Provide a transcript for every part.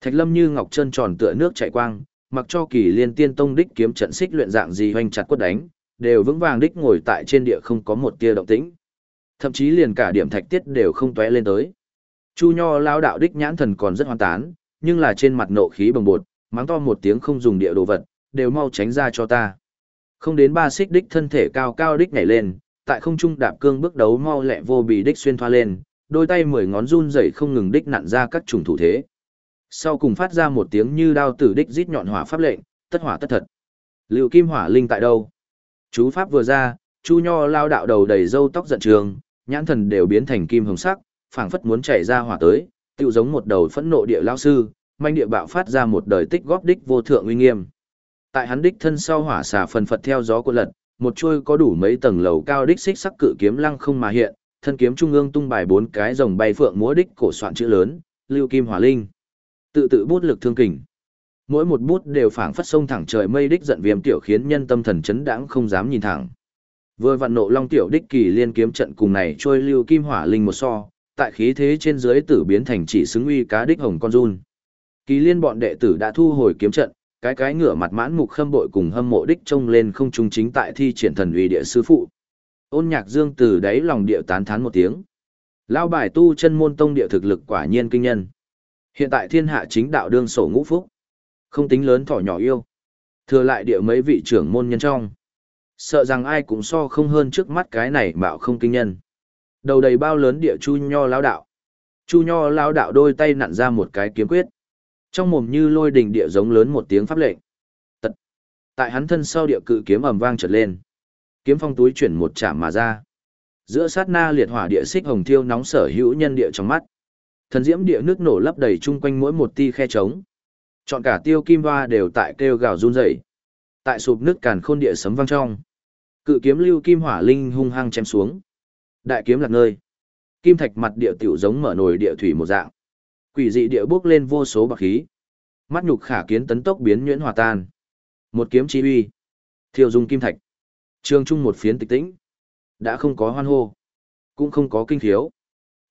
Thạch Lâm như ngọc chân tròn tựa nước chảy quang, mặc cho kỳ liên tiên tông đích kiếm trận xích luyện dạng gì hoành chặt quất đánh, đều vững vàng đích ngồi tại trên địa không có một tia động tĩnh. Thậm chí liền cả điểm thạch tiết đều không tóe lên tới. Chu Nho lao đạo đích nhãn thần còn rất hoan tán, nhưng là trên mặt nộ khí bồng bột, mắng to một tiếng không dùng địa đồ vật, đều mau tránh ra cho ta. Không đến ba xích đích thân thể cao cao đích nhảy lên, tại không trung đạp cương bước đấu mau lẹ vô bì đích xuyên thoa lên, đôi tay mười ngón run rẩy không ngừng đích nặn ra các trùng thủ thế. Sau cùng phát ra một tiếng như đao tử đích rít nhọn hỏa pháp lệnh, tất hỏa tất thật. Liệu kim hỏa linh tại đâu? Chú pháp vừa ra, Chu Nho lao đạo đầu đầy râu tóc giận trường, nhãn thần đều biến thành kim hồng sắc, phảng phất muốn chảy ra hỏa tới, tựu giống một đầu phẫn nộ địa lao sư, manh địa bạo phát ra một đời tích góp đích vô thượng uy nghiêm. Tại hắn đích thân sau hỏa xà phần phật theo gió cuộn lật, một chuôi có đủ mấy tầng lầu cao đích xích sắc cự kiếm lăng không mà hiện, thân kiếm trung ương tung bài bốn cái rồng bay phượng múa đích cổ soạn chữ lớn, Lưu Kim Hỏa Linh. Tự tự bút lực thương kình. Mỗi một bút đều phảng phất sông thẳng trời mây đích giận viêm tiểu khiến nhân tâm thần chấn đãng không dám nhìn thẳng. Vừa vặn nộ long tiểu đích kỳ liên kiếm trận cùng này trôi Lưu Kim Hỏa Linh một so, tại khí thế trên dưới tử biến thành chỉ xứng uy cá đích hồng con run. Kỳ liên bọn đệ tử đã thu hồi kiếm trận, cái cái ngửa mặt mãn mục khâm bội cùng hâm mộ đích trông lên không trung chính tại thi triển thần uy địa sư phụ. Ôn nhạc dương từ đáy lòng địa tán thán một tiếng. Lao bài tu chân môn tông địa thực lực quả nhiên kinh nhân. Hiện tại thiên hạ chính đạo đương sổ ngũ phúc. Không tính lớn thỏ nhỏ yêu. Thừa lại địa mấy vị trưởng môn nhân trong. Sợ rằng ai cũng so không hơn trước mắt cái này mạo không kinh nhân. Đầu đầy bao lớn địa chu nho lão đạo. Chu nho lão đạo đôi tay nặn ra một cái kiếm quyết. Trong mồm như lôi đình địa giống lớn một tiếng pháp lệnh. Tật. Tại hắn thân sau địa cự kiếm ầm vang trật lên. Kiếm phong túi chuyển một chạm mà ra. Giữa sát na liệt hỏa địa xích hồng thiêu nóng sở hữu nhân địa trong mắt. Thần diễm địa nước nổ lấp đầy chung quanh mỗi một ti khe trống. Chọn cả tiêu kim hoa đều tại kêu gào run rẩy. Tại sụp nước càn khôn địa sấm vang trong. Cự kiếm lưu kim hỏa linh hung hăng chém xuống. Đại kiếm lạc nơi. Kim thạch mặt địa tiểu giống mở nồi địa thủy một dạng. Quỷ dị địa bước lên vô số bạc khí. Mắt nhục khả kiến tấn tốc biến nhuyễn hòa tan. Một kiếm chi uy. Thiêu dung kim thạch. Trường trung một phiến tịch tĩnh. Đã không có hoan hô. Cũng không có kinh thiếu.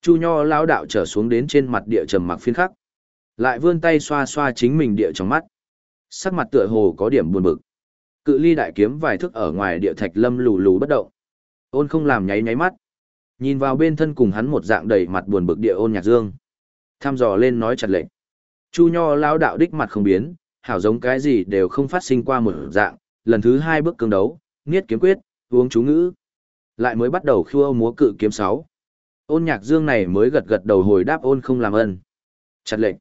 Chu Nho lao đạo trở xuống đến trên mặt địa trầm mặc phiên khắc. Lại vươn tay xoa xoa chính mình địa trong mắt. Sắc mặt tựa hồ có điểm buồn bực. Cự ly đại kiếm vài thước ở ngoài địa thạch lâm lù lù bất động. Ôn không làm nháy nháy mắt. Nhìn vào bên thân cùng hắn một dạng đầy mặt buồn bực địa ôn nhạc dương. Tham dò lên nói chặt lệnh. Chu Nho lao đạo đích mặt không biến, hảo giống cái gì đều không phát sinh qua một dạng, lần thứ hai bước cương đấu, niết kiếm quyết, uống chú ngữ. Lại mới bắt đầu khua múa cự kiếm sáu. Ôn nhạc dương này mới gật gật đầu hồi đáp ôn không làm ơn. Chặt lệnh.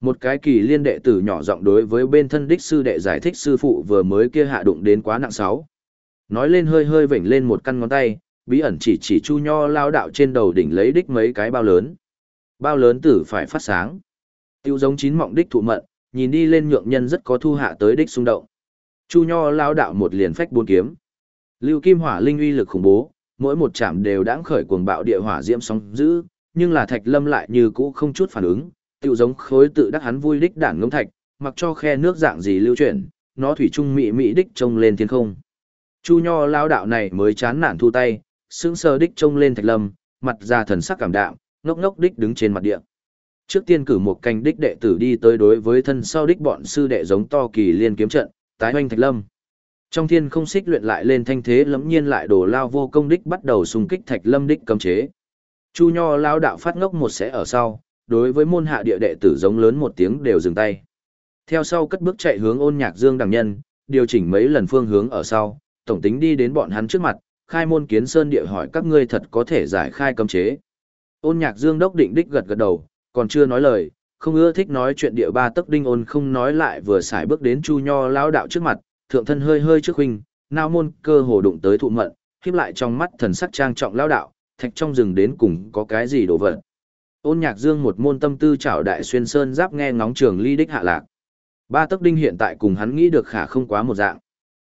Một cái kỳ liên đệ tử nhỏ giọng đối với bên thân đích sư đệ giải thích sư phụ vừa mới kia hạ đụng đến quá nặng sáu. Nói lên hơi hơi vểnh lên một căn ngón tay, bí ẩn chỉ chỉ chu nho lao đạo trên đầu đỉnh lấy đích mấy cái bao lớn. Bao lớn tử phải phát sáng. Tiêu giống chín mọng đích thụ mận, nhìn đi lên nhượng nhân rất có thu hạ tới đích xung động. Chu nho lao đạo một liền phách buôn kiếm. Lưu kim hỏa linh uy lực khủng bố, mỗi một chạm đều đãng khởi cuồng bạo địa hỏa diễm sóng dữ, nhưng là thạch lâm lại như cũ không chút phản ứng, tựu giống khối tự đắc hắn vui đích đản ngông thạch, mặc cho khe nước dạng gì lưu chuyển, nó thủy trung mị mị đích trông lên thiên không. Chu nho lao đạo này mới chán nản thu tay, sững sờ đích trông lên thạch lâm, mặt ra thần sắc cảm đạm, ngốc ngốc đích đứng trên mặt địa. Trước tiên cử một canh đích đệ tử đi tới đối với thân sau đích bọn sư đệ giống to kỳ liên kiếm trận, tái hoanh thạch lâm. Trong thiên không xích luyện lại lên thanh thế lẫm nhiên lại đổ lao vô công đích bắt đầu xung kích thạch lâm đích cấm chế. Chu Nho lao đạo phát ngốc một sẽ ở sau, đối với môn hạ địa đệ tử giống lớn một tiếng đều dừng tay. Theo sau cất bước chạy hướng ôn nhạc dương đằng nhân, điều chỉnh mấy lần phương hướng ở sau, tổng tính đi đến bọn hắn trước mặt, khai môn kiến sơn địa hỏi các ngươi thật có thể giải khai cấm chế. Ôn nhạc dương đốc định đích gật gật đầu, còn chưa nói lời, không ưa thích nói chuyện địa ba tấc đinh ôn không nói lại vừa xài bước đến chu nho lao đạo trước mặt, thượng thân hơi hơi trước huynh, nao môn cơ hồ đụng tới thụ mận, khiếp lại trong mắt thần sắc trang trọng lao đạo, thạch trong rừng đến cùng có cái gì đổ vật. Ôn nhạc dương một môn tâm tư trảo đại xuyên sơn giáp nghe ngóng trường ly đích hạ lạc. Ba tấc đinh hiện tại cùng hắn nghĩ được khả không quá một dạng.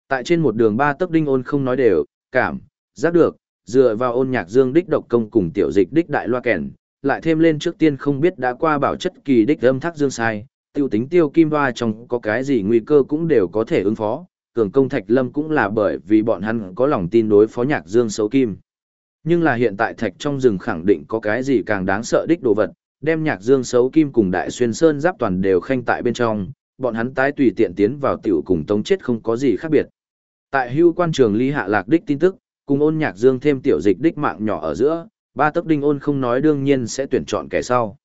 Tại trên một đường ba tấc đinh ôn không nói đều, cảm, giác được, dựa vào ôn nhạc dương đích độc công cùng tiểu dịch đích đại loa kèn, lại thêm lên trước tiên không biết đã qua bảo chất kỳ đích âm thác dương sai, tiêu tính tiêu kim hoa trong có cái gì nguy cơ cũng đều có thể ứng phó, cường công thạch lâm cũng là bởi vì bọn hắn có lòng tin đối phó nhạc dương xấu kim. Nhưng là hiện tại thạch trong rừng khẳng định có cái gì càng đáng sợ đích đồ vật, đem nhạc dương xấu kim cùng đại xuyên sơn giáp toàn đều khanh tại bên trong, bọn hắn tái tùy tiện tiến vào tiểu cùng tống chết không có gì khác biệt. Tại hưu quan trường ly hạ lạc đích tin tức, cùng ôn nhạc dương thêm tiểu dịch đích mạng nhỏ ở giữa, ba tấc đinh ôn không nói đương nhiên sẽ tuyển chọn kẻ sau.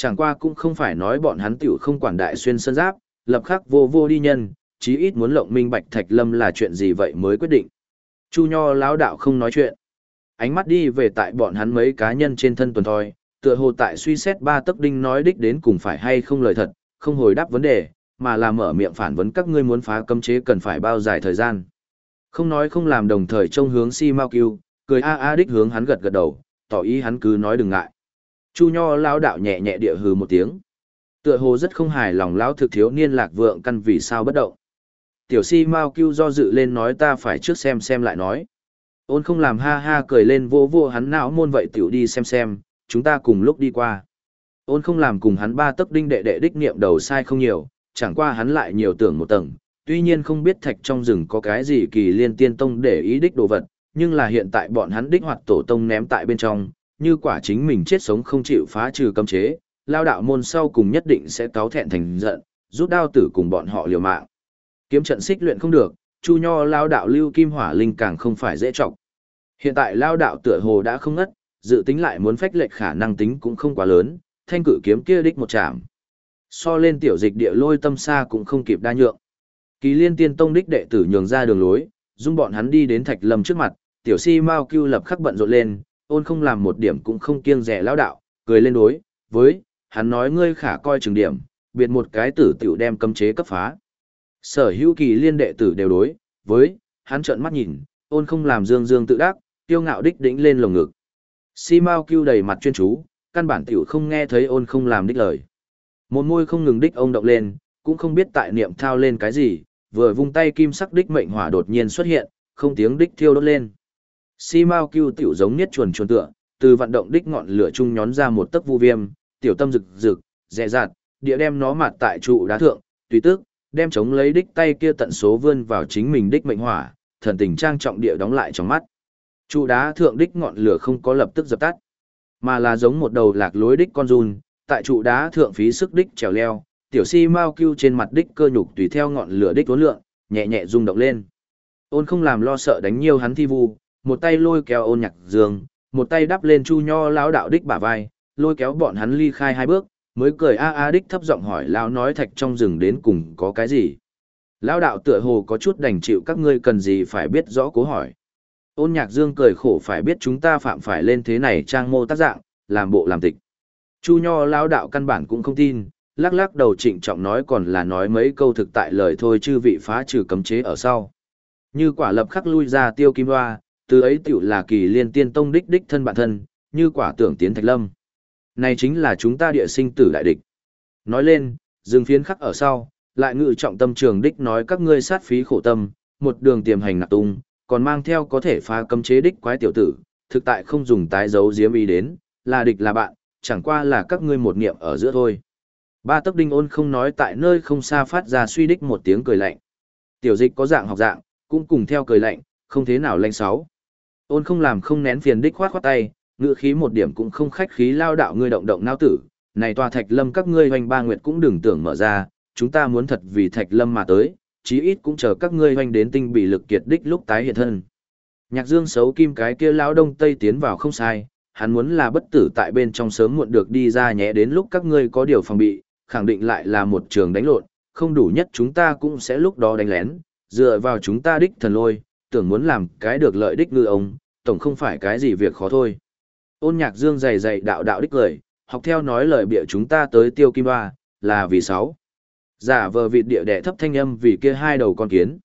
Chẳng qua cũng không phải nói bọn hắn tiểu không quản đại xuyên sơn giáp, lập khắc vô vô đi nhân, chí ít muốn lộng minh bạch thạch lâm là chuyện gì vậy mới quyết định. Chu Nho lão đạo không nói chuyện. Ánh mắt đi về tại bọn hắn mấy cá nhân trên thân tuần thôi, tựa hồ tại suy xét ba tấc đinh nói đích đến cùng phải hay không lời thật, không hồi đáp vấn đề, mà là mở miệng phản vấn các ngươi muốn phá cấm chế cần phải bao dài thời gian. Không nói không làm đồng thời trông hướng si mau kiêu, cười a a đích hướng hắn gật gật đầu, tỏ ý hắn cứ nói đừng ngại. Chu Nho lão đạo nhẹ nhẹ địa hừ một tiếng. Tựa hồ rất không hài lòng lão thực thiếu niên lạc vượng căn vì sao bất động. Tiểu si mau kêu do dự lên nói ta phải trước xem xem lại nói. Ôn không làm ha ha cười lên vô vô hắn não môn vậy tiểu đi xem xem, chúng ta cùng lúc đi qua. Ôn không làm cùng hắn ba tấc đinh đệ đệ đích niệm đầu sai không nhiều, chẳng qua hắn lại nhiều tưởng một tầng, tuy nhiên không biết thạch trong rừng có cái gì kỳ liên tiên tông để ý đích đồ vật, nhưng là hiện tại bọn hắn đích hoạt tổ tông ném tại bên trong, như quả chính mình chết sống không chịu phá trừ cấm chế, lao đạo môn sau cùng nhất định sẽ cáo thẹn thành giận, rút đao tử cùng bọn họ liều mạng. Kiếm trận xích luyện không được, chu nho lao đạo lưu kim hỏa linh càng không phải dễ trọng. Hiện tại lao đạo tựa hồ đã không ngất, dự tính lại muốn phách lệch khả năng tính cũng không quá lớn, thanh cử kiếm kia đích một chạm. So lên tiểu dịch địa lôi tâm xa cũng không kịp đa nhượng. Kỳ liên tiên tông đích đệ tử nhường ra đường lối, dung bọn hắn đi đến thạch lâm trước mặt, tiểu si mau cưu lập khắc bận rộn lên, ôn không làm một điểm cũng không kiêng rẻ lao đạo, cười lên đối, với, hắn nói ngươi khả coi chừng điểm, biệt một cái tử tiểu đem cấm chế cấp phá. Sở hữu kỳ liên đệ tử đều đối, với, hắn trợn mắt nhìn, ôn không làm dương dương tự đắc, tiêu ngạo đích đỉnh lên lồng ngực. Si Mao kêu đầy mặt chuyên chú, căn bản tiểu không nghe thấy ôn không làm đích lời. Một môi không ngừng đích ông động lên, cũng không biết tại niệm thao lên cái gì, vừa vung tay kim sắc đích mệnh hỏa đột nhiên xuất hiện, không tiếng đích thiêu đốt lên. Si Mao Cưu tiểu giống niết chuồn chuồn tựa, từ vận động đích ngọn lửa trung nhón ra một tấc vu viêm, tiểu tâm rực rực, dè dặt, địa đem nó mặt tại trụ đá thượng, tùy tức, đem chống lấy đích tay kia tận số vươn vào chính mình đích mệnh hỏa, thần tình trang trọng địa đóng lại trong mắt. Trụ đá thượng đích ngọn lửa không có lập tức dập tắt, mà là giống một đầu lạc lối đích con run, tại trụ đá thượng phí sức đích trèo leo, tiểu si mao cưu trên mặt đích cơ nhục tùy theo ngọn lửa đích tố lượng, nhẹ nhẹ rung động lên. Ôn không làm lo sợ đánh nhiều hắn thi vu, một tay lôi kéo ôn nhạc dương, một tay đắp lên chu nho lão đạo đích bả vai, lôi kéo bọn hắn ly khai hai bước, mới cười a a đích thấp giọng hỏi lão nói thạch trong rừng đến cùng có cái gì. Lão đạo tựa hồ có chút đành chịu các ngươi cần gì phải biết rõ cố hỏi. Ôn nhạc dương cười khổ phải biết chúng ta phạm phải lên thế này trang mô tác dạng, làm bộ làm tịch. Chu nho lão đạo căn bản cũng không tin, lắc lắc đầu trịnh trọng nói còn là nói mấy câu thực tại lời thôi chư vị phá trừ cấm chế ở sau. Như quả lập khắc lui ra tiêu kim hoa, từ ấy tiểu là kỳ liên tiên tông đích đích thân bản thân, như quả tưởng tiến thạch lâm. Này chính là chúng ta địa sinh tử đại địch. Nói lên, dừng phiến khắc ở sau, lại ngự trọng tâm trường đích nói các ngươi sát phí khổ tâm, một đường tiềm hành nạp tung, còn mang theo có thể phá cấm chế đích quái tiểu tử, thực tại không dùng tái dấu diếm ý đến, là địch là bạn, chẳng qua là các ngươi một niệm ở giữa thôi. Ba tấc đinh ôn không nói tại nơi không xa phát ra suy đích một tiếng cười lạnh. Tiểu dịch có dạng học dạng, cũng cùng theo cười lạnh, không thế nào lanh sáu. Ôn không làm không nén phiền đích khoát khoát tay, ngựa khí một điểm cũng không khách khí lao đạo ngươi động động nao tử, này tòa thạch lâm các ngươi hoành ba nguyệt cũng đừng tưởng mở ra, chúng ta muốn thật vì thạch lâm mà tới, chí ít cũng chờ các ngươi hoành đến tinh bị lực kiệt đích lúc tái hiện thân. Nhạc dương xấu kim cái kia lão đông tây tiến vào không sai, hắn muốn là bất tử tại bên trong sớm muộn được đi ra nhé đến lúc các ngươi có điều phòng bị, khẳng định lại là một trường đánh lộn, không đủ nhất chúng ta cũng sẽ lúc đó đánh lén, dựa vào chúng ta đích thần lôi, tưởng muốn làm cái được lợi đích ngư ông, tổng không phải cái gì việc khó thôi. Ôn nhạc dương dày dày đạo đạo đích lời, học theo nói lời bịa chúng ta tới tiêu kim ba, là vì sáu. Giả vờ vịt địa đẻ thấp thanh âm vì kia hai đầu con kiến.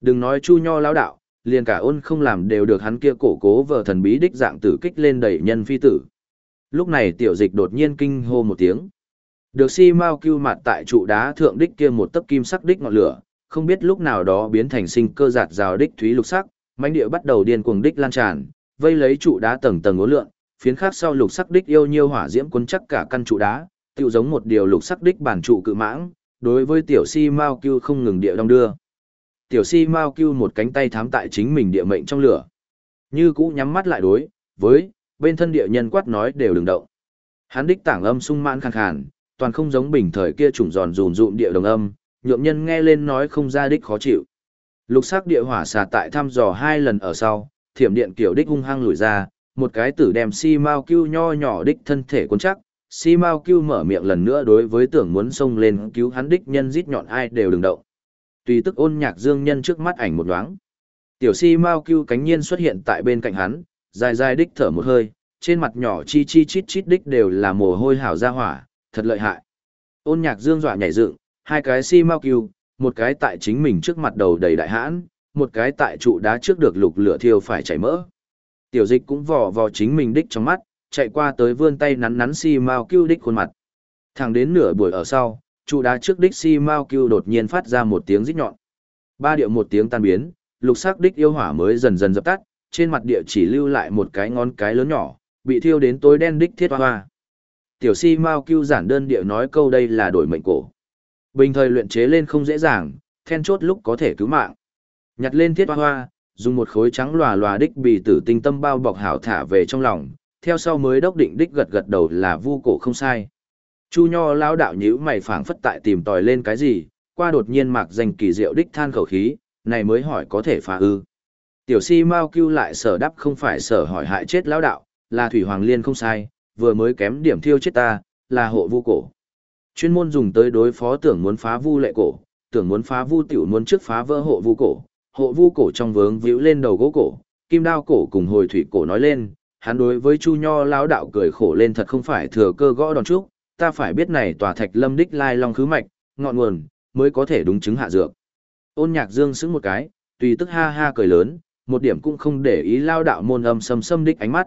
Đừng nói chu nho lão đạo, liền cả ôn không làm đều được hắn kia cổ cố vờ thần bí đích dạng tử kích lên đẩy nhân phi tử. Lúc này tiểu dịch đột nhiên kinh hô một tiếng. Được si mau cưu mặt tại trụ đá thượng đích kia một tấc kim sắc đích ngọn lửa, không biết lúc nào đó biến thành sinh cơ giạt rào đích thúy lục sắc, mãnh địa bắt đầu điên cuồng đích lan tràn, vây lấy trụ đá tầng tầng uốn lượn, phiến khác sau lục sắc đích yêu nhiêu hỏa diễm cuốn chắc cả căn trụ đá, tựu giống một điều lục sắc đích bản trụ cự mãng, đối với tiểu si mao cưu không ngừng địa đong đưa. Tiểu si mao cưu một cánh tay thám tại chính mình địa mệnh trong lửa. Như cũ nhắm mắt lại đối, với, bên thân địa nhân quát nói đều đừng động. Hắn đích tảng âm sung mãn khàn khàn, toàn không giống bình thời kia trùng giòn rùn rụm địa đồng âm, nhượng nhân nghe lên nói không ra đích khó chịu. Lục sắc địa hỏa xà tại thăm dò hai lần ở sau, thiểm điện kiểu đích hung hăng lùi ra, một cái tử đem si mau cưu nho nhỏ đích thân thể cuốn chắc, si mau cưu mở miệng lần nữa đối với tưởng muốn xông lên cứu hắn đích nhân rít nhọn ai đều đừng động. Tùy tức ôn nhạc dương nhân trước mắt ảnh một đoáng. Tiểu si mau cưu cánh nhiên xuất hiện tại bên cạnh hắn, dài dài đích thở một hơi, trên mặt nhỏ chi chi chít chít đích đều là mồ hôi hảo ra hỏa, thật lợi hại. Ôn nhạc dương dọa nhảy dựng, hai cái si mau cưu, một cái tại chính mình trước mặt đầu đầy đại hãn, một cái tại trụ đá trước được lục lửa thiêu phải chảy mỡ. Tiểu dịch cũng vò vò chính mình đích trong mắt, chạy qua tới vươn tay nắn nắn si mau cưu đích khuôn mặt. Thẳng đến nửa buổi ở sau, trụ đá trước đích si mau cưu đột nhiên phát ra một tiếng rít nhọn. Ba điệu một tiếng tan biến, lục sắc đích yêu hỏa mới dần dần dập tắt, trên mặt địa chỉ lưu lại một cái ngón cái lớn nhỏ, bị thiêu đến tối đen đích thiết hoa hoa. Tiểu si mau cưu giản đơn địa nói câu đây là đổi mệnh cổ. Bình thời luyện chế lên không dễ dàng, then chốt lúc có thể cứu mạng. Nhặt lên thiết hoa hoa, dùng một khối trắng lòa lòa đích bì tử tinh tâm bao bọc hảo thả về trong lòng, theo sau mới đốc định đích gật gật đầu là vu cổ không sai. Chu Nho lão đạo nhíu mày phảng phất tại tìm tòi lên cái gì, qua đột nhiên mạc danh kỳ diệu đích than khẩu khí, này mới hỏi có thể phá ư. Tiểu si mau cưu lại sở đáp không phải sở hỏi hại chết lão đạo, là thủy hoàng liên không sai, vừa mới kém điểm thiêu chết ta, là hộ vu cổ. Chuyên môn dùng tới đối phó tưởng muốn phá vu lệ cổ, tưởng muốn phá vu tiểu muốn trước phá vỡ hộ vu cổ, hộ vu cổ trong vướng víu lên đầu gỗ cổ, kim đao cổ cùng hồi thủy cổ nói lên, hắn đối với Chu Nho lão đạo cười khổ lên thật không phải thừa cơ gõ đòn trúc, ta phải biết này tòa thạch lâm đích lai long khứ mạch, ngọn nguồn, mới có thể đúng chứng hạ dược. Ôn nhạc dương sững một cái, tùy tức ha ha cười lớn, một điểm cũng không để ý lao đạo môn âm sầm sâm đích ánh mắt.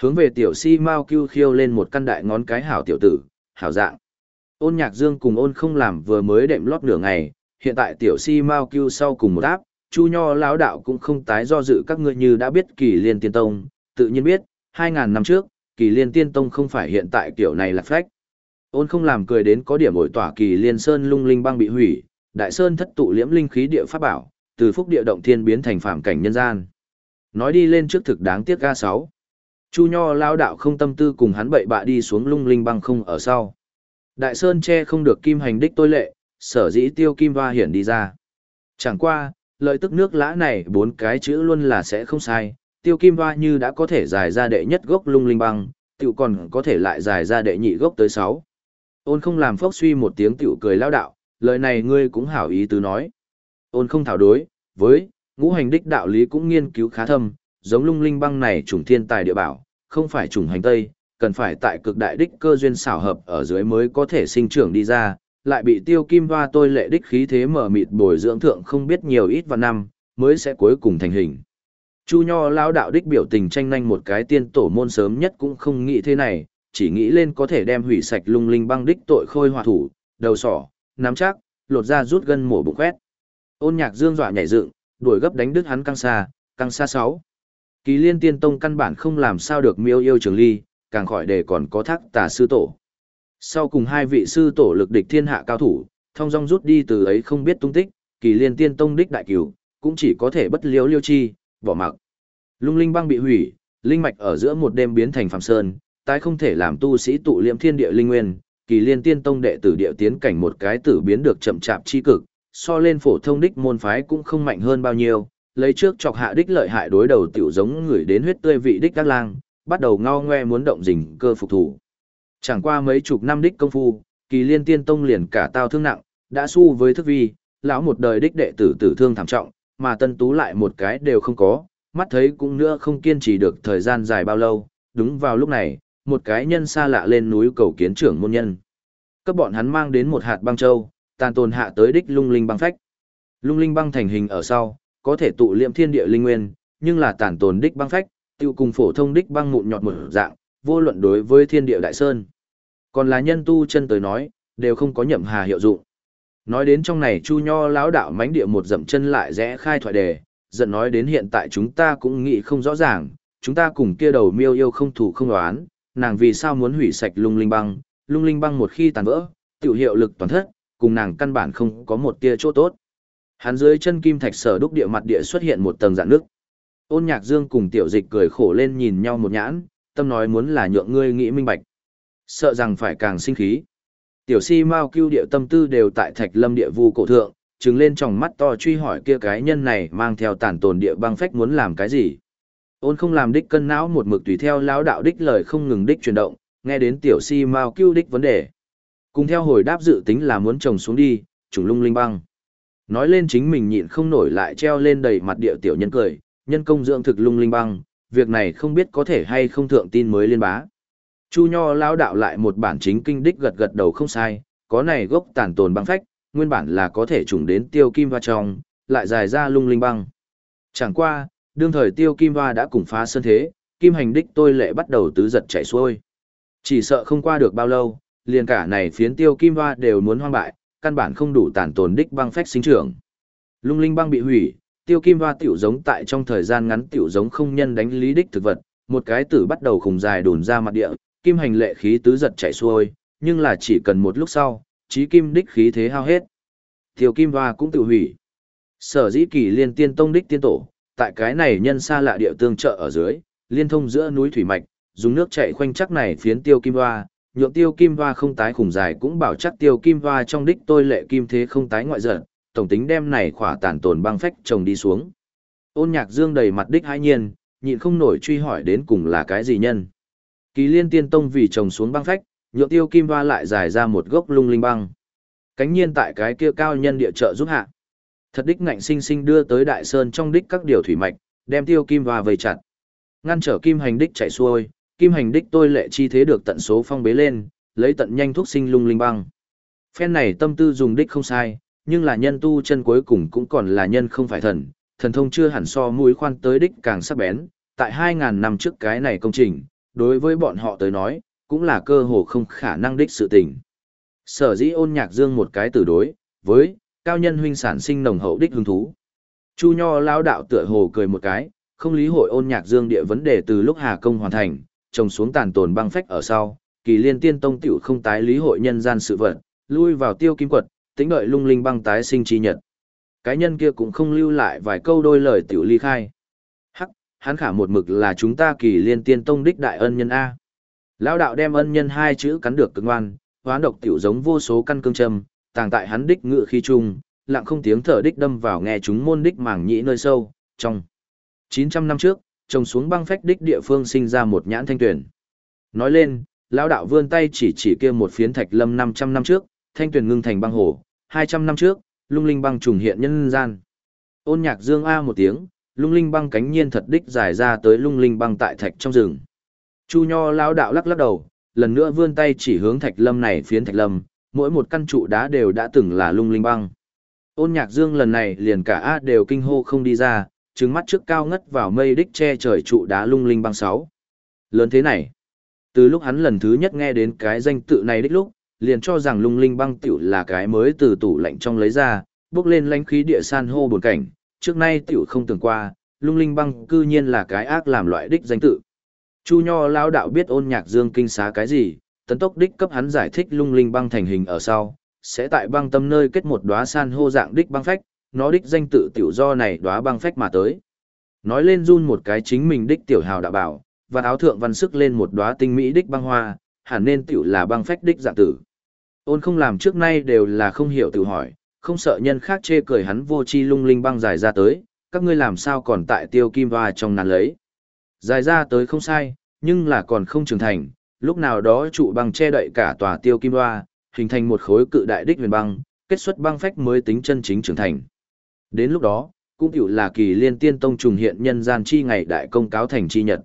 Hướng về tiểu si mau kêu khiêu lên một căn đại ngón cái hảo tiểu tử, hảo dạng. Ôn nhạc dương cùng ôn không làm vừa mới đệm lót nửa ngày, hiện tại tiểu si mau kêu sau cùng một áp, chu nho lão đạo cũng không tái do dự các ngươi như đã biết kỳ liên tiên tông, tự nhiên biết, 2.000 năm trước, kỳ liên tiên tông không phải hiện tại kiểu này là phách. Ôn không làm cười đến có điểm ổi tỏa kỳ liên sơn lung linh băng bị hủy, đại sơn thất tụ liễm linh khí địa pháp bảo, từ phúc địa động thiên biến thành phạm cảnh nhân gian. Nói đi lên trước thực đáng tiếc ga 6. Chu Nho lao đạo không tâm tư cùng hắn bậy bạ đi xuống lung linh băng không ở sau. Đại sơn che không được kim hành đích tôi lệ, sở dĩ tiêu kim va hiển đi ra. Chẳng qua, lợi tức nước lã này bốn cái chữ luôn là sẽ không sai, tiêu kim va như đã có thể giải ra đệ nhất gốc lung linh băng, tiểu còn có thể lại giải ra đệ nhị gốc tới sáu. Ôn không làm phốc suy một tiếng tiểu cười lao đạo, lời này ngươi cũng hảo ý tứ nói. Ôn không thảo đối, với, ngũ hành đích đạo lý cũng nghiên cứu khá thâm, giống lung linh băng này trùng thiên tài địa bảo, không phải trùng hành tây, cần phải tại cực đại đích cơ duyên xảo hợp ở dưới mới có thể sinh trưởng đi ra, lại bị tiêu kim hoa tôi lệ đích khí thế mở mịt bồi dưỡng thượng không biết nhiều ít và năm, mới sẽ cuối cùng thành hình. Chu Nho lao đạo đích biểu tình tranh nhanh một cái tiên tổ môn sớm nhất cũng không nghĩ thế này, chỉ nghĩ lên có thể đem hủy sạch lung linh băng đích tội khôi hòa thủ, đầu sỏ, nắm chắc, lột ra rút gân mổ bụng quét. Ôn nhạc dương dọa nhảy dựng, đuổi gấp đánh đứt hắn căng xa, căng xa sáu. Kỳ liên tiên tông căn bản không làm sao được miêu yêu trường ly, càng khỏi để còn có thác tà sư tổ. Sau cùng hai vị sư tổ lực địch thiên hạ cao thủ, thông dong rút đi từ ấy không biết tung tích, kỳ liên tiên tông đích đại cửu, cũng chỉ có thể bất liếu liêu chi, bỏ mặc. Lung linh băng bị hủy, linh mạch ở giữa một đêm biến thành phàm sơn, tái không thể làm tu sĩ tụ liệm thiên địa linh nguyên, kỳ liên tiên tông đệ tử địa tiến cảnh một cái tử biến được chậm chạp chi cực, so lên phổ thông đích môn phái cũng không mạnh hơn bao nhiêu, lấy trước chọc hạ đích lợi hại đối đầu tiểu giống người đến huyết tươi vị đích các lang, bắt đầu ngao ngoe muốn động dình cơ phục thủ. Chẳng qua mấy chục năm đích công phu, kỳ liên tiên tông liền cả tao thương nặng, đã su với thức vi, lão một đời đích đệ tử tử thương thảm trọng, mà tân tú lại một cái đều không có, mắt thấy cũng nữa không kiên trì được thời gian dài bao lâu, đúng vào lúc này, một cái nhân xa lạ lên núi cầu kiến trưởng môn nhân. Cấp bọn hắn mang đến một hạt băng châu, tàn tồn hạ tới đích lung linh băng phách. Lung linh băng thành hình ở sau, có thể tụ liệm thiên địa linh nguyên, nhưng là tàn tồn đích băng phách, tiêu cùng phổ thông đích băng mụn nhọt một dạng, vô luận đối với thiên địa đại sơn. Còn là nhân tu chân tới nói, đều không có nhậm hà hiệu dụng. Nói đến trong này Chu Nho lão đạo mánh địa một dậm chân lại rẽ khai thoại đề, giận nói đến hiện tại chúng ta cũng nghĩ không rõ ràng, chúng ta cùng kia đầu miêu yêu không thủ không đoán, nàng vì sao muốn hủy sạch lung linh băng, lung linh băng một khi tàn vỡ, tiểu hiệu lực toàn thất, cùng nàng căn bản không có một tia chỗ tốt. Hắn dưới chân kim thạch sở đúc địa mặt địa xuất hiện một tầng dạng nước. Ôn Nhạc Dương cùng Tiểu Dịch cười khổ lên nhìn nhau một nhãn, tâm nói muốn là nhượng ngươi nghĩ minh bạch. sợ rằng phải càng sinh khí. Tiểu si mau cưu địa tâm tư đều tại thạch lâm địa vu cổ thượng, trừng lên trong mắt to truy hỏi kia cái nhân này mang theo tản tồn địa băng phách muốn làm cái gì. Ôn không làm đích cân não một mực tùy theo lão đạo đích lời không ngừng đích chuyển động, nghe đến tiểu si mau cưu đích vấn đề. Cùng theo hồi đáp dự tính là muốn trồng xuống đi, trùng lung linh băng. Nói lên chính mình nhịn không nổi lại treo lên đầy mặt địa tiểu nhân cười, nhân công dưỡng thực lung linh băng, việc này không biết có thể hay không thượng tin mới liên bá. Chu Nho lao đạo lại một bản chính kinh đích gật gật đầu không sai, có này gốc tàn tồn băng phách, nguyên bản là có thể trùng đến tiêu kim hoa trong, lại dài ra lung linh băng. Chẳng qua, đương thời tiêu kim hoa đã cùng phá sơn thế, kim hành đích tôi lệ bắt đầu tứ giật chạy xuôi. Chỉ sợ không qua được bao lâu, liền cả này phiến tiêu kim hoa đều muốn hoang bại, căn bản không đủ tàn tồn đích băng phách sinh trưởng. Lung linh băng bị hủy, tiêu kim hoa tiểu giống tại trong thời gian ngắn tiểu giống không nhân đánh lý đích thực vật, một cái tử bắt đầu khùng dài đùn ra mặt địa, kim hành lệ khí tứ giật chảy xuôi, nhưng là chỉ cần một lúc sau, trí kim đích khí thế hao hết. Tiêu kim hoa cũng tự hủy. Sở dĩ kỳ liên tiên tông đích tiên tổ, tại cái này nhân xa lạ địa tương trợ ở dưới, liên thông giữa núi thủy mạch, dùng nước chảy khoanh chắc này phiến tiêu kim hoa, nhượng tiêu kim hoa không tái khủng dài cũng bảo chắc tiêu kim hoa trong đích tôi lệ kim thế không tái ngoại giận, tổng tính đem này khỏa tàn tồn băng phách trồng đi xuống. Ôn nhạc dương đầy mặt đích hai nhiên, nhịn không nổi truy hỏi đến cùng là cái gì nhân. Kỳ liên tiên tông vì trồng xuống băng phách, nhượng tiêu kim hoa lại dài ra một gốc lung linh băng. Cánh nhiên tại cái kia cao nhân địa trợ giúp hạ. Thật đích ngạnh sinh sinh đưa tới đại sơn trong đích các điều thủy mạch, đem tiêu kim hoa vây chặt. Ngăn trở kim hành đích chạy xuôi, kim hành đích tôi lệ chi thế được tận số phong bế lên, lấy tận nhanh thuốc sinh lung linh băng. Phen này tâm tư dùng đích không sai, nhưng là nhân tu chân cuối cùng cũng còn là nhân không phải thần, thần thông chưa hẳn so mũi khoan tới đích càng sắc bén, tại 2.000 năm trước cái này công trình, đối với bọn họ tới nói, cũng là cơ hồ không khả năng đích sự tình. Sở dĩ ôn nhạc dương một cái từ đối, với, cao nhân huynh sản sinh nồng hậu đích hứng thú. Chu Nho lao đạo tựa hồ cười một cái, không lý hội ôn nhạc dương địa vấn đề từ lúc Hà Công hoàn thành, trồng xuống tàn tồn băng phách ở sau, kỳ liên tiên tông tiểu không tái lý hội nhân gian sự vật, lui vào tiêu kim quật, tính đợi lung linh băng tái sinh chi nhật. Cái nhân kia cũng không lưu lại vài câu đôi lời tiểu ly khai. Hắc, hắn khả một mực là chúng ta kỳ liên tiên tông đích đại ân nhân A. Lão đạo đem ân nhân hai chữ cắn được cực ngoan, hoán độc tiểu giống vô số căn cương châm, tàng tại hắn đích ngự khi trung, lặng không tiếng thở đích đâm vào nghe chúng môn đích mảng nhĩ nơi sâu, trong. 900 năm trước, trồng xuống băng phách đích địa phương sinh ra một nhãn thanh tuyển. Nói lên, lão đạo vươn tay chỉ chỉ kia một phiến thạch lâm 500 năm trước, thanh tuyển ngưng thành băng hồ, 200 năm trước, lung linh băng trùng hiện nhân gian. Ôn nhạc dương A một tiếng, lung linh băng cánh nhiên thật đích dài ra tới lung linh băng tại thạch trong rừng. Chu Nho lão đạo lắc lắc đầu, lần nữa vươn tay chỉ hướng thạch lâm này phiến thạch lâm, mỗi một căn trụ đá đều đã từng là lung linh băng. Ôn nhạc dương lần này liền cả A đều kinh hô không đi ra, trừng mắt trước cao ngất vào mây đích che trời trụ đá lung linh băng sáu. Lớn thế này. Từ lúc hắn lần thứ nhất nghe đến cái danh tự này đích lúc, liền cho rằng lung linh băng tiểu là cái mới từ tủ lạnh trong lấy ra, bước lên lãnh khí địa san hô buồn cảnh, trước nay tiểu không tưởng qua, lung linh băng cư nhiên là cái ác làm loại đích danh tự. Chu Nho lão đạo biết ôn nhạc dương kinh xá cái gì, tấn tốc đích cấp hắn giải thích lung linh băng thành hình ở sau, sẽ tại băng tâm nơi kết một đóa san hô dạng đích băng phách, nó đích danh tự tiểu do này đóa băng phách mà tới. Nói lên run một cái chính mình đích tiểu hào đạo bảo, và áo thượng văn sức lên một đóa tinh mỹ đích băng hoa, hẳn nên tiểu là băng phách đích dạng tử. Ôn không làm trước nay đều là không hiểu tự hỏi, không sợ nhân khác chê cười hắn vô chi lung linh băng dài ra tới, các ngươi làm sao còn tại tiêu kim hoa trong nàn lấy. Dài ra tới không sai, nhưng là còn không trưởng thành, lúc nào đó trụ băng che đậy cả tòa tiêu kim hoa, hình thành một khối cự đại đích huyền băng, kết xuất băng phách mới tính chân chính trưởng thành. Đến lúc đó, cũng hiểu là kỳ liên tiên tông trùng hiện nhân gian chi ngày đại công cáo thành chi nhật.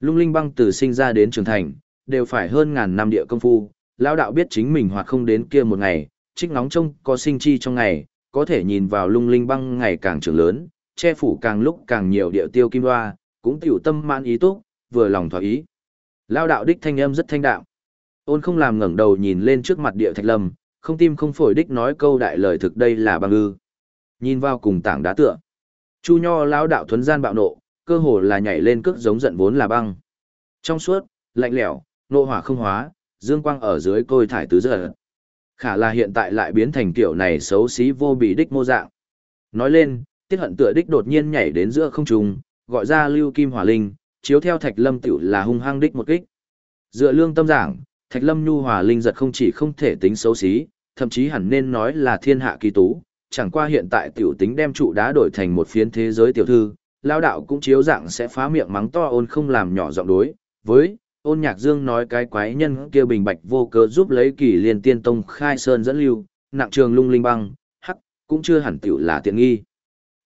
Lung linh băng từ sinh ra đến trưởng thành, đều phải hơn ngàn năm địa công phu, lão đạo biết chính mình hoặc không đến kia một ngày, trích nóng trông có sinh chi trong ngày, có thể nhìn vào lung linh băng ngày càng trưởng lớn, che phủ càng lúc càng nhiều địa tiêu kim hoa, cũng tiểu tâm mãn ý túc, vừa lòng thỏa ý. Lão đạo đích thanh âm rất thanh đạo, Ôn không làm ngẩng đầu nhìn lên trước mặt địa thạch lâm, không tim không phổi đích nói câu đại lời thực đây là băng ư. Nhìn vào cùng tảng đá tựa. Chu Nho lão đạo thuấn gian bạo nộ, cơ hồ là nhảy lên cước giống giận vốn là băng. Trong suốt, lạnh lẽo, nộ hỏa không hóa, dương quang ở dưới côi thải tứ giờ. Khả là hiện tại lại biến thành kiểu này xấu xí vô bị đích mô dạng. Nói lên, tiết hận tựa đích đột nhiên nhảy đến giữa không trung, gọi ra lưu kim hỏa linh, chiếu theo thạch lâm tiểu là hung hăng đích một kích. Dựa lương tâm giảng, Thạch Lâm Nhu hòa linh giật không chỉ không thể tính xấu xí, thậm chí hẳn nên nói là thiên hạ kỳ tú, chẳng qua hiện tại tiểu tính đem trụ đá đổi thành một phiến thế giới tiểu thư, lao đạo cũng chiếu dạng sẽ phá miệng mắng to ôn không làm nhỏ giọng đối, với, ôn nhạc dương nói cái quái nhân kia bình bạch vô cớ giúp lấy kỳ liên tiên tông khai sơn dẫn lưu, nặng trường lung linh băng, hắc, cũng chưa hẳn tiểu là tiện nghi.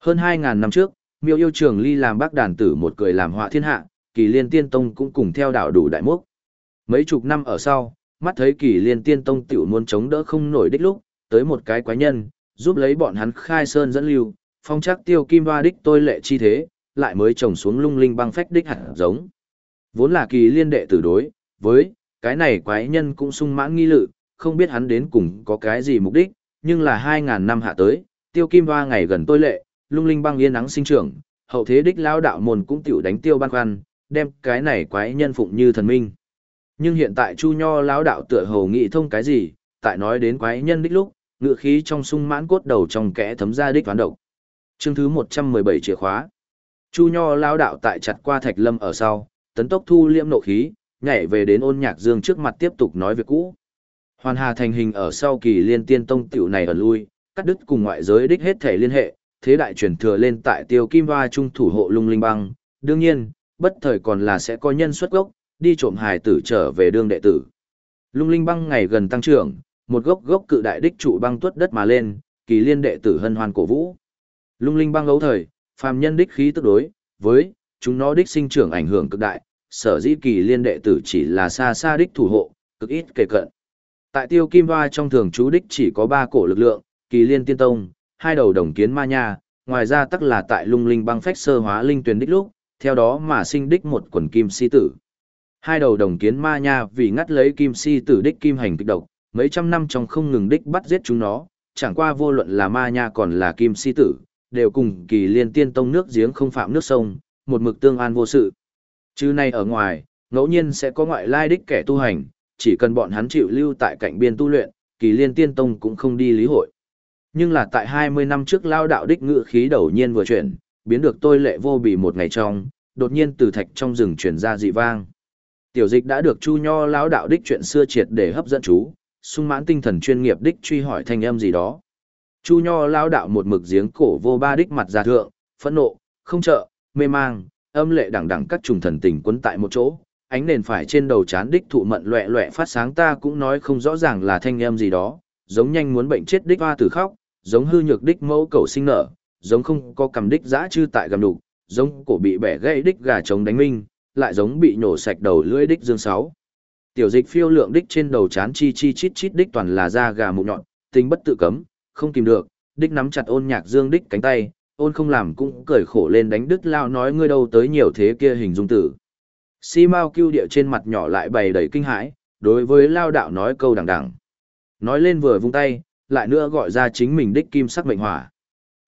Hơn 2.000 năm trước, miêu yêu trường ly làm bác đàn tử một cười làm họa thiên hạ, kỳ liên tiên tông cũng cùng theo đảo đủ đại mốc. Mấy chục năm ở sau, mắt thấy kỳ liên tiên tông tiểu muốn chống đỡ không nổi đích lúc, tới một cái quái nhân, giúp lấy bọn hắn khai sơn dẫn lưu, phong chắc tiêu kim hoa đích tôi lệ chi thế, lại mới trồng xuống lung linh băng phách đích hẳn giống. Vốn là kỳ liên đệ tử đối, với, cái này quái nhân cũng sung mãn nghi lự, không biết hắn đến cùng có cái gì mục đích, nhưng là 2.000 năm hạ tới, tiêu kim hoa ngày gần tôi lệ, lung linh băng yên nắng sinh trưởng, hậu thế đích lao đạo môn cũng tiểu đánh tiêu ban khoăn, đem cái này quái nhân phụng như thần minh. Nhưng hiện tại Chu Nho lão đạo tựa hồ nghị thông cái gì, tại nói đến quái nhân đích lúc, ngựa khí trong sung mãn cốt đầu trong kẽ thấm ra đích toán độc. Chương thứ 117 chìa khóa. Chu Nho lão đạo tại chặt qua Thạch Lâm ở sau, tấn tốc thu liễm nộ khí, nhảy về đến ôn nhạc dương trước mặt tiếp tục nói việc cũ. Hoàn Hà thành hình ở sau kỳ liên tiên tông tiểu này ở lui, cắt đứt cùng ngoại giới đích hết thể liên hệ, thế đại truyền thừa lên tại tiêu kim hoa trung thủ hộ lung linh băng. Đương nhiên, bất thời còn là sẽ có nhân xuất gốc, đi trộm hài tử trở về đương đệ tử. Lung linh băng ngày gần tăng trưởng, một gốc gốc cự đại đích trụ băng tuất đất mà lên, kỳ liên đệ tử hân hoan cổ vũ. Lung linh băng ấu thời, phàm nhân đích khí tức đối, với, chúng nó đích sinh trưởng ảnh hưởng cực đại, sở dĩ kỳ liên đệ tử chỉ là xa xa đích thủ hộ, cực ít kề cận. Tại tiêu kim hoa trong thường chú đích chỉ có ba cổ lực lượng, kỳ liên tiên tông, hai đầu đồng kiến ma nha, ngoài ra tắc là tại lung linh băng phách sơ hóa linh tuyển đích lúc, theo đó mà sinh đích một quần kim si tử. Hai đầu đồng kiến ma nha vì ngắt lấy kim si tử đích kim hành kích độc, mấy trăm năm trong không ngừng đích bắt giết chúng nó, chẳng qua vô luận là ma nha còn là kim si tử, đều cùng kỳ liên tiên tông nước giếng không phạm nước sông, một mực tương an vô sự. Chứ nay ở ngoài, ngẫu nhiên sẽ có ngoại lai đích kẻ tu hành, chỉ cần bọn hắn chịu lưu tại cạnh biên tu luyện, kỳ liên tiên tông cũng không đi lý hội. Nhưng là tại 20 năm trước lao đạo đích ngự khí đầu nhiên vừa chuyển, biến được tôi lệ vô bị một ngày trong, đột nhiên từ thạch trong rừng chuyển ra dị vang. Tiểu dịch đã được Chu Nho lão đạo đích chuyện xưa triệt để hấp dẫn chú, sung mãn tinh thần chuyên nghiệp đích truy hỏi thanh âm gì đó. Chu Nho lão đạo một mực giếng cổ vô ba đích mặt ra thượng, phẫn nộ, không trợ, mê mang, âm lệ đẳng đẳng các trùng thần tình quấn tại một chỗ, ánh nền phải trên đầu chán đích thụ mận loẹ loẹ phát sáng ta cũng nói không rõ ràng là thanh âm gì đó, giống nhanh muốn bệnh chết đích hoa tử khóc, giống hư nhược đích mẫu cầu sinh nở, giống không có cầm đích dã chư tại gầm đục, giống cổ bị bẻ gãy đích gà trống đánh minh, lại giống bị nhổ sạch đầu lưỡi đích dương sáu. Tiểu dịch phiêu lượng đích trên đầu chán chi chi chít chít đích toàn là da gà mụn nhọn, tính bất tự cấm, không kìm được, đích nắm chặt ôn nhạc dương đích cánh tay, ôn không làm cũng cười khổ lên đánh đứt lao nói ngươi đâu tới nhiều thế kia hình dung tử. Si Mao cưu địa trên mặt nhỏ lại bày đầy kinh hãi, đối với lao đạo nói câu đằng đằng. Nói lên vừa vung tay, lại nữa gọi ra chính mình đích kim sắc mệnh hỏa.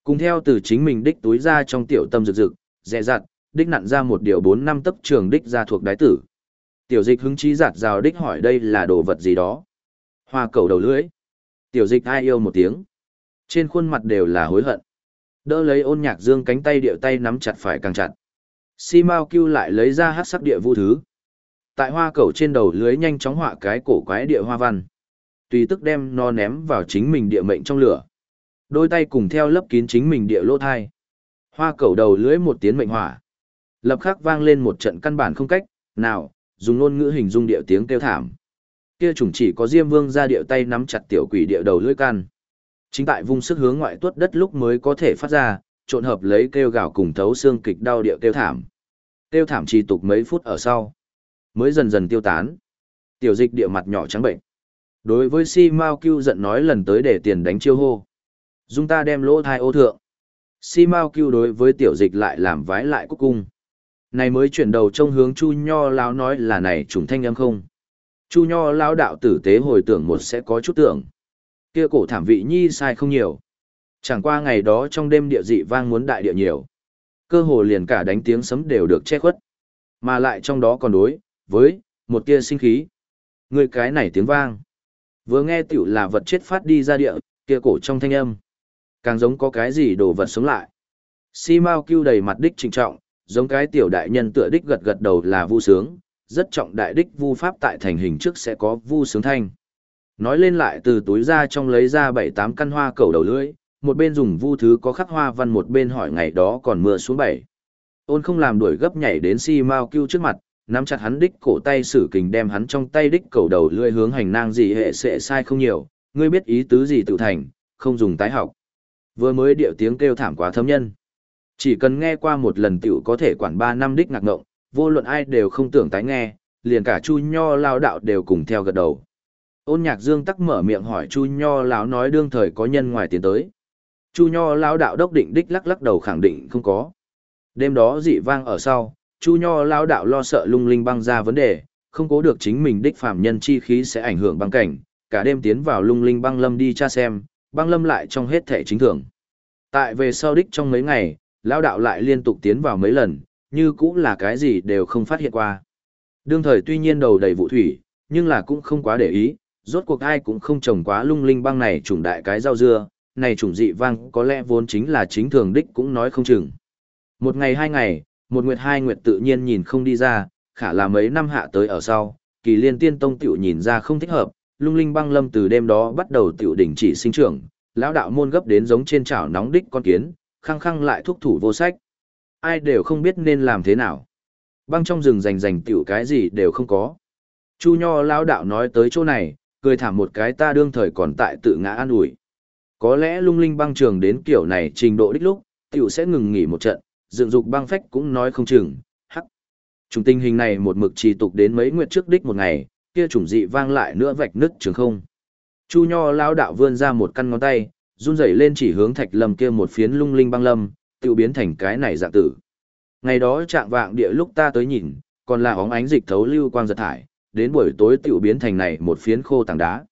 Cùng theo từ chính mình đích túi ra trong tiểu tâm rực rực, dẹ dặt, đích nặn ra một điều bốn năm tấc trường đích ra thuộc đái tử. Tiểu dịch hứng chí giạt rào đích hỏi đây là đồ vật gì đó. Hoa cầu đầu lưỡi. Tiểu dịch ai yêu một tiếng. Trên khuôn mặt đều là hối hận. Đỡ lấy ôn nhạc dương cánh tay điệu tay nắm chặt phải càng chặt. Si Mao Cưu lại lấy ra hát sắc địa vu thứ. Tại hoa cầu trên đầu lưới nhanh chóng họa cái cổ quái địa hoa văn. Tùy tức đem nó ném vào chính mình địa mệnh trong lửa. Đôi tay cùng theo lấp kín chính mình địa lỗ thai. Hoa cầu đầu lưới một tiếng mệnh hỏa. Lập khắc vang lên một trận căn bản không cách, nào, dùng ngôn ngữ hình dung địa tiếng kêu thảm. Kia chủng chỉ có Diêm Vương ra điệu tay nắm chặt tiểu quỷ địa đầu lưỡi can. Chính tại vùng sức hướng ngoại tuốt đất lúc mới có thể phát ra, trộn hợp lấy kêu gào cùng thấu xương kịch đau địa kêu thảm. Kêu thảm trì tục mấy phút ở sau, mới dần dần tiêu tán. Tiểu dịch địa mặt nhỏ trắng bệnh. Đối với Si Mao Cưu giận nói lần tới để tiền đánh chiêu hô. Dung ta đem lỗ thai ô thượng. Si Mao Cưu đối với tiểu dịch lại làm vái lại cúc cung. Này mới chuyển đầu trông hướng Chu Nho lão nói là này trùng thanh âm không. Chu Nho lão đạo tử tế hồi tưởng một sẽ có chút tưởng. Kia cổ thảm vị nhi sai không nhiều. Chẳng qua ngày đó trong đêm địa dị vang muốn đại địa nhiều. Cơ hồ liền cả đánh tiếng sấm đều được che khuất. Mà lại trong đó còn đối, với, một tia sinh khí. Người cái này tiếng vang. Vừa nghe tiểu là vật chết phát đi ra địa, kia cổ trong thanh âm. Càng giống có cái gì đồ vật sống lại. Si Mao kêu đầy mặt đích trịnh trọng, giống cái tiểu đại nhân tựa đích gật gật đầu là vu sướng, rất trọng đại đích vu pháp tại thành hình trước sẽ có vu sướng thanh. Nói lên lại từ túi ra trong lấy ra bảy tám căn hoa cầu đầu lưỡi, một bên dùng vu thứ có khắc hoa văn một bên hỏi ngày đó còn mưa xuống bảy. Ôn không làm đuổi gấp nhảy đến si mau kêu trước mặt, nắm chặt hắn đích cổ tay sử kình đem hắn trong tay đích cầu đầu lưỡi hướng hành nang gì hệ sẽ sai không nhiều, ngươi biết ý tứ gì tự thành, không dùng tái học. Vừa mới điệu tiếng kêu thảm quá thâm nhân. Chỉ cần nghe qua một lần tiểu có thể quản ba năm đích ngạc ngộng, vô luận ai đều không tưởng tái nghe, liền cả Chu Nho lao đạo đều cùng theo gật đầu. Ôn Nhạc Dương tắc mở miệng hỏi Chu Nho lão nói đương thời có nhân ngoài tiến tới. Chu Nho lão đạo đốc định đích lắc lắc đầu khẳng định không có. Đêm đó dị vang ở sau, Chu Nho lão đạo lo sợ lung linh băng ra vấn đề, không cố được chính mình đích phạm nhân chi khí sẽ ảnh hưởng băng cảnh, cả đêm tiến vào lung linh băng lâm đi tra xem, băng lâm lại trong hết thể chính thường. Tại về sau đích trong mấy ngày, lão đạo lại liên tục tiến vào mấy lần, như cũng là cái gì đều không phát hiện qua. Đương thời tuy nhiên đầu đầy vụ thủy, nhưng là cũng không quá để ý, rốt cuộc ai cũng không trồng quá lung linh băng này trùng đại cái rau dưa, này trùng dị vang có lẽ vốn chính là chính thường đích cũng nói không chừng. Một ngày hai ngày, một nguyệt hai nguyệt tự nhiên nhìn không đi ra, khả là mấy năm hạ tới ở sau, kỳ liên tiên tông tiểu nhìn ra không thích hợp, lung linh băng lâm từ đêm đó bắt đầu tiểu đỉnh chỉ sinh trưởng, lão đạo môn gấp đến giống trên chảo nóng đích con kiến, khăng khăng lại thúc thủ vô sách. Ai đều không biết nên làm thế nào. Băng trong rừng rành rành tiểu cái gì đều không có. Chu Nho lão đạo nói tới chỗ này, cười thảm một cái ta đương thời còn tại tự ngã an ủi. Có lẽ lung linh băng trường đến kiểu này trình độ đích lúc, tiểu sẽ ngừng nghỉ một trận, dựng dục băng phách cũng nói không chừng, hắc. Trùng tình hình này một mực trì tục đến mấy nguyệt trước đích một ngày, kia trùng dị vang lại nữa vạch nứt trường không. Chu Nho lão đạo vươn ra một căn ngón tay, run rẩy lên chỉ hướng thạch lâm kia một phiến lung linh băng lâm, tiểu biến thành cái này dạng tử. Ngày đó trạng vạng địa lúc ta tới nhìn, còn là óng ánh dịch thấu lưu quang giật thải, đến buổi tối tiểu biến thành này một phiến khô tảng đá.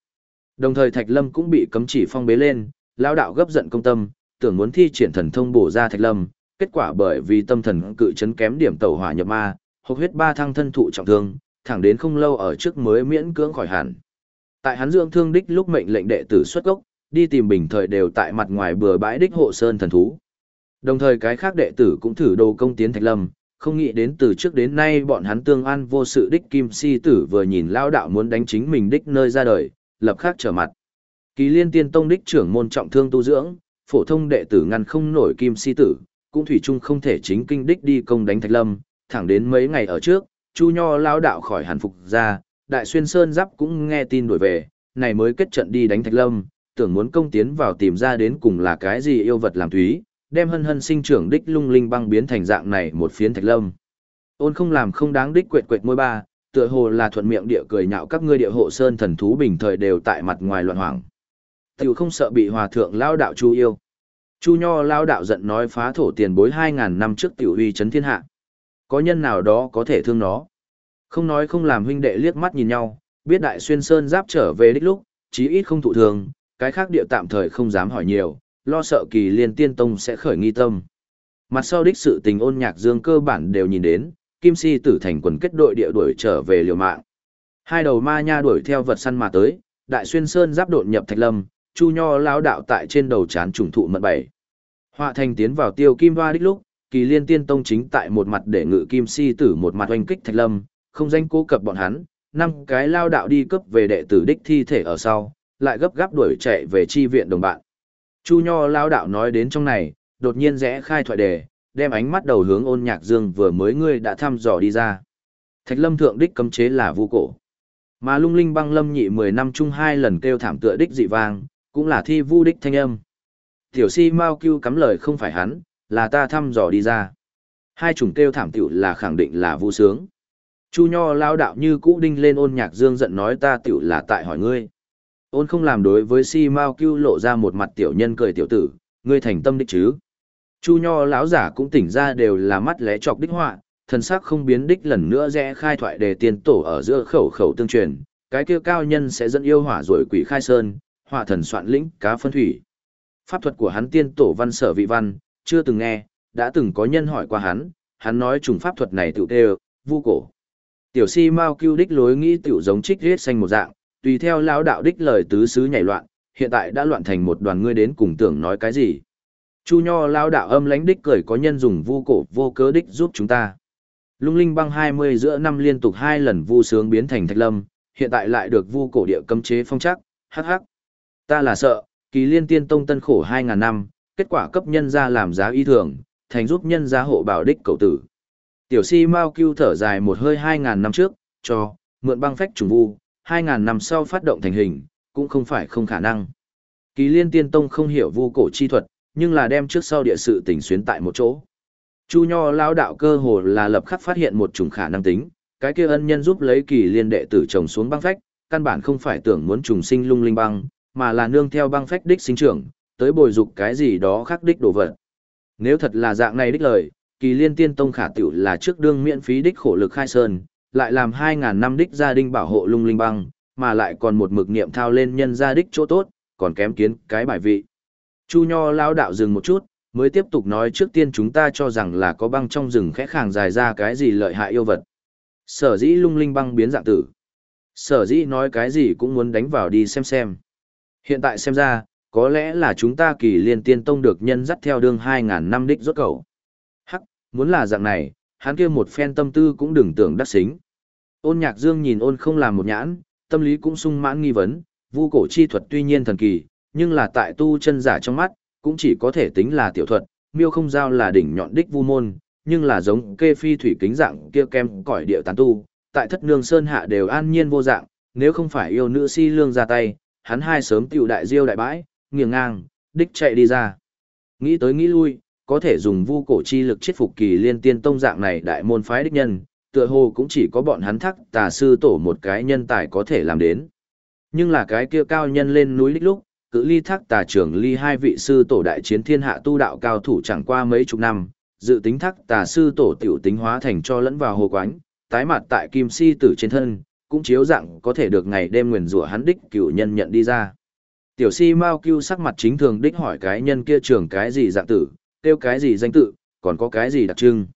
Đồng thời Thạch Lâm cũng bị cấm chỉ phong bế lên, lão đạo gấp giận công tâm, tưởng muốn thi triển thần thông bổ ra Thạch Lâm, kết quả bởi vì tâm thần cự chấn kém điểm tẩu hỏa nhập ma, hộc huyết ba thăng thân thụ trọng thương, thẳng đến không lâu ở trước mới miễn cưỡng khỏi hẳn. Tại hắn dưỡng thương đích lúc mệnh lệnh đệ tử xuất gốc, đi tìm bình thời đều tại mặt ngoài bừa bãi đích hộ sơn thần thú. Đồng thời cái khác đệ tử cũng thử đồ công tiến Thạch Lâm, không nghĩ đến từ trước đến nay bọn hắn tương an vô sự đích kim si tử vừa nhìn lao đạo muốn đánh chính mình đích nơi ra đời, lập khác trở mặt. Kỳ liên tiên tông đích trưởng môn trọng thương tu dưỡng, phổ thông đệ tử ngăn không nổi kim si tử, cũng thủy chung không thể chính kinh đích đi công đánh thạch lâm, thẳng đến mấy ngày ở trước, chu nho lao đạo khỏi hàn phục ra, đại xuyên sơn giáp cũng nghe tin đổi về, này mới kết trận đi đánh thạch lâm, tưởng muốn công tiến vào tìm ra đến cùng là cái gì yêu vật làm thúy, đem hân hân sinh trưởng đích lung linh băng biến thành dạng này một phiến thạch lâm. Ôn không làm không đáng đích quệt quệt môi ba, tựa hồ là thuận miệng địa cười nhạo các ngươi địa hộ sơn thần thú bình thời đều tại mặt ngoài loạn hoảng. Tiểu không sợ bị hòa thượng lao đạo chu yêu. Chu nho lao đạo giận nói phá thổ tiền bối hai ngàn năm trước tiểu uy chấn thiên hạ. Có nhân nào đó có thể thương nó. Không nói không làm huynh đệ liếc mắt nhìn nhau, biết đại xuyên sơn giáp trở về đích lúc, chí ít không thụ thường, cái khác địa tạm thời không dám hỏi nhiều, lo sợ kỳ liên tiên tông sẽ khởi nghi tâm. Mặt sau đích sự tình ôn nhạc dương cơ bản đều nhìn đến, kim si tử thành quần kết đội địa đuổi trở về liều mạng. Hai đầu ma nha đuổi theo vật săn mà tới, đại xuyên sơn giáp đột nhập thạch lâm, chu nho lao đạo tại trên đầu chán trùng thụ mật bảy. Họa thành tiến vào tiêu kim hoa đích lúc, kỳ liên tiên tông chính tại một mặt để ngự kim si tử một mặt oanh kích thạch lâm, không danh cố cập bọn hắn, năm cái lao đạo đi cấp về đệ tử đích thi thể ở sau, lại gấp gáp đuổi chạy về chi viện đồng bạn. Chu Nho lao đạo nói đến trong này, đột nhiên rẽ khai thoại đề, đem ánh mắt đầu hướng ôn nhạc dương vừa mới ngươi đã thăm dò đi ra. Thạch lâm thượng đích cấm chế là vu cổ. Mà lung linh băng lâm nhị 10 năm chung hai lần kêu thảm tựa đích dị vang, cũng là thi vu đích thanh âm. Tiểu si mau kêu cắm lời không phải hắn, là ta thăm dò đi ra. Hai chủng kêu thảm tiểu là khẳng định là vu sướng. Chu Nho lao đạo như cũ đinh lên ôn nhạc dương giận nói ta tiểu là tại hỏi ngươi. Ôn không làm đối với si mau Cưu lộ ra một mặt tiểu nhân cười tiểu tử, ngươi thành tâm đích chứ. Chu Nho lão giả cũng tỉnh ra đều là mắt lẽ chọc đích họa, thần sắc không biến đích lần nữa rẽ khai thoại đề tiên tổ ở giữa khẩu khẩu tương truyền, cái kia cao nhân sẽ dẫn yêu hỏa rồi quỷ khai sơn, hỏa thần soạn lĩnh cá phân thủy. Pháp thuật của hắn tiên tổ văn sở vị văn, chưa từng nghe, đã từng có nhân hỏi qua hắn, hắn nói trùng pháp thuật này tự đều vu cổ. Tiểu si mau Cưu đích lối nghĩ tiểu giống trích riết xanh một dạng, tùy theo lão đạo đích lời tứ xứ nhảy loạn, hiện tại đã loạn thành một đoàn ngươi đến cùng tưởng nói cái gì. Chu Nho lão đạo âm lánh đích cười có nhân dùng vu cổ vô cớ đích giúp chúng ta. Lung linh băng 20 giữa năm liên tục hai lần vu sướng biến thành thạch lâm, hiện tại lại được vu cổ địa cấm chế phong chắc, hắc hắc. Ta là sợ, kỳ liên tiên tông tân khổ 2.000 năm, kết quả cấp nhân ra làm giá y thường, thành giúp nhân gia hộ bảo đích cậu tử. Tiểu si mau kêu thở dài một hơi 2.000 năm trước, cho, mượn băng phách trùng vu, 2.000 năm sau phát động thành hình, cũng không phải không khả năng. Kỳ liên tiên tông không hiểu vu cổ chi thuật, nhưng là đem trước sau địa sự tình xuyến tại một chỗ. Chu Nho lao đạo cơ hồ là lập khắc phát hiện một chủng khả năng tính, cái kia ân nhân giúp lấy kỳ liên đệ tử trồng xuống băng phách, căn bản không phải tưởng muốn trùng sinh lung linh băng, mà là nương theo băng phách đích sinh trưởng, tới bồi dục cái gì đó khác đích đồ vật. Nếu thật là dạng này đích lời, kỳ liên tiên tông khả tiểu là trước đương miễn phí đích khổ lực khai sơn, lại làm 2.000 năm đích gia đình bảo hộ lung linh băng, mà lại còn một mực niệm thao lên nhân gia đích chỗ tốt, còn kém kiến cái bài vị. Chu Nho lao đạo dừng một chút, mới tiếp tục nói trước tiên chúng ta cho rằng là có băng trong rừng khẽ khàng dài ra cái gì lợi hại yêu vật. Sở dĩ lung linh băng biến dạng tử. Sở dĩ nói cái gì cũng muốn đánh vào đi xem xem. Hiện tại xem ra, có lẽ là chúng ta kỳ liên tiên tông được nhân dắt theo đương 2.000 năm đích rốt cầu. Hắc, muốn là dạng này, hắn kia một phen tâm tư cũng đừng tưởng đắc xính. Ôn nhạc dương nhìn ôn không làm một nhãn, tâm lý cũng sung mãn nghi vấn, vu cổ chi thuật tuy nhiên thần kỳ, nhưng là tại tu chân giả trong mắt, cũng chỉ có thể tính là tiểu thuật, miêu không giao là đỉnh nhọn đích vu môn, nhưng là giống kê phi thủy kính dạng kia kem cỏi điệu tán tu, tại thất nương sơn hạ đều an nhiên vô dạng, nếu không phải yêu nữ si lương ra tay, hắn hai sớm tiểu đại diêu đại bãi, nghiêng ngang, đích chạy đi ra. Nghĩ tới nghĩ lui, có thể dùng vu cổ chi lực chết phục kỳ liên tiên tông dạng này đại môn phái đích nhân, tựa hồ cũng chỉ có bọn hắn thắc tà sư tổ một cái nhân tài có thể làm đến. Nhưng là cái kia cao nhân lên núi đích lúc, cự ly thác tà trưởng ly hai vị sư tổ đại chiến thiên hạ tu đạo cao thủ chẳng qua mấy chục năm, dự tính thác tà sư tổ tiểu tính hóa thành cho lẫn vào hồ quánh, tái mặt tại kim si tử trên thân, cũng chiếu dạng có thể được ngày đêm nguyền rủa hắn đích cửu nhân nhận đi ra. Tiểu si mau Cưu sắc mặt chính thường đích hỏi cái nhân kia trưởng cái gì dạng tử, tiêu cái gì danh tự, còn có cái gì đặc trưng.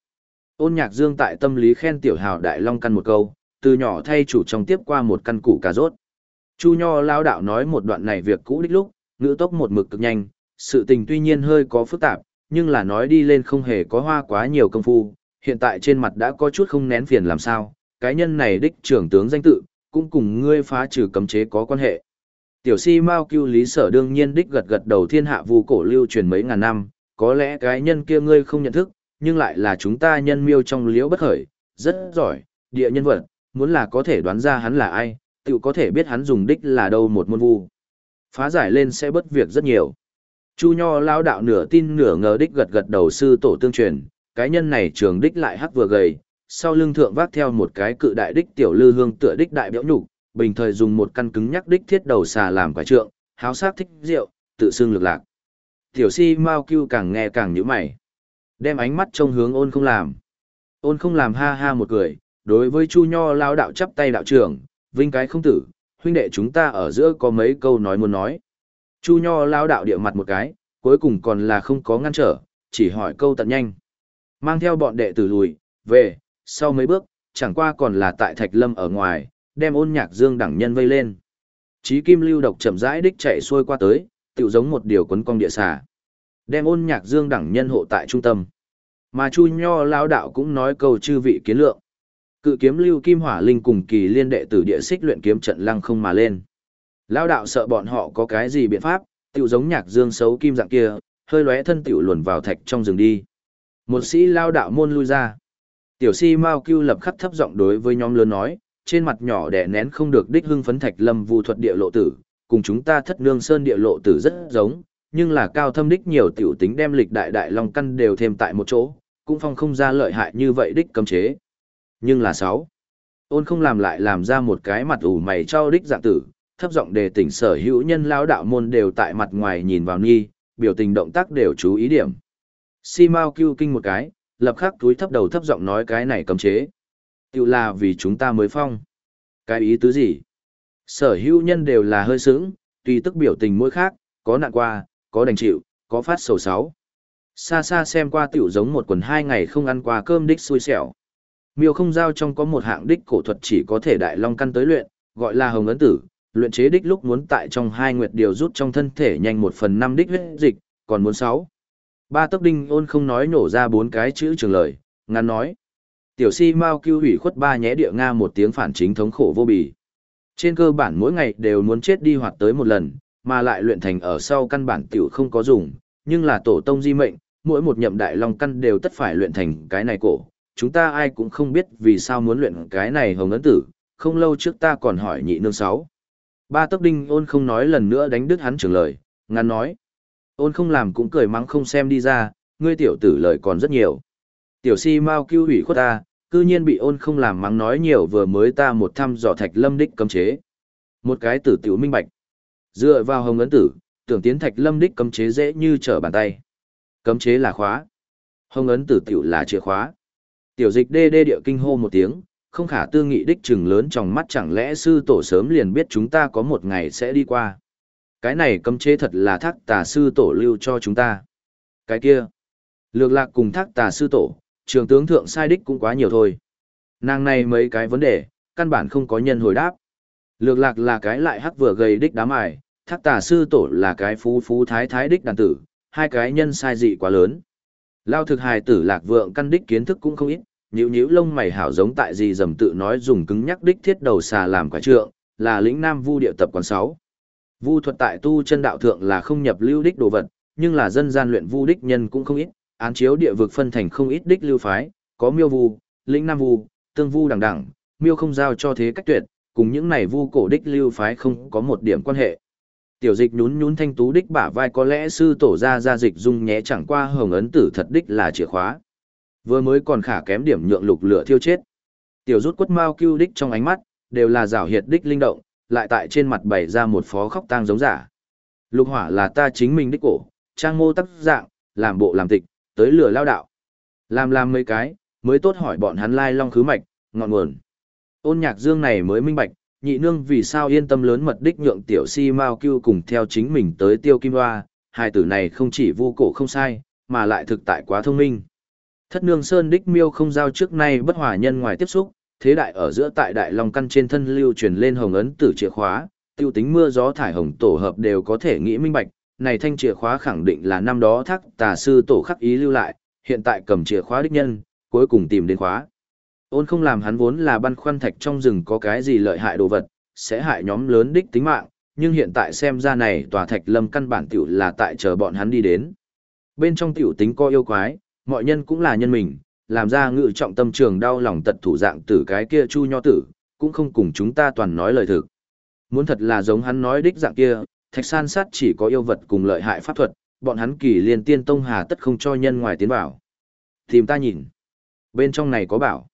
Ôn nhạc dương tại tâm lý khen tiểu hào đại long căn một câu, từ nhỏ thay chủ trong tiếp qua một căn củ cà rốt. Chu Nho lao đạo nói một đoạn này việc cũ đích lúc, ngữ tốc một mực cực nhanh, sự tình tuy nhiên hơi có phức tạp, nhưng là nói đi lên không hề có hoa quá nhiều công phu, hiện tại trên mặt đã có chút không nén phiền làm sao, cái nhân này đích trưởng tướng danh tự, cũng cùng ngươi phá trừ cấm chế có quan hệ. Tiểu si Mao Cưu Lý Sở đương nhiên đích gật gật đầu thiên hạ vu cổ lưu truyền mấy ngàn năm, có lẽ cái nhân kia ngươi không nhận thức, nhưng lại là chúng ta nhân miêu trong liễu bất khởi, rất giỏi, địa nhân vật, muốn là có thể đoán ra hắn là ai, tự có thể biết hắn dùng đích là đâu một môn vu. Phá giải lên sẽ bất việc rất nhiều. Chu Nho lao đạo nửa tin nửa ngờ đích gật gật đầu sư tổ tương truyền, cái nhân này trường đích lại hắc vừa gầy, sau lưng thượng vác theo một cái cự đại đích tiểu lư hương tựa đích đại biểu nhục, bình thời dùng một căn cứng nhắc đích thiết đầu xà làm quả trượng, háo sát thích rượu, tự xưng lực lạc. Tiểu si Mao Cưu càng nghe càng nhíu mày. Đem ánh mắt trông hướng ôn không làm. Ôn không làm ha ha một cười, đối với Chu Nho lao đạo chắp tay đạo trưởng, vinh cái không tử, huynh đệ chúng ta ở giữa có mấy câu nói muốn nói. Chu Nho lao đạo địa mặt một cái, cuối cùng còn là không có ngăn trở, chỉ hỏi câu tận nhanh. Mang theo bọn đệ tử lùi, về, sau mấy bước, chẳng qua còn là tại Thạch Lâm ở ngoài, đem ôn nhạc dương đẳng nhân vây lên. Chí kim lưu độc chậm rãi đích chạy xuôi qua tới, tự giống một điều quấn cong địa xà. Đem ôn nhạc dương đẳng nhân hộ tại trung tâm. Mà Chu Nho lao đạo cũng nói câu chư vị kiến lượng. Cự kiếm lưu kim hỏa linh cùng kỳ liên đệ tử địa xích luyện kiếm trận lăng không mà lên. Lao đạo sợ bọn họ có cái gì biện pháp, tiểu giống nhạc dương xấu kim dạng kia, hơi lóe thân tiểu luồn vào thạch trong rừng đi. Một sĩ lao đạo môn lui ra. Tiểu si Mao Cưu lập khắc thấp giọng đối với nhóm lớn nói, trên mặt nhỏ đẻ nén không được đích hưng phấn thạch lâm vu thuật địa lộ tử, cùng chúng ta thất nương sơn địa lộ tử rất giống, nhưng là cao thâm đích nhiều tiểu tính đem lịch đại đại long căn đều thêm tại một chỗ, cũng phong không ra lợi hại như vậy đích cấm chế. Nhưng là sáu, ôn không làm lại làm ra một cái mặt ủ mày cho đích dạng tử, thấp giọng đề tỉnh sở hữu nhân lao đạo môn đều tại mặt ngoài nhìn vào nghi, biểu tình động tác đều chú ý điểm. Si Mao kêu kinh một cái, lập khắc túi thấp đầu thấp giọng nói cái này cấm chế. Tiểu là vì chúng ta mới phong. Cái ý tứ gì? Sở hữu nhân đều là hơi sướng, tùy tức biểu tình mỗi khác, có nạn qua, có đành chịu, có phát sầu sáu. Xa xa xem qua tiểu giống một quần hai ngày không ăn qua cơm đích xui xẻo. Miêu không giao trong có một hạng đích cổ thuật chỉ có thể đại long căn tới luyện, gọi là hồng ấn tử, luyện chế đích lúc muốn tại trong hai nguyệt điều rút trong thân thể nhanh một phần năm đích huyết dịch, còn muốn sáu. Ba tốc đinh ôn không nói nổ ra bốn cái chữ trường lời, ngắn nói. Tiểu si mau cứu hủy khuất ba nhé địa Nga một tiếng phản chính thống khổ vô bì. Trên cơ bản mỗi ngày đều muốn chết đi hoạt tới một lần, mà lại luyện thành ở sau căn bản tiểu không có dùng, nhưng là tổ tông di mệnh, mỗi một nhậm đại long căn đều tất phải luyện thành cái này cổ. Chúng ta ai cũng không biết vì sao muốn luyện cái này hồng ấn tử, không lâu trước ta còn hỏi nhị nương sáu. Ba tốc đinh ôn không nói lần nữa đánh đứt hắn trưởng lời, ngắn nói. Ôn không làm cũng cười mắng không xem đi ra, ngươi tiểu tử lời còn rất nhiều. Tiểu si mau cứu hủy khuất ta, cư nhiên bị ôn không làm mắng nói nhiều vừa mới ta một thăm dò thạch lâm đích cấm chế. Một cái tử tiểu minh bạch. Dựa vào hồng ấn tử, tưởng tiến thạch lâm đích cấm chế dễ như trở bàn tay. Cấm chế là khóa. Hồng ấn tử tiểu là chìa khóa. Tiểu dịch đê đê địa kinh hô một tiếng, không khả tư nghị đích chừng lớn trong mắt chẳng lẽ sư tổ sớm liền biết chúng ta có một ngày sẽ đi qua. Cái này cấm chế thật là thác tà sư tổ lưu cho chúng ta. Cái kia, lược lạc cùng thác tà sư tổ, trường tướng thượng sai đích cũng quá nhiều thôi. Nàng này mấy cái vấn đề, căn bản không có nhân hồi đáp. Lược lạc là cái lại hắc vừa gầy đích đám ải, thác tà sư tổ là cái phú phú thái thái đích đàn tử, hai cái nhân sai dị quá lớn. Lao thực hài tử lạc vượng căn đích kiến thức cũng không ít, nhíu nhíu lông mày hảo giống tại gì dầm tự nói dùng cứng nhắc đích thiết đầu xà làm quả trượng, là lĩnh nam vu địa tập quán 6. Vu thuật tại tu chân đạo thượng là không nhập lưu đích đồ vật, nhưng là dân gian luyện vu đích nhân cũng không ít, án chiếu địa vực phân thành không ít đích lưu phái, có miêu vu, lĩnh nam vu, tương vu đẳng đẳng, miêu không giao cho thế cách tuyệt, cùng những này vu cổ đích lưu phái không có một điểm quan hệ. Tiểu dịch nhún nhún thanh tú đích bả vai có lẽ sư tổ ra ra dịch dung nhé chẳng qua hồng ấn tử thật đích là chìa khóa. Vừa mới còn khả kém điểm nhượng lục lửa thiêu chết. Tiểu rút quất mau cưu đích trong ánh mắt, đều là rảo hiệt đích linh động, lại tại trên mặt bày ra một phó khóc tang giống giả. Lục hỏa là ta chính mình đích cổ, trang mô tác dạng, làm bộ làm tịch, tới lửa lao đạo. Làm làm mấy cái, mới tốt hỏi bọn hắn lai long khứ mạch, ngọn nguồn. Ôn nhạc dương này mới minh bạch, nhị nương vì sao yên tâm lớn mật đích nhượng tiểu si mao cưu cùng theo chính mình tới tiêu kim hoa, hai tử này không chỉ vu cổ không sai, mà lại thực tại quá thông minh. Thất nương sơn đích miêu không giao trước nay bất hòa nhân ngoài tiếp xúc, thế đại ở giữa tại đại long căn trên thân lưu truyền lên hồng ấn tử chìa khóa, tiêu tính mưa gió thải hồng tổ hợp đều có thể nghĩ minh bạch, này thanh chìa khóa khẳng định là năm đó thác tà sư tổ khắc ý lưu lại, hiện tại cầm chìa khóa đích nhân, cuối cùng tìm đến khóa. Ôn không làm hắn vốn là băn khoăn thạch trong rừng có cái gì lợi hại đồ vật, sẽ hại nhóm lớn đích tính mạng, nhưng hiện tại xem ra này tòa thạch lâm căn bản tiểu là tại chờ bọn hắn đi đến. Bên trong tiểu tính có yêu quái, mọi nhân cũng là nhân mình, làm ra ngự trọng tâm trường đau lòng tật thủ dạng tử cái kia chu nho tử, cũng không cùng chúng ta toàn nói lời thực. Muốn thật là giống hắn nói đích dạng kia, thạch san sát chỉ có yêu vật cùng lợi hại pháp thuật, bọn hắn kỳ liên tiên tông hà tất không cho nhân ngoài tiến vào. Tìm ta nhìn. Bên trong này có bảo.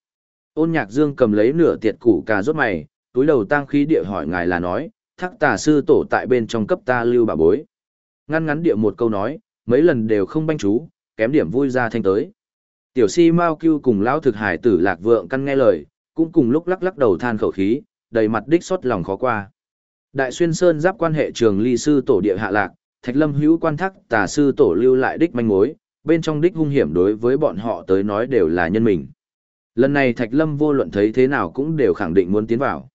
Ôn nhạc dương cầm lấy nửa tiệt củ cà rốt mày, túi đầu tang khí địa hỏi ngài là nói, thác tà sư tổ tại bên trong cấp ta lưu bà bối. Ngăn ngắn địa một câu nói, mấy lần đều không banh chú, kém điểm vui ra thanh tới. Tiểu si Mao Cưu cùng lão thực hải tử lạc vượng căn nghe lời, cũng cùng lúc lắc lắc đầu than khẩu khí, đầy mặt đích xót lòng khó qua. Đại xuyên sơn giáp quan hệ trường ly sư tổ địa hạ lạc, thạch lâm hữu quan thắc tà sư tổ lưu lại đích manh mối, bên trong đích hung hiểm đối với bọn họ tới nói đều là nhân mình. Lần này thạch lâm vô luận thấy thế nào cũng đều khẳng định muốn tiến vào.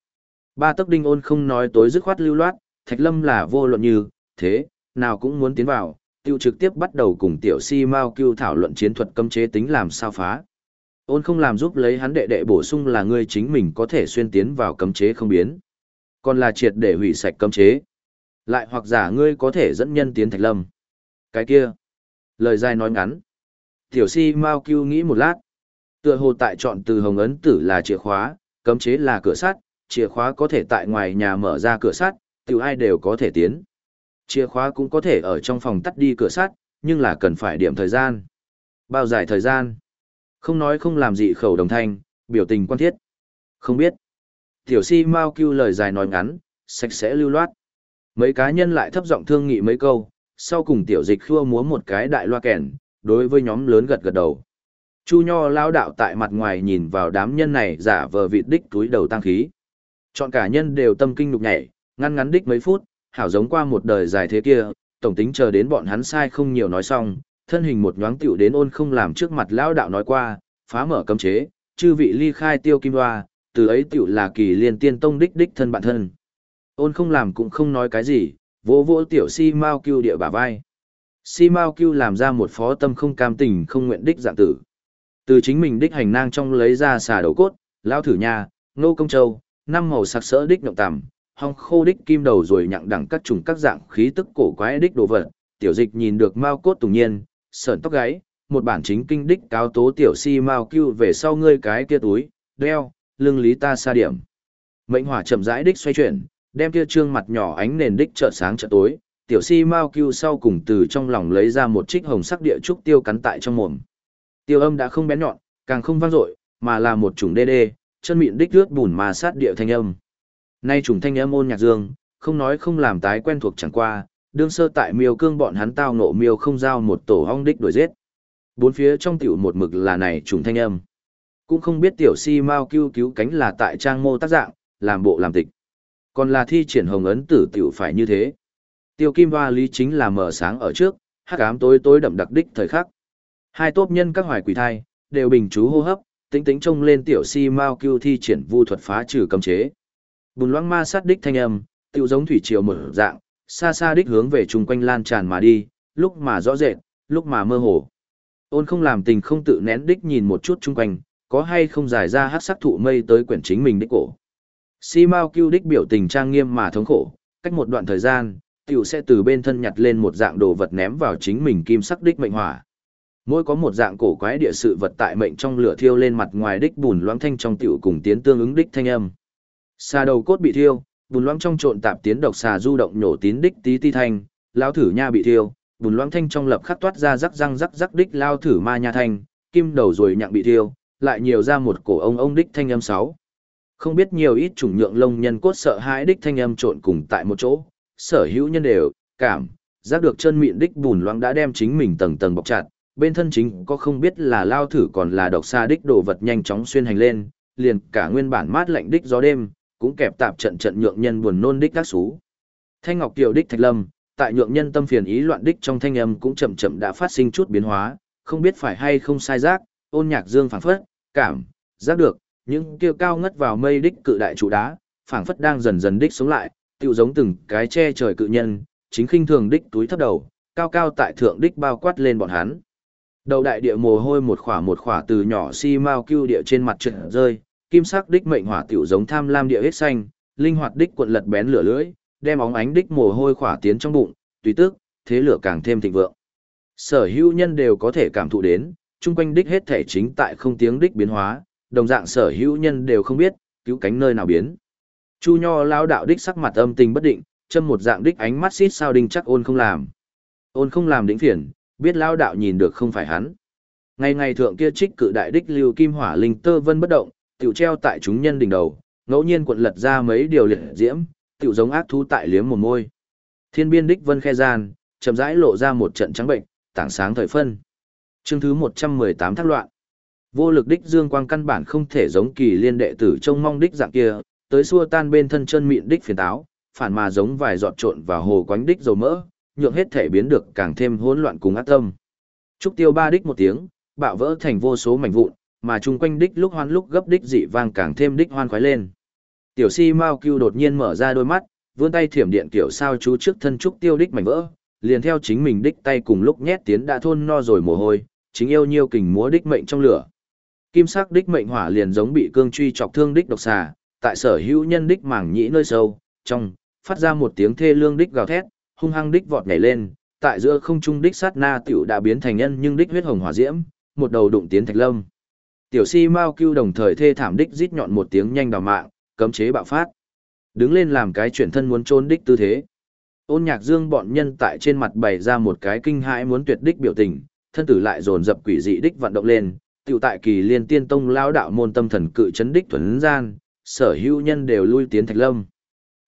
Ba tấc đinh ôn không nói tối dứt khoát lưu loát, thạch lâm là vô luận như, thế, nào cũng muốn tiến vào, tiêu trực tiếp bắt đầu cùng tiểu si mao cưu thảo luận chiến thuật cấm chế tính làm sao phá. Ôn không làm giúp lấy hắn đệ đệ bổ sung là ngươi chính mình có thể xuyên tiến vào cấm chế không biến. Còn là triệt để hủy sạch cấm chế. Lại hoặc giả ngươi có thể dẫn nhân tiến thạch lâm. Cái kia. Lời dài nói ngắn. Tiểu si Mao Cưu nghĩ một lát. Tựa hồ tại chọn từ hồng ấn tử là chìa khóa, cấm chế là cửa sắt, chìa khóa có thể tại ngoài nhà mở ra cửa sắt, tiểu ai đều có thể tiến. Chìa khóa cũng có thể ở trong phòng tắt đi cửa sắt, nhưng là cần phải điểm thời gian. Bao dài thời gian? Không nói không làm gì khẩu đồng thanh, biểu tình quan thiết. Không biết. Tiểu si mau kêu lời dài nói ngắn, sạch sẽ lưu loát. Mấy cá nhân lại thấp giọng thương nghị mấy câu, sau cùng tiểu dịch khua múa một cái đại loa kèn, đối với nhóm lớn gật gật đầu. Chu Nho lao đạo tại mặt ngoài nhìn vào đám nhân này giả vờ vịt đích túi đầu tăng khí. Chọn cả nhân đều tâm kinh nục nhảy, ngăn ngắn đích mấy phút, hảo giống qua một đời dài thế kia, tổng tính chờ đến bọn hắn sai không nhiều nói xong, thân hình một nhoáng tiểu đến ôn không làm trước mặt lao đạo nói qua, phá mở cấm chế, chư vị ly khai tiêu kim hoa, từ ấy tiểu là kỳ liên tiên tông đích đích thân bản thân. Ôn không làm cũng không nói cái gì, vỗ vỗ tiểu si mau cưu địa bả vai. Si mau cưu làm ra một phó tâm không cam tình không nguyện đích dạng tử. Từ chính mình đích hành nang trong lấy ra xà đầu cốt, lao thử nha, nô công châu, năm màu sặc sỡ đích nhộng tằm, hong khô đích kim đầu rồi nhặng đẳng các trùng các dạng khí tức cổ quái đích đồ vật. Tiểu dịch nhìn được mau cốt tùng nhiên, sởn tóc gáy, một bản chính kinh đích cáo tố tiểu si mau cưu về sau ngươi cái kia túi, đeo, lưng lý ta xa điểm. Mệnh hỏa chậm rãi đích xoay chuyển, đem kia trương mặt nhỏ ánh nền đích chợt sáng chợt tối, tiểu si mao cưu sau cùng từ trong lòng lấy ra một trích hồng sắc địa trúc tiêu cắn tại trong mồm. Tiêu âm đã không bén nhọn, càng không vang dội, mà là một chủng đê đê, chân mịn đích rướt bùn mà sát địa thanh âm. Nay chủng thanh âm ôn nhạc dương, không nói không làm tái quen thuộc chẳng qua, đương sơ tại miêu cương bọn hắn tao nộ miêu không giao một tổ hong đích đuổi giết. Bốn phía trong tiểu một mực là này chủng thanh âm. Cũng không biết tiểu si mau cứu cứu cánh là tại trang mô tác dạng, làm bộ làm tịch. Còn là thi triển hồng ấn tử tiểu phải như thế. Tiêu kim hoa lý chính là mở sáng ở trước, hắc ám tối tối đậm đặc đích thời khắc. Hai tốp nhân các hoài quỷ thai, đều bình chú hô hấp, tính tính trông lên tiểu si mau cứu thi triển vu thuật phá trừ cấm chế. Bùn loãng ma sát đích thanh âm, tiểu giống thủy triều mở dạng, xa xa đích hướng về chung quanh lan tràn mà đi, lúc mà rõ rệt, lúc mà mơ hồ. Ôn không làm tình không tự nén đích nhìn một chút chung quanh, có hay không giải ra hát sắc thụ mây tới quyển chính mình đích cổ. Si Mao Kiêu đích biểu tình trang nghiêm mà thống khổ, cách một đoạn thời gian, tiểu sẽ từ bên thân nhặt lên một dạng đồ vật ném vào chính mình kim sắc đích mệnh hỏa. Mỗi có một dạng cổ quái địa sự vật tại mệnh trong lửa thiêu lên mặt ngoài đích bùn loãng thanh trong tiểu cùng tiến tương ứng đích thanh âm. Xà đầu cốt bị thiêu, bùn loãng trong trộn tạp tiến độc xà du động nhổ tín đích tí ti thanh, lao thử nha bị thiêu, bùn loãng thanh trong lập khắc toát ra rắc răng rắc rắc đích lao thử ma nha thanh, kim đầu rồi nhặng bị thiêu, lại nhiều ra một cổ ông ông đích thanh âm sáu. Không biết nhiều ít chủng nhượng lông nhân cốt sợ hãi đích thanh âm trộn cùng tại một chỗ, sở hữu nhân đều, cảm, giác được chân mịn đích bùn loãng đã đem chính mình tầng tầng bọc chặt, bên thân chính có không biết là lao thử còn là độc xa đích đồ vật nhanh chóng xuyên hành lên, liền cả nguyên bản mát lạnh đích gió đêm, cũng kẹp tạp trận trận nhượng nhân buồn nôn đích các xú. Thanh Ngọc Kiều đích Thạch Lâm, tại nhượng nhân tâm phiền ý loạn đích trong thanh âm cũng chậm chậm đã phát sinh chút biến hóa, không biết phải hay không sai giác, ôn nhạc dương phảng phất, cảm, giác được, những kia cao ngất vào mây đích cự đại trụ đá, phảng phất đang dần dần đích sống lại, tựu giống từng cái che trời cự nhân, chính khinh thường đích túi thấp đầu, cao cao tại thượng đích bao quát lên bọn hắn. Đầu đại địa mồ hôi một khỏa một khỏa từ nhỏ si mau cưu địa trên mặt trượt rơi, kim sắc đích mệnh hỏa tiểu giống tham lam địa hết xanh, linh hoạt đích cuộn lật bén lửa lưỡi, đem óng ánh đích mồ hôi khỏa tiến trong bụng, tùy tức, thế lửa càng thêm thịnh vượng. Sở hữu nhân đều có thể cảm thụ đến, chung quanh đích hết thể chính tại không tiếng đích biến hóa, đồng dạng sở hữu nhân đều không biết, cứu cánh nơi nào biến. Chu Nho lao đạo đích sắc mặt âm tình bất định, châm một dạng đích ánh mắt xít sao đinh chắc ôn không làm. Ôn không làm đỉnh phiền, biết lao đạo nhìn được không phải hắn. Ngày ngày thượng kia trích cự đại đích lưu kim hỏa linh tơ vân bất động, tiểu treo tại chúng nhân đỉnh đầu, ngẫu nhiên cuộn lật ra mấy điều liệt diễm, tiểu giống ác thú tại liếm một môi. Thiên biên đích vân khe gian, chậm rãi lộ ra một trận trắng bệnh, tảng sáng thời phân. Chương thứ 118 thác loạn. Vô lực đích dương quang căn bản không thể giống kỳ liên đệ tử trông mong đích dạng kia, tới xua tan bên thân chân mịn đích phiền táo, phản mà giống vài giọt trộn vào hồ quánh đích dầu mỡ, nhượng hết thể biến được càng thêm hỗn loạn cùng ác tâm. Trúc tiêu ba đích một tiếng, bạo vỡ thành vô số mảnh vụn, mà chung quanh đích lúc hoan lúc gấp đích dị vang càng thêm đích hoan khoái lên. Tiểu si Mao Cưu đột nhiên mở ra đôi mắt, vươn tay thiểm điện tiểu sao chú trước thân trúc tiêu đích mảnh vỡ, liền theo chính mình đích tay cùng lúc nhét tiến đã thôn no rồi mồ hôi, chính yêu nhiêu kình múa đích mệnh trong lửa. Kim sắc đích mệnh hỏa liền giống bị cương truy chọc thương đích độc xà, tại sở hữu nhân đích mảng nhĩ nơi sâu, trong, phát ra một tiếng thê lương đích gào thét, hung hăng đích vọt nhảy lên, tại giữa không trung đích sát na tiểu đã biến thành nhân nhưng đích huyết hồng hỏa diễm, một đầu đụng tiến thạch lâm. Tiểu si mau Cưu đồng thời thê thảm đích rít nhọn một tiếng nhanh đào mạng, cấm chế bạo phát. Đứng lên làm cái chuyển thân muốn trốn đích tư thế. Ôn nhạc dương bọn nhân tại trên mặt bày ra một cái kinh hãi muốn tuyệt đích biểu tình, thân tử lại dồn dập quỷ dị đích vận động lên, tiểu tại kỳ liên tiên tông lao đạo môn tâm thần cự chấn đích thuần gian, sở hữu nhân đều lui tiến thạch lâm.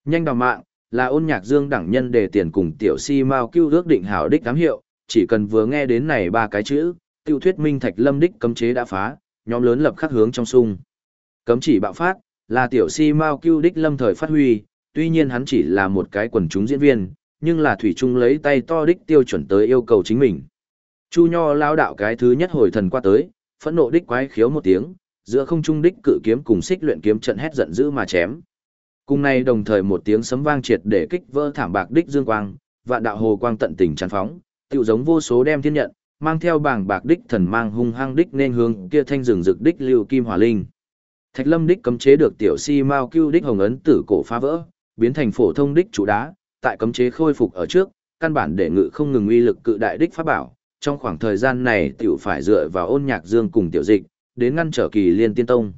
Nhanh đào mạng, là ôn nhạc dương đẳng nhân đề tiền cùng tiểu si mao cứu ước định hảo đích cám hiệu, chỉ cần vừa nghe đến này ba cái chữ, tiêu thuyết minh thạch lâm đích cấm chế đã phá, nhóm lớn lập khắc hướng trong sung. Cấm chỉ bạo phát, là tiểu si mao cứu đích lâm thời phát huy, tuy nhiên hắn chỉ là một cái quần chúng diễn viên, nhưng là thủy trung lấy tay to đích tiêu chuẩn tới yêu cầu chính mình. Chu Nho lao đạo cái thứ nhất hồi thần qua tới, phẫn nộ đích quái khiếu một tiếng, giữa không trung đích cự kiếm cùng xích luyện kiếm trận hét giận dữ mà chém. Cùng này đồng thời một tiếng sấm vang triệt để kích vỡ thảm bạc đích dương quang, vạn đạo hồ quang tận tình tràn phóng, tựu giống vô số đem thiên nhận, mang theo bảng bạc đích thần mang hung hăng đích nên hướng kia thanh rừng rực đích lưu kim hỏa linh. Thạch Lâm đích cấm chế được tiểu si mao cưu đích hồng ấn tử cổ phá vỡ, biến thành phổ thông đích trụ đá, tại cấm chế khôi phục ở trước, căn bản để ngự không ngừng uy lực cự đại đích pháp bảo, trong khoảng thời gian này tiểu phải dựa vào ôn nhạc dương cùng tiểu dịch, đến ngăn trở kỳ liên tiên tông.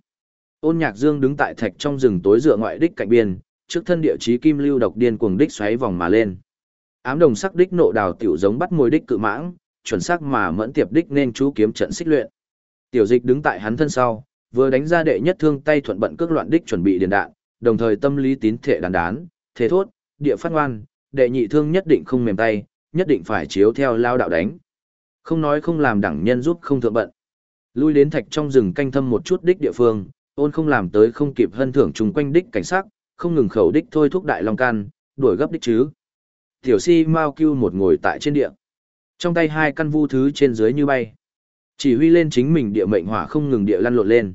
Ôn nhạc dương đứng tại thạch trong rừng tối dựa ngoại đích cạnh biên, trước thân địa chí kim lưu độc điên cuồng đích xoáy vòng mà lên. Ám đồng sắc đích nộ đào tiểu giống bắt mồi đích cự mãng, chuẩn xác mà mẫn tiệp đích nên chú kiếm trận xích luyện. Tiểu dịch đứng tại hắn thân sau, vừa đánh ra đệ nhất thương tay thuận bận cước loạn đích chuẩn bị điền đạn, đồng thời tâm lý tín thể đàn đán, thế thốt, địa phát ngoan, đệ nhị thương nhất định không mềm tay, nhất định phải chiếu theo lao đạo đánh. Không nói không làm đẳng nhân giúp không thượng bận. Lui đến thạch trong rừng canh thâm một chút đích địa phương, ôn không làm tới không kịp hân thưởng chung quanh đích cảnh sát, không ngừng khẩu đích thôi thúc đại long can, đuổi gấp đích chứ. Tiểu si mau kêu một ngồi tại trên địa. Trong tay hai căn vu thứ trên dưới như bay. Chỉ huy lên chính mình địa mệnh hỏa không ngừng địa lăn lộn lên.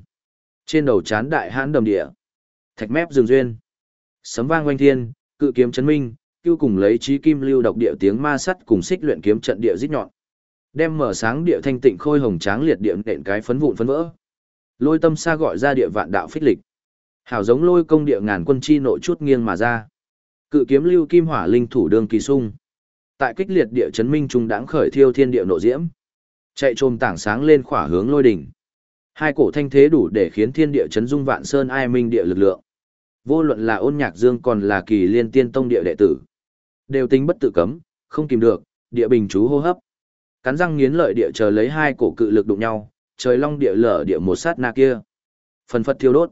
Trên đầu chán đại hãn đầm địa. Thạch mép rừng duyên. Sấm vang oanh thiên, cự kiếm chấn minh, kêu cùng lấy trí kim lưu độc địa tiếng ma sắt cùng xích luyện kiếm trận địa rít nhọn. Đem mở sáng địa thanh tịnh khôi hồng tráng liệt địa đện cái phấn vụn phấn vỡ. Lôi tâm xa gọi ra địa vạn đạo phích lịch. Hảo giống lôi công địa ngàn quân chi nội chút nghiêng mà ra. Cự kiếm lưu kim hỏa linh thủ đường kỳ sung. Tại kích liệt địa chấn minh trung đãng khởi thiêu thiên địa nộ diễm. Chạy trồm tảng sáng lên khỏa hướng lôi đỉnh. Hai cổ thanh thế đủ để khiến thiên địa chấn dung vạn sơn ai minh địa lực lượng. Vô luận là ôn nhạc dương còn là kỳ liên tiên tông địa đệ tử. Đều tính bất tự cấm, không kìm được, địa bình chú hô hấp. Cắn răng nghiến lợi địa chờ lấy hai cổ cự lực đụng nhau, trời long địa lở địa một sát na kia. Phần phật thiêu đốt.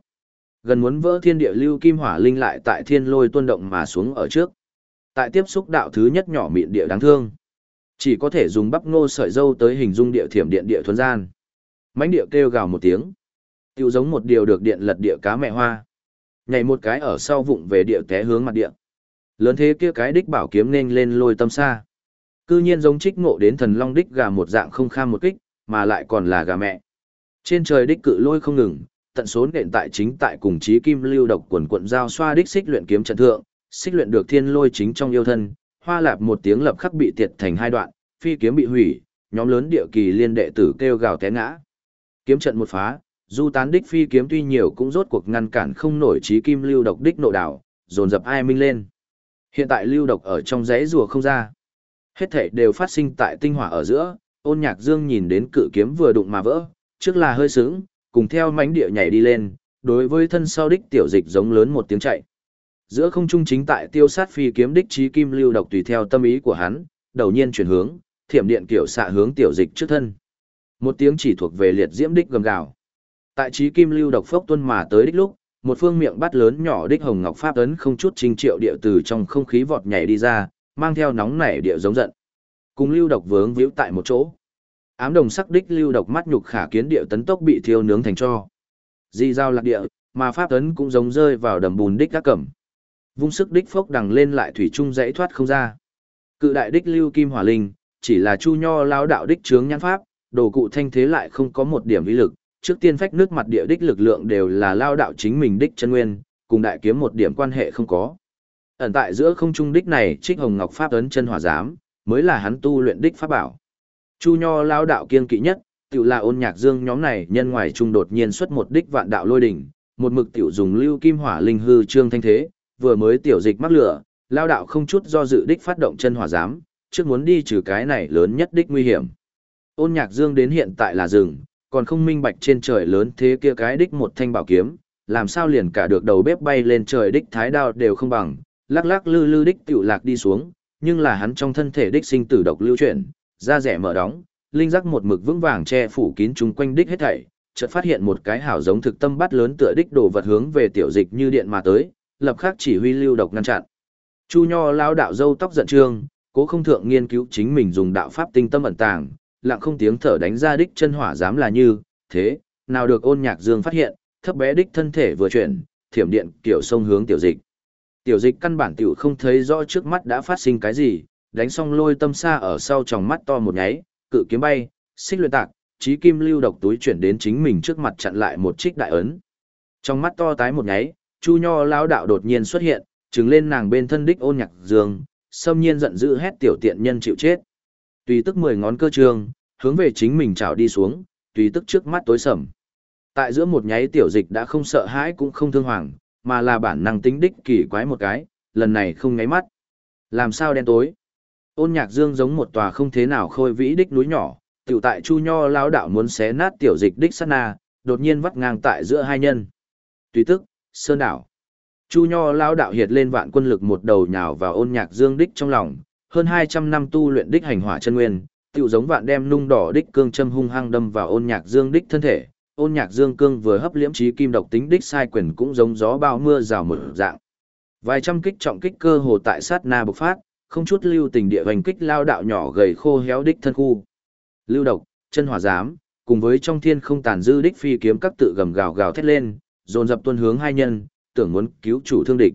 Gần muốn vỡ thiên địa lưu kim hỏa linh lại tại thiên lôi tuôn động mà xuống ở trước. Tại tiếp xúc đạo thứ nhất nhỏ mịn địa đáng thương. Chỉ có thể dùng bắp ngô sợi dâu tới hình dung địa thiểm điện địa thuần gian. mãnh địa kêu gào một tiếng. Tiêu giống một điều được điện lật địa cá mẹ hoa. Nhảy một cái ở sau vụng về địa té hướng mặt địa. Lớn thế kia cái đích bảo kiếm nên lên lôi tâm xa. Cư nhiên giống trích ngộ đến thần long đích gà một dạng không kham một kích, mà lại còn là gà mẹ. Trên trời đích cự lôi không ngừng, tận số nện tại chính tại cùng chí kim lưu độc quần quận giao xoa đích xích luyện kiếm trận thượng, xích luyện được thiên lôi chính trong yêu thân, hoa lạp một tiếng lập khắc bị tiệt thành hai đoạn, phi kiếm bị hủy, nhóm lớn địa kỳ liên đệ tử kêu gào té ngã. Kiếm trận một phá, du tán đích phi kiếm tuy nhiều cũng rốt cuộc ngăn cản không nổi chí kim lưu độc đích nộ đảo, dồn dập ai minh lên. Hiện tại lưu độc ở trong rẽ rùa không ra. Hết thể đều phát sinh tại tinh hỏa ở giữa, ôn nhạc dương nhìn đến cự kiếm vừa đụng mà vỡ, trước là hơi sướng, cùng theo mánh địa nhảy đi lên, đối với thân sau đích tiểu dịch giống lớn một tiếng chạy. Giữa không trung chính tại tiêu sát phi kiếm đích trí kim lưu độc tùy theo tâm ý của hắn, đầu nhiên chuyển hướng, thiểm điện kiểu xạ hướng tiểu dịch trước thân. Một tiếng chỉ thuộc về liệt diễm đích gầm gào. Tại trí kim lưu độc phốc tuân mà tới đích lúc, một phương miệng bắt lớn nhỏ đích hồng ngọc pháp ấn không chút trình triệu địa từ trong không khí vọt nhảy đi ra, mang theo nóng nảy địa giống giận. Cùng lưu độc vướng víu tại một chỗ. Ám đồng sắc đích lưu độc mắt nhục khả kiến địa tấn tốc bị thiêu nướng thành cho. Di giao lạc địa, mà pháp tấn cũng giống rơi vào đầm bùn đích các cẩm. Vung sức đích phốc đằng lên lại thủy trung dãy thoát không ra. Cự đại đích lưu kim hỏa linh, chỉ là chu nho lao đạo đích trướng nhãn pháp, đồ cụ thanh thế lại không có một điểm vi lực, trước tiên phách nước mặt địa đích lực lượng đều là lao đạo chính mình đích chân nguyên, cùng đại kiếm một điểm quan hệ không có. Ẩn tại giữa không trung đích này, Trích Hồng Ngọc pháp ấn chân hỏa giám, mới là hắn tu luyện đích pháp bảo. Chu Nho lao đạo kiên kỵ nhất, tiểu là ôn nhạc dương nhóm này nhân ngoài trung đột nhiên xuất một đích vạn đạo lôi đỉnh, một mực tiểu dùng lưu kim hỏa linh hư trương thanh thế, vừa mới tiểu dịch mắc lửa, lao đạo không chút do dự đích phát động chân hỏa giám, trước muốn đi trừ cái này lớn nhất đích nguy hiểm. Ôn nhạc dương đến hiện tại là rừng, còn không minh bạch trên trời lớn thế kia cái đích một thanh bảo kiếm, làm sao liền cả được đầu bếp bay lên trời đích thái đao đều không bằng, lắc lắc lư lư đích tiểu lạc đi xuống, nhưng là hắn trong thân thể đích sinh tử độc lưu chuyển, da rẻ mở đóng, linh giác một mực vững vàng che phủ kín chúng quanh đích hết thảy, chợt phát hiện một cái hảo giống thực tâm bắt lớn tựa đích đồ vật hướng về tiểu dịch như điện mà tới, lập khắc chỉ huy lưu độc ngăn chặn. Chu Nho lao đạo dâu tóc giận trương, cố không thượng nghiên cứu chính mình dùng đạo pháp tinh tâm ẩn tàng, lặng không tiếng thở đánh ra đích chân hỏa dám là như, thế, nào được ôn nhạc dương phát hiện, thấp bé đích thân thể vừa chuyển, thiểm điện kiểu sông hướng tiểu dịch. Tiểu dịch căn bản tiểu không thấy rõ trước mắt đã phát sinh cái gì, đánh xong lôi tâm xa ở sau tròng mắt to một nháy, cự kiếm bay, xích luyện tạc, trí kim lưu độc túi chuyển đến chính mình trước mặt chặn lại một trích đại ấn. Trong mắt to tái một nháy, Chu Nho lão đạo đột nhiên xuất hiện, trừng lên nàng bên thân đích ôn nhạc dương, xâm nhiên giận dữ hét tiểu tiện nhân chịu chết. Tùy tức mười ngón cơ trường, hướng về chính mình chảo đi xuống, tùy tức trước mắt tối sầm. Tại giữa một nháy tiểu dịch đã không sợ hãi cũng không thương hoàng, mà là bản năng tính đích kỳ quái một cái, lần này không ngáy mắt. Làm sao đen tối? Ôn nhạc dương giống một tòa không thế nào khôi vĩ đích núi nhỏ, tiểu tại chu nho lao đạo muốn xé nát tiểu dịch đích sát na, đột nhiên vắt ngang tại giữa hai nhân. Tùy tức, sơn đảo. Chu nho lao đạo hiệt lên vạn quân lực một đầu nhào vào ôn nhạc dương đích trong lòng, hơn 200 năm tu luyện đích hành hỏa chân nguyên, tiểu giống vạn đem nung đỏ đích cương châm hung hăng đâm vào ôn nhạc dương đích thân thể. Ôn nhạc dương cương vừa hấp liễm trí kim độc tính đích sai quyền cũng giống gió bao mưa rào một dạng. Vài trăm kích trọng kích cơ hồ tại sát na bộc phát, không chút lưu tình địa hành kích lao đạo nhỏ gầy khô héo đích thân khu. Lưu độc, chân hỏa giám, cùng với trong thiên không tàn dư đích phi kiếm các tự gầm gào gào thét lên, dồn dập tuân hướng hai nhân, tưởng muốn cứu chủ thương địch.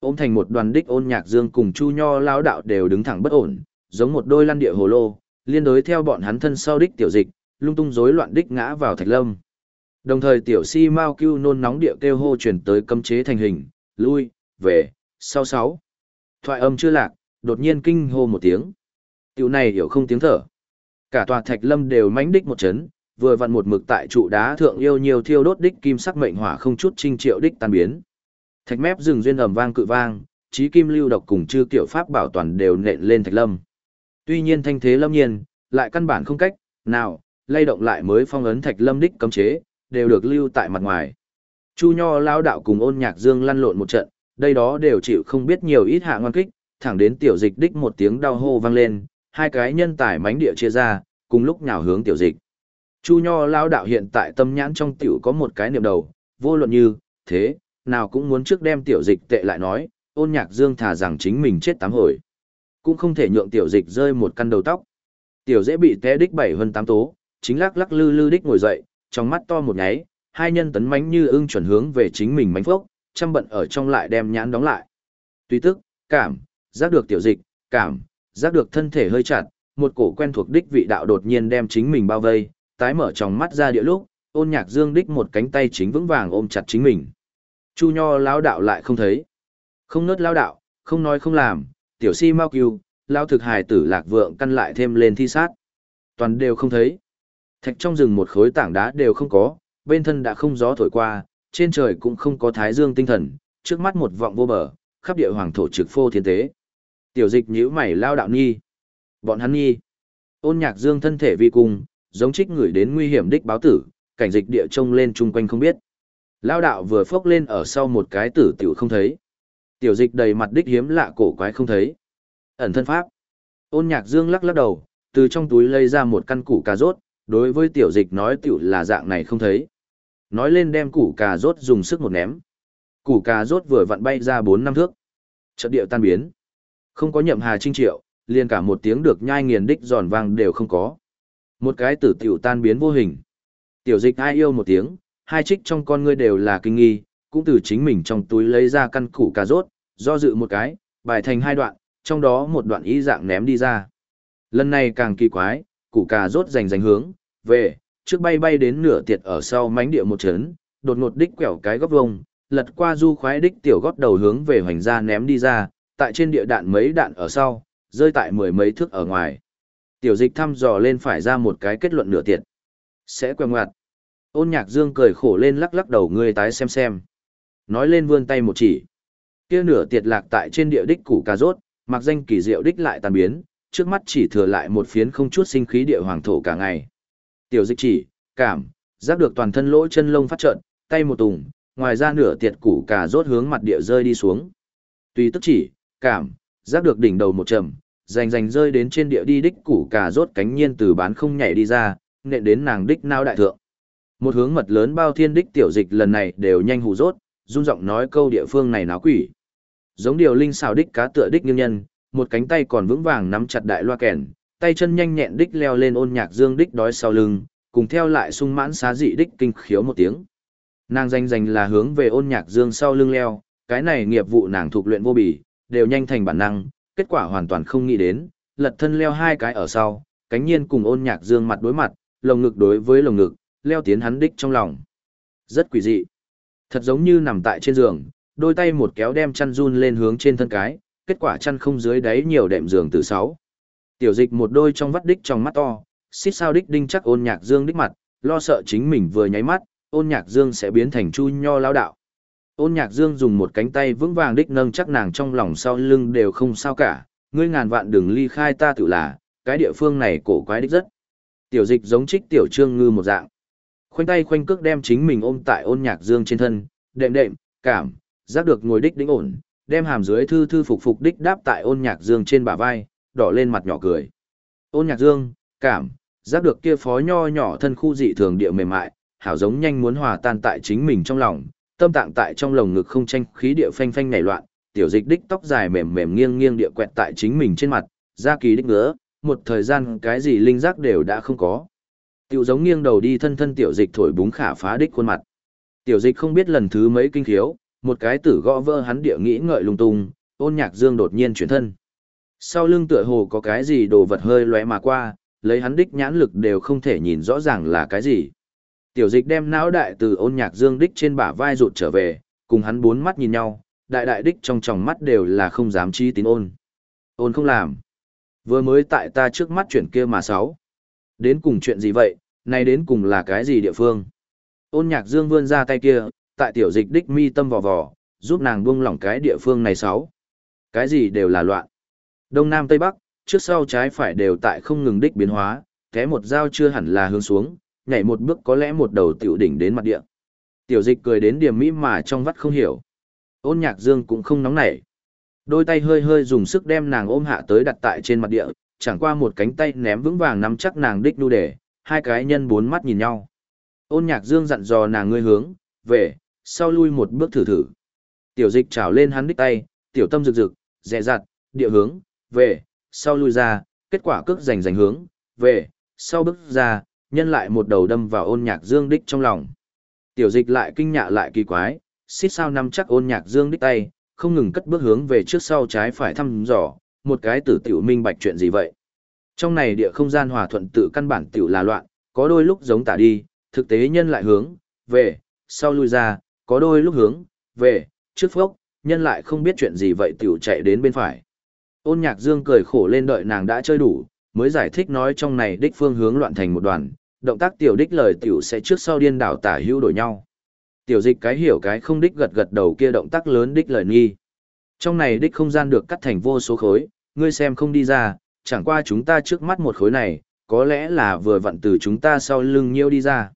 Ôm thành một đoàn đích ôn nhạc dương cùng chu nho lao đạo đều đứng thẳng bất ổn, giống một đôi lăn địa hồ lô, liên đối theo bọn hắn thân sau đích tiểu dịch, lung tung rối loạn đích ngã vào thạch lâm. Đồng thời tiểu si mau kêu nôn nóng địa kêu hô chuyển tới cấm chế thành hình, lui, về, sau sáu. Thoại âm chưa lạc, đột nhiên kinh hô một tiếng. Tiểu này hiểu không tiếng thở. Cả tòa thạch lâm đều mãnh đích một chấn, vừa vặn một mực tại trụ đá thượng yêu nhiều thiêu đốt đích kim sắc mệnh hỏa không chút trinh triệu đích tan biến. Thạch mép rừng duyên ầm vang cự vang, trí kim lưu độc cùng chư kiểu pháp bảo toàn đều nện lên thạch lâm. Tuy nhiên thanh thế lâm nhiên, lại căn bản không cách, nào, lay động lại mới phong ấn thạch lâm đích cấm chế, đều được lưu tại mặt ngoài. Chu Nho lao đạo cùng ôn nhạc dương lăn lộn một trận, đây đó đều chịu không biết nhiều ít hạ ngoan kích, thẳng đến tiểu dịch đích một tiếng đau hô vang lên, hai cái nhân tải mánh địa chia ra, cùng lúc nhào hướng tiểu dịch. Chu Nho lao đạo hiện tại tâm nhãn trong tiểu có một cái niệm đầu, vô luận như, thế, nào cũng muốn trước đem tiểu dịch tệ lại nói, ôn nhạc dương thả rằng chính mình chết tám hồi. Cũng không thể nhượng tiểu dịch rơi một căn đầu tóc. Tiểu dễ bị té đích bảy hơn tám tố, chính lắc lắc lư lư đích ngồi dậy, trong mắt to một nháy, hai nhân tấn mánh như ưng chuẩn hướng về chính mình mánh phốc, chăm bận ở trong lại đem nhãn đóng lại. Tuy tức, cảm, giác được tiểu dịch, cảm, giác được thân thể hơi chặt, một cổ quen thuộc đích vị đạo đột nhiên đem chính mình bao vây, tái mở trong mắt ra địa lúc, ôn nhạc dương đích một cánh tay chính vững vàng ôm chặt chính mình. Chu nho lão đạo lại không thấy. Không nớt lão đạo, không nói không làm, tiểu si mau cứu, lao thực hài tử lạc vượng căn lại thêm lên thi sát. Toàn đều không thấy. Thạch trong rừng một khối tảng đá đều không có, bên thân đã không gió thổi qua, trên trời cũng không có thái dương tinh thần, trước mắt một vọng vô bờ, khắp địa hoàng thổ trực phô thiên tế. Tiểu dịch nhíu mày lao đạo nghi. Bọn hắn nghi. Ôn nhạc dương thân thể vi cung, giống trích người đến nguy hiểm đích báo tử, cảnh dịch địa trông lên chung quanh không biết. Lao đạo vừa phốc lên ở sau một cái tử tiểu không thấy. Tiểu dịch đầy mặt đích hiếm lạ cổ quái không thấy. Ẩn thân pháp. Ôn nhạc dương lắc lắc đầu, từ trong túi lấy ra một căn củ cà rốt, đối với tiểu dịch nói tiểu là dạng này không thấy. Nói lên đem củ cà rốt dùng sức một ném. Củ cà rốt vừa vặn bay ra bốn năm thước. Trận điệu tan biến. Không có nhậm hà trinh triệu, liền cả một tiếng được nhai nghiền đích giòn vang đều không có. Một cái tử tiểu tan biến vô hình. Tiểu dịch ai yêu một tiếng, hai trích trong con ngươi đều là kinh nghi, cũng từ chính mình trong túi lấy ra căn củ cà rốt, do dự một cái, bài thành hai đoạn, trong đó một đoạn ý dạng ném đi ra. Lần này càng kỳ quái, củ cà rốt rành rành hướng, về, trước bay bay đến nửa tiệt ở sau mánh địa một chấn, đột ngột đích quẹo cái góc vông, lật qua du khoái đích tiểu gót đầu hướng về hoành ra ném đi ra, tại trên địa đạn mấy đạn ở sau, rơi tại mười mấy thước ở ngoài. Tiểu dịch thăm dò lên phải ra một cái kết luận nửa tiệt. Sẽ quẹo ngoặt. Ôn nhạc dương cười khổ lên lắc lắc đầu người tái xem xem. Nói lên vươn tay một chỉ. kia nửa tiệt lạc tại trên địa đích củ cà rốt, mặc danh kỳ diệu đích lại tàn biến, trước mắt chỉ thừa lại một phiến không chút sinh khí địa hoàng thổ cả ngày. Tiểu dịch chỉ, cảm, giác được toàn thân lỗ chân lông phát trợn, tay một tùng, ngoài ra nửa tiệt củ cà rốt hướng mặt địa rơi đi xuống. Tùy tức chỉ, cảm, giác được đỉnh đầu một trầm, rành rành rơi đến trên địa đi đích củ cà rốt cánh nhiên từ bán không nhảy đi ra, nện đến nàng đích nao đại thượng. Một hướng mật lớn bao thiên đích tiểu dịch lần này đều nhanh hù rốt, run giọng nói câu địa phương này náo quỷ. Giống điều linh xào đích cá tựa đích nghiêng nhân, một cánh tay còn vững vàng nắm chặt đại loa kèn, tay chân nhanh nhẹn đích leo lên ôn nhạc dương đích đói sau lưng, cùng theo lại sung mãn xá dị đích kinh khiếu một tiếng. Nàng danh danh là hướng về ôn nhạc dương sau lưng leo, cái này nghiệp vụ nàng thuộc luyện vô bì, đều nhanh thành bản năng, kết quả hoàn toàn không nghĩ đến, lật thân leo hai cái ở sau, cánh nhiên cùng ôn nhạc dương mặt đối mặt, lồng ngực đối với lồng ngực, leo tiến hắn đích trong lòng. Rất quỷ dị. Thật giống như nằm tại trên giường, đôi tay một kéo đem chăn run lên hướng trên thân cái, kết quả chăn không dưới đáy nhiều đệm giường từ sáu. Tiểu dịch một đôi trong vắt đích trong mắt to, xít sao đích đinh chắc ôn nhạc dương đích mặt, lo sợ chính mình vừa nháy mắt, ôn nhạc dương sẽ biến thành chu nho lao đạo. Ôn nhạc dương dùng một cánh tay vững vàng đích nâng chắc nàng trong lòng sau lưng đều không sao cả, ngươi ngàn vạn đừng ly khai ta tự là, cái địa phương này cổ quái đích rất. Tiểu dịch giống trích tiểu trương ngư một dạng. Khoanh tay khoanh cước đem chính mình ôm tại ôn nhạc dương trên thân, đệm đệm, cảm, giác được ngồi đích đĩnh ổn, đem hàm dưới thư thư phục phục đích đáp tại ôn nhạc dương trên bả vai, đỏ lên mặt nhỏ cười. Ôn nhạc dương, cảm, giác được kia phó nho nhỏ thân khu dị thường địa mềm mại, hảo giống nhanh muốn hòa tan tại chính mình trong lòng, tâm tạng tại trong lồng ngực không tranh khí địa phanh phanh nảy loạn, tiểu dịch đích tóc dài mềm mềm nghiêng nghiêng địa quẹt tại chính mình trên mặt, ra kỳ đích ngứa, một thời gian cái gì linh giác đều đã không có. Tiểu giống nghiêng đầu đi thân thân tiểu dịch thổi búng khả phá đích khuôn mặt. Tiểu dịch không biết lần thứ mấy kinh khiếu, một cái tử gõ vỡ hắn địa nghĩ ngợi lung tung, ôn nhạc dương đột nhiên chuyển thân. Sau lưng tựa hồ có cái gì đồ vật hơi lóe mà qua, lấy hắn đích nhãn lực đều không thể nhìn rõ ràng là cái gì. Tiểu dịch đem não đại từ ôn nhạc dương đích trên bả vai rụt trở về, cùng hắn bốn mắt nhìn nhau, đại đại đích trong tròng mắt đều là không dám chi tín ôn. Ôn không làm. Vừa mới tại ta trước mắt chuyển kia mà sáu. Đến cùng chuyện gì vậy, nay đến cùng là cái gì địa phương? Ôn nhạc dương vươn ra tay kia, tại tiểu dịch đích mi tâm vò vò, giúp nàng buông lỏng cái địa phương này sáu. Cái gì đều là loạn. Đông Nam Tây Bắc, trước sau trái phải đều tại không ngừng đích biến hóa, té một dao chưa hẳn là hướng xuống, nhảy một bước có lẽ một đầu tiểu đỉnh đến mặt địa. Tiểu dịch cười đến điểm mỹ mà trong vắt không hiểu. Ôn nhạc dương cũng không nóng nảy. Đôi tay hơi hơi dùng sức đem nàng ôm hạ tới đặt tại trên mặt địa, chẳng qua một cánh tay ném vững vàng nắm chắc nàng đích đu để, hai cái nhân bốn mắt nhìn nhau. Ôn nhạc dương dặn dò nàng ngươi hướng, về, sau lui một bước thử thử. Tiểu dịch trào lên hắn đích tay, tiểu tâm rực rực, dẹ dặt, địa hướng, về, sau lui ra, kết quả cước giành giành hướng, về, sau bước ra, nhân lại một đầu đâm vào ôn nhạc dương đích trong lòng. Tiểu dịch lại kinh nhạ lại kỳ quái, xít sao nắm chắc ôn nhạc dương đích tay, không ngừng cất bước hướng về trước sau trái phải thăm dò, một cái tử tiểu minh bạch chuyện gì vậy. Trong này địa không gian hòa thuận tự căn bản tiểu là loạn, có đôi lúc giống tả đi, thực tế nhân lại hướng, về, sau lui ra, có đôi lúc hướng, về, trước phốc, nhân lại không biết chuyện gì vậy tiểu chạy đến bên phải. Ôn nhạc dương cười khổ lên đợi nàng đã chơi đủ, mới giải thích nói trong này đích phương hướng loạn thành một đoàn, động tác tiểu đích lời tiểu sẽ trước sau điên đảo tả hữu đổi nhau. Tiểu dịch cái hiểu cái không đích gật gật đầu kia động tác lớn đích lời nghi. Trong này đích không gian được cắt thành vô số khối, ngươi xem không đi ra, chẳng qua chúng ta trước mắt một khối này, có lẽ là vừa vặn từ chúng ta sau lưng nhiêu đi ra.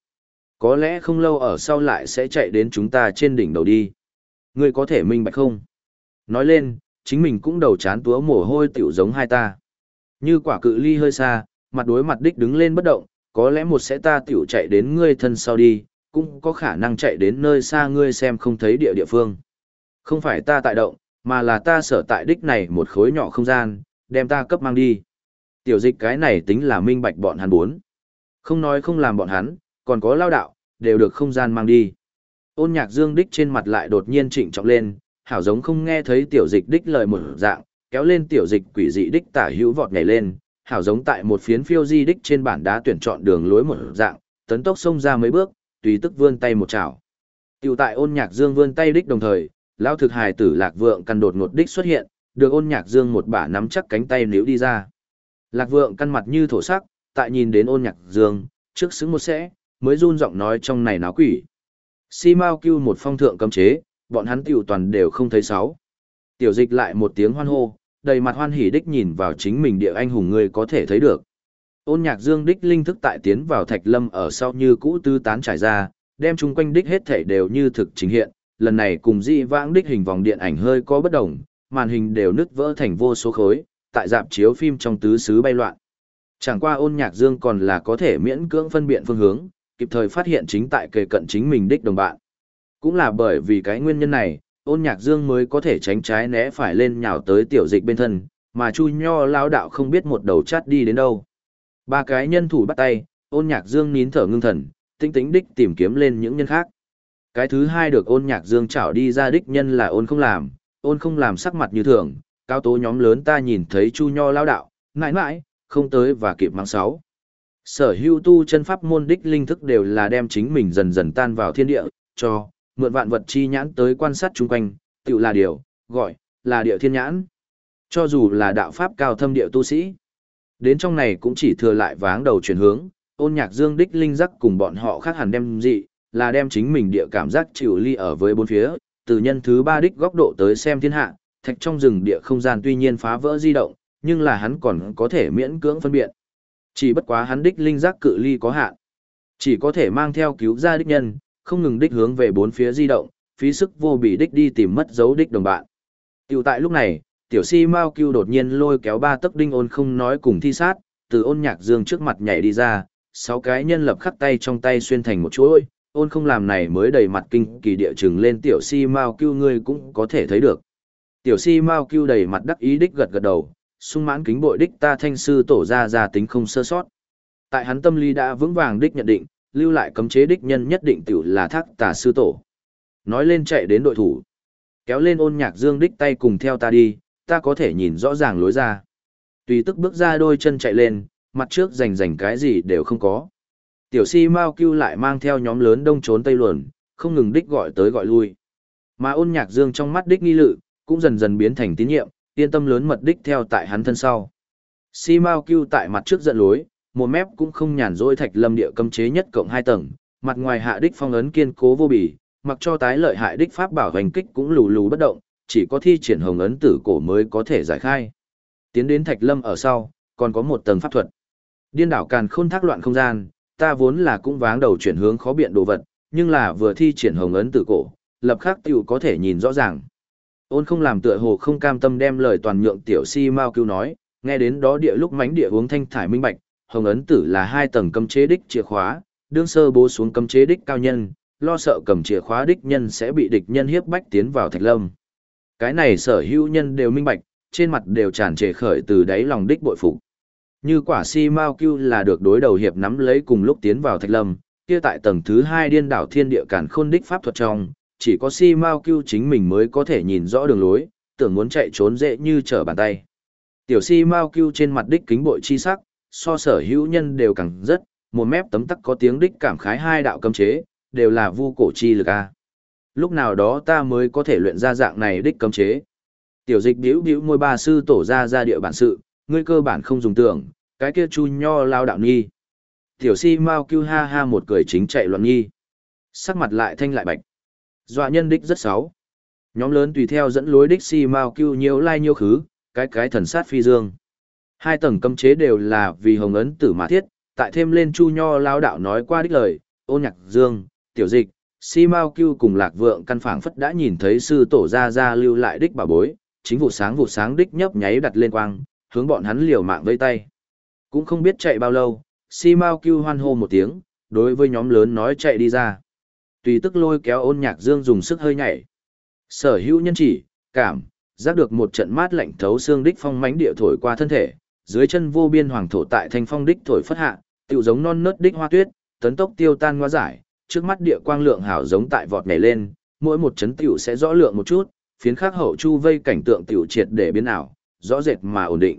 Có lẽ không lâu ở sau lại sẽ chạy đến chúng ta trên đỉnh đầu đi. Ngươi có thể minh bạch không? Nói lên, chính mình cũng đầu chán túa mồ hôi tiểu giống hai ta. Như quả cự ly hơi xa, mặt đối mặt đích đứng lên bất động, có lẽ một sẽ ta tiểu chạy đến ngươi thân sau đi, cũng có khả năng chạy đến nơi xa ngươi xem không thấy địa địa phương. Không phải ta tại động, mà là ta sở tại đích này một khối nhỏ không gian, đem ta cấp mang đi. Tiểu dịch cái này tính là minh bạch bọn hắn bốn. Không nói không làm bọn hắn, còn có lao đạo, đều được không gian mang đi. Ôn nhạc dương đích trên mặt lại đột nhiên trịnh trọng lên, hảo giống không nghe thấy tiểu dịch đích lời một dạng, kéo lên tiểu dịch quỷ dị đích tả hữu vọt nhảy lên, hảo giống tại một phiến phiêu di đích trên bản đá tuyển chọn đường lối một dạng, tấn tốc xông ra mấy bước, tùy tức vươn tay một chảo. Tiểu tại ôn nhạc dương vươn tay đích đồng thời, lao thực hài tử lạc vượng căn đột ngột đích xuất hiện, được ôn nhạc dương một bả nắm chắc cánh tay níu đi ra. Lạc vượng căn mặt như thổ sắc, tại nhìn đến ôn nhạc dương, trước xứng một sẽ, mới run giọng nói trong này náo quỷ. Si Mao kêu một phong thượng cấm chế, bọn hắn tiểu toàn đều không thấy sáu. Tiểu dịch lại một tiếng hoan hô, đầy mặt hoan hỉ đích nhìn vào chính mình địa anh hùng người có thể thấy được. Ôn nhạc dương đích linh thức tại tiến vào thạch lâm ở sau như cũ tư tán trải ra, đem chung quanh đích hết thể đều như thực chính hiện, lần này cùng di vãng đích hình vòng điện ảnh hơi có bất đồng, màn hình đều nứt vỡ thành vô số khối, tại dạp chiếu phim trong tứ xứ bay loạn. Chẳng qua ôn nhạc dương còn là có thể miễn cưỡng phân biện phương hướng, kịp thời phát hiện chính tại kề cận chính mình đích đồng bạn. Cũng là bởi vì cái nguyên nhân này, ôn nhạc dương mới có thể tránh trái né phải lên nhào tới tiểu dịch bên thân, mà chu nho lao đạo không biết một đầu chát đi đến đâu. Ba cái nhân thủ bắt tay, ôn nhạc dương nín thở ngưng thần, tinh tính đích tìm kiếm lên những nhân khác. Cái thứ hai được ôn nhạc dương chảo đi ra đích nhân là ôn không làm, ôn không làm sắc mặt như thường, cao tố nhóm lớn ta nhìn thấy chu nho lao đạo, mãi mãi, không tới và kịp mang sáu. Sở hữu tu chân pháp môn đích linh thức đều là đem chính mình dần dần tan vào thiên địa, cho, mượn vạn vật chi nhãn tới quan sát chung quanh, tự là điều, gọi, là địa thiên nhãn. Cho dù là đạo pháp cao thâm địa tu sĩ, Đến trong này cũng chỉ thừa lại váng đầu chuyển hướng, ôn nhạc dương đích linh giác cùng bọn họ khác hẳn đem dị, là đem chính mình địa cảm giác chịu ly ở với bốn phía, từ nhân thứ ba đích góc độ tới xem thiên hạ, thạch trong rừng địa không gian tuy nhiên phá vỡ di động, nhưng là hắn còn có thể miễn cưỡng phân biệt. Chỉ bất quá hắn đích linh giác cự ly có hạn. Chỉ có thể mang theo cứu ra đích nhân, không ngừng đích hướng về bốn phía di động, phí sức vô bị đích đi tìm mất dấu đích đồng bạn. Tiểu tại lúc này, tiểu si Mao Cưu đột nhiên lôi kéo ba tấc đinh ôn không nói cùng thi sát, từ ôn nhạc dương trước mặt nhảy đi ra, sáu cái nhân lập khắc tay trong tay xuyên thành một chuỗi, ôn không làm này mới đầy mặt kinh kỳ địa chừng lên tiểu si Mao Cưu ngươi cũng có thể thấy được. Tiểu si Mao Cưu đầy mặt đắc ý đích gật gật đầu, sung mãn kính bội đích ta thanh sư tổ ra ra tính không sơ sót. Tại hắn tâm lý đã vững vàng đích nhận định, lưu lại cấm chế đích nhân nhất định tiểu là thác tà sư tổ. Nói lên chạy đến đội thủ. Kéo lên ôn nhạc dương đích tay cùng theo ta đi, ta có thể nhìn rõ ràng lối ra. Tùy tức bước ra đôi chân chạy lên, mặt trước rành rành cái gì đều không có. Tiểu si Mao Cưu lại mang theo nhóm lớn đông trốn tây luồn, không ngừng đích gọi tới gọi lui. Mà ôn nhạc dương trong mắt đích nghi lự, cũng dần dần biến thành tín nhiệm, yên tâm lớn mật đích theo tại hắn thân sau. Si Mao Cưu tại mặt trước giận lối, một mép cũng không nhàn rỗi thạch lâm địa cấm chế nhất cộng hai tầng, mặt ngoài hạ đích phong ấn kiên cố vô bì, mặc cho tái lợi hại đích pháp bảo hành kích cũng lù lù bất động, chỉ có thi triển hồng ấn tử cổ mới có thể giải khai. Tiến đến thạch lâm ở sau, còn có một tầng pháp thuật. Điên đảo càn khôn thác loạn không gian, ta vốn là cũng váng đầu chuyển hướng khó biện đồ vật, nhưng là vừa thi triển hồng ấn tử cổ, lập khắc tiểu có thể nhìn rõ ràng. Ôn không làm tựa hồ không cam tâm đem lời toàn nhượng tiểu si mau cứu nói, nghe đến đó địa lúc mánh địa uống thanh thải minh bạch, hồng ấn tử là hai tầng cấm chế đích chìa khóa, đương sơ bố xuống cấm chế đích cao nhân, lo sợ cầm chìa khóa đích nhân sẽ bị địch nhân hiếp bách tiến vào thạch lâm. Cái này sở hữu nhân đều minh bạch, trên mặt đều tràn trề khởi từ đáy lòng đích bội phục. Như quả si Mao cứu là được đối đầu hiệp nắm lấy cùng lúc tiến vào thạch lâm, kia tại tầng thứ hai điên đảo thiên địa cản khôn đích pháp thuật trong, chỉ có si Mao Cưu chính mình mới có thể nhìn rõ đường lối, tưởng muốn chạy trốn dễ như trở bàn tay. Tiểu si Mao Cưu trên mặt đích kính bội chi sắc, so sở hữu nhân đều càng rất, một mép tấm tắc có tiếng đích cảm khái hai đạo cấm chế, đều là vu cổ chi lực a. Lúc nào đó ta mới có thể luyện ra dạng này đích cấm chế. Tiểu dịch bĩu bĩu môi ba sư tổ ra ra địa bản sự, ngươi cơ bản không dùng tưởng, cái kia chu nho lao đạo nhi. Tiểu si mau cưu ha ha một cười chính chạy loạn nhi. Sắc mặt lại thanh lại bạch. Dọa nhân đích rất xấu. Nhóm lớn tùy theo dẫn lối đích si mau kêu nhiều lai nhiều khứ, cái cái thần sát phi dương. Hai tầng cấm chế đều là vì hồng ấn tử mà thiết, tại thêm lên chu nho lao đạo nói qua đích lời, ôn nhạc dương, tiểu dịch, si mao cưu cùng lạc vượng căn phảng phất đã nhìn thấy sư tổ ra ra lưu lại đích bà bối, chính vụ sáng vụ sáng đích nhấp nháy đặt lên quang, hướng bọn hắn liều mạng vây tay. Cũng không biết chạy bao lâu, si mao cưu hoan hô một tiếng, đối với nhóm lớn nói chạy đi ra. Tùy tức lôi kéo ôn nhạc dương dùng sức hơi nhảy. Sở hữu nhân chỉ, cảm, giác được một trận mát lạnh thấu xương đích phong mánh địa thổi qua thân thể, dưới chân vô biên hoàng thổ tại thanh phong đích thổi phất hạ, tựu giống non nớt đích hoa tuyết, tấn tốc tiêu tan hóa giải, trước mắt địa quang lượng hảo giống tại vọt nhảy lên, mỗi một chấn tiểu sẽ rõ lượng một chút, phiến khắc hậu chu vây cảnh tượng tiểu triệt để biến ảo, rõ rệt mà ổn định.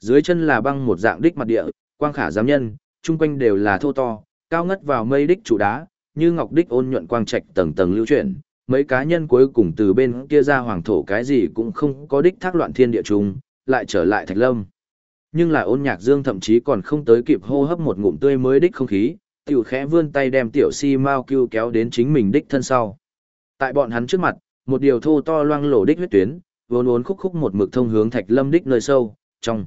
Dưới chân là băng một dạng đích mặt địa, quang khả giám nhân, chung quanh đều là thô to, cao ngất vào mây đích chủ đá, như ngọc đích ôn nhuận quang trạch tầng tầng lưu chuyển, mấy cá nhân cuối cùng từ bên kia ra hoàng thổ cái gì cũng không có đích thác loạn thiên địa trùng, lại trở lại thạch lâm. Nhưng là ôn nhạc dương thậm chí còn không tới kịp hô hấp một ngụm tươi mới đích không khí, tiểu khẽ vươn tay đem tiểu si mao cưu kéo đến chính mình đích thân sau. Tại bọn hắn trước mặt, một điều thô to loang lổ đích huyết tuyến, vốn vốn khúc khúc một mực thông hướng thạch lâm đích nơi sâu, trong.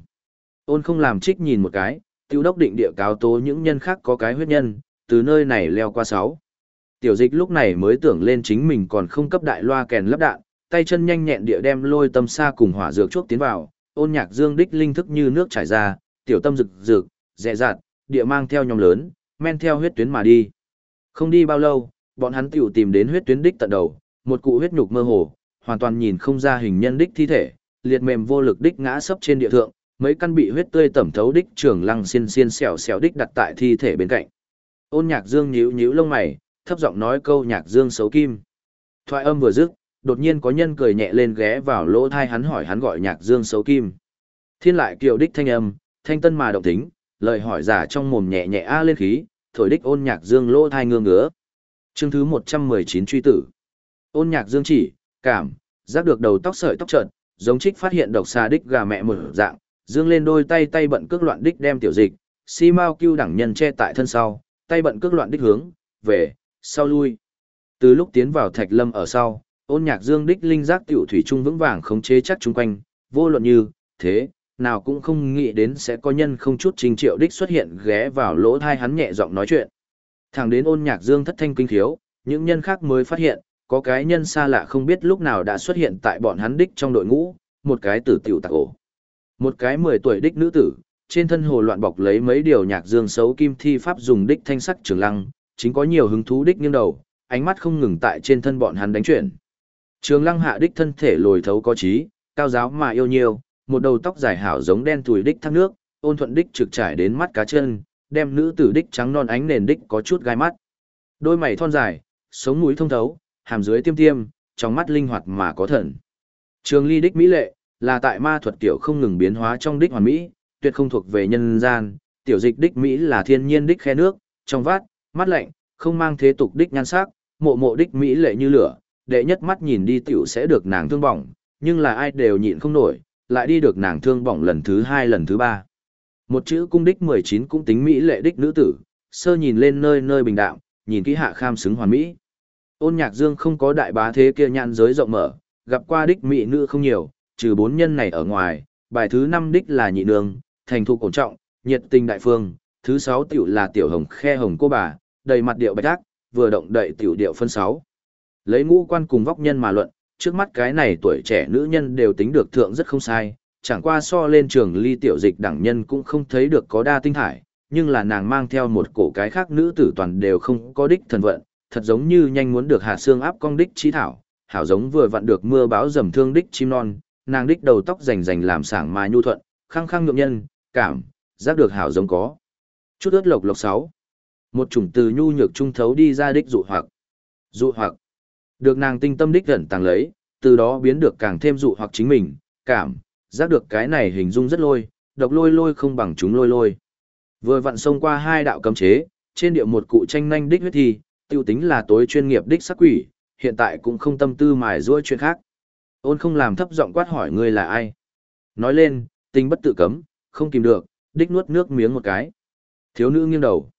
Ôn không làm trích nhìn một cái, tiêu đốc định địa cáo tố những nhân khác có cái huyết nhân, từ nơi này leo qua sáu. Tiểu dịch lúc này mới tưởng lên chính mình còn không cấp đại loa kèn lắp đạn, tay chân nhanh nhẹn địa đem lôi tâm xa cùng hỏa dược chuốc tiến vào, ôn nhạc dương đích linh thức như nước chảy ra, tiểu tâm rực rực, dẹ dạt, địa mang theo nhóm lớn, men theo huyết tuyến mà đi. Không đi bao lâu, bọn hắn tiểu tìm đến huyết tuyến đích tận đầu, một cụ huyết nhục mơ hồ, hoàn toàn nhìn không ra hình nhân đích thi thể, liệt mềm vô lực đích ngã sấp trên địa thượng, mấy căn bị huyết tươi tẩm thấu đích trường lăng xiên xiên xẻo xẻo đích đặt tại thi thể bên cạnh. Ôn Nhạc Dương nhíu nhíu lông mày, thấp giọng nói câu Nhạc Dương xấu kim. Thoại âm vừa dứt, đột nhiên có nhân cười nhẹ lên ghé vào lỗ thai hắn hỏi hắn gọi Nhạc Dương xấu kim. Thiên lại kiều đích thanh âm, thanh tân mà động tính, lời hỏi giả trong mồm nhẹ nhẹ a lên khí, thổi đích ôn nhạc dương lỗ thai ngương ngứa. Chương thứ một trăm mười chín truy tử. Ôn nhạc dương chỉ, cảm, giác được đầu tóc sợi tóc trợn, giống trích phát hiện độc xà đích gà mẹ mở dạng, Dương lên đôi tay tay bận cước loạn đích đem tiểu dịch, si mau cưu đẳng nhân che tại thân sau, tay bận cước loạn đích hướng, về, sau lui. Từ lúc tiến vào thạch lâm ở sau, ôn nhạc dương đích linh giác tiểu thủy trung vững vàng khống chế chắc chung quanh, vô luận như, thế, nào cũng không nghĩ đến sẽ có nhân không chút trình triệu đích xuất hiện ghé vào lỗ thai hắn nhẹ giọng nói chuyện. Thẳng đến ôn nhạc dương thất thanh kinh thiếu, những nhân khác mới phát hiện, có cái nhân xa lạ không biết lúc nào đã xuất hiện tại bọn hắn đích trong đội ngũ, một cái tử tiểu tạc ổ. Một cái 10 tuổi đích nữ tử, trên thân hồ loạn bọc lấy mấy điều nhạc dương xấu kim thi pháp dùng đích thanh sắc trường lăng, chính có nhiều hứng thú đích nghiêng đầu, ánh mắt không ngừng tại trên thân bọn hắn đánh chuyển. Trường lăng hạ đích thân thể lồi thấu có trí, cao giáo mà yêu nhiều, một đầu tóc dài hảo giống đen tùi đích thác nước, ôn thuận đích trực trải đến mắt cá chân, đem nữ tử đích trắng non ánh nền đích có chút gai mắt. Đôi mày thon dài, sống mũi thông thấu, hàm dưới tiêm tiêm, trong mắt linh hoạt mà có thần. Trường ly đích mỹ lệ, là tại ma thuật tiểu không ngừng biến hóa trong đích hoàn mỹ, tuyệt không thuộc về nhân gian, tiểu dịch đích mỹ là thiên nhiên đích khe nước, trong vát, mắt lạnh, không mang thế tục đích nhan sắc, mộ mộ đích mỹ lệ như lửa, đệ nhất mắt nhìn đi tiểu sẽ được nàng thương bỏng, nhưng là ai đều nhịn không nổi, lại đi được nàng thương bỏng lần thứ hai lần thứ ba. Một chữ cung đích 19 cũng tính mỹ lệ đích nữ tử, sơ nhìn lên nơi nơi bình đạo, nhìn kỹ hạ kham xứng hoàn mỹ. Ôn nhạc dương không có đại bá thế kia nhãn giới rộng mở, gặp qua đích mỹ nữ không nhiều, trừ bốn nhân này ở ngoài, bài thứ năm đích là nhị nương, thành thục cổ trọng, nhiệt tình đại phương, thứ sáu tiểu là tiểu hồng khe hồng cô bà, đầy mặt điệu bạch ác, vừa động đậy tiểu điệu phân sáu. Lấy ngũ quan cùng vóc nhân mà luận, trước mắt cái này tuổi trẻ nữ nhân đều tính được thượng rất không sai, chẳng qua so lên trường ly tiểu dịch đẳng nhân cũng không thấy được có đa tinh thải, nhưng là nàng mang theo một cổ cái khác nữ tử toàn đều không có đích thần vận, thật giống như nhanh muốn được hạ xương áp cong đích trí thảo, hảo giống vừa vặn được mưa báo dầm thương đích chim non, nàng đích đầu tóc rành rành làm sảng mà nhu thuận, khăng khăng nhượng nhân, cảm, giác được hảo giống có. Chút ớt lộc lộc sáu. Một chủng từ nhu nhược trung thấu đi ra đích dụ hoặc. Dụ hoặc. Được nàng tinh tâm đích gần tàng lấy, từ đó biến được càng thêm dụ hoặc chính mình, cảm, giác được cái này hình dung rất lôi, độc lôi lôi không bằng chúng lôi lôi. Vừa vặn xông qua hai đạo cấm chế, trên địa một cụ tranh nhanh đích huyết thi, tiêu tính là tối chuyên nghiệp đích sắc quỷ, hiện tại cũng không tâm tư mài giũa chuyện khác. Ôn không làm thấp giọng quát hỏi ngươi là ai. Nói lên, tình bất tự cấm, không kìm được, đích nuốt nước miếng một cái. Thiếu nữ nghiêng đầu.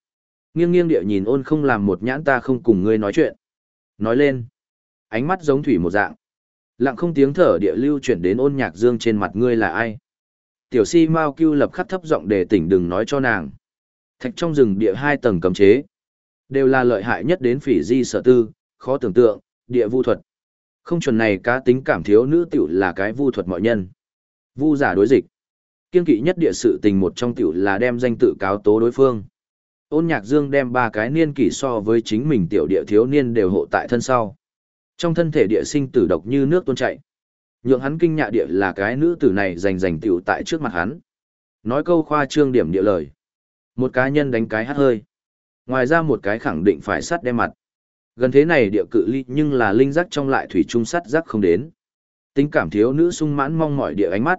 Nghiêng nghiêng địa nhìn ôn không làm một nhãn ta không cùng ngươi nói chuyện. Nói lên. Ánh mắt giống thủy một dạng. Lặng không tiếng thở địa lưu chuyển đến ôn nhạc dương trên mặt ngươi là ai. Tiểu si mau kêu lập khắc thấp giọng để tỉnh đừng nói cho nàng. Thạch trong rừng địa hai tầng cấm chế. Đều là lợi hại nhất đến phỉ di sở tư, khó tưởng tượng, địa vu thuật. Không chuẩn này cá tính cảm thiếu nữ tiểu là cái vu thuật mọi nhân. Vu giả đối dịch. Kiên kỵ nhất địa sự tình một trong tiểu là đem danh tự cáo tố đối phương. Ôn nhạc dương đem ba cái niên kỷ so với chính mình tiểu địa thiếu niên đều hộ tại thân sau. Trong thân thể địa sinh tử độc như nước tuôn chảy. Nhượng hắn kinh nhạ địa là cái nữ tử này giành giành tiểu tại trước mặt hắn. Nói câu khoa trương điểm địa lời. Một cá nhân đánh cái hát hơi. Ngoài ra một cái khẳng định phải sắt đem mặt. Gần thế này địa cự ly nhưng là linh giác trong lại thủy trung sắt giác không đến. Tính cảm thiếu nữ sung mãn mong mỏi địa ánh mắt.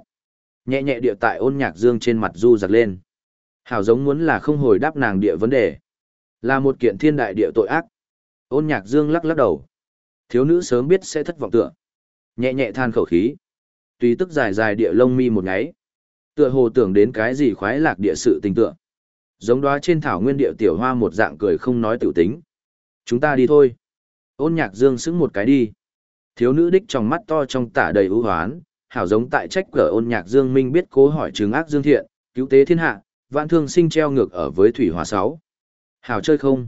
Nhẹ nhẹ địa tại ôn nhạc dương trên mặt du giặc lên. Hảo giống muốn là không hồi đáp nàng địa vấn đề. Là một kiện thiên đại địa tội ác. Ôn nhạc dương lắc lắc đầu. Thiếu nữ sớm biết sẽ thất vọng tựa. Nhẹ nhẹ than khẩu khí. Tùy tức dài dài địa lông mi một ngáy. Tựa hồ tưởng đến cái gì khoái lạc địa sự tình tựa. Giống đó trên thảo nguyên địa tiểu hoa một dạng cười không nói tiểu tính. Chúng ta đi thôi. Ôn nhạc dương sững một cái đi. Thiếu nữ đích trong mắt to trong tả đầy ưu hoán, hảo giống tại trách cờ ôn nhạc dương minh biết cố hỏi chứng ác dương thiện, cứu tế thiên hạ, vạn thương sinh treo ngược ở với thủy hòa sáu. Hảo chơi không?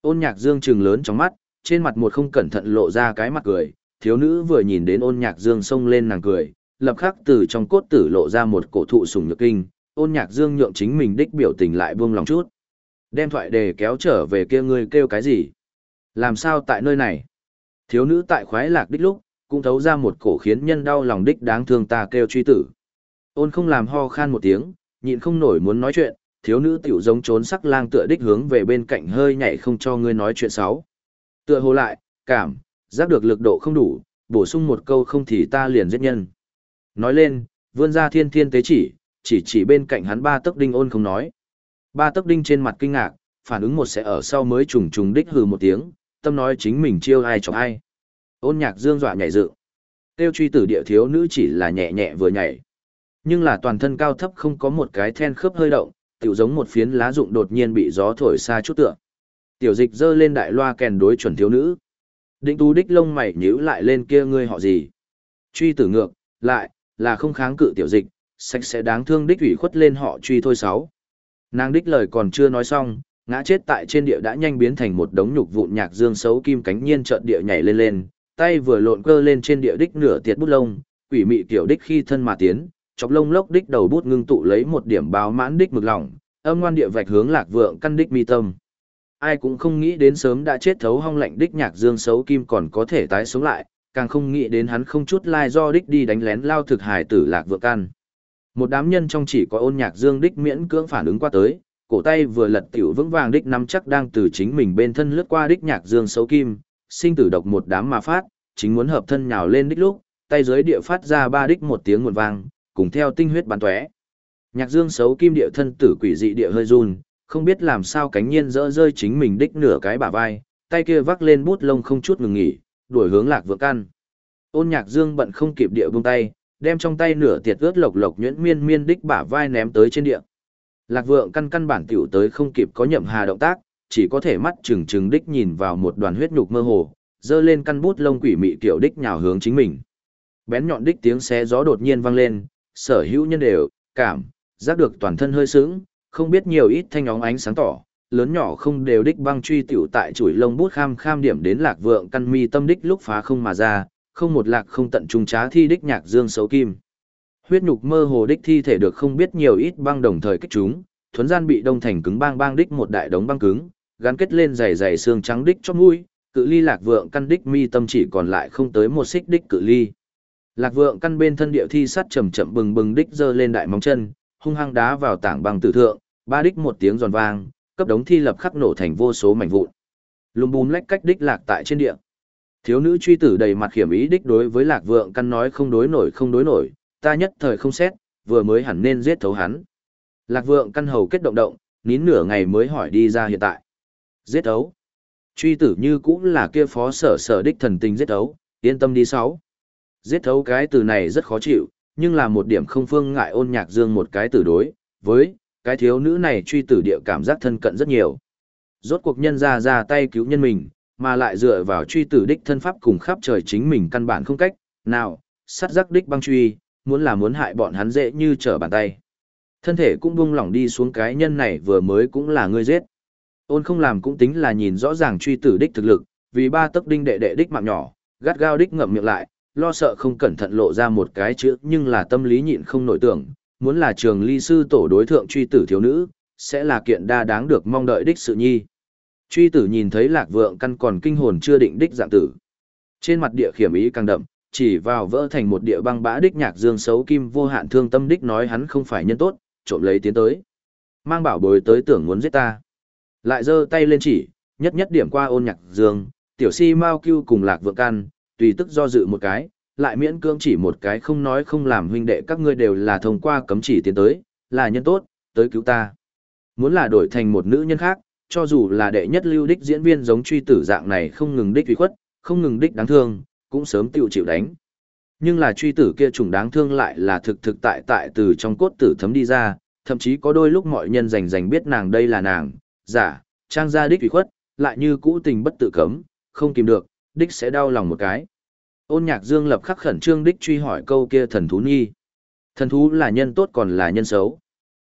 Ôn nhạc dương trừng lớn trong mắt, trên mặt một không cẩn thận lộ ra cái mặt cười, thiếu nữ vừa nhìn đến ôn nhạc dương xông lên nàng cười, lập khắc từ trong cốt tử lộ ra một cổ thụ sùng nhược kinh, ôn nhạc dương nhượng chính mình đích biểu tình lại buông lòng chút. Đem thoại đề kéo trở về kia ngươi kêu cái gì? Làm sao tại nơi này? Thiếu nữ tại khoái lạc đích lúc, cũng thấu ra một cổ khiến nhân đau lòng đích đáng thương ta kêu truy tử. Ôn không làm ho khan một tiếng, nhịn không nổi muốn nói chuyện, thiếu nữ tiểu giống trốn sắc lang tựa đích hướng về bên cạnh hơi nhảy không cho ngươi nói chuyện xấu. Tựa hồ lại, cảm, giác được lực độ không đủ, bổ sung một câu không thì ta liền giết nhân. Nói lên, vươn ra thiên thiên tế chỉ, chỉ chỉ bên cạnh hắn ba tấc đinh ôn không nói. Ba tấc đinh trên mặt kinh ngạc, phản ứng một sẽ ở sau mới trùng trùng đích hừ một tiếng, tâm nói chính mình chiêu ai chọc ai. Ôn nhạc dương dọa nhảy dựng. Tiêu truy tử địa thiếu nữ chỉ là nhẹ nhẹ vừa nhảy. Nhưng là toàn thân cao thấp không có một cái then khớp hơi động, tiểu giống một phiến lá rụng đột nhiên bị gió thổi xa chút tựa. Tiểu dịch dơ lên đại loa kèn đối chuẩn thiếu nữ. Định tú đích lông mày nhíu lại lên kia ngươi họ gì. Truy tử ngược, lại, là không kháng cự tiểu dịch, sạch sẽ đáng thương đích ủy khuất lên họ truy thôi sáu. Nàng đích lời còn chưa nói xong, ngã chết tại trên địa đã nhanh biến thành một đống nhục vụn nhạc dương xấu kim cánh nhiên trợn địa nhảy lên lên, tay vừa lộn cơ lên trên địa đích nửa tiệt bút lông, quỷ mị tiểu đích khi thân mà tiến, chọc lông lốc đích đầu bút ngưng tụ lấy một điểm báo mãn đích mực lỏng, âm ngoan địa vạch hướng lạc vượng căn đích mi tâm. Ai cũng không nghĩ đến sớm đã chết thấu hong lạnh đích nhạc dương xấu kim còn có thể tái sống lại, càng không nghĩ đến hắn không chút lai do đích đi đánh lén lao thực hải tử lạc vượng căn. Một đám nhân trong chỉ có ôn nhạc dương đích miễn cưỡng phản ứng qua tới, cổ tay vừa lật tiểu vững vàng đích nắm chắc đang từ chính mình bên thân lướt qua đích nhạc dương xấu kim, sinh tử độc một đám mà phát, chính muốn hợp thân nhào lên đích lúc, tay dưới địa phát ra ba đích một tiếng nguồn vang, cùng theo tinh huyết bắn tóe. Nhạc Dương xấu kim địa thân tử quỷ dị địa hơi run, không biết làm sao cánh nhiên dỡ rơi chính mình đích nửa cái bả vai, tay kia vác lên bút lông không chút ngừng nghỉ, đuổi hướng Lạc Vượng căn. Ôn Nhạc Dương bận không kịp địa buông tay, đem trong tay nửa tiệt ướt lộc lộc nhuyễn miên miên đích bả vai ném tới trên địa. Lạc Vượng căn căn bản tiểu tới không kịp có nhậm hà động tác, chỉ có thể mắt trừng trừng đích nhìn vào một đoàn huyết nhục mơ hồ, dơ lên căn bút lông quỷ mị tiểu đích nhào hướng chính mình. Bén nhọn đích tiếng xé gió đột nhiên vang lên, sở hữu nhân đều, cảm, giác được toàn thân hơi sướng, không biết nhiều ít thanh óng ánh sáng tỏ, lớn nhỏ không đều đích băng truy tiểu tại chuỗi lông bút kham kham điểm đến lạc vượng căn mi tâm đích lúc phá không mà ra, không một lạc không tận trung trá thi đích nhạc dương xấu kim. Huyết nhục mơ hồ đích thi thể được không biết nhiều ít băng đồng thời kích chúng, thuấn gian bị đông thành cứng bang bang đích một đại đống băng cứng, gắn kết lên dày dày xương trắng đích chót mũi, cự ly lạc vượng căn đích mi tâm chỉ còn lại không tới một xích đích cự ly. Lạc vượng căn bên thân địa thi sắt chậm chậm bừng bừng đích giơ lên đại móng chân, hung hăng đá vào tảng băng tử thượng, ba đích một tiếng giòn vang, cấp đống thi lập khắc nổ thành vô số mảnh vụn. Lùm bùm lách cách đích lạc tại trên địa. Thiếu nữ truy tử đầy mặt hiểm ý đích đối với lạc vượng căn nói không đối nổi không đối nổi, ta nhất thời không xét, vừa mới hẳn nên giết thấu hắn. Lạc vượng căn hầu kết động động, nín nửa ngày mới hỏi đi ra hiện tại. Giết thấu. Truy tử như cũng là kia phó sở sở đích thần tình giết thấu, yên tâm đi sáu. Giết thấu cái từ này rất khó chịu, nhưng là một điểm không phương ngại ôn nhạc dương một cái từ đối, với, cái thiếu nữ này truy tử địa cảm giác thân cận rất nhiều. Rốt cuộc nhân ra ra tay cứu nhân mình, mà lại dựa vào truy tử đích thân pháp cùng khắp trời chính mình căn bản không cách, nào, sát giác đích băng truy, muốn là muốn hại bọn hắn dễ như trở bàn tay. Thân thể cũng buông lỏng đi xuống cái nhân này vừa mới cũng là ngươi giết. Ôn không làm cũng tính là nhìn rõ ràng truy tử đích thực lực, vì ba tấc đinh đệ đệ đích mạng nhỏ, gắt gao đích ngậm miệng lại, lo sợ không cẩn thận lộ ra một cái chữ nhưng là tâm lý nhịn không nổi tưởng, muốn là trường ly sư tổ đối thượng truy tử thiếu nữ, sẽ là kiện đa đáng được mong đợi đích sự nhi. Truy tử nhìn thấy lạc vượng căn còn kinh hồn chưa định đích dạng tử. Trên mặt địa khiểm ý càng đậm, chỉ vào vỡ thành một địa băng bã đích nhạc dương xấu kim vô hạn thương tâm đích nói hắn không phải nhân tốt, trộm lấy tiến tới. Mang bảo bối tới tưởng muốn giết ta. Lại giơ tay lên chỉ, nhất nhất điểm qua ôn nhạc dương, tiểu si mau cưu cùng lạc vượng can tùy tức do dự một cái, lại miễn cưỡng chỉ một cái không nói không làm huynh đệ các ngươi đều là thông qua cấm chỉ tiến tới, là nhân tốt, tới cứu ta. Muốn là đổi thành một nữ nhân khác, cho dù là đệ nhất lưu đích diễn viên giống truy tử dạng này không ngừng đích uy khuất, không ngừng đích đáng thương, cũng sớm tiêu chịu đánh. Nhưng là truy tử kia trùng đáng thương lại là thực thực tại tại từ trong cốt tử thấm đi ra, thậm chí có đôi lúc mọi nhân rành rành biết nàng đây là nàng, giả, trang gia đích ủy khuất, lại như cũ tình bất tự cấm, không kìm được, đích sẽ đau lòng một cái. Ôn nhạc dương lập khắc khẩn trương đích truy hỏi câu kia thần thú nhi. Thần thú là nhân tốt còn là nhân xấu.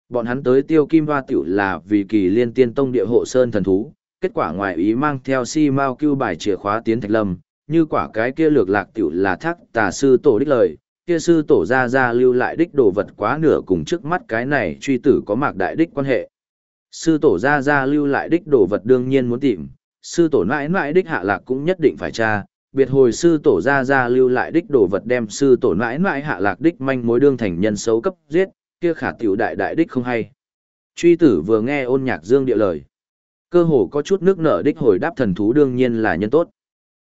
Bọn hắn tới tiêu kim hoa tiểu là vì kỳ liên tiên tông địa hộ sơn thần thú, kết quả ngoài ý mang theo si mau cưu bài chìa khóa tiến thạch lâm, như quả cái kia lược lạc tiểu là thác tà sư tổ đích lời, kia sư tổ ra ra lưu lại đích đồ vật quá nửa cùng trước mắt cái này truy tử có mạc đại đích quan hệ. Sư tổ ra ra lưu lại đích đồ vật đương nhiên muốn tìm, sư tổ mãi mãi đích hạ lạc cũng nhất định phải tra, biệt hồi sư tổ ra ra lưu lại đích đồ vật đem sư tổ mãi mãi hạ lạc đích manh mối đương thành nhân xấu cấp giết, kia khả tiểu đại đại đích không hay. Truy tử vừa nghe ôn nhạc dương địa lời. Cơ hồ có chút nước nở đích hồi đáp thần thú đương nhiên là nhân tốt.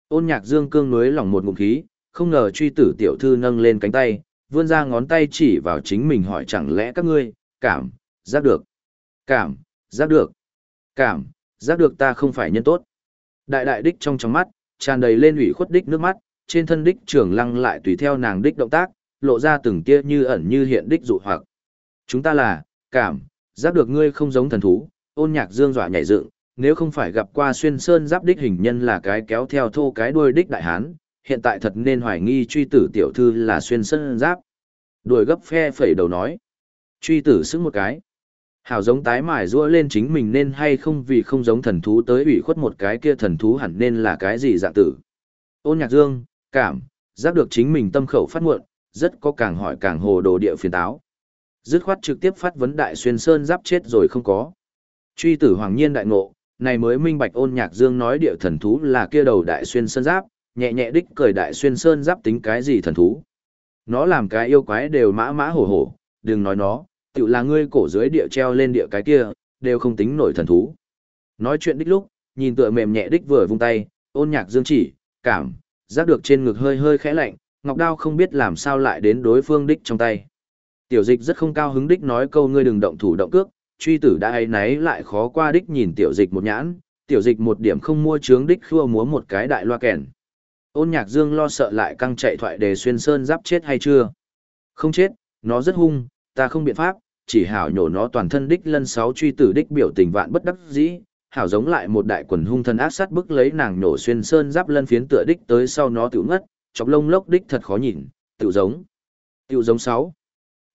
Ôn nhạc dương cương nuối lòng một ngụm khí, không ngờ truy tử tiểu thư nâng lên cánh tay, vươn ra ngón tay chỉ vào chính mình hỏi chẳng lẽ các ngươi, cảm, giác được, cảm, giác được, cảm, giác được ta không phải nhân tốt. Đại đại đích trong trong mắt, tràn đầy lên ủy khuất đích nước mắt, trên thân đích trưởng lăng lại tùy theo nàng đích động tác, lộ ra từng tia như ẩn như hiện đích dụ hoặc. Chúng ta là, cảm, giác được ngươi không giống thần thú, ôn nhạc dương dọa nhảy dựng, nếu không phải gặp qua xuyên sơn giáp đích hình nhân là cái kéo theo thô cái đuôi đích đại hán, hiện tại thật nên hoài nghi truy tử tiểu thư là xuyên sơn giáp. Đuổi gấp phe phẩy đầu nói. Truy tử xứng một cái. Hảo giống tái mải rua lên chính mình nên hay không vì không giống thần thú tới ủy khuất một cái kia thần thú hẳn nên là cái gì dạng tử. Ôn nhạc dương, cảm, giác được chính mình tâm khẩu phát muộn, rất có càng hỏi càng hồ đồ địa phiền táo. Dứt khoát trực tiếp phát vấn đại xuyên sơn giáp chết rồi không có. Truy tử hoàng nhiên đại ngộ, này mới minh bạch ôn nhạc dương nói địa thần thú là kia đầu đại xuyên sơn giáp, nhẹ nhẹ đích cười đại xuyên sơn giáp tính cái gì thần thú. Nó làm cái yêu quái đều mã mã hổ hổ, đừng nói nó, tự là ngươi cổ dưới địa treo lên địa cái kia, đều không tính nổi thần thú. Nói chuyện đích lúc, nhìn tựa mềm nhẹ đích vừa vung tay, ôn nhạc dương chỉ, cảm, giác được trên ngực hơi hơi khẽ lạnh, ngọc đao không biết làm sao lại đến đối phương đích trong tay. Tiểu dịch rất không cao hứng đích nói câu ngươi đừng động thủ động cước, truy tử đã ấy náy lại khó qua đích nhìn tiểu dịch một nhãn, tiểu dịch một điểm không mua trướng đích khua múa một cái đại loa kèn. Ôn nhạc dương lo sợ lại căng chạy thoại đề xuyên sơn giáp chết hay chưa. Không chết, nó rất hung, ta không biện pháp, chỉ hảo nhổ nó toàn thân đích lân sáu truy tử đích biểu tình vạn bất đắc dĩ, hảo giống lại một đại quần hung thân ác sát bức lấy nàng nhổ xuyên sơn giáp lân phiến tựa đích tới sau nó tiểu ngất, chọc lông lốc đích thật khó nhìn, tiểu giống. Tiểu giống sáu.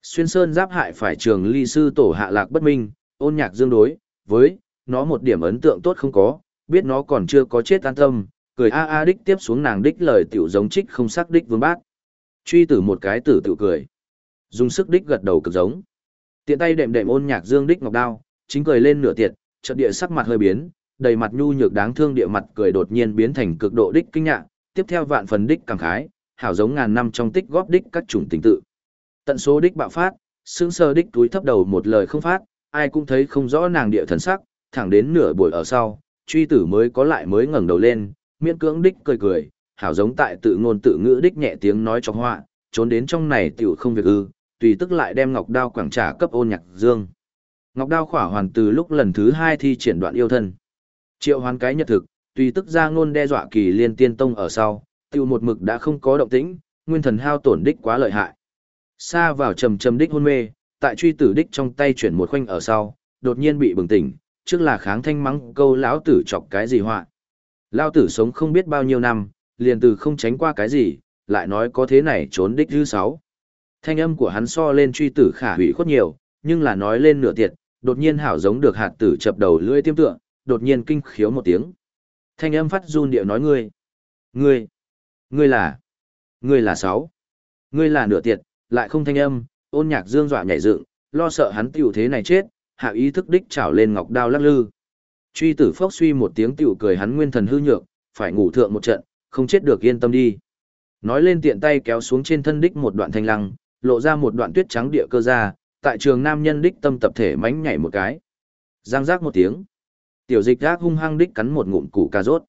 Xuyên sơn giáp hại phải trường ly sư tổ hạ lạc bất minh, ôn nhạc dương đối, với, nó một điểm ấn tượng tốt không có, biết nó còn chưa có chết an tâm, cười a a đích tiếp xuống nàng đích lời tiểu giống trích không sắc đích vương bát. Truy tử một cái tử tự cười. Dùng sức đích gật đầu cực giống. Tiện tay đệm đệm ôn nhạc dương đích ngọc đao, chính cười lên nửa tiệt, chợt địa sắc mặt hơi biến, đầy mặt nhu nhược đáng thương địa mặt cười đột nhiên biến thành cực độ đích kinh ngạc, tiếp theo vạn phần đích cảm khái, hảo giống ngàn năm trong tích góp đích các chủng tình tự. Tận số đích bạo phát, sướng sơ đích túi thấp đầu một lời không phát, ai cũng thấy không rõ nàng địa thần sắc, thẳng đến nửa buổi ở sau, truy tử mới có lại mới ngẩng đầu lên, miễn cưỡng đích cười cười, hảo giống tại tự ngôn tự ngữ đích nhẹ tiếng nói cho họa, trốn đến trong này tiểu không việc ư, tùy tức lại đem ngọc đao quảng trả cấp ôn nhạc dương. Ngọc đao khỏa hoàn từ lúc lần thứ hai thi triển đoạn yêu thân. Triệu hoán cái nhật thực, tùy tức ra ngôn đe dọa kỳ liên tiên tông ở sau, tiêu một mực đã không có động tĩnh, nguyên thần hao tổn đích quá lợi hại. Xa vào trầm trầm đích hôn mê, tại truy tử đích trong tay chuyển một khoanh ở sau, đột nhiên bị bừng tỉnh, trước là kháng thanh mắng câu lão tử chọc cái gì họa. Lão tử sống không biết bao nhiêu năm, liền từ không tránh qua cái gì, lại nói có thế này trốn đích thứ sáu. Thanh âm của hắn so lên truy tử khả hủy khuất nhiều, nhưng là nói lên nửa tiệt, đột nhiên hảo giống được hạt tử chập đầu lưỡi tiêm tựa, đột nhiên kinh khiếu một tiếng. Thanh âm phát run điệu nói ngươi. Ngươi. Ngươi là. Ngươi là sáu. Ngươi là nửa tiệt, lại không thanh âm, ôn nhạc dương dọa nhảy dựng, lo sợ hắn tiểu thế này chết, hạ ý thức đích chảo lên ngọc đao lắc lư. Truy tử phốc suy một tiếng tiểu cười hắn nguyên thần hư nhược, phải ngủ thượng một trận, không chết được yên tâm đi. Nói lên tiện tay kéo xuống trên thân đích một đoạn thanh lăng, lộ ra một đoạn tuyết trắng địa cơ ra, tại trường nam nhân đích tâm tập thể mánh nhảy một cái. Giang giác một tiếng. Tiểu dịch gác hung hăng đích cắn một ngụm củ cà rốt.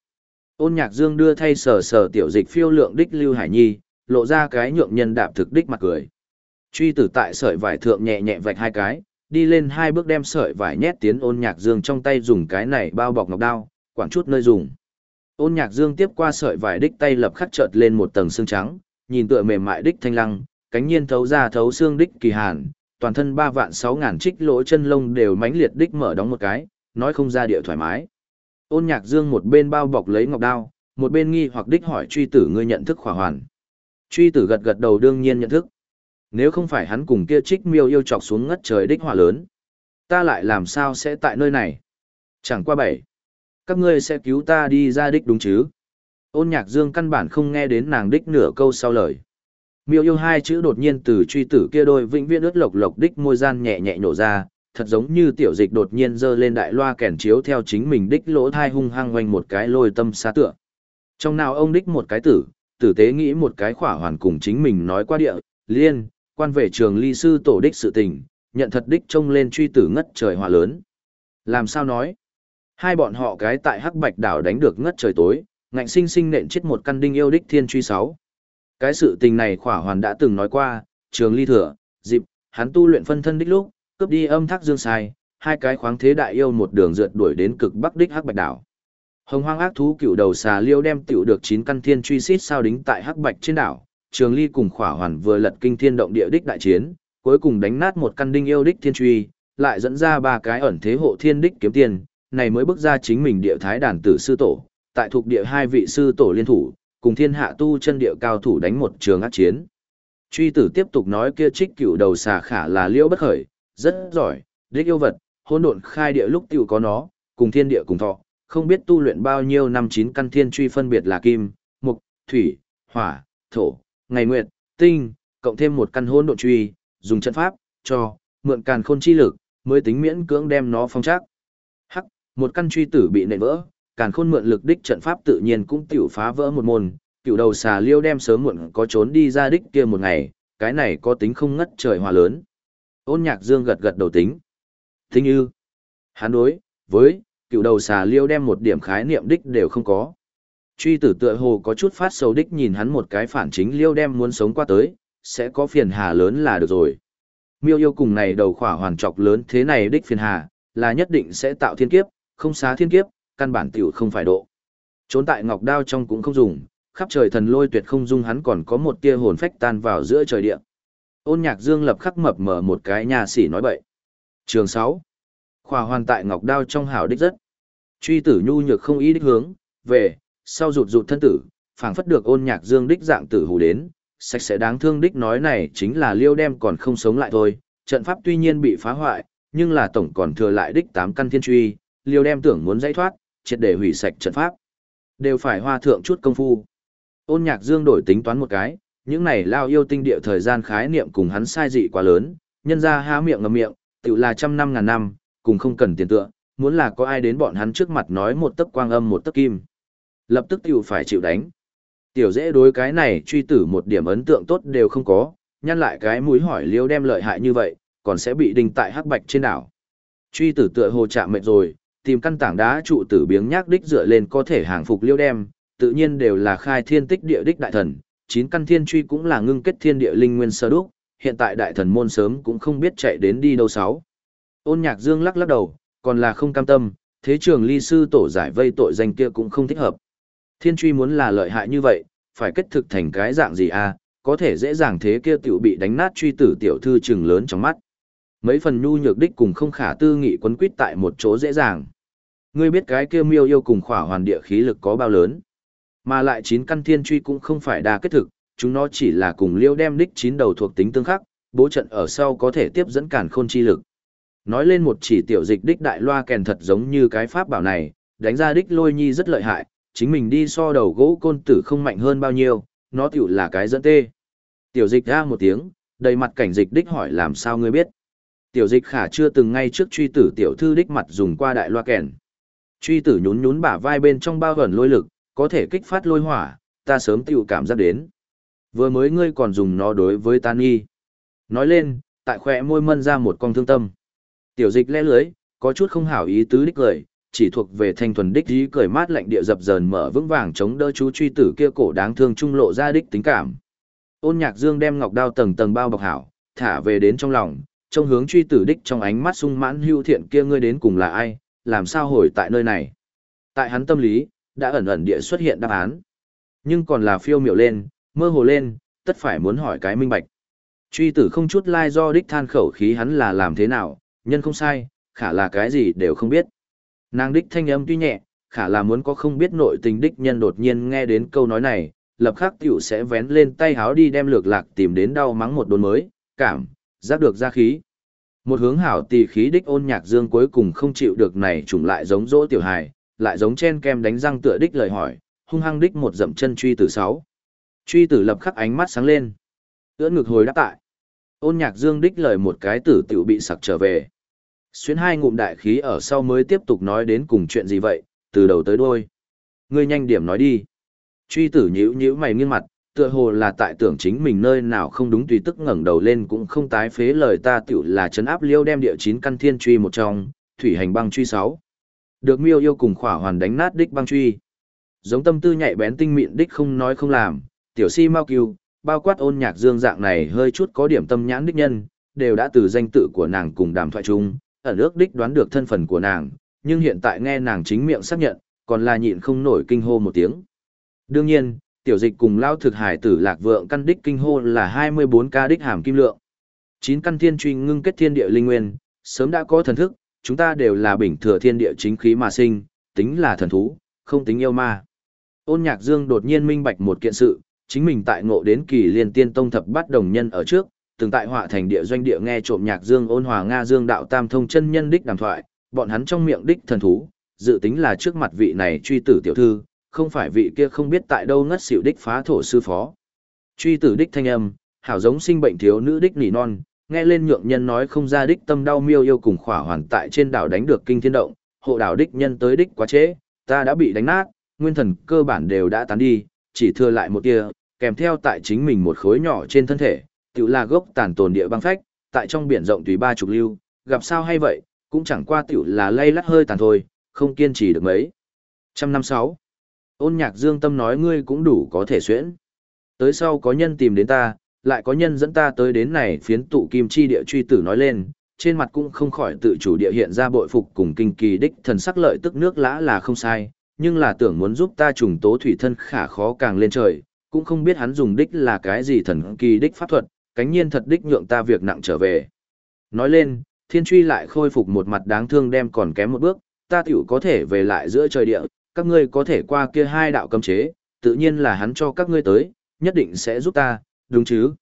Ôn nhạc dương đưa thay sờ sờ tiểu dịch phiêu lượng đích lưu hải nhi, lộ ra cái nhượng nhân đạp thực đích mặt cười. Truy tử tại sợi vải thượng nhẹ nhẹ vạch hai cái, đi lên hai bước đem sợi vải nhét tiến ôn nhạc dương trong tay dùng cái này bao bọc ngọc đao, quảng chút nơi dùng. Ôn nhạc dương tiếp qua sợi vải đích tay lập khắc chợt lên một tầng xương trắng, nhìn tựa mềm mại đích thanh lăng, cánh nhiên thấu ra thấu xương đích kỳ hàn, toàn thân ba vạn sáu ngàn trích lỗ chân lông đều mãnh liệt đích mở đóng một cái, nói không ra địa thoải mái. Ôn nhạc dương một bên bao bọc lấy ngọc đao, một bên nghi hoặc đích hỏi truy tử ngươi nhận thức khỏa hoàn. Truy tử gật gật đầu đương nhiên nhận thức. Nếu không phải hắn cùng kia trích miêu yêu chọc xuống ngất trời đích hỏa lớn, ta lại làm sao sẽ tại nơi này? Chẳng qua bảy. Các ngươi sẽ cứu ta đi ra đích đúng chứ? Ôn nhạc dương căn bản không nghe đến nàng đích nửa câu sau lời. Miêu yêu hai chữ đột nhiên từ truy tử kia đôi vĩnh viễn ướt lộc lộc đích môi gian nhẹ nhẹ nhổ ra, thật giống như tiểu dịch đột nhiên giơ lên đại loa kèn chiếu theo chính mình đích lỗ thai hung hăng quanh một cái lôi tâm xa tựa. Trong nào ông đích một cái tử, tử tế nghĩ một cái khỏa hoàn cùng chính mình nói qua địa, liên, quan về trường ly sư tổ đích sự tình, nhận thật đích trông lên truy tử ngất trời hỏa lớn. Làm sao nói? Hai bọn họ cái tại hắc bạch đảo đánh được ngất trời tối, ngạnh sinh sinh nện chết một căn đinh yêu đích thiên truy sáu. Cái sự tình này khỏa hoàn đã từng nói qua, trường ly thừa, dịp, hắn tu luyện phân thân đích lúc, cướp đi âm thác dương sai, hai cái khoáng thế đại yêu một đường rượt đuổi đến cực bắc đích hắc bạch đảo. Hồng hoang ác thú cựu đầu xà liêu đem tiểu được chín căn thiên truy xít sao đính tại hắc bạch trên đảo, Trường Ly cùng Khỏa Hoàn vừa lật kinh thiên động địa đích đại chiến, cuối cùng đánh nát một căn đinh yêu đích thiên truy, lại dẫn ra ba cái ẩn thế hộ thiên đích kiếm tiền, này mới bước ra chính mình địa thái đàn tử sư tổ, tại thuộc địa hai vị sư tổ liên thủ, cùng thiên hạ tu chân địa cao thủ đánh một trường ác chiến. Truy tử tiếp tục nói kia trích cửu đầu xà khả là liễu bất khởi, rất giỏi, đích yêu vật, hỗn độn khai địa lúc tiểu có nó, cùng thiên địa cùng thọ, không biết tu luyện bao nhiêu năm chín căn thiên truy phân biệt là kim, mục, thủy, hỏa, thổ, ngày nguyệt, tinh, cộng thêm một căn hỗn độn truy, dùng chân pháp, cho, mượn càn khôn chi lực, mới tính miễn cưỡng đem nó phong chắc. Hắc, một căn truy tử bị nện vỡ, càn khôn mượn lực đích trận pháp tự nhiên cũng tiểu phá vỡ một môn, cựu đầu xà liêu đem sớm muộn có trốn đi ra đích kia một ngày, cái này có tính không ngất trời hòa lớn. Ôn nhạc dương gật gật đầu tính. Thinh như, hắn đối, với, cựu đầu xà liêu đem một điểm khái niệm đích đều không có. Truy tử tựa hồ có chút phát sầu đích nhìn hắn một cái phản chính liêu đem muốn sống qua tới, sẽ có phiền hà lớn là được rồi. Miêu yêu cùng này đầu khỏa hoàn trọc lớn thế này đích phiền hà, là nhất định sẽ tạo thiên kiếp, không xá thiên kiếp, căn bản tiểu không phải độ. Trốn tại ngọc đao trong cũng không dùng, khắp trời thần lôi tuyệt không dung hắn còn có một tia hồn phách tan vào giữa trời địa. Ôn nhạc dương lập khắc mập mở một cái nhà sĩ nói bậy. Trường 6. Khỏa hoàn tại ngọc đao trong hảo đích rất. Truy tử nhu nhược không ý đích hướng, về, sau rụt rụt thân tử, phảng phất được ôn nhạc dương đích dạng tử hù đến, sạch sẽ đáng thương đích nói này chính là liêu đem còn không sống lại thôi, trận pháp tuy nhiên bị phá hoại, nhưng là tổng còn thừa lại đích tám căn thiên truy, liêu đem tưởng muốn giải thoát, triệt để hủy sạch trận pháp. Đều phải hoa thượng chút công phu. Ôn nhạc dương đổi tính toán một cái, những này lao yêu tinh địa thời gian khái niệm cùng hắn sai dị quá lớn, nhân ra há miệng ngầm miệng, tự là trăm năm ngàn năm, cùng không cần tiền tựa, muốn là có ai đến bọn hắn trước mặt nói một tấc quang âm một tấc kim. Lập tức tiểu phải chịu đánh. Tiểu dễ đối cái này truy tử một điểm ấn tượng tốt đều không có, nhăn lại cái mũi hỏi liêu đem lợi hại như vậy, còn sẽ bị đinh tại hắc bạch trên đảo. Truy tử tựa hồ chạm mệt rồi, tìm căn tảng đá trụ tử biếng nhác đích dựa lên có thể hàng phục liêu đem, tự nhiên đều là khai thiên tích địa đích đại thần, chín căn thiên truy cũng là ngưng kết thiên địa linh nguyên sơ đúc, hiện tại đại thần môn sớm cũng không biết chạy đến đi đâu sáu. Ôn nhạc dương lắc lắc đầu, còn là không cam tâm, thế trường ly sư tổ giải vây tội danh kia cũng không thích hợp. Thiên truy muốn là lợi hại như vậy, phải kết thực thành cái dạng gì à, có thể dễ dàng thế kia tiểu bị đánh nát truy tử tiểu thư trừng lớn trong mắt. Mấy phần nhu nhược đích cùng không khả tư nghị quấn quýt tại một chỗ dễ dàng. Ngươi biết cái kia miêu yêu cùng khỏa hoàn địa khí lực có bao lớn. Mà lại chín căn thiên truy cũng không phải đa kết thực, chúng nó chỉ là cùng liêu đem đích chín đầu thuộc tính tương khắc, bố trận ở sau có thể tiếp dẫn cản khôn chi lực. Nói lên một chỉ tiểu dịch đích đại loa kèn thật giống như cái pháp bảo này, đánh ra đích lôi nhi rất lợi hại, chính mình đi so đầu gỗ côn tử không mạnh hơn bao nhiêu, nó tiểu là cái dẫn tê. Tiểu dịch ra một tiếng, đầy mặt cảnh dịch đích hỏi làm sao ngươi biết. Tiểu dịch khả chưa từng ngay trước truy tử tiểu thư đích mặt dùng qua đại loa kèn. Truy tử nhún nhún bả vai bên trong bao gần lôi lực, có thể kích phát lôi hỏa, ta sớm tiểu cảm giác đến. Vừa mới ngươi còn dùng nó đối với ta nghi. Nói lên, tại khỏe môi mân ra một con thương tâm. Tiểu dịch lẽ lưới, có chút không hảo ý tứ đích cười, chỉ thuộc về thanh thuần đích ý cười mát lạnh địa dập dờn mở vững vàng chống đỡ chú truy tử kia cổ đáng thương trung lộ ra đích tính cảm. Ôn nhạc dương đem ngọc đao tầng tầng bao bọc hảo, thả về đến trong lòng, trong hướng truy tử đích trong ánh mắt sung mãn hưu thiện kia ngươi đến cùng là ai, làm sao hồi tại nơi này. Tại hắn tâm lý, đã ẩn ẩn địa xuất hiện đáp án. Nhưng còn là phiêu miểu lên, mơ hồ lên, tất phải muốn hỏi cái minh bạch. Truy tử không chút lai do đích than khẩu khí hắn là làm thế nào, nhân không sai, khả là cái gì đều không biết. Nàng đích thanh âm tuy nhẹ, khả là muốn có không biết nội tình đích nhân đột nhiên nghe đến câu nói này, lập khắc tiểu sẽ vén lên tay háo đi đem lược lạc tìm đến đau mắng một đồn mới, cảm, giác được ra khí. Một hướng hảo tỳ khí đích ôn nhạc dương cuối cùng không chịu được này trùng lại giống dỗ tiểu hài, lại giống chen kem đánh răng tựa đích lời hỏi, hung hăng đích một dậm chân truy tử sáu. Truy tử lập khắc ánh mắt sáng lên. Ưỡn ngực hồi đáp tại. Ôn nhạc dương đích lời một cái tử tiểu bị sặc trở về. Xuyến hai ngụm đại khí ở sau mới tiếp tục nói đến cùng chuyện gì vậy, từ đầu tới đuôi. Ngươi nhanh điểm nói đi. Truy tử nhíu nhíu mày nghiêng mặt, tựa hồ là tại tưởng chính mình nơi nào không đúng tùy tức ngẩng đầu lên cũng không tái phế lời ta tiểu là chấn áp liêu đem địa chín căn thiên truy một trong, thủy hành băng truy sáu. Được miêu yêu cùng khỏa hoàn đánh nát đích băng truy. Giống tâm tư nhạy bén tinh mịn đích không nói không làm, tiểu si mau kiêu, bao quát ôn nhạc dương dạng này hơi chút có điểm tâm nhãn đích nhân, đều đã từ danh tự của nàng cùng đàm thoại chung, ẩn ước đích đoán được thân phận của nàng, nhưng hiện tại nghe nàng chính miệng xác nhận, còn là nhịn không nổi kinh hô một tiếng. Đương nhiên, tiểu dịch cùng lao thực hải tử lạc vượng căn đích kinh hô là 24 ca đích hàm kim lượng. 9 căn thiên truy ngưng kết thiên địa linh nguyên, sớm đã có thần thức, chúng ta đều là bình thừa thiên địa chính khí mà sinh, tính là thần thú, không tính yêu ma. Ôn nhạc dương đột nhiên minh bạch một kiện sự, chính mình tại ngộ đến kỳ liên tiên tông thập bát đồng nhân ở trước, từng tại họa thành địa doanh địa nghe trộm nhạc dương ôn hòa nga dương đạo tam thông chân nhân đích đàm thoại, bọn hắn trong miệng đích thần thú, dự tính là trước mặt vị này truy tử tiểu thư, không phải vị kia không biết tại đâu ngất xỉu đích phá thổ sư phó. Truy tử đích thanh âm, hảo giống sinh bệnh thiếu nữ đích nỉ non, nghe lên nhượng nhân nói không ra đích tâm đau miêu yêu cùng khỏa hoàn tại trên đảo đánh được kinh thiên động, hộ đảo đích nhân tới đích quá trễ, ta đã bị đánh nát, nguyên thần cơ bản đều đã tán đi, chỉ thừa lại một tia, kèm theo tại chính mình một khối nhỏ trên thân thể, tự là gốc tàn tồn địa băng phách, tại trong biển rộng tùy ba chục lưu, gặp sao hay vậy, cũng chẳng qua tiểu là lay lắt hơi tàn thôi, không kiên trì được mấy. Trăm năm sáu, ôn nhạc dương tâm nói ngươi cũng đủ có thể xuyễn. Tới sau có nhân tìm đến ta, lại có nhân dẫn ta tới đến này phiến tụ kim chi địa truy tử nói lên, trên mặt cũng không khỏi tự chủ địa hiện ra bội phục cùng kinh kỳ đích thần sắc lợi tức nước lã là không sai, nhưng là tưởng muốn giúp ta trùng tố thủy thân khả khó càng lên trời, cũng không biết hắn dùng đích là cái gì thần kỳ đích pháp thuật, cánh nhiên thật đích nhượng ta việc nặng trở về. Nói lên, thiên truy lại khôi phục một mặt đáng thương đem còn kém một bước, ta tiểu có thể về lại giữa trời địa, các ngươi có thể qua kia hai đạo cấm chế, tự nhiên là hắn cho các ngươi tới, nhất định sẽ giúp ta, đúng chứ?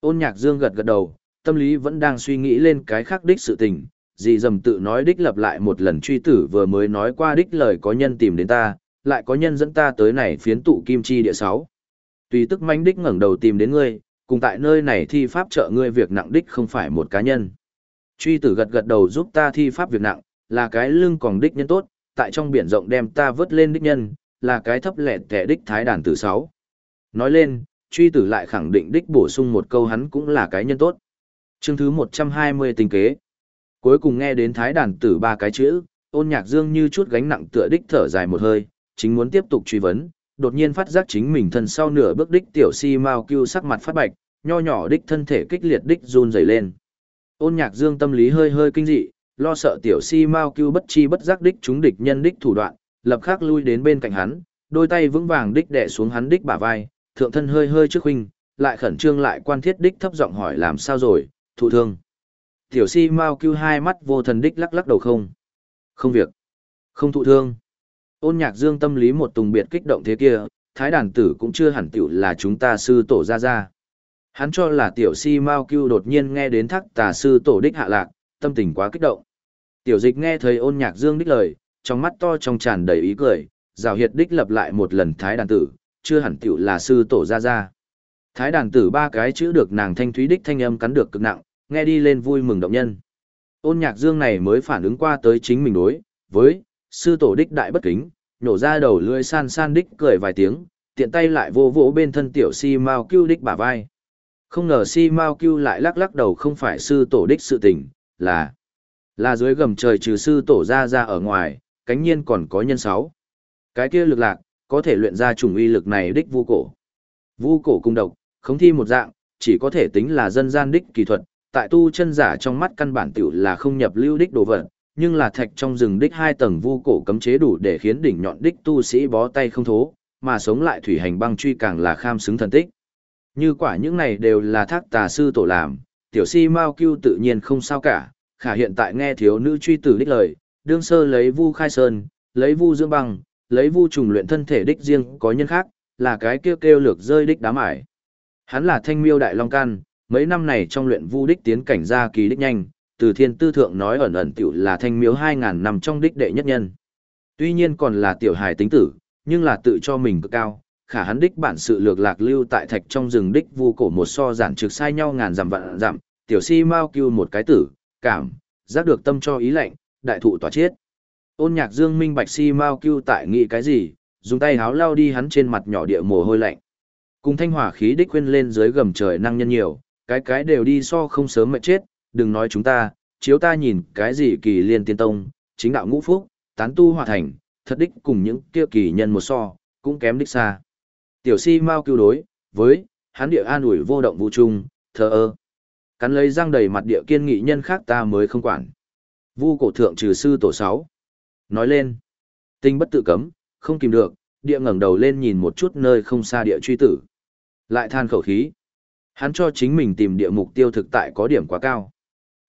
Ôn nhạc dương gật gật đầu, tâm lý vẫn đang suy nghĩ lên cái khác đích sự tình, dì dầm tự nói đích lập lại một lần truy tử vừa mới nói qua đích lời có nhân tìm đến ta, lại có nhân dẫn ta tới này phiến tụ kim chi địa sáu. Tùy tức manh đích ngẩng đầu tìm đến ngươi, cùng tại nơi này thi pháp trợ ngươi việc nặng đích không phải một cá nhân. Truy tử gật gật đầu giúp ta thi pháp việc nặng, là cái lưng còn đích nhân tốt, tại trong biển rộng đem ta vớt lên đích nhân, là cái thấp lẹt tẻ đích thái đàn tử sáu. Nói lên, truy tử lại khẳng định đích bổ sung một câu hắn cũng là cái nhân tốt. Chương thứ 120 tình kế. Cuối cùng nghe đến thái đàn tử ba cái chữ, ôn nhạc dương như chút gánh nặng tựa đích thở dài một hơi, chính muốn tiếp tục truy vấn, đột nhiên phát giác chính mình thân sau nửa bước đích tiểu si mau cưu sắc mặt phát bạch, nho nhỏ đích thân thể kích liệt đích run rẩy lên. Ôn nhạc dương tâm lý hơi hơi kinh dị, lo sợ tiểu si mau cưu bất chi bất giác đích chúng địch nhân đích thủ đoạn, lập khắc lui đến bên cạnh hắn, đôi tay vững vàng đích đè xuống hắn đích bả vai, thượng thân hơi hơi trước huynh, lại khẩn trương lại quan thiết đích thấp giọng hỏi làm sao rồi, thụ thương. Tiểu si mau cưu hai mắt vô thần đích lắc lắc đầu không. Không việc. Không thụ thương. Ôn nhạc dương tâm lý một tùng biệt kích động thế kia, thái đàn tử cũng chưa hẳn tiểu là chúng ta sư tổ ra ra. Hắn cho là tiểu si mau cưu đột nhiên nghe đến thắc tà sư tổ đích hạ lạc, tâm tình quá kích động. Tiểu dịch nghe thấy ôn nhạc dương đích lời, trong mắt to trong tràn đầy ý cười, rào hiệt đích lập lại một lần thái đàn tử, chưa hẳn tiểu là sư tổ ra ra. Thái đàn tử ba cái chữ được nàng thanh thúy đích thanh âm cắn được cực nặng, nghe đi lên vui mừng động nhân. Ôn nhạc dương này mới phản ứng qua tới chính mình đối, với, sư tổ đích đại bất kính, nhổ ra đầu lưỡi san san đích cười vài tiếng, tiện tay lại vô vỗ bên thân tiểu si mau cưu đích bả vai. Không ngờ si mau cưu lại lắc lắc đầu không phải sư tổ đích sự tình, là là dưới gầm trời trừ sư tổ ra ra ở ngoài, cánh nhiên còn có nhân sáu. Cái kia lực lạc, có thể luyện ra chủng uy lực này đích vu cổ. Vu cổ cung độc, khống thi một dạng, chỉ có thể tính là dân gian đích kỳ thuật, tại tu chân giả trong mắt căn bản tiểu là không nhập lưu đích đồ vật, nhưng là thạch trong rừng đích hai tầng vu cổ cấm chế đủ để khiến đỉnh nhọn đích tu sĩ bó tay không thố, mà sống lại thủy hành băng truy càng là kham xứng thần tích. Như quả những này đều là thác tà sư tổ làm, tiểu si Mao Cưu tự nhiên không sao cả, khả hiện tại nghe thiếu nữ truy tử đích lời, đương sơ lấy vu khai sơn, lấy vu dưỡng băng, lấy vu trùng luyện thân thể đích riêng có nhân khác, là cái kêu kêu lược rơi đích đám ải. Hắn là thanh miêu đại long can, mấy năm này trong luyện vu đích tiến cảnh ra kỳ đích nhanh, từ thiên tư thượng nói ẩn ẩn tiểu là thanh miếu 2.000 năm trong đích đệ nhất nhân. Tuy nhiên còn là tiểu hài tính tử, nhưng là tự cho mình cực cao, khả hắn đích bản sự lược lạc lưu tại thạch trong rừng đích vu cổ một so giản trực sai nhau ngàn dặm vạn dặm, tiểu si mau kêu một cái tử, cảm, giác được tâm cho ý lệnh, đại thụ tỏa chết. Ôn nhạc dương minh bạch si mau kêu tại nghĩ cái gì, dùng tay háo lao đi hắn trên mặt nhỏ địa mồ hôi lạnh. Cùng thanh hỏa khí đích quên lên dưới gầm trời năng nhân nhiều, cái cái đều đi so không sớm mệt chết, đừng nói chúng ta, chiếu ta nhìn cái gì kỳ liên tiên tông, chính đạo ngũ phúc, tán tu hòa thành, thật đích cùng những kia kỳ nhân một so, cũng kém đích xa. Tiểu si mau cứu đối, với, hắn địa an ủi vô động vũ trung, thờ ơ. Cắn lấy răng đầy mặt địa kiên nghị nhân khác ta mới không quản. Vu cổ thượng trừ sư tổ sáu. Nói lên, tinh bất tự cấm, không kìm được, Địa ngẩng đầu lên nhìn một chút nơi không xa địa truy tử. Lại than khẩu khí. Hắn cho chính mình tìm địa mục tiêu thực tại có điểm quá cao.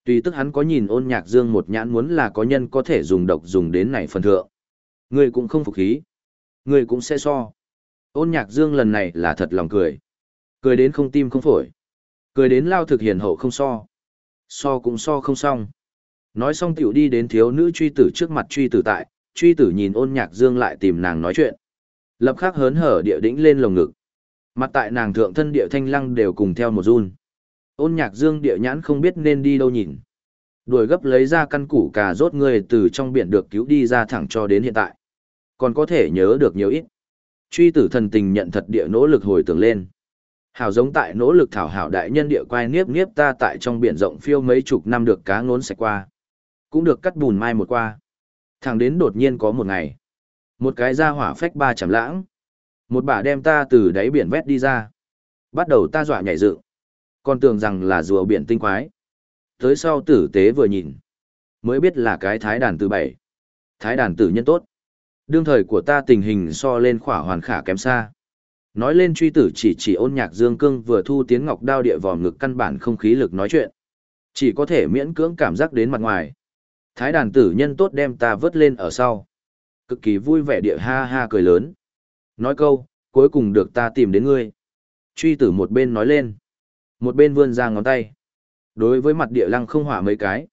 Tuy tức hắn có nhìn ôn nhạc dương một nhãn muốn là có nhân có thể dùng độc dùng đến này phần thượng. người cũng không phục khí. người cũng sẽ so. Ôn nhạc dương lần này là thật lòng cười. Cười đến không tim không phổi. Cười đến lao thực hiền hậu không so. So cũng so không xong. Nói xong tiểu đi đến thiếu nữ truy tử trước mặt truy tử tại, truy tử nhìn ôn nhạc dương lại tìm nàng nói chuyện. Lập khắc hớn hở địa đĩnh lên lồng ngực. Mặt tại nàng thượng thân địa thanh lăng đều cùng theo một run. Ôn nhạc dương địa nhãn không biết nên đi đâu nhìn. Đuổi gấp lấy ra căn củ cà rốt người từ trong biển được cứu đi ra thẳng cho đến hiện tại. Còn có thể nhớ được nhiều ít. Truy tử thần tình nhận thật địa nỗ lực hồi tưởng lên. Hảo giống tại nỗ lực thảo hảo đại nhân địa quay niếp niếp ta tại trong biển rộng phiêu mấy chục năm được cá ngốn sạch qua. Cũng được cắt bùn mai một qua. Thẳng đến đột nhiên có một ngày. Một cái ra hỏa phách ba chảm lãng. Một bà đem ta từ đáy biển vét đi ra. Bắt đầu ta dọa nhảy dựng Còn tưởng rằng là rùa biển tinh quái. Tới sau tử tế vừa nhìn. Mới biết là cái thái đàn tử bảy. Thái đàn tử nhân tốt. Đương thời của ta tình hình so lên khỏa hoàn khả kém xa. Nói lên truy tử chỉ chỉ ôn nhạc dương cương vừa thu tiến ngọc đao địa vòm ngực căn bản không khí lực nói chuyện. Chỉ có thể miễn cưỡng cảm giác đến mặt ngoài. Thái đàn tử nhân tốt đem ta vớt lên ở sau. Cực kỳ vui vẻ địa ha ha cười lớn. Nói câu, cuối cùng được ta tìm đến ngươi. Truy tử một bên nói lên. Một bên vươn ra ngón tay. Đối với mặt địa lăng không hỏa mấy cái.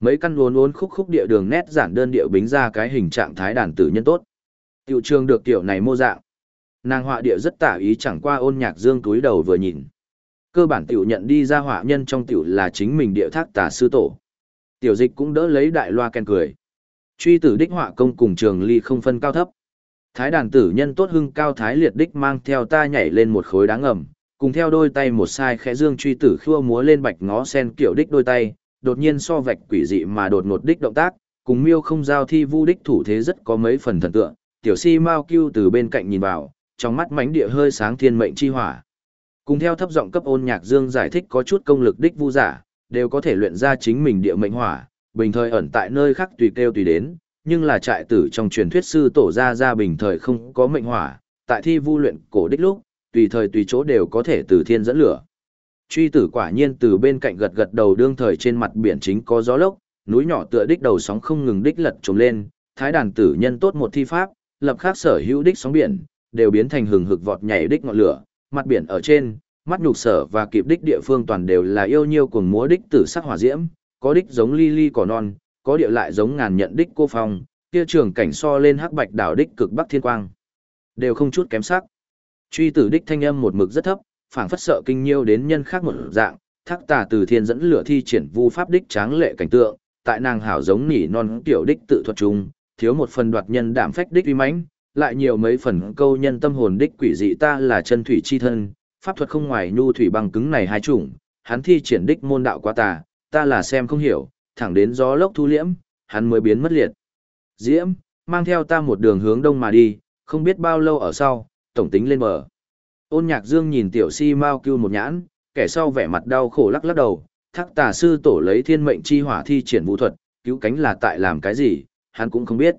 Mấy căn uốn uốn khúc khúc địa đường nét giản đơn địa bính ra cái hình trạng thái đàn tử nhân tốt. Tiểu trường được tiểu này mô dạng. Nàng họa địa rất tả ý chẳng qua ôn nhạc dương túi đầu vừa nhìn. Cơ bản tiểu nhận đi ra họa nhân trong tiểu là chính mình địa thác tà sư tổ. Tiểu dịch cũng đỡ lấy đại loa khen cười. Truy tử đích họa công cùng trường ly không phân cao thấp. Thái đàn tử nhân tốt hưng cao thái liệt đích mang theo ta nhảy lên một khối đá ngầm, cùng theo đôi tay một sai khẽ dương truy tử khua múa lên bạch ngó sen kiểu đích đôi tay, đột nhiên so vạch quỷ dị mà đột ngột đích động tác, cùng miêu không giao thi vu đích thủ thế rất có mấy phần thần tượng, tiểu si mau kêu từ bên cạnh nhìn vào, trong mắt mánh địa hơi sáng thiên mệnh chi hỏa. Cùng theo thấp giọng cấp ôn nhạc dương giải thích có chút công lực đích vu giả, đều có thể luyện ra chính mình địa mệnh hỏa, bình thời ẩn tại nơi khác tùy kêu tùy đến, nhưng là trại tử trong truyền thuyết sư tổ ra ra bình thời không có mệnh hỏa, tại thi vu luyện cổ đích lúc, tùy thời tùy chỗ đều có thể từ thiên dẫn lửa. Truy tử quả nhiên từ bên cạnh gật gật đầu đương thời trên mặt biển chính có gió lốc, núi nhỏ tựa đích đầu sóng không ngừng đích lật trồm lên, thái đàn tử nhân tốt một thi pháp, lập khác sở hữu đích sóng biển, đều biến thành hừng hực vọt nhảy đích ngọn lửa, mặt biển ở trên, mắt nhục sở và kịp đích địa phương toàn đều là yêu nhiêu cuồng múa đích tử sắc hỏa diễm, có đích giống ly ly cỏ non, có địa lại giống ngàn nhận đích cô phong, kia trường cảnh so lên hắc bạch đảo đích cực bắc thiên quang, đều không chút kém sắc. Truy tử đích thanh âm một mực rất thấp, phảng phất sợ kinh nhiêu đến nhân khác một dạng, thác tà từ thiên dẫn lửa thi triển vu pháp đích tráng lệ cảnh tượng, tại nàng hảo giống nỉ non tiểu đích tự thuật chung, thiếu một phần đoạt nhân đảm phách đích uy mãnh, lại nhiều mấy phần câu nhân tâm hồn đích quỷ dị ta là chân thủy chi thân, pháp thuật không ngoài nhu thủy băng cứng này hai chủng, hắn thi triển đích môn đạo quá tà, ta là xem không hiểu, thẳng đến gió lốc thu liễm, hắn mới biến mất liệt. Diễm, mang theo ta một đường hướng đông mà đi, không biết bao lâu ở sau, tổng tính lên bờ. Ôn nhạc dương nhìn tiểu si mau cưu một nhãn, kẻ sau vẻ mặt đau khổ lắc lắc đầu, thác tà sư tổ lấy thiên mệnh chi hỏa thi triển vũ thuật, cứu cánh là tại làm cái gì, hắn cũng không biết.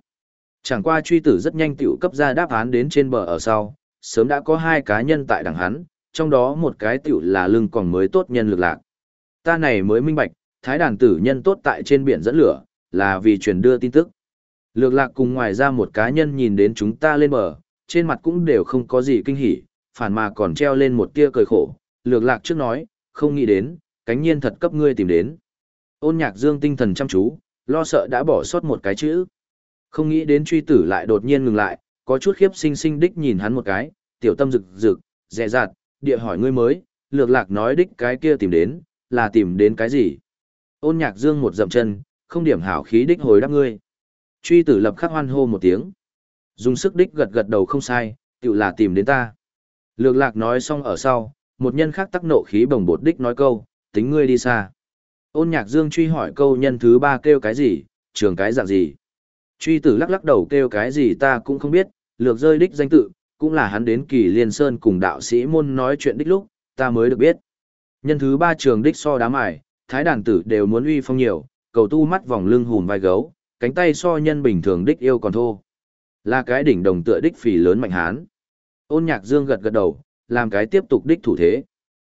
Chẳng qua truy tử rất nhanh tiểu cấp ra đáp án đến trên bờ ở sau, sớm đã có hai cá nhân tại đằng hắn, trong đó một cái tiểu là lưng còn mới tốt nhân lực lạc. Ta này mới minh bạch, thái đàn tử nhân tốt tại trên biển dẫn lửa, là vì truyền đưa tin tức. Lược lạc cùng ngoài ra một cá nhân nhìn đến chúng ta lên bờ, trên mặt cũng đều không có gì kinh hỉ, phản mà còn treo lên một tia cười khổ. Lược lạc trước nói, không nghĩ đến, cánh nhiên thật cấp ngươi tìm đến. Ôn nhạc dương tinh thần chăm chú, lo sợ đã bỏ sót một cái chữ. Không nghĩ đến truy tử lại đột nhiên ngừng lại, có chút khiếp sinh sinh đích nhìn hắn một cái, tiểu tâm rực rực, dè dạt, địa hỏi ngươi mới, lược lạc nói đích cái kia tìm đến, là tìm đến cái gì? Ôn nhạc dương một dậm chân, không điểm hảo khí đích hồi đáp ngươi. Truy tử lập khắc hoan hô một tiếng. Dùng sức đích gật gật đầu không sai, tự là tìm đến ta. Lược lạc nói xong ở sau, một nhân khác tắc nộ khí bồng bột đích nói câu, tính ngươi đi xa. Ôn nhạc dương truy hỏi câu nhân thứ ba kêu cái gì, trường cái dạng gì. Truy tử lắc lắc đầu kêu cái gì ta cũng không biết, lược rơi đích danh tự, cũng là hắn đến kỳ liên sơn cùng đạo sĩ môn nói chuyện đích lúc, ta mới được biết. Nhân thứ ba trường đích so đám ải, thái đàn tử đều muốn uy phong nhiều, cầu tu mắt vòng lưng hùm vai gấu, cánh tay so nhân bình thường đích yêu còn thô. Là cái đỉnh đồng tựa đích phì lớn mạnh hán. Ôn nhạc dương gật gật đầu, làm cái tiếp tục đích thủ thế.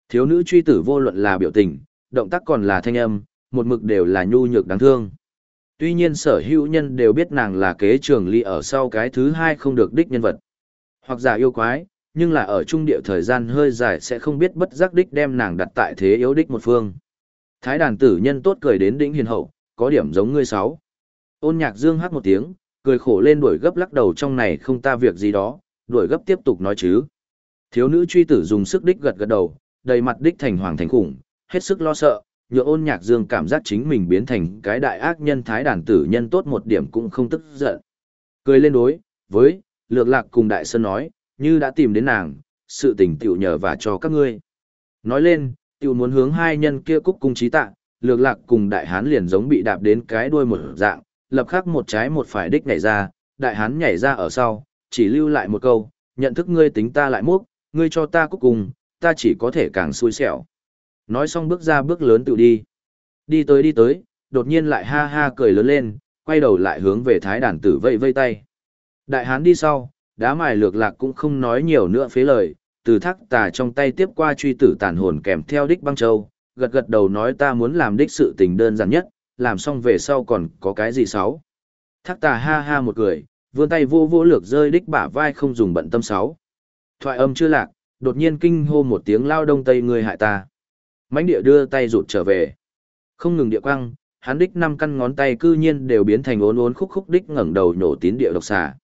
Thiếu nữ truy tử vô luận là biểu tình, động tác còn là thanh âm, một mực đều là nhu nhược đáng thương. Tuy nhiên sở hữu nhân đều biết nàng là kế trường ly ở sau cái thứ hai không được đích nhân vật. Hoặc giả yêu quái, nhưng là ở trung địa thời gian hơi dài sẽ không biết bất giác đích đem nàng đặt tại thế yếu đích một phương. Thái đàn tử nhân tốt cười đến đỉnh hiền hậu, có điểm giống ngươi sáu. Ôn nhạc dương hát một tiếng, cười khổ lên đuổi gấp lắc đầu trong này không ta việc gì đó, đuổi gấp tiếp tục nói chứ. Thiếu nữ truy tử dùng sức đích gật gật đầu, đầy mặt đích thành hoàng thành khủng, hết sức lo sợ, nhựa ôn nhạc dương cảm giác chính mình biến thành cái đại ác nhân thái đàn tử nhân tốt một điểm cũng không tức giận. Cười lên đối, với, lược lạc cùng đại sơn nói, như đã tìm đến nàng, sự tình tiểu nhờ và cho các ngươi. Nói lên, tiểu muốn hướng hai nhân kia cúc cung trí tạ, lược lạc cùng đại hán liền giống bị đạp đến cái đuôi một dạng, lập khắc một trái một phải đích nhảy ra, đại hán nhảy ra ở sau, chỉ lưu lại một câu, nhận thức ngươi tính ta lại múc, ngươi cho ta cuối cùng, ta chỉ có thể càng xui xẻo. Nói xong bước ra bước lớn tự đi. Đi tới đi tới, đột nhiên lại ha ha cười lớn lên, quay đầu lại hướng về thái đàn tử vây vây tay. Đại hán đi sau, đá mài lược lạc cũng không nói nhiều nữa phế lời, từ thác tà trong tay tiếp qua truy tử tàn hồn kèm theo đích băng châu, gật gật đầu nói ta muốn làm đích sự tình đơn giản nhất, làm xong về sau còn có cái gì xấu. Thác tà ha ha một cười, vươn tay vô vô lược rơi đích bả vai không dùng bận tâm sáu. Thoại âm chưa lạc, đột nhiên kinh hô một tiếng lao đông tây người hại ta. Mãnh địa đưa tay rụt trở về. Không ngừng địa quăng, hắn đích năm căn ngón tay cư nhiên đều biến thành ốn ốn khúc khúc đích ngẩng đầu nhổ tín địa độc xà.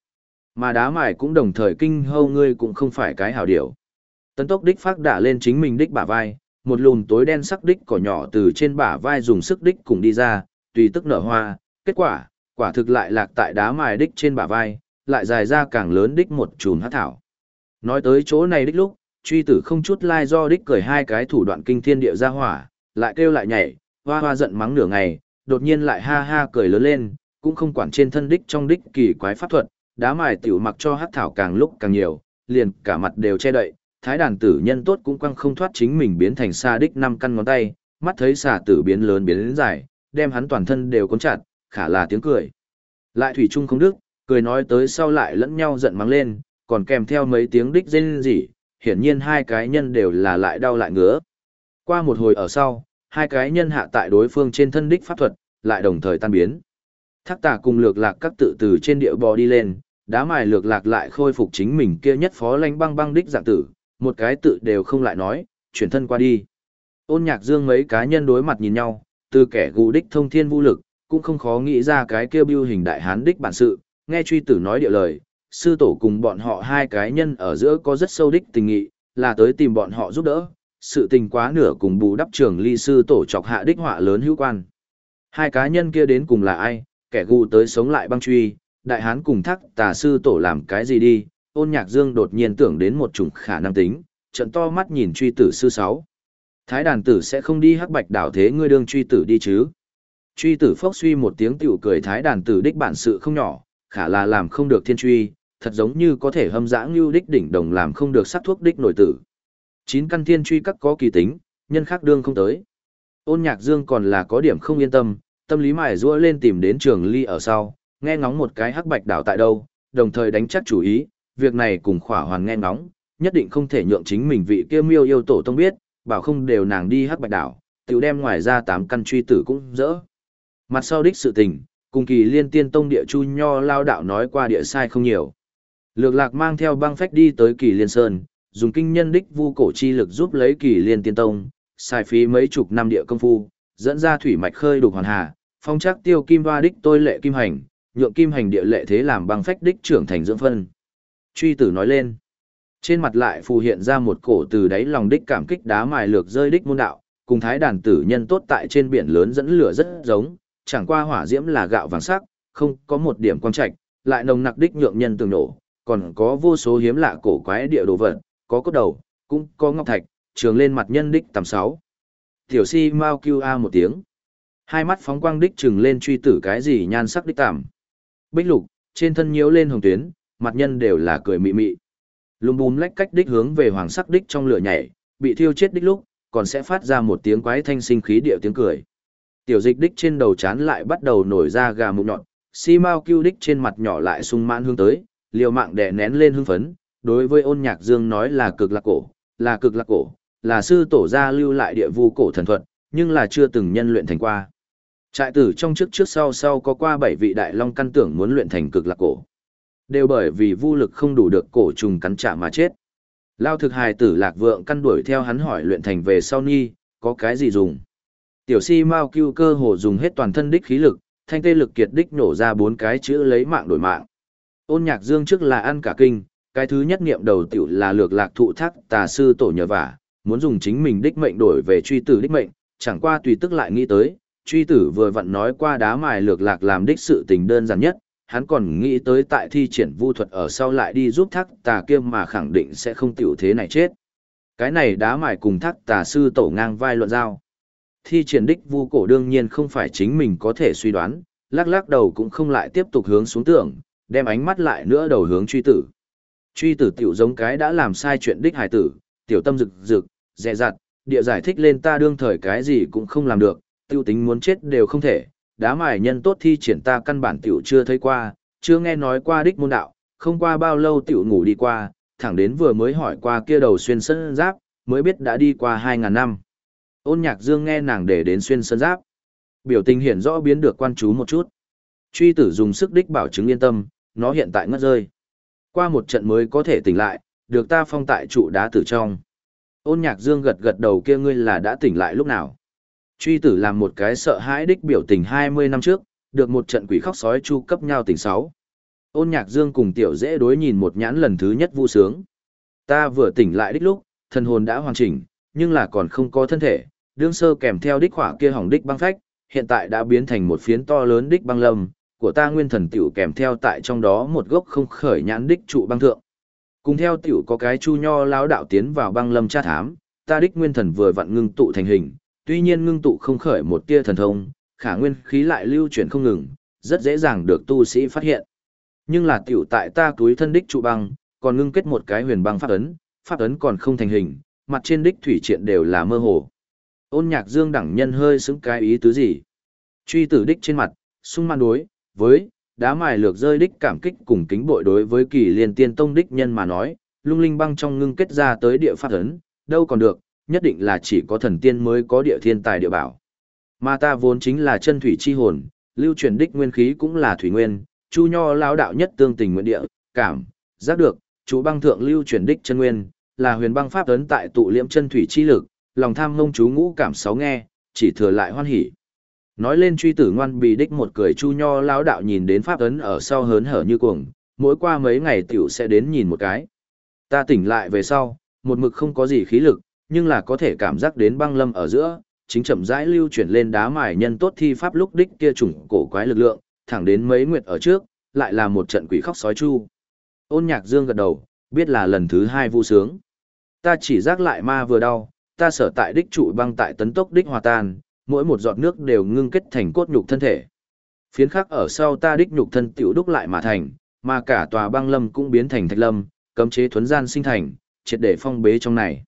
Mà đá mài cũng đồng thời kinh hô ngươi cũng không phải cái hảo điểu. Tấn tốc đích phát đả lên chính mình đích bả vai, một lùm tối đen sắc đích cỏ nhỏ từ trên bả vai dùng sức đích cùng đi ra, tùy tức nở hoa, kết quả, quả thực lại lạc tại đá mài đích trên bả vai, lại dài ra càng lớn đích một chùm hát thảo. Nói tới chỗ này đích lúc, truy tử không chút lai do đích cười hai cái thủ đoạn kinh thiên địa ra hỏa, lại kêu lại nhảy, hoa hoa giận mắng nửa ngày, đột nhiên lại ha ha cười lớn lên, cũng không quản trên thân đích trong đích kỳ quái pháp thuật, đá mài tiểu mặc cho hát thảo càng lúc càng nhiều, liền cả mặt đều che đậy, thái đàn tử nhân tốt cũng quăng không thoát chính mình biến thành xa đích năm căn ngón tay, mắt thấy xà tử biến lớn biến lớn dài, đem hắn toàn thân đều cuốn chặt, khả là tiếng cười. Lại thủy chung không đức, cười nói tới sau lại lẫn nhau giận mắng lên, còn kèm theo mấy tiếng đích rên rỉ, hiển nhiên hai cái nhân đều là lại đau lại ngứa. Qua một hồi ở sau, hai cái nhân hạ tại đối phương trên thân đích pháp thuật, lại đồng thời tan biến. Thác tà cùng lược lạc các tự từ trên địa bò đi lên, đá mài lược lạc lại khôi phục chính mình kia nhất phó lanh băng băng đích dạng tử, một cái tự đều không lại nói, chuyển thân qua đi. Ôn nhạc dương mấy cá nhân đối mặt nhìn nhau, từ kẻ gù đích thông thiên vũ lực, cũng không khó nghĩ ra cái kêu biêu hình đại hán đích bản sự, nghe truy tử nói địa lời, sư tổ cùng bọn họ hai cái nhân ở giữa có rất sâu đích tình nghị, là tới tìm bọn họ giúp đỡ, sự tình quá nửa cùng bù đắp trường ly sư tổ chọc hạ đích họa lớn hữu quan. Hai cá nhân kia đến cùng là ai, kẻ gù tới sống lại băng truy, đại hán cùng thắc tà sư tổ làm cái gì đi, ôn nhạc dương đột nhiên tưởng đến một chủng khả năng tính, trận to mắt nhìn truy tử sư sáu. Thái đàn tử sẽ không đi hắc bạch đảo thế ngươi đương truy tử đi chứ. Truy tử phốc suy một tiếng tiểu cười thái đàn tử đích bản sự không nhỏ, khả là làm không được thiên truy, thật giống như có thể hâm dã ngưu đích đỉnh đồng làm không được sắc thuốc đích nổi tử. Chín căn thiên truy các có kỳ tính, nhân khác đương không tới. Ôn nhạc dương còn là có điểm không yên tâm, tâm lý mải rua lên tìm đến trường ly ở sau, nghe ngóng một cái hắc bạch đảo tại đâu, đồng thời đánh chắc chủ ý, việc này cùng khỏa hoàn nghe ngóng, nhất định không thể nhượng chính mình vị kia miêu yêu tổ tông biết, bảo không đều nàng đi hắc bạch đảo, tiểu đem ngoài ra tám căn truy tử cũng dỡ. Mặt sau đích sự tình, cùng kỳ liên tiên tông địa chu nho lao đạo nói qua địa sai không nhiều. Lược lạc mang theo băng phách đi tới kỳ liên sơn, dùng kinh nhân đích vu cổ chi lực giúp lấy kỳ liên tiên tông, xài phí mấy chục năm địa công phu, dẫn ra thủy mạch khơi đục hoàn hà, phong trắc tiêu kim hoa đích tôi lệ kim hành, nhượng kim hành địa lệ thế làm băng phách đích trưởng thành dưỡng phân. Truy tử nói lên, trên mặt lại phù hiện ra một cổ từ đáy lòng đích cảm kích đá mài lược rơi đích môn đạo, cùng thái đàn tử nhân tốt tại trên biển lớn dẫn lửa rất giống, chẳng qua hỏa diễm là gạo vàng sắc, không có một điểm quang trạch, lại nồng nặc đích nhượng nhân tường nổ, còn có vô số hiếm lạ cổ quái địa đồ vật, có cốt đầu, cũng có ngọc thạch, trường lên mặt nhân đích tầm sáu. Tiểu si mau kêu a một tiếng. Hai mắt phóng quang đích trừng lên truy tử cái gì nhan sắc đích tạm. Bích lục, trên thân nhiễu lên hồng tuyến, mặt nhân đều là cười mị mị. Lùm bùm lách cách đích hướng về hoàng sắc đích trong lửa nhảy, bị thiêu chết đích lúc, còn sẽ phát ra một tiếng quái thanh sinh khí điệu tiếng cười. Tiểu dịch đích trên đầu chán lại bắt đầu nổi ra gà mụn nhọn, si mao cưu đích trên mặt nhỏ lại sung mãn hướng tới, liều mạng đè nén lên hưng phấn, đối với ôn nhạc dương nói là cực lạc cổ, là cực lạc cổ, là sư tổ gia lưu lại địa vu cổ thần thuật, nhưng là chưa từng nhân luyện thành qua. Trại tử trong trước trước sau sau có qua bảy vị đại long căn tưởng muốn luyện thành cực lạc cổ. Đều bởi vì vu lực không đủ được cổ trùng cắn trả mà chết. Lao thực hài tử lạc vượng căn đuổi theo hắn hỏi luyện thành về sau ni, có cái gì dùng. Tiểu si mau cưu cơ hồ dùng hết toàn thân đích khí lực, thanh tê lực kiệt đích nổ ra bốn cái chữ lấy mạng đổi mạng. Ôn nhạc dương trước là ăn cả kinh, cái thứ nhất niệm đầu tiểu là lược lạc thụ thác tà sư tổ nhờ vả, muốn dùng chính mình đích mệnh đổi về truy tử đích mệnh, chẳng qua tùy tức lại nghĩ tới, truy tử vừa vặn nói qua đá mài lược lạc làm đích sự tình đơn giản nhất, hắn còn nghĩ tới tại thi triển vu thuật ở sau lại đi giúp thác tà kia mà khẳng định sẽ không tiểu thế này chết. Cái này đá mài cùng thác tà sư tổ ngang vai luận giao. Thi triển đích vu cổ đương nhiên không phải chính mình có thể suy đoán, lắc lắc đầu cũng không lại tiếp tục hướng xuống tưởng, đem ánh mắt lại nữa đầu hướng truy tử. Truy tử tiểu giống cái đã làm sai chuyện đích hải tử, tiểu tâm rực rực, dè dặt, địa giải thích lên ta đương thời cái gì cũng không làm được, tiêu tính muốn chết đều không thể, đá mài nhân tốt thi triển ta căn bản tiểu chưa thấy qua, chưa nghe nói qua đích môn đạo, không qua bao lâu tiểu ngủ đi qua, thẳng đến vừa mới hỏi qua kia đầu xuyên sân giáp, mới biết đã đi qua 2.000 năm. Ôn nhạc dương nghe nàng để đến xuyên sơn giáp. Biểu tình hiện rõ biến được quan chú một chút. Truy tử dùng sức đích bảo chứng yên tâm, nó hiện tại ngất rơi. Qua một trận mới có thể tỉnh lại, được ta phong tại trụ đá tử trong. Ôn nhạc dương gật gật đầu kia ngươi là đã tỉnh lại lúc nào. Truy tử làm một cái sợ hãi đích biểu tình 20 năm trước, được một trận quỷ khóc sói chu cấp nhau tỉnh sáu. Ôn nhạc dương cùng tiểu dễ đối nhìn một nhãn lần thứ nhất vu sướng. Ta vừa tỉnh lại đích lúc, thần hồn đã hoàn chỉnh, nhưng là còn không có thân thể, đương sơ kèm theo đích hỏa kia hỏng đích băng phách, hiện tại đã biến thành một phiến to lớn đích băng lâm, của ta nguyên thần tiểu kèm theo tại trong đó một gốc không khởi nhãn đích trụ băng thượng. Cùng theo tiểu có cái chu nho lão đạo tiến vào băng lâm tra thám, ta đích nguyên thần vừa vặn ngưng tụ thành hình, tuy nhiên ngưng tụ không khởi một tia thần thông, khả nguyên khí lại lưu chuyển không ngừng, rất dễ dàng được tu sĩ phát hiện. Nhưng là tiểu tại ta túi thân đích trụ băng, còn ngưng kết một cái huyền băng pháp ấn, pháp ấn còn không thành hình, mặt trên đích thủy triện đều là mơ hồ. Ôn nhạc dương đẳng nhân hơi xứng cái ý tứ gì. Truy tử đích trên mặt, sung man đối, với, đá mài lược rơi đích cảm kích cùng kính bội đối với kỳ liên tiên tông đích nhân mà nói, lung linh băng trong ngưng kết ra tới địa pháp ấn, đâu còn được, nhất định là chỉ có thần tiên mới có địa thiên tài địa bảo. Mà ta vốn chính là chân thủy chi hồn, lưu truyền đích nguyên khí cũng là thủy nguyên, chu nho lão đạo nhất tương tình nguyện địa, cảm, giác được, chú băng thượng lưu truyền đích chân nguyên, là huyền băng pháp ấn tại tụ liễm chân thủy chi lực, lòng tham ngông chú ngũ cảm sáu nghe, chỉ thừa lại hoan hỉ. Nói lên truy tử ngoan bị đích một cười chu nho lão đạo nhìn đến pháp ấn ở sau hớn hở như cuồng, mỗi qua mấy ngày tiểu sẽ đến nhìn một cái. Ta tỉnh lại về sau, một mực không có gì khí lực, nhưng là có thể cảm giác đến băng lâm ở giữa, chính chậm rãi lưu chuyển lên đá mài nhân tốt thi pháp lúc đích kia trùng cổ quái lực lượng, thẳng đến mấy nguyệt ở trước, lại là một trận quỷ khóc sói chu. Ôn nhạc dương gật đầu, biết là lần thứ hai vu sướng. Ta chỉ giác lại ma vừa đau, ta sở tại đích trụ băng tại tấn tốc đích hòa tan, mỗi một giọt nước đều ngưng kết thành cốt nhục thân thể. Phiến khác ở sau ta đích nhục thân tiểu đúc lại mà thành, mà cả tòa băng lâm cũng biến thành thạch lâm, cấm chế thuấn gian sinh thành, triệt để phong bế trong này.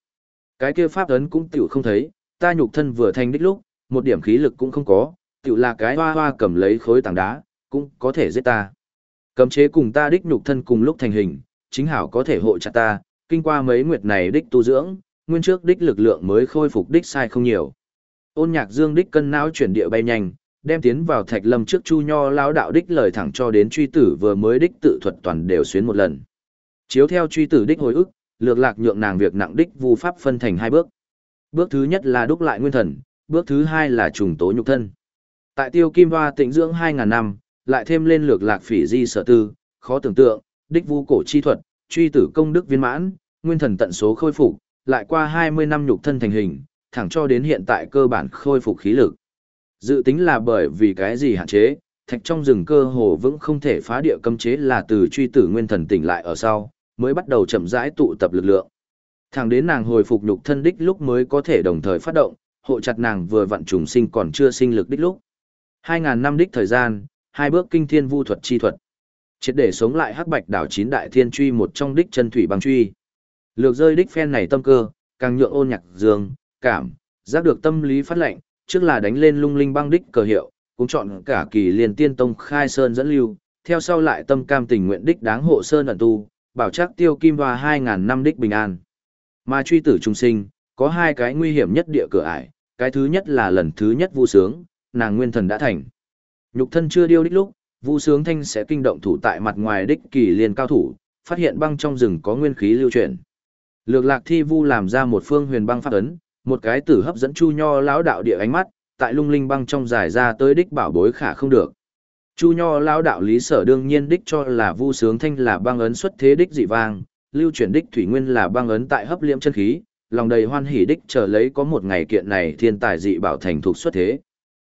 Cái kia pháp ấn cũng tiểu không thấy, ta nhục thân vừa thành đích lúc, một điểm khí lực cũng không có, tiểu là cái hoa hoa cầm lấy khối tảng đá, cũng có thể giết ta. Cấm chế cùng ta đích nhục thân cùng lúc thành hình, chính hảo có thể hộ chặt ta, kinh qua mấy nguyệt này đích tu dưỡng, nguyên trước đích lực lượng mới khôi phục đích sai không nhiều. Ôn Nhạc Dương đích cân não chuyển địa bay nhanh, đem tiến vào Thạch Lâm trước Chu Nho lão đạo đích lời thẳng cho đến truy tử vừa mới đích tự thuật toàn đều xuyến một lần. Chiếu theo truy tử đích hồi ức, lược lạc nhượng nàng việc nặng đích vu pháp phân thành hai bước. Bước thứ nhất là đúc lại nguyên thần, bước thứ hai là trùng tố nhục thân. Tại Tiêu Kim Hoa tịnh dưỡng 2000 năm, lại thêm lên lược lạc phỉ di sở tư, khó tưởng tượng, đích vu cổ chi thuật, truy tử công đức viên mãn, nguyên thần tận số khôi phục, lại qua 20 năm nhục thân thành hình, thẳng cho đến hiện tại cơ bản khôi phục khí lực. Dự tính là bởi vì cái gì hạn chế, thạch trong rừng cơ hồ vững không thể phá địa cấm chế là từ truy tử nguyên thần tỉnh lại ở sau, mới bắt đầu chậm rãi tụ tập lực lượng. Thẳng đến nàng hồi phục nhục thân đích lúc mới có thể đồng thời phát động, hộ chặt nàng vừa vận trùng sinh còn chưa sinh lực đích lúc. 2000 năm đích thời gian, hai bước kinh thiên vu thuật chi thuật. Triệt để sống lại hắc bạch đảo chín đại thiên truy một trong đích chân thủy băng truy. Lược rơi đích phen này tâm cơ, càng nhượng ôn nhạc dương, cảm, giác được tâm lý phát lệnh, trước là đánh lên lung linh băng đích cờ hiệu, cũng chọn cả kỳ liền tiên tông khai sơn dẫn lưu, theo sau lại tâm cam tình nguyện đích đáng hộ sơn ẩn tu, bảo chắc tiêu kim và 2.000 năm đích bình an. Mà truy tử trung sinh, có hai cái nguy hiểm nhất địa cửa ải, cái thứ nhất là lần thứ nhất vu sướng, nàng nguyên thần đã thành. Nhục thân chưa điêu đích lúc, vu sướng thanh sẽ kinh động thủ tại mặt ngoài đích kỳ liên cao thủ, phát hiện băng trong rừng có nguyên khí lưu chuyển. Lược lạc thi vu làm ra một phương huyền băng pháp ấn, một cái tử hấp dẫn chu nho lão đạo địa ánh mắt, tại lung linh băng trong giải ra tới đích bảo bối khả không được. Chu nho lão đạo lý sở đương nhiên đích cho là vu sướng thanh là băng ấn xuất thế đích dị vang, lưu chuyển đích thủy nguyên là băng ấn tại hấp liễm chân khí, lòng đầy hoan hỉ đích chờ lấy có một ngày kiện này thiên tài dị bảo thành thuộc xuất thế.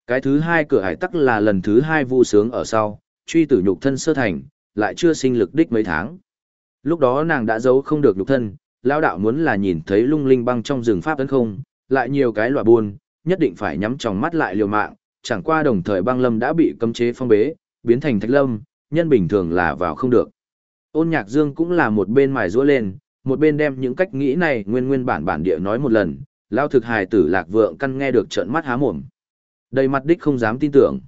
Cái thứ hai cửa hải tắc là lần thứ hai vu sướng ở sau, truy tử nhục thân sơ thành, lại chưa sinh lực đích mấy tháng. Lúc đó nàng đã giấu không được nhục thân, lao đạo muốn là nhìn thấy lung linh băng trong rừng pháp tấn không, lại nhiều cái loại buồn, nhất định phải nhắm tròng mắt lại liều mạng, chẳng qua đồng thời băng lâm đã bị cấm chế phong bế, biến thành thạch lâm, nhân bình thường là vào không được. Ôn nhạc dương cũng là một bên mài rũa lên, một bên đem những cách nghĩ này nguyên nguyên bản bản địa nói một lần, lao thực hài tử lạc vượng căn nghe được trợn mắt há mồm. Đầy mặt đích không dám tin tưởng.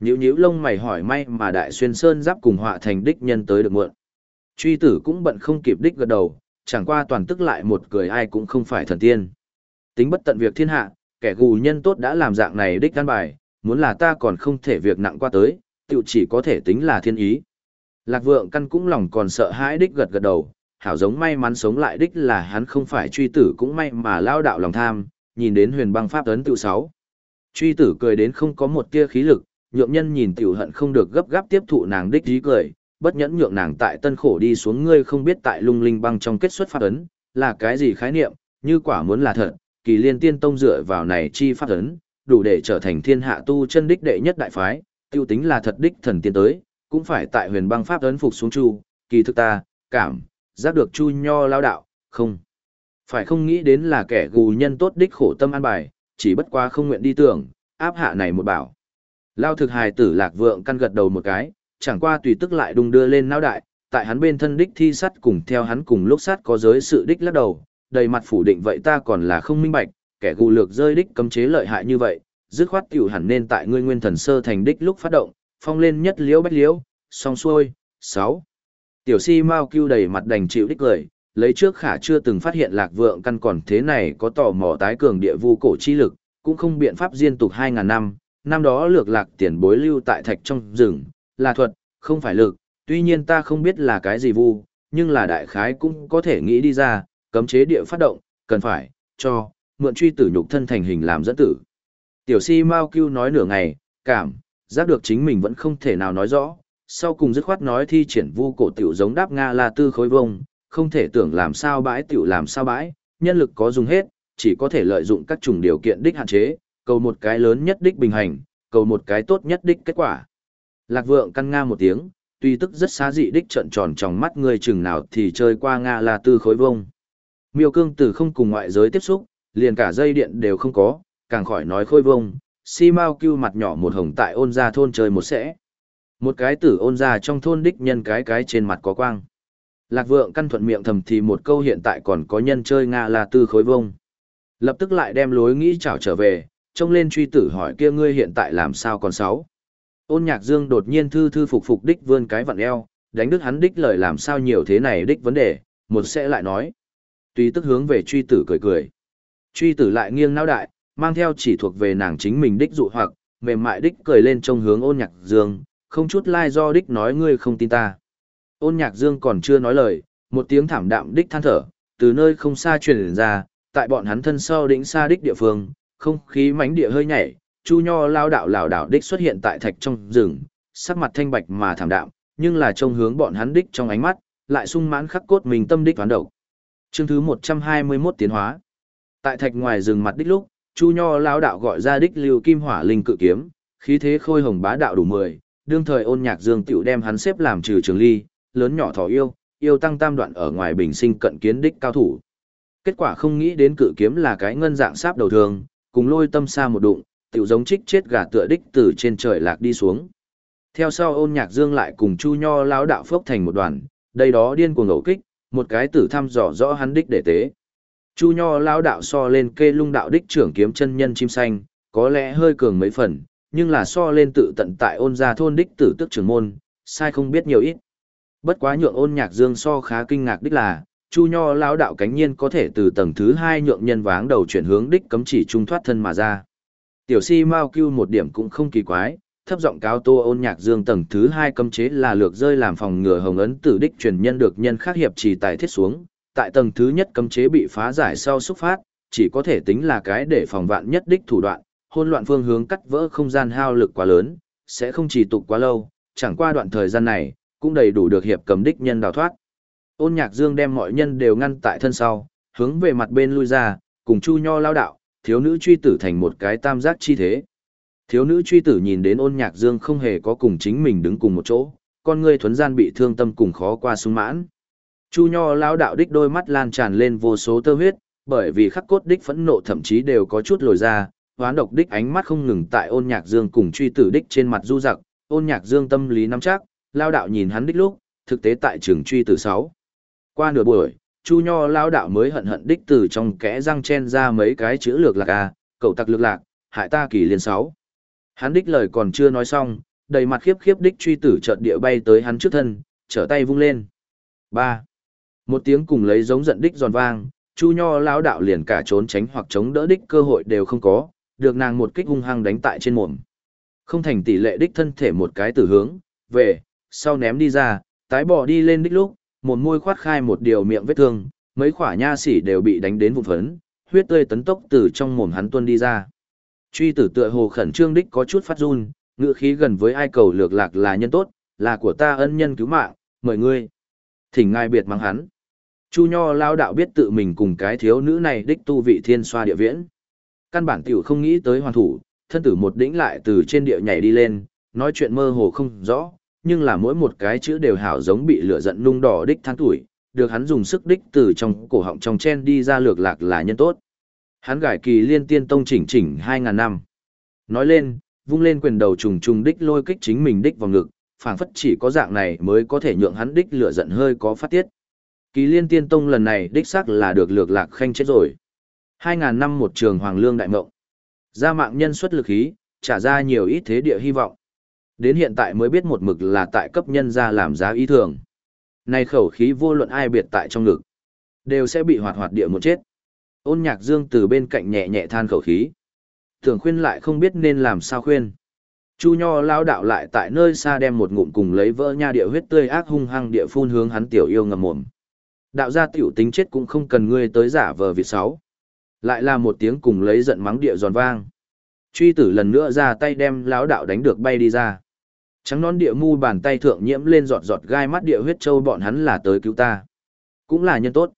Nhữ nhữ lông mày hỏi may mà đại xuyên sơn giáp cùng họa thành đích nhân tới được muộn. Truy tử cũng bận không kịp đích gật đầu, chẳng qua toàn tức lại một cười ai cũng không phải thần tiên. Tính bất tận việc thiên hạ, kẻ gù nhân tốt đã làm dạng này đích căn bài, muốn là ta còn không thể việc nặng qua tới, tiểu chỉ có thể tính là thiên ý. Lạc vượng căn cũng lòng còn sợ hãi đích gật gật đầu, hảo giống may mắn sống lại đích là hắn không phải truy tử cũng may mà lao đạo lòng tham, nhìn đến huyền băng pháp ấn tự sáu. Truy tử cười đến không có một tia khí lực, nhượng nhân nhìn tiểu hận không được gấp gáp tiếp thụ nàng đích dí cười, bất nhẫn nhượng nàng tại tân khổ đi xuống ngươi không biết tại lung linh băng trong kết xuất pháp ấn, là cái gì khái niệm, như quả muốn là thật, kỳ liên tiên tông dựa vào này chi pháp ấn, đủ để trở thành thiên hạ tu chân đích đệ nhất đại phái, tiêu tính là thật đích thần tiên tới, cũng phải tại huyền băng pháp ấn phục xuống chu, kỳ thực ta, cảm, giác được chu nho lao đạo, không. Phải không nghĩ đến là kẻ gù nhân tốt đích khổ tâm an bài, chỉ bất quá không nguyện đi tưởng, áp hạ này một bảo. Lao thực hài tử lạc vượng căn gật đầu một cái, chẳng qua tùy tức lại đung đưa lên não đại, tại hắn bên thân đích thi sắt cùng theo hắn cùng lúc sát có giới sự đích lắc đầu, đầy mặt phủ định vậy ta còn là không minh bạch, kẻ gù lược rơi đích cấm chế lợi hại như vậy, dứt khoát tiểu hẳn nên tại ngươi nguyên thần sơ thành đích lúc phát động, phong lên nhất liễu bách liễu, song xuôi, 6. Tiểu si mau kêu đầy mặt đành chịu đích lời, lấy trước khả chưa từng phát hiện lạc vượng căn còn thế này có tò mò tái cường địa vu cổ chi lực, cũng không biện pháp diên tục 2.000 năm, năm đó lược lạc tiền bối lưu tại thạch trong rừng, là thuật, không phải lực, tuy nhiên ta không biết là cái gì vu, nhưng là đại khái cũng có thể nghĩ đi ra, cấm chế địa phát động, cần phải, cho, mượn truy tử nhục thân thành hình làm dẫn tử. Tiểu si Mao Cưu nói nửa ngày, cảm, giác được chính mình vẫn không thể nào nói rõ, sau cùng dứt khoát nói thi triển vu cổ tiểu giống đáp Nga là tư khối vông, không thể tưởng làm sao bãi tiểu làm sao bãi, nhân lực có dùng hết, chỉ có thể lợi dụng các chủng điều kiện đích hạn chế, cầu một cái lớn nhất đích bình hành, cầu một cái tốt nhất đích kết quả. Lạc vượng căn nga một tiếng, tuy tức rất xá dị đích trận tròn trong mắt người chừng nào thì chơi qua Nga là tư khối vông. Miêu cương tử không cùng ngoại giới tiếp xúc, liền cả dây điện đều không có, càng khỏi nói khôi vông, si mau cưu mặt nhỏ một hồng tại ôn ra thôn chơi một sẽ. Một cái tử ôn ra trong thôn đích nhân cái cái trên mặt có quang. Lạc vượng căn thuận miệng thầm thì một câu hiện tại còn có nhân chơi Nga là tư khối vông. Lập tức lại đem lối nghĩ chảo trở về, trông lên truy tử hỏi kia ngươi hiện tại làm sao còn sáu. Ôn nhạc dương đột nhiên thư thư phục phục đích vươn cái vặn eo, đánh đứt hắn đích lời làm sao nhiều thế này đích vấn đề, một sẽ lại nói. tuy tức hướng về truy tử cười cười. Truy tử lại nghiêng não đại, mang theo chỉ thuộc về nàng chính mình đích dụ hoặc, mềm mại đích cười lên trong hướng ôn nhạc dương, không chút lai do đích nói ngươi không tin ta. Ôn nhạc dương còn chưa nói lời, một tiếng thảm đạm đích than thở, từ nơi không xa truyền ra, tại bọn hắn thân sau đỉnh xa đích địa phương, không khí mánh địa hơi nhảy, chu nho lao đạo lảo đảo đích xuất hiện tại thạch trong rừng, sắc mặt thanh bạch mà thảm đạm, nhưng là trông hướng bọn hắn đích trong ánh mắt, lại sung mãn khắc cốt mình tâm đích toán độc. Chương thứ 121 tiến hóa. Tại thạch ngoài rừng mặt đích lúc, Chu Nho lão đạo gọi ra đích Lưu Kim Hỏa Linh cự kiếm, khí thế khôi hồng bá đạo đủ 10, đương thời Ôn Nhạc Dương tiểu đem hắn xếp làm trừ trường ly, lớn nhỏ thỏ yêu, yêu tăng tam đoạn ở ngoài bình sinh cận kiến đích cao thủ. Kết quả không nghĩ đến cự kiếm là cái ngân dạng sáp đầu thường, cùng lôi tâm xa một đụng, tiểu giống trích chết gà tựa đích từ trên trời lạc đi xuống. Theo sau Ôn Nhạc Dương lại cùng Chu Nho lão đạo phốc thành một đoàn, đây đó điên cuồng ngẫu kích, một cái tử thăm dò rõ hắn đích để tế. Chu Nho lão đạo so lên kê lung đạo đích trưởng kiếm chân nhân chim xanh, có lẽ hơi cường mấy phần, nhưng là so lên tự tận tại ôn gia thôn đích tử tức trưởng môn, sai không biết nhiều ít. Bất quá nhượng ôn nhạc dương so khá kinh ngạc đích là, Chu Nho lão đạo cánh nhiên có thể từ tầng thứ hai nhượng nhân váng đầu chuyển hướng đích cấm chỉ trung thoát thân mà ra. Tiểu si mau Cưu một điểm cũng không kỳ quái, thấp giọng cáo tô ôn nhạc dương tầng thứ hai cấm chế là lược rơi làm phòng ngừa hồng ấn tử đích truyền nhân được nhân khác hiệp trì tài thiết xuống, tại tầng thứ nhất cấm chế bị phá giải sau xúc phát, chỉ có thể tính là cái để phòng vạn nhất đích thủ đoạn, hôn loạn phương hướng cắt vỡ không gian hao lực quá lớn, sẽ không chỉ tục quá lâu, chẳng qua đoạn thời gian này, cũng đầy đủ được hiệp cầm đích nhân đào thoát. Ôn nhạc dương đem mọi nhân đều ngăn tại thân sau, hướng về mặt bên lui ra, cùng chu nho lao đạo, thiếu nữ truy tử thành một cái tam giác chi thế. Thiếu nữ truy tử nhìn đến ôn nhạc dương không hề có cùng chính mình đứng cùng một chỗ, con người thuấn gian bị thương tâm cùng khó qua sung mãn. Chu nho lao đạo đích đôi mắt lan tràn lên vô số tơ huyết, bởi vì khắc cốt đích phẫn nộ thậm chí đều có chút lồi ra, hoán độc đích ánh mắt không ngừng tại ôn nhạc dương cùng truy tử đích trên mặt du giặc, ôn nhạc dương tâm lý nắm chắc, lao đạo nhìn hắn đích lúc, thực tế tại trường truy tử 6. Qua nửa buổi, Chu Nho lao đạo mới hận hận đích từ trong kẽ răng chen ra mấy cái chữ lược lạc à, cậu tặc lược lạc, hại ta kỳ liên sáu. Hắn đích lời còn chưa nói xong, đầy mặt khiếp khiếp đích truy tử chợt địa bay tới hắn trước thân, trở tay vung lên. ba. Một tiếng cùng lấy giống giận đích giòn vang, Chu Nho lão đạo liền cả trốn tránh hoặc chống đỡ đích cơ hội đều không có, được nàng một kích hung hăng đánh tại trên mồm. Không thành tỷ lệ đích thân thể một cái từ hướng, về, sau ném đi ra, tái bỏ đi lên đích lúc, một môi khoát khai một điều miệng vết thương, mấy khỏa nha sỉ đều bị đánh đến vụn phấn, huyết tươi tấn tốc từ trong mồm hắn tuôn đi ra. Truy tử tựa hồ khẩn trương đích có chút phát run, ngựa khí gần với ai cầu lược lạc là nhân tốt, là của ta ân nhân cứu mạng, mời ngươi. Thỉnh ngài biệt mắng hắn. Chu Nho lao đạo biết tự mình cùng cái thiếu nữ này đích tu vị thiên xoa địa viễn. Căn bản tiểu không nghĩ tới hoàn thủ, thân tử một đĩnh lại từ trên địa nhảy đi lên, nói chuyện mơ hồ không rõ, nhưng là mỗi một cái chữ đều hảo giống bị lửa giận nung đỏ đích than tuổi, được hắn dùng sức đích từ trong cổ họng trong chen đi ra lược lạc là nhân tốt. Hắn gải kỳ liên tiên tông chỉnh chỉnh 2.000 năm. Nói lên, vung lên quyền đầu trùng trùng đích lôi kích chính mình đích vào ngực, phảng phất chỉ có dạng này mới có thể nhượng hắn đích lửa giận hơi có phát tiết. Kỳ liên tiên tông lần này đích xác là được lược lạc khanh chết rồi. 2.000 năm một trường hoàng lương đại mộng. Ra mạng nhân xuất lực khí, trả ra nhiều ít thế địa hy vọng. Đến hiện tại mới biết một mực là tại cấp nhân ra làm giá ý thường. Này khẩu khí vô luận ai biệt tại trong ngực, đều sẽ bị hoạt hoạt địa một chết. Ôn nhạc dương từ bên cạnh nhẹ nhẹ than khẩu khí. Thường khuyên lại không biết nên làm sao khuyên. Chu Nho lao đạo lại tại nơi xa đem một ngụm cùng lấy vỡ nha địa huyết tươi ác hung hăng địa phun hướng hắn tiểu yêu ngầm mồm. Đạo gia tiểu tính chết cũng không cần ngươi tới giả vờ việc sáu. Lại là một tiếng cùng lấy giận mắng địa giòn vang. Truy tử lần nữa ra tay đem lão đạo đánh được bay đi ra. Trắng non địa mu bàn tay thượng nhiễm lên giọt giọt gai mắt địa huyết châu bọn hắn là tới cứu ta. Cũng là nhân tốt.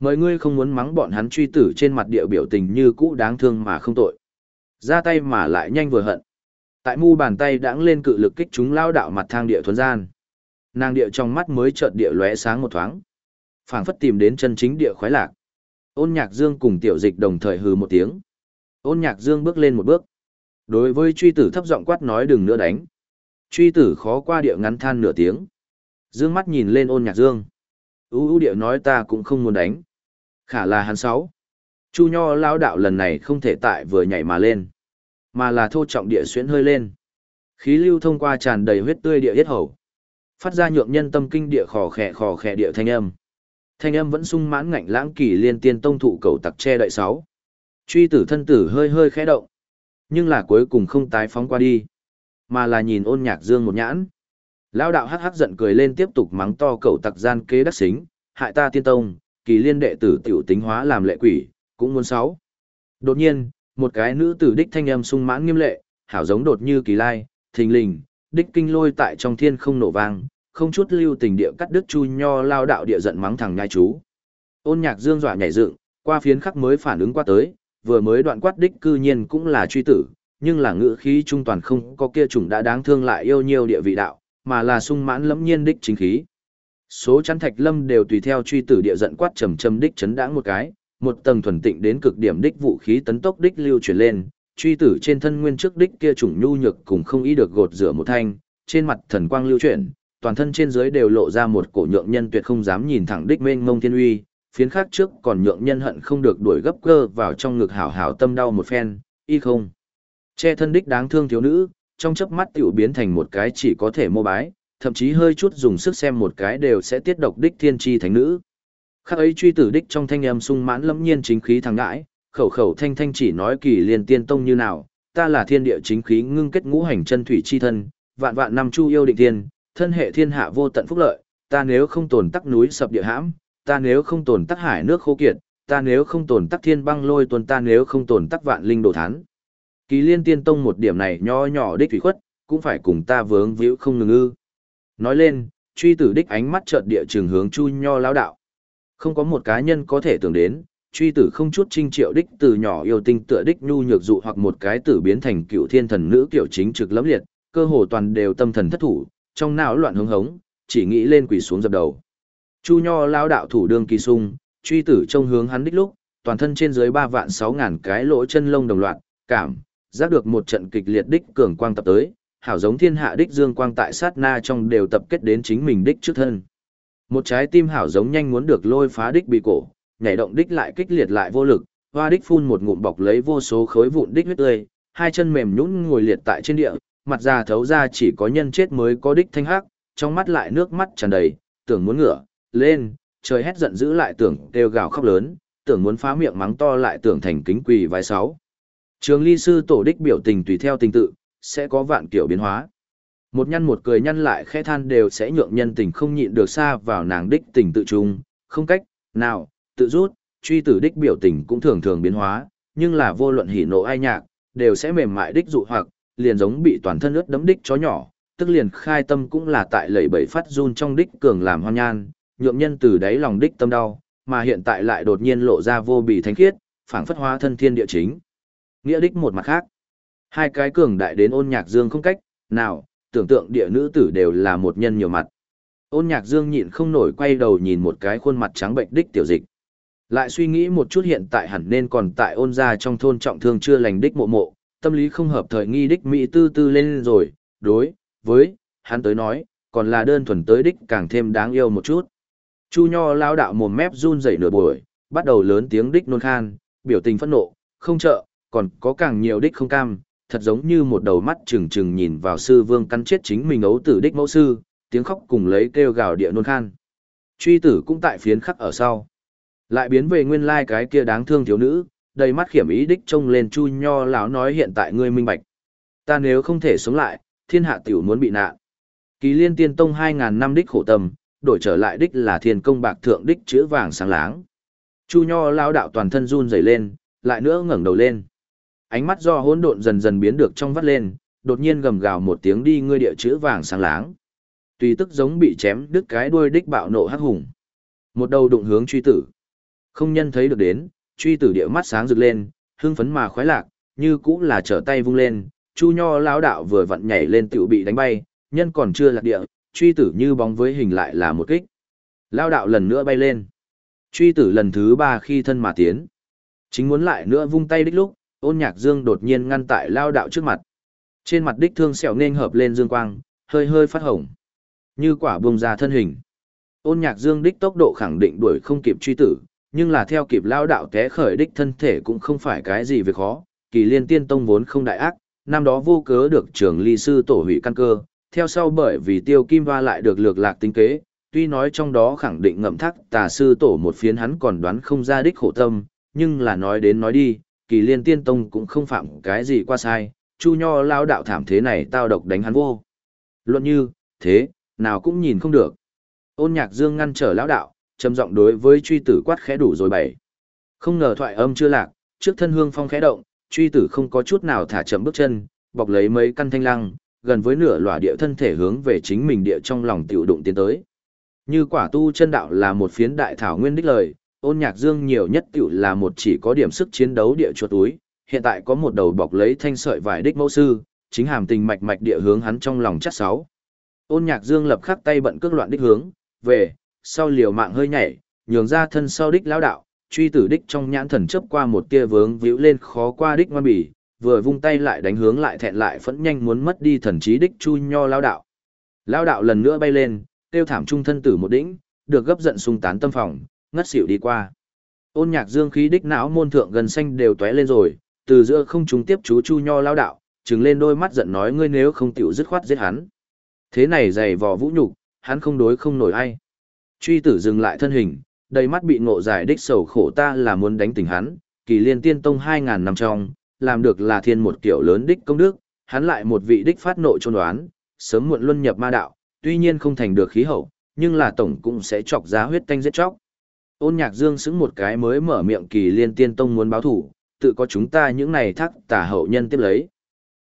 Mời ngươi không muốn mắng bọn hắn truy tử trên mặt địa biểu tình như cũ đáng thương mà không tội. Ra tay mà lại nhanh vừa hận. Tại mu bàn tay đãng lên cự lực kích chúng lao đạo mặt thang địa thuần gian. Nàng địa trong mắt mới chợt địa lóe sáng một thoáng. phảng phất tìm đến chân chính địa khoái lạc. Ôn nhạc dương cùng tiểu dịch đồng thời hừ một tiếng. Ôn nhạc dương bước lên một bước. Đối với truy tử thấp giọng quát nói đừng nữa đánh. Truy tử khó qua địa ngắn than nửa tiếng. Dương mắt nhìn lên ôn nhạc dương. ưu ưu địa nói ta cũng không muốn đánh. Khả là hắn sáu. Chu nho lao đạo lần này không thể tại vừa nhảy mà lên. Mà là thô trọng địa xuyến hơi lên. Khí lưu thông qua tràn đầy huyết tươi địa yết hầu. Phát ra nhượng nhân tâm kinh địa khò khẽ khò khẽ địa thanh âm. Thanh âm vẫn sung mãn ngạnh lãng kỳ liên tiên tông thụ cầu tặc che đậy sáu. Truy tử thân tử hơi hơi khẽ động. Nhưng là cuối cùng không tái phóng qua đi mà là nhìn ôn nhạc dương một nhãn. Lao đạo hắc hắc giận cười lên tiếp tục mắng to cầu tặc gian kế đắc xính, hại ta tiên tông, kỳ liên đệ tử tiểu tính hóa làm lệ quỷ, cũng muốn sáu. Đột nhiên, một cái nữ tử đích thanh âm sung mãn nghiêm lệ, hảo giống đột như kỳ lai, thình lình, đích kinh lôi tại trong thiên không nổ vang, không chút lưu tình địa cắt đứt chu nho lao đạo địa giận mắng thẳng nhai chú. Ôn nhạc dương dọa nhảy dựng, qua phiến khắc mới phản ứng qua tới, vừa mới đoạn quát đích cư nhiên cũng là truy tử, nhưng là ngữ khí trung toàn không có kia chủng đã đáng thương lại yêu nhiều địa vị đạo, mà là sung mãn lẫm nhiên đích chính khí. Số chắn thạch lâm đều tùy theo truy tử địa giận quát trầm trầm đích chấn đãng một cái, một tầng thuần tịnh đến cực điểm đích vũ khí tấn tốc đích lưu chuyển lên, truy tử trên thân nguyên trước đích kia chủng nhu nhược cùng không ý được gột rửa một thanh, trên mặt thần quang lưu chuyển, toàn thân trên dưới đều lộ ra một cổ nhượng nhân tuyệt không dám nhìn thẳng đích mênh mông thiên uy, phiến khác trước còn nhượng nhân hận không được đuổi gấp cơ vào trong ngực hảo hảo tâm đau một phen, y không. Che thân đích đáng thương thiếu nữ, trong chớp mắt tiểu biến thành một cái chỉ có thể mô bái, thậm chí hơi chút dùng sức xem một cái đều sẽ tiết độc đích thiên tri thánh nữ. Khắc ấy truy tử đích trong thanh âm sung mãn lẫm nhiên chính khí thằng ngãi, khẩu khẩu thanh thanh chỉ nói kỳ liền tiên tông như nào, ta là thiên địa chính khí ngưng kết ngũ hành chân thủy chi thân, vạn vạn năm chu yêu định thiên, thân hệ thiên hạ vô tận phúc lợi, ta nếu không tồn tắc núi sập địa hãm, ta nếu không tồn tắc hải nước khô kiệt, ta nếu không tồn tắc thiên băng lôi tuần ta nếu không tồn tắc vạn linh đồ thán. Kỳ liên tiên tông một điểm này nho nhỏ đích thủy khuất, cũng phải cùng ta vướng víu không ngừng ư. Nói lên, truy tử đích ánh mắt chợt địa trường hướng chu nho lão đạo. Không có một cá nhân có thể tưởng đến, truy tử không chút trinh triệu đích từ nhỏ yêu tinh tựa đích nhu nhược dụ hoặc một cái tử biến thành cựu thiên thần nữ kiểu chính trực lẫm liệt, cơ hồ toàn đều tâm thần thất thủ, trong não loạn hứng hống, chỉ nghĩ lên quỳ xuống dập đầu. Chu nho lão đạo thủ đương kỳ sung, truy tử trông hướng hắn đích lúc, toàn thân trên dưới ba vạn sáu ngàn cái lỗ chân lông đồng loạt, cảm, giác được một trận kịch liệt đích cường quang tập tới, hảo giống thiên hạ đích dương quang tại sát na trong đều tập kết đến chính mình đích trước thân. Một trái tim hảo giống nhanh muốn được lôi phá đích bị cổ, nhảy động đích lại kích liệt lại vô lực, hoa đích phun một ngụm bọc lấy vô số khối vụn đích huyết tươi, hai chân mềm nhũn ngồi liệt tại trên địa, mặt già thấu ra chỉ có nhân chết mới có đích thanh hắc, trong mắt lại nước mắt tràn đầy, tưởng muốn ngửa lên, trời hét giận dữ lại tưởng kêu gào khóc lớn, tưởng muốn phá miệng mắng to lại tưởng thành kính quỳ vái sáu. Trường ly sư tổ đích biểu tình tùy theo tình tự, sẽ có vạn kiểu biến hóa. Một nhăn một cười nhăn lại khẽ than đều sẽ nhượng nhân tình không nhịn được xa vào nàng đích tình tự trung, không cách, nào, tự rút, truy tử đích biểu tình cũng thường thường biến hóa, nhưng là vô luận hỉ nộ ai nhạc, đều sẽ mềm mại đích dụ hoặc, liền giống bị toàn thân ướt đấm đích chó nhỏ, tức liền khai tâm cũng là tại lẩy bẩy phát run trong đích cường làm hoan nhan, nhượng nhân từ đáy lòng đích tâm đau, mà hiện tại lại đột nhiên lộ ra vô bì thánh khiết, phảng phất hóa thân thiên địa chính. Nghĩa đích một mặt khác. Hai cái cường đại đến ôn nhạc dương không cách, nào, tưởng tượng địa nữ tử đều là một nhân nhiều mặt. Ôn nhạc dương nhịn không nổi quay đầu nhìn một cái khuôn mặt trắng bệnh đích tiểu dịch. Lại suy nghĩ một chút hiện tại hẳn nên còn tại ôn gia trong thôn trọng thương chưa lành đích mộ mộ, tâm lý không hợp thời nghi đích mỹ tư tư lên rồi, đối, với, hắn tới nói, còn là đơn thuần tới đích càng thêm đáng yêu một chút. Chu Nho lao đạo mồm mép run rẩy nửa buổi, bắt đầu lớn tiếng đích nôn khan, biểu tình phẫn nộ, không trợ, còn có càng nhiều đích không cam, thật giống như một đầu mắt trừng trừng nhìn vào sư vương cắn chết chính mình ấu tử đích mẫu sư, tiếng khóc cùng lấy kêu gào địa nôn khan. Truy tử cũng tại phiến khắc ở sau. Lại biến về nguyên lai cái kia đáng thương thiếu nữ, đầy mắt khiểm ý đích trông lên chu nho lão nói hiện tại ngươi minh bạch. Ta nếu không thể sống lại, thiên hạ tiểu muốn bị nạn. Kỳ liên tiên tông 2.000 năm đích khổ tâm, đổi trở lại đích là thiên công bạc thượng đích chữ vàng sáng láng. Chu nho lão đạo toàn thân run rẩy lên, lại nữa ngẩng đầu lên. Ánh mắt do hỗn độn dần dần biến được trong vắt lên, đột nhiên gầm gào một tiếng đi ngươi địa chữ vàng sáng láng. Tùy tức giống bị chém đứt cái đuôi đích bạo nộ hắc hùng. Một đầu đụng hướng truy tử. Không nhân thấy được đến, truy tử địa mắt sáng rực lên, hưng phấn mà khoái lạc, như cũng là trở tay vung lên, chu nho lão đạo vừa vặn nhảy lên tiểu bị đánh bay, nhân còn chưa lạc địa, truy tử như bóng với hình lại là một kích. Lão đạo lần nữa bay lên. Truy tử lần thứ ba khi thân mà tiến. Chính muốn lại nữa vung tay đích lúc, ôn nhạc dương đột nhiên ngăn tại lao đạo trước mặt. Trên mặt đích thương sẹo nên hợp lên dương quang, hơi hơi phát hồng. Như quả bùng ra thân hình. Ôn nhạc dương đích tốc độ khẳng định đuổi không kịp truy tử, nhưng là theo kịp lao đạo té khởi đích thân thể cũng không phải cái gì việc khó. Kỳ liên tiên tông vốn không đại ác, năm đó vô cớ được trưởng ly sư tổ hủy căn cơ, theo sau bởi vì tiêu kim va lại được lược lạc tính kế, tuy nói trong đó khẳng định ngậm thắc tà sư tổ một phiến hắn còn đoán không ra đích khổ tâm, nhưng là nói đến nói đi, kỳ liên tiên tông cũng không phạm cái gì qua sai, chu nho lao đạo thảm thế này tao độc đánh hắn vô. Luận như, thế, nào cũng nhìn không được. Ôn nhạc dương ngăn trở lão đạo, trầm giọng đối với truy tử quát khẽ đủ rồi bảy. Không ngờ thoại âm chưa lạc, trước thân hương phong khẽ động, truy tử không có chút nào thả chậm bước chân, bọc lấy mấy căn thanh lăng, gần với nửa lòa địa thân thể hướng về chính mình địa trong lòng tiểu đụng tiến tới. Như quả tu chân đạo là một phiến đại thảo nguyên đích lời, ôn nhạc dương nhiều nhất tiểu là một chỉ có điểm sức chiến đấu địa chuột túi, hiện tại có một đầu bọc lấy thanh sợi vải đích mẫu sư, chính hàm tình mạch mạch địa hướng hắn trong lòng chắc sáu. Ôn nhạc dương lập khắc tay bận cước loạn đích hướng, về, sau liều mạng hơi nhảy, nhường ra thân sau đích lão đạo, truy tử đích trong nhãn thần chớp qua một tia vướng víu lên khó qua đích ngoan bỉ, vừa vung tay lại đánh hướng lại thẹn lại phẫn nhanh muốn mất đi thần trí đích chu nho lão đạo. Lão đạo lần nữa bay lên, tiêu thảm trung thân tử một đỉnh, được gấp giận sung tán tâm phòng, ngất xỉu đi qua. Ôn nhạc dương khí đích não môn thượng gần xanh đều tóe lên rồi, từ giữa không chúng tiếp chú chu nho lao đạo, trừng lên đôi mắt giận nói ngươi nếu không tiểu dứt khoát giết hắn. Thế này dày vò vũ nhục, hắn không đối không nổi ai. Truy tử dừng lại thân hình, đầy mắt bị ngộ giải đích sầu khổ ta là muốn đánh tỉnh hắn, kỳ liên tiên tông 2.000 năm trong, làm được là thiên một kiểu lớn đích công đức, hắn lại một vị đích phát nộ trôn đoán, sớm muộn luân nhập ma đạo, tuy nhiên không thành được khí hậu, nhưng là tổng cũng sẽ chọc giá huyết tanh giết chóc. Ôn nhạc dương xứng một cái mới mở miệng kỳ liên tiên tông muốn báo thủ, tự có chúng ta những này thắc tả hậu nhân tiếp lấy.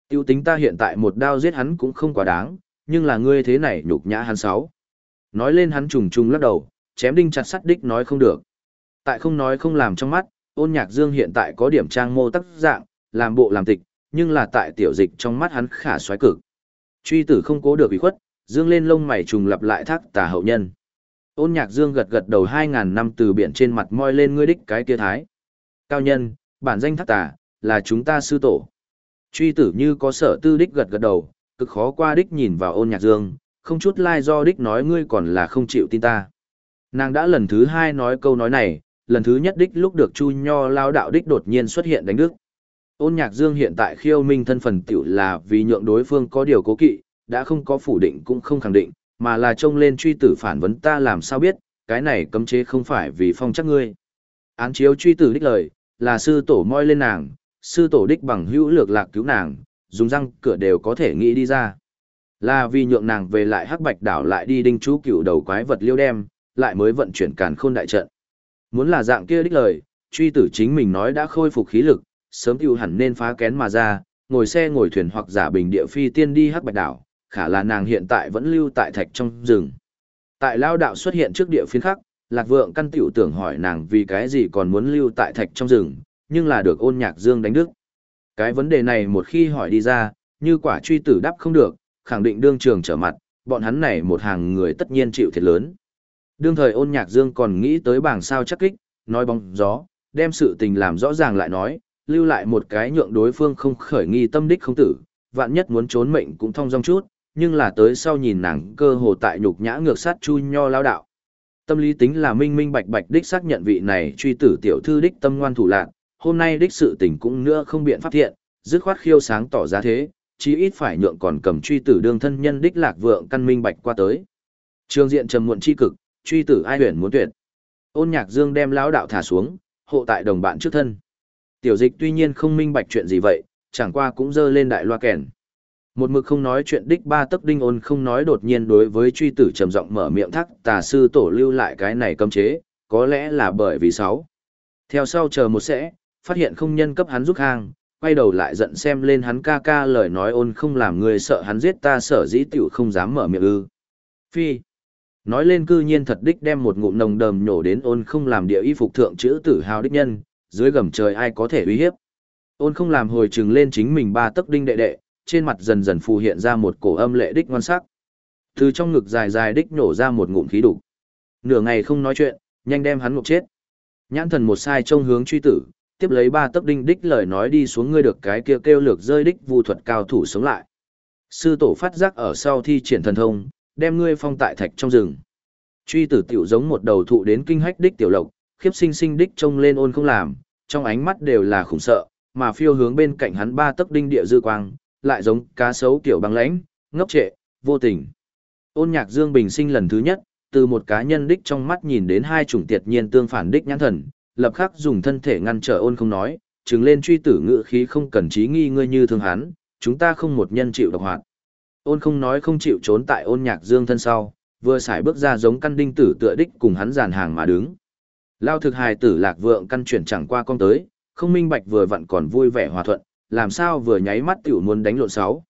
Tiêu tính ta hiện tại một đao giết hắn cũng không quá đáng, nhưng là ngươi thế này nhục nhã hắn sáu. Nói lên hắn trùng trùng lắc đầu, chém đinh chặt sắt đích nói không được. Tại không nói không làm trong mắt, ôn nhạc dương hiện tại có điểm trang mô tác dạng, làm bộ làm tịch, nhưng là tại tiểu dịch trong mắt hắn khả xoáy cực. Truy tử không cố được bị khuất, dương lên lông mày trùng lặp lại thác tà hậu nhân. Ôn nhạc dương gật gật đầu 2.000 năm từ biển trên mặt moi lên ngươi đích cái kia thái. Cao nhân, bản danh thác tà, là chúng ta sư tổ. Truy tử như có sở tư đích gật gật đầu, cực khó qua đích nhìn vào ôn nhạc dương, không chút lai like do đích nói ngươi còn là không chịu tin ta. Nàng đã lần thứ hai nói câu nói này, lần thứ nhất đích lúc được chu nho lao đạo đích đột nhiên xuất hiện đánh đức. Ôn nhạc dương hiện tại khiêu minh thân phần tiểu là vì nhượng đối phương có điều cố kỵ, đã không có phủ định cũng không khẳng định, mà là trông lên truy tử phản vấn ta làm sao biết, cái này cấm chế không phải vì phong chắc ngươi. Án chiếu truy tử đích lời, là sư tổ moi lên nàng, sư tổ đích bằng hữu lược lạc cứu nàng, dùng răng cửa đều có thể nghĩ đi ra. Là vì nhượng nàng về lại hắc bạch đảo lại đi đinh chú cựu đầu quái vật liêu đem, lại mới vận chuyển càn khôn đại trận. Muốn là dạng kia đích lời, truy tử chính mình nói đã khôi phục khí lực, sớm tiêu hẳn nên phá kén mà ra, ngồi xe ngồi thuyền hoặc giả bình địa phi tiên đi hắc bạch đảo, khả là nàng hiện tại vẫn lưu tại thạch trong rừng. Tại lao đạo xuất hiện trước địa phiến khắc, lạc vượng căn tiểu tưởng hỏi nàng vì cái gì còn muốn lưu tại thạch trong rừng, nhưng là được ôn nhạc dương đánh đức. Cái vấn đề này một khi hỏi đi ra, như quả truy tử đáp không được, khẳng định đương trường trở mặt, bọn hắn này một hàng người tất nhiên chịu thiệt lớn. Đương thời ôn nhạc dương còn nghĩ tới bảng sao chắc kích, nói bóng gió, đem sự tình làm rõ ràng lại nói, lưu lại một cái nhượng đối phương không khởi nghi tâm đích không tử, vạn nhất muốn trốn mệnh cũng thông dong chút, nhưng là tới sau nhìn nàng cơ hồ tại nhục nhã ngược sát chu nho lao đạo. Tâm lý tính là minh minh bạch bạch đích xác nhận vị này truy tử tiểu thư đích tâm ngoan thủ lạc, hôm nay đích sự tình cũng nữa không biện pháp thiện, dứt khoát khiêu sáng tỏ ra thế, chí ít phải nhượng còn cầm truy tử đương thân nhân đích lạc vượng căn minh bạch qua tới. Trường diện trầm muộn chi cực, truy tử ai huyền muốn tuyệt. Ôn Nhạc Dương đem lão đạo thả xuống, hộ tại đồng bạn trước thân. Tiểu Dịch tuy nhiên không minh bạch chuyện gì vậy, chẳng qua cũng dơ lên đại loa kèn. Một mực không nói chuyện đích ba tấc đinh ôn không nói đột nhiên đối với truy tử trầm giọng mở miệng thắc tà sư tổ lưu lại cái này cấm chế, có lẽ là bởi vì sáu. Theo sau chờ một sẽ, phát hiện không nhân cấp hắn giúp hang, quay đầu lại giận xem lên hắn ca ca lời nói ôn không làm người sợ hắn giết ta sở dĩ tiểu không dám mở miệng ư. Phi. Nói lên cư nhiên thật đích đem một ngụm nồng đầm nhổ đến ôn không làm địa y phục thượng chữ tử hào đích nhân, dưới gầm trời ai có thể uy hiếp. Ôn không làm hồi trừng lên chính mình ba tấc đinh đệ đệ, trên mặt dần dần phù hiện ra một cổ âm lệ đích ngon sắc. Từ trong ngực dài dài đích nổ ra một ngụm khí đủ. Nửa ngày không nói chuyện, nhanh đem hắn ngục chết. Nhãn thần một sai trông hướng truy tử, tiếp lấy ba tấc đinh đích lời nói đi xuống ngươi được cái kia kêu lược rơi đích vu thuật cao thủ sống lại. Sư tổ phát giác ở sau thi triển thần thông, đem ngươi phong tại thạch trong rừng. Truy tử tiểu giống một đầu thụ đến kinh hách đích tiểu lộc, khiếp sinh sinh đích trông lên ôn không làm, trong ánh mắt đều là khủng sợ, mà phiêu hướng bên cạnh hắn ba tấc đinh địa dư quang, lại giống cá sấu tiểu băng lãnh, ngốc trệ, vô tình. Ôn nhạc dương bình sinh lần thứ nhất, từ một cá nhân đích trong mắt nhìn đến hai chủng tiệt nhiên tương phản đích nhãn thần, lập khắc dùng thân thể ngăn trở ôn không nói, chứng lên truy tử ngự khí không cần trí nghi ngươi như thương hắn, chúng ta không một nhân chịu độc hoạt. Ôn không nói không chịu trốn tại ôn nhạc dương thân sau, vừa xài bước ra giống căn đinh tử tựa đích cùng hắn dàn hàng mà đứng. Lao thực hài tử lạc vượng căn chuyển chẳng qua con tới, không minh bạch vừa vặn còn vui vẻ hòa thuận, làm sao vừa nháy mắt tiểu muốn đánh lộn sáu.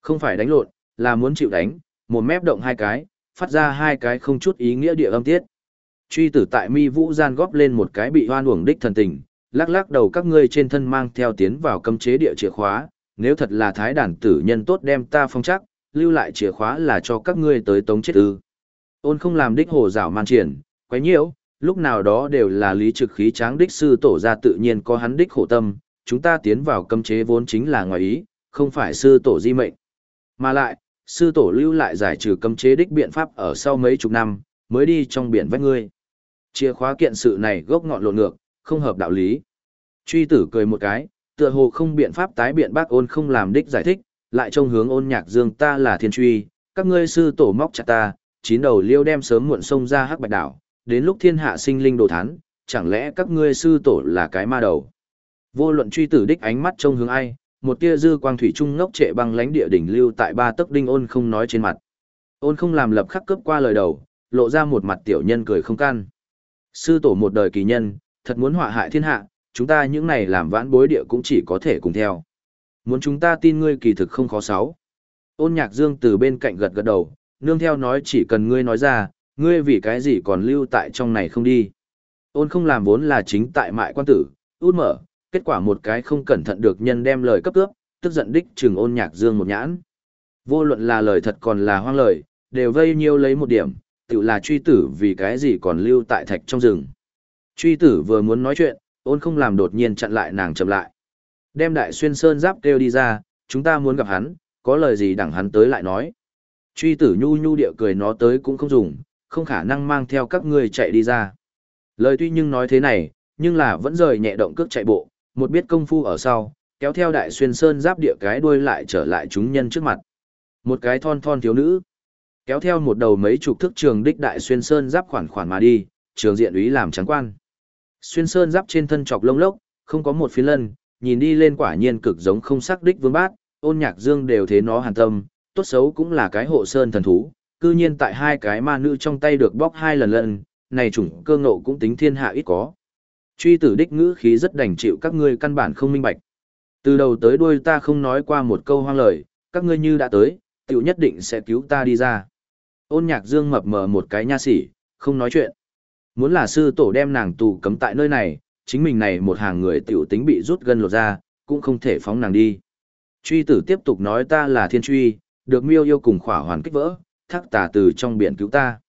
Không phải đánh lộn, là muốn chịu đánh, một mép động hai cái, phát ra hai cái không chút ý nghĩa địa âm tiết. Truy tử tại mi vũ gian góp lên một cái bị hoan uổng đích thần tình, lắc lắc đầu các ngươi trên thân mang theo tiến vào cấm chế địa chìa khóa, nếu thật là thái đàn tử nhân tốt đem ta phong chắc, lưu lại chìa khóa là cho các ngươi tới tống chết ư. Ôn không làm đích hồ rảo man triển, quấy nhiễu, lúc nào đó đều là lý trực khí tráng đích sư tổ ra tự nhiên có hắn đích khổ tâm, chúng ta tiến vào cấm chế vốn chính là ngoài ý, không phải sư tổ di mệnh. Mà lại, sư tổ lưu lại giải trừ cấm chế đích biện pháp ở sau mấy chục năm, mới đi trong biển vách ngươi. Chìa khóa kiện sự này gốc ngọn lộn ngược, không hợp đạo lý. Truy tử cười một cái, tựa hồ không biện pháp tái biện bác ôn không làm đích giải thích, lại trông hướng ôn nhạc dương ta là thiên truy, các ngươi sư tổ móc chặt ta, chín đầu liêu đem sớm muộn sông ra hắc bạch đảo, đến lúc thiên hạ sinh linh đồ thán, chẳng lẽ các ngươi sư tổ là cái ma đầu. Vô luận truy tử đích ánh mắt trông hướng ai, một tia dư quang thủy trung ngốc trệ băng lánh địa đỉnh lưu tại ba tấc đinh ôn không nói trên mặt. Ôn không làm lập khắc cướp qua lời đầu, lộ ra một mặt tiểu nhân cười không can. Sư tổ một đời kỳ nhân, thật muốn họa hại thiên hạ, chúng ta những này làm vãn bối địa cũng chỉ có thể cùng theo. Muốn chúng ta tin ngươi kỳ thực không khó sáu. Ôn nhạc dương từ bên cạnh gật gật đầu, nương theo nói chỉ cần ngươi nói ra, ngươi vì cái gì còn lưu tại trong này không đi. Ôn không làm vốn là chính tại mại quan tử, út mở, kết quả một cái không cẩn thận được nhân đem lời cấp cướp, tức giận đích trừng ôn nhạc dương một nhãn. Vô luận là lời thật còn là hoang lời, đều vây nhiêu lấy một điểm, tự là truy tử vì cái gì còn lưu tại thạch trong rừng. Truy tử vừa muốn nói chuyện, ôn không làm đột nhiên chặn lại nàng chậm lại. Đem đại xuyên sơn giáp kêu đi ra, chúng ta muốn gặp hắn, có lời gì đẳng hắn tới lại nói. Truy tử nhu nhu địa cười nó tới cũng không dùng, không khả năng mang theo các ngươi chạy đi ra. Lời tuy nhưng nói thế này, nhưng là vẫn rời nhẹ động cước chạy bộ, một biết công phu ở sau, kéo theo đại xuyên sơn giáp địa cái đuôi lại trở lại chúng nhân trước mặt. Một cái thon thon thiếu nữ, kéo theo một đầu mấy chục thước trường đích đại xuyên sơn giáp khoản khoản mà đi, trường diện úy làm trắng quan. Xuyên sơn giáp trên thân chọc lông lốc, không có một phiến lân, nhìn đi lên quả nhiên cực giống không sắc đích vương bát, ôn nhạc dương đều thế nó hàn tâm, tốt xấu cũng là cái hộ sơn thần thú, cư nhiên tại hai cái ma nữ trong tay được bóc hai lần lần, này chủng cơ ngộ cũng tính thiên hạ ít có. Truy tử đích ngữ khí rất đành chịu các ngươi căn bản không minh bạch. Từ đầu tới đuôi ta không nói qua một câu hoang lời, các ngươi như đã tới, tiểu nhất định sẽ cứu ta đi ra. Ôn nhạc dương mập mờ một cái nha sỉ, không nói chuyện. Muốn là sư tổ đem nàng tù cấm tại nơi này, chính mình này một hàng người tiểu tính bị rút gân lột ra, cũng không thể phóng nàng đi. Truy tử tiếp tục nói ta là thiên truy, được miêu yêu cùng khỏa hoàn kích vỡ, thác tà từ trong biển cứu ta.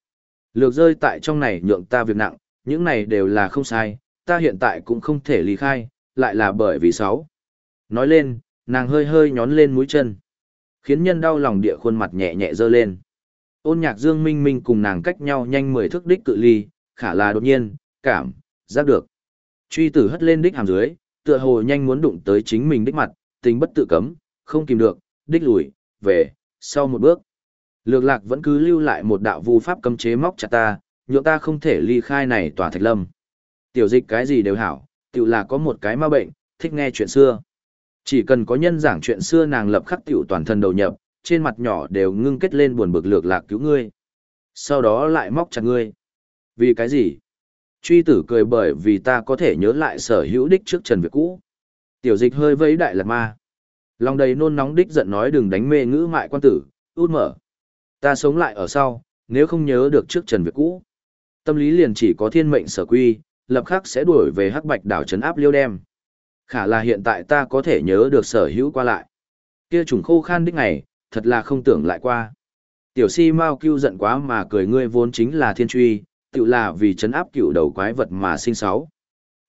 Lược rơi tại trong này nhượng ta việc nặng, những này đều là không sai, ta hiện tại cũng không thể ly khai, lại là bởi vì sáu. Nói lên, nàng hơi hơi nhón lên mũi chân, khiến nhân đau lòng địa khuôn mặt nhẹ nhẹ dơ lên. Ôn nhạc dương minh minh cùng nàng cách nhau nhanh mười thước đích cự ly, khả là đột nhiên, cảm, giác được. Truy tử hất lên đích hàm dưới, tựa hồ nhanh muốn đụng tới chính mình đích mặt, tình bất tự cấm, không kìm được, đích lùi, về, sau một bước. Lược lạc vẫn cứ lưu lại một đạo vu pháp cấm chế móc chặt ta, nhượng ta không thể ly khai này tòa thạch lâm. Tiểu dịch cái gì đều hảo, tiểu là có một cái ma bệnh, thích nghe chuyện xưa. Chỉ cần có nhân giảng chuyện xưa nàng lập khắc tiểu toàn thân đầu nhập, trên mặt nhỏ đều ngưng kết lên buồn bực lược lạc cứu ngươi. Sau đó lại móc chặt ngươi. Vì cái gì? Truy tử cười bởi vì ta có thể nhớ lại sở hữu đích trước trần việc cũ. Tiểu dịch hơi vẫy đại lạc ma. Lòng đầy nôn nóng đích giận nói đừng đánh mê ngữ mại quan tử, út mở. Ta sống lại ở sau, nếu không nhớ được trước trần việc cũ. Tâm lý liền chỉ có thiên mệnh sở quy, lập khắc sẽ đuổi về hắc bạch đảo trấn áp liêu đem. Khả là hiện tại ta có thể nhớ được sở hữu qua lại. Kia trùng khô khan đích này, thật là không tưởng lại qua. Tiểu si mau kêu giận quá mà cười ngươi vốn chính là thiên truy, tự là vì trấn áp cựu đầu quái vật mà sinh sáu.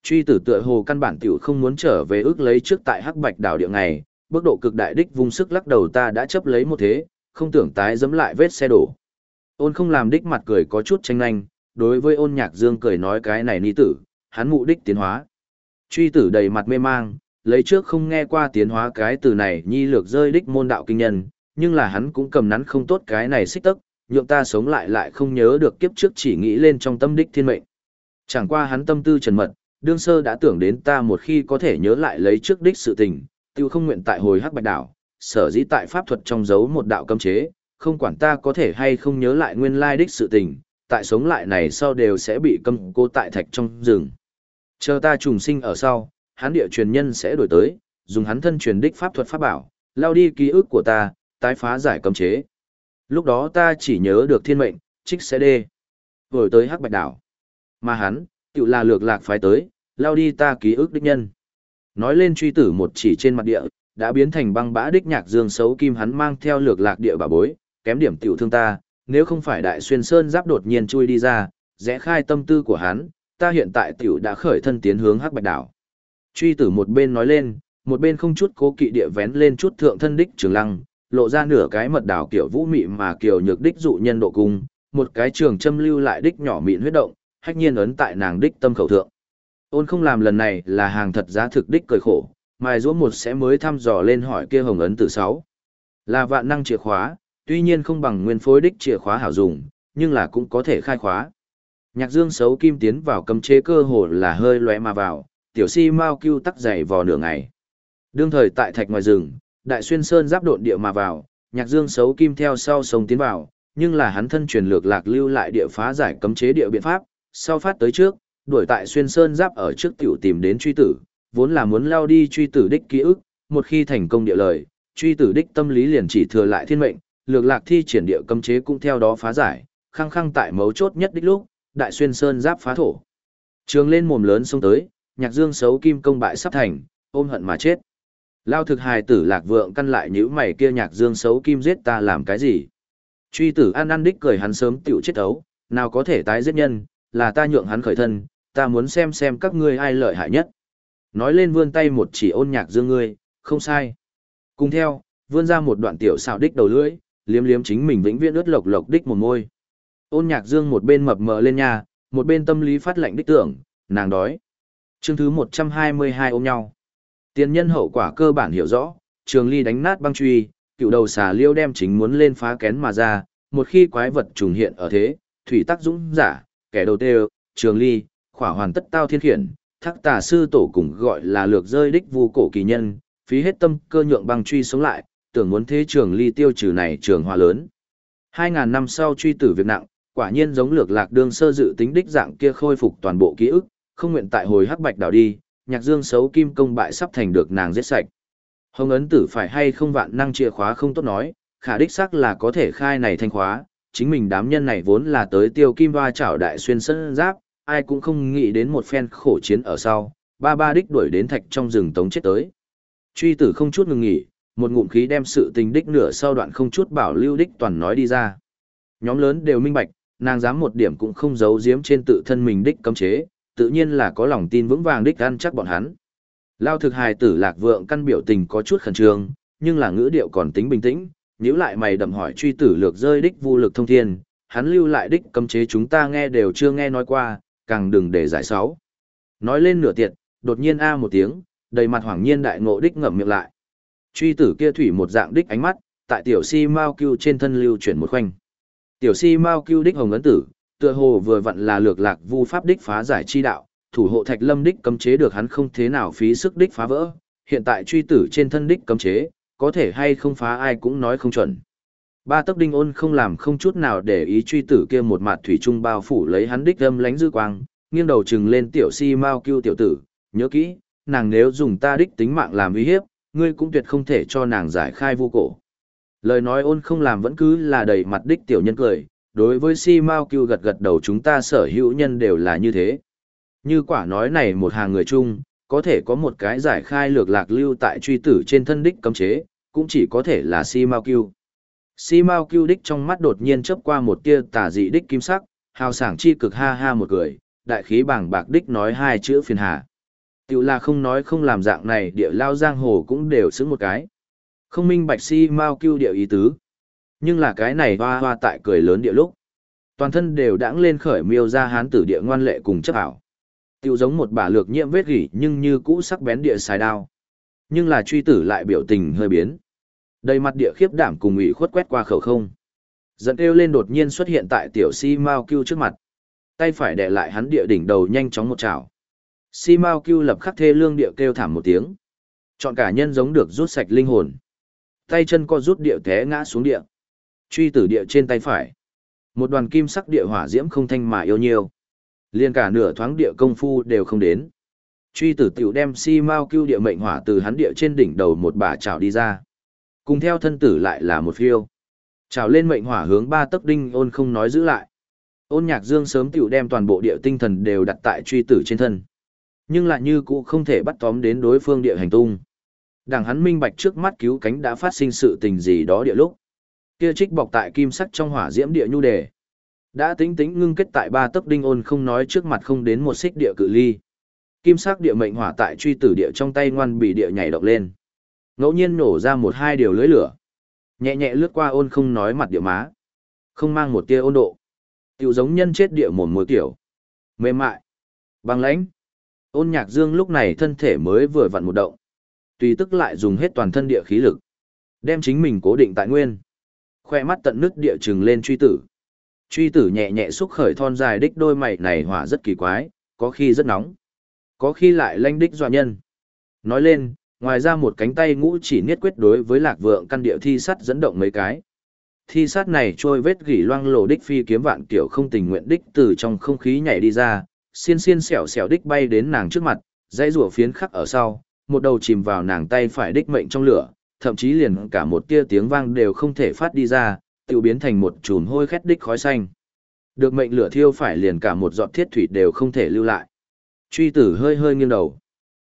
Truy tử tựa hồ căn bản tiểu không muốn trở về ước lấy trước tại hắc bạch đảo địa này, bước độ cực đại đích vung sức lắc đầu ta đã chấp lấy một thế, không tưởng tái dẫm lại vết xe đổ. Ôn không làm đích mặt cười có chút tranh nhanh, đối với ôn nhạc dương cười nói cái này ni tử, hắn mụ đích tiến hóa. Truy tử đầy mặt mê mang, lấy trước không nghe qua tiến hóa cái từ này nhi lược rơi đích môn đạo kinh nhân, nhưng là hắn cũng cầm nắn không tốt cái này xích tức, nhượng ta sống lại lại không nhớ được kiếp trước chỉ nghĩ lên trong tâm đích thiên mệnh. Chẳng qua hắn tâm tư trần mật, đương sơ đã tưởng đến ta một khi có thể nhớ lại lấy trước đích sự tình, tiêu không nguyện tại hồi hắc bạch đảo, sở dĩ tại pháp thuật trong dấu một đạo cấm chế, không quản ta có thể hay không nhớ lại nguyên lai đích sự tình, tại sống lại này sau đều sẽ bị cấm cố tại thạch trong rừng. Chờ ta trùng sinh ở sau, hắn địa truyền nhân sẽ đổi tới, dùng hắn thân truyền đích pháp thuật pháp bảo, lao đi ký ức của ta, tái phá giải cấm chế. Lúc đó ta chỉ nhớ được thiên mệnh, trích sẽ đê. Rồi tới hắc bạch đảo. Mà hắn, tự là lược lạc phái tới, lao đi ta ký ức đích nhân. Nói lên truy tử một chỉ trên mặt địa, đã biến thành băng bã đích nhạc dương xấu kim hắn mang theo lược lạc địa bà bối, kém điểm tiểu thương ta, nếu không phải đại xuyên sơn giáp đột nhiên chui đi ra, rẽ khai tâm tư của hắn, ta hiện tại tiểu đã khởi thân tiến hướng hắc bạch đảo. Truy tử một bên nói lên, một bên không chút cố kỵ địa vén lên chút thượng thân đích trường lăng, lộ ra nửa cái mật đảo kiểu vũ mị mà kiểu nhược đích dụ nhân độ cung, một cái trường châm lưu lại đích nhỏ mịn huyết động, hách nhiên ấn tại nàng đích tâm khẩu thượng. Ôn không làm lần này là hàng thật giá thực đích cười khổ, mài rũa một sẽ mới thăm dò lên hỏi kia hồng ấn từ sáu. Là vạn năng chìa khóa, Tuy nhiên không bằng nguyên phối đích chìa khóa hảo dùng, nhưng là cũng có thể khai khóa. Nhạc Dương xấu kim tiến vào cấm chế cơ hồ là hơi lóe mà vào, tiểu si mau cưu tắc dày vò nửa ngày. Đương thời tại thạch ngoài rừng, đại xuyên sơn giáp độn địa mà vào, nhạc Dương xấu kim theo sau sông tiến vào, nhưng là hắn thân truyền lược lạc lưu lại địa phá giải cấm chế địa biện pháp, sau phát tới trước, đuổi tại xuyên sơn giáp ở trước tiểu tìm đến truy tử, vốn là muốn lao đi truy tử đích ký ức, một khi thành công địa lời, truy tử đích tâm lý liền chỉ thừa lại thiên mệnh, lược lạc thi triển địa cấm chế cũng theo đó phá giải, khăng khăng tại mấu chốt nhất đích lúc, đại xuyên sơn giáp phá thổ. Trường lên mồm lớn xông tới, nhạc dương xấu kim công bại sắp thành, ôm hận mà chết. Lao thực hài tử lạc vượng căn lại nhữ mày kia nhạc dương xấu kim giết ta làm cái gì. Truy tử an ăn đích cười hắn sớm tiểu chết ấu, nào có thể tái giết nhân, là ta nhượng hắn khởi thân, ta muốn xem xem các ngươi ai lợi hại nhất. Nói lên vươn tay một chỉ ôn nhạc dương ngươi, không sai. Cùng theo, vươn ra một đoạn tiểu xào đích đầu lưỡi, liếm liếm chính mình vĩnh viễn ướt lộc lộc đích một môi. Ôn nhạc dương một bên mập mờ lên nhà, một bên tâm lý phát lệnh đích tưởng, nàng đói. Chương thứ 122 ôm nhau. Tiền nhân hậu quả cơ bản hiểu rõ, trường ly đánh nát băng truy, cựu đầu xà liêu đem chính muốn lên phá kén mà ra, một khi quái vật trùng hiện ở thế, thủy tắc dũng giả, kẻ đầu tê trường ly, khỏa hoàn tất tao thiên khiển, thắc tà sư tổ cùng gọi là lược rơi đích vu cổ kỳ nhân, phí hết tâm cơ nhượng băng truy sống lại, tưởng muốn thế trường ly tiêu trừ này trường hòa lớn. Hai ngàn năm sau truy tử việc nặng, quả nhiên giống lược lạc đương sơ dự tính đích dạng kia khôi phục toàn bộ ký ức, không nguyện tại hồi hắc bạch đảo đi, nhạc dương xấu kim công bại sắp thành được nàng giết sạch. Hồng ấn tử phải hay không vạn năng chìa khóa không tốt nói, khả đích xác là có thể khai này thanh khóa, chính mình đám nhân này vốn là tới tiêu kim hoa chảo đại xuyên sân giáp, ai cũng không nghĩ đến một phen khổ chiến ở sau, ba ba đích đuổi đến thạch trong rừng tống chết tới. Truy tử không chút ngừng nghỉ, một ngụm khí đem sự tình đích nửa sau đoạn không chút bảo lưu đích toàn nói đi ra. Nhóm lớn đều minh bạch, nàng dám một điểm cũng không giấu giếm trên tự thân mình đích cấm chế, tự nhiên là có lòng tin vững vàng đích ăn chắc bọn hắn. Lao thực hài tử lạc vượng căn biểu tình có chút khẩn trương, nhưng là ngữ điệu còn tính bình tĩnh, nhíu lại mày đậm hỏi truy tử lược rơi đích vô lực thông thiên, hắn lưu lại đích cấm chế chúng ta nghe đều chưa nghe nói qua, càng đừng để giải sáu. Nói lên nửa tiệt, đột nhiên a một tiếng, đầy mặt hoảng nhiên đại ngộ đích ngậm miệng lại. Truy tử kia thủy một dạng đích ánh mắt, tại tiểu si mao cưu trên thân lưu chuyển một khoanh. Tiểu si mao cưu đích hồng ấn tử, tựa hồ vừa vặn là lược lạc vu pháp đích phá giải chi đạo, thủ hộ thạch lâm đích cấm chế được hắn không thế nào phí sức đích phá vỡ, hiện tại truy tử trên thân đích cấm chế, có thể hay không phá ai cũng nói không chuẩn. Ba tấc đinh ôn không làm không chút nào để ý truy tử kia một mặt thủy trung bao phủ lấy hắn đích âm lánh dư quang, nghiêng đầu chừng lên tiểu si mao cưu tiểu tử, nhớ kỹ, nàng nếu dùng ta đích tính mạng làm uy hiếp, ngươi cũng tuyệt không thể cho nàng giải khai vô cổ. Lời nói ôn không làm vẫn cứ là đầy mặt đích tiểu nhân cười, đối với si mao cưu gật gật đầu chúng ta sở hữu nhân đều là như thế. Như quả nói này một hàng người chung, có thể có một cái giải khai lược lạc lưu tại truy tử trên thân đích cấm chế, cũng chỉ có thể là si mao cưu. Si Mao Cưu đích trong mắt đột nhiên chớp qua một tia tà dị đích kim sắc, hào sảng chi cực ha ha một cười, đại khí bảng bạc đích nói hai chữ phiền hà. Tiểu là không nói không làm dạng này, địa lao giang hồ cũng đều xứng một cái. Không minh bạch si mau Cưu địa ý tứ. Nhưng là cái này hoa hoa tại cười lớn địa lúc. Toàn thân đều đãng lên khởi miêu ra hán tử địa ngoan lệ cùng chấp ảo. Tiểu giống một bà lược nhiễm vết gỉ nhưng như cũ sắc bén địa xài đao. Nhưng là truy tử lại biểu tình hơi biến. Đầy mặt địa khiếp đảm cùng ủy khuất quét qua khẩu không. Giận kêu lên đột nhiên xuất hiện tại tiểu si mau cưu trước mặt. Tay phải đè lại hắn địa đỉnh đầu nhanh chóng một chảo. Si mao cưu lập khắc thê lương địa kêu thảm một tiếng. Chọn cả nhân giống được rút sạch linh hồn. Tay chân co rút địa té ngã xuống địa. Truy tử địa trên tay phải. Một đoàn kim sắc địa hỏa diễm không thanh mà yêu nhiều. Liên cả nửa thoáng địa công phu đều không đến. Truy tử tiểu đem si mao cưu địa mệnh hỏa từ hắn địa trên đỉnh đầu một bà chảo đi ra. Cùng theo thân tử lại là một phiêu. Trào lên mệnh hỏa hướng ba tấc đinh ôn không nói giữ lại. Ôn nhạc dương sớm tiểu đem toàn bộ địa tinh thần đều đặt tại truy tử trên thân. Nhưng lại như cũ không thể bắt tóm đến đối phương địa hành tung. Đằng hắn minh bạch trước mắt cứu cánh đã phát sinh sự tình gì đó địa lúc. Kia trích bọc tại kim sắc trong hỏa diễm địa nhu đề. Đã tính tính ngưng kết tại ba tấc đinh ôn không nói trước mặt không đến một xích địa cự ly. Kim sắc địa mệnh hỏa tại truy tử địa trong tay ngoan bị địa nhảy động lên ngẫu nhiên nổ ra một hai điều lưới lửa nhẹ nhẹ lướt qua ôn không nói mặt địa má không mang một tia ôn độ Tiểu giống nhân chết địa mồm mối tiểu. mềm mại băng lãnh ôn nhạc dương lúc này thân thể mới vừa vặn một động tùy tức lại dùng hết toàn thân địa khí lực đem chính mình cố định tại nguyên khoe mắt tận nước địa trừng lên truy tử. Truy tử nhẹ nhẹ xúc khởi thon dài đích đôi mày này hỏa rất kỳ quái, có khi rất nóng, có khi lại lanh đích dọa nhân. Nói lên, ngoài ra một cánh tay ngũ chỉ niết quyết đối với lạc vượng căn địa thi sắt dẫn động mấy cái. Thi sát này trôi vết gỉ loang lổ đích phi kiếm vạn kiểu không tình nguyện đích từ trong không khí nhảy đi ra, xiên xiên xẻo xẻo đích bay đến nàng trước mặt, dãy rủa phiến khắc ở sau, một đầu chìm vào nàng tay phải đích mệnh trong lửa, thậm chí liền cả một tia tiếng vang đều không thể phát đi ra, tiêu biến thành một chùm hôi khét đích khói xanh. Được mệnh lửa thiêu phải liền cả một giọt thiết thủy đều không thể lưu lại. Truy tử hơi hơi nghiêng đầu.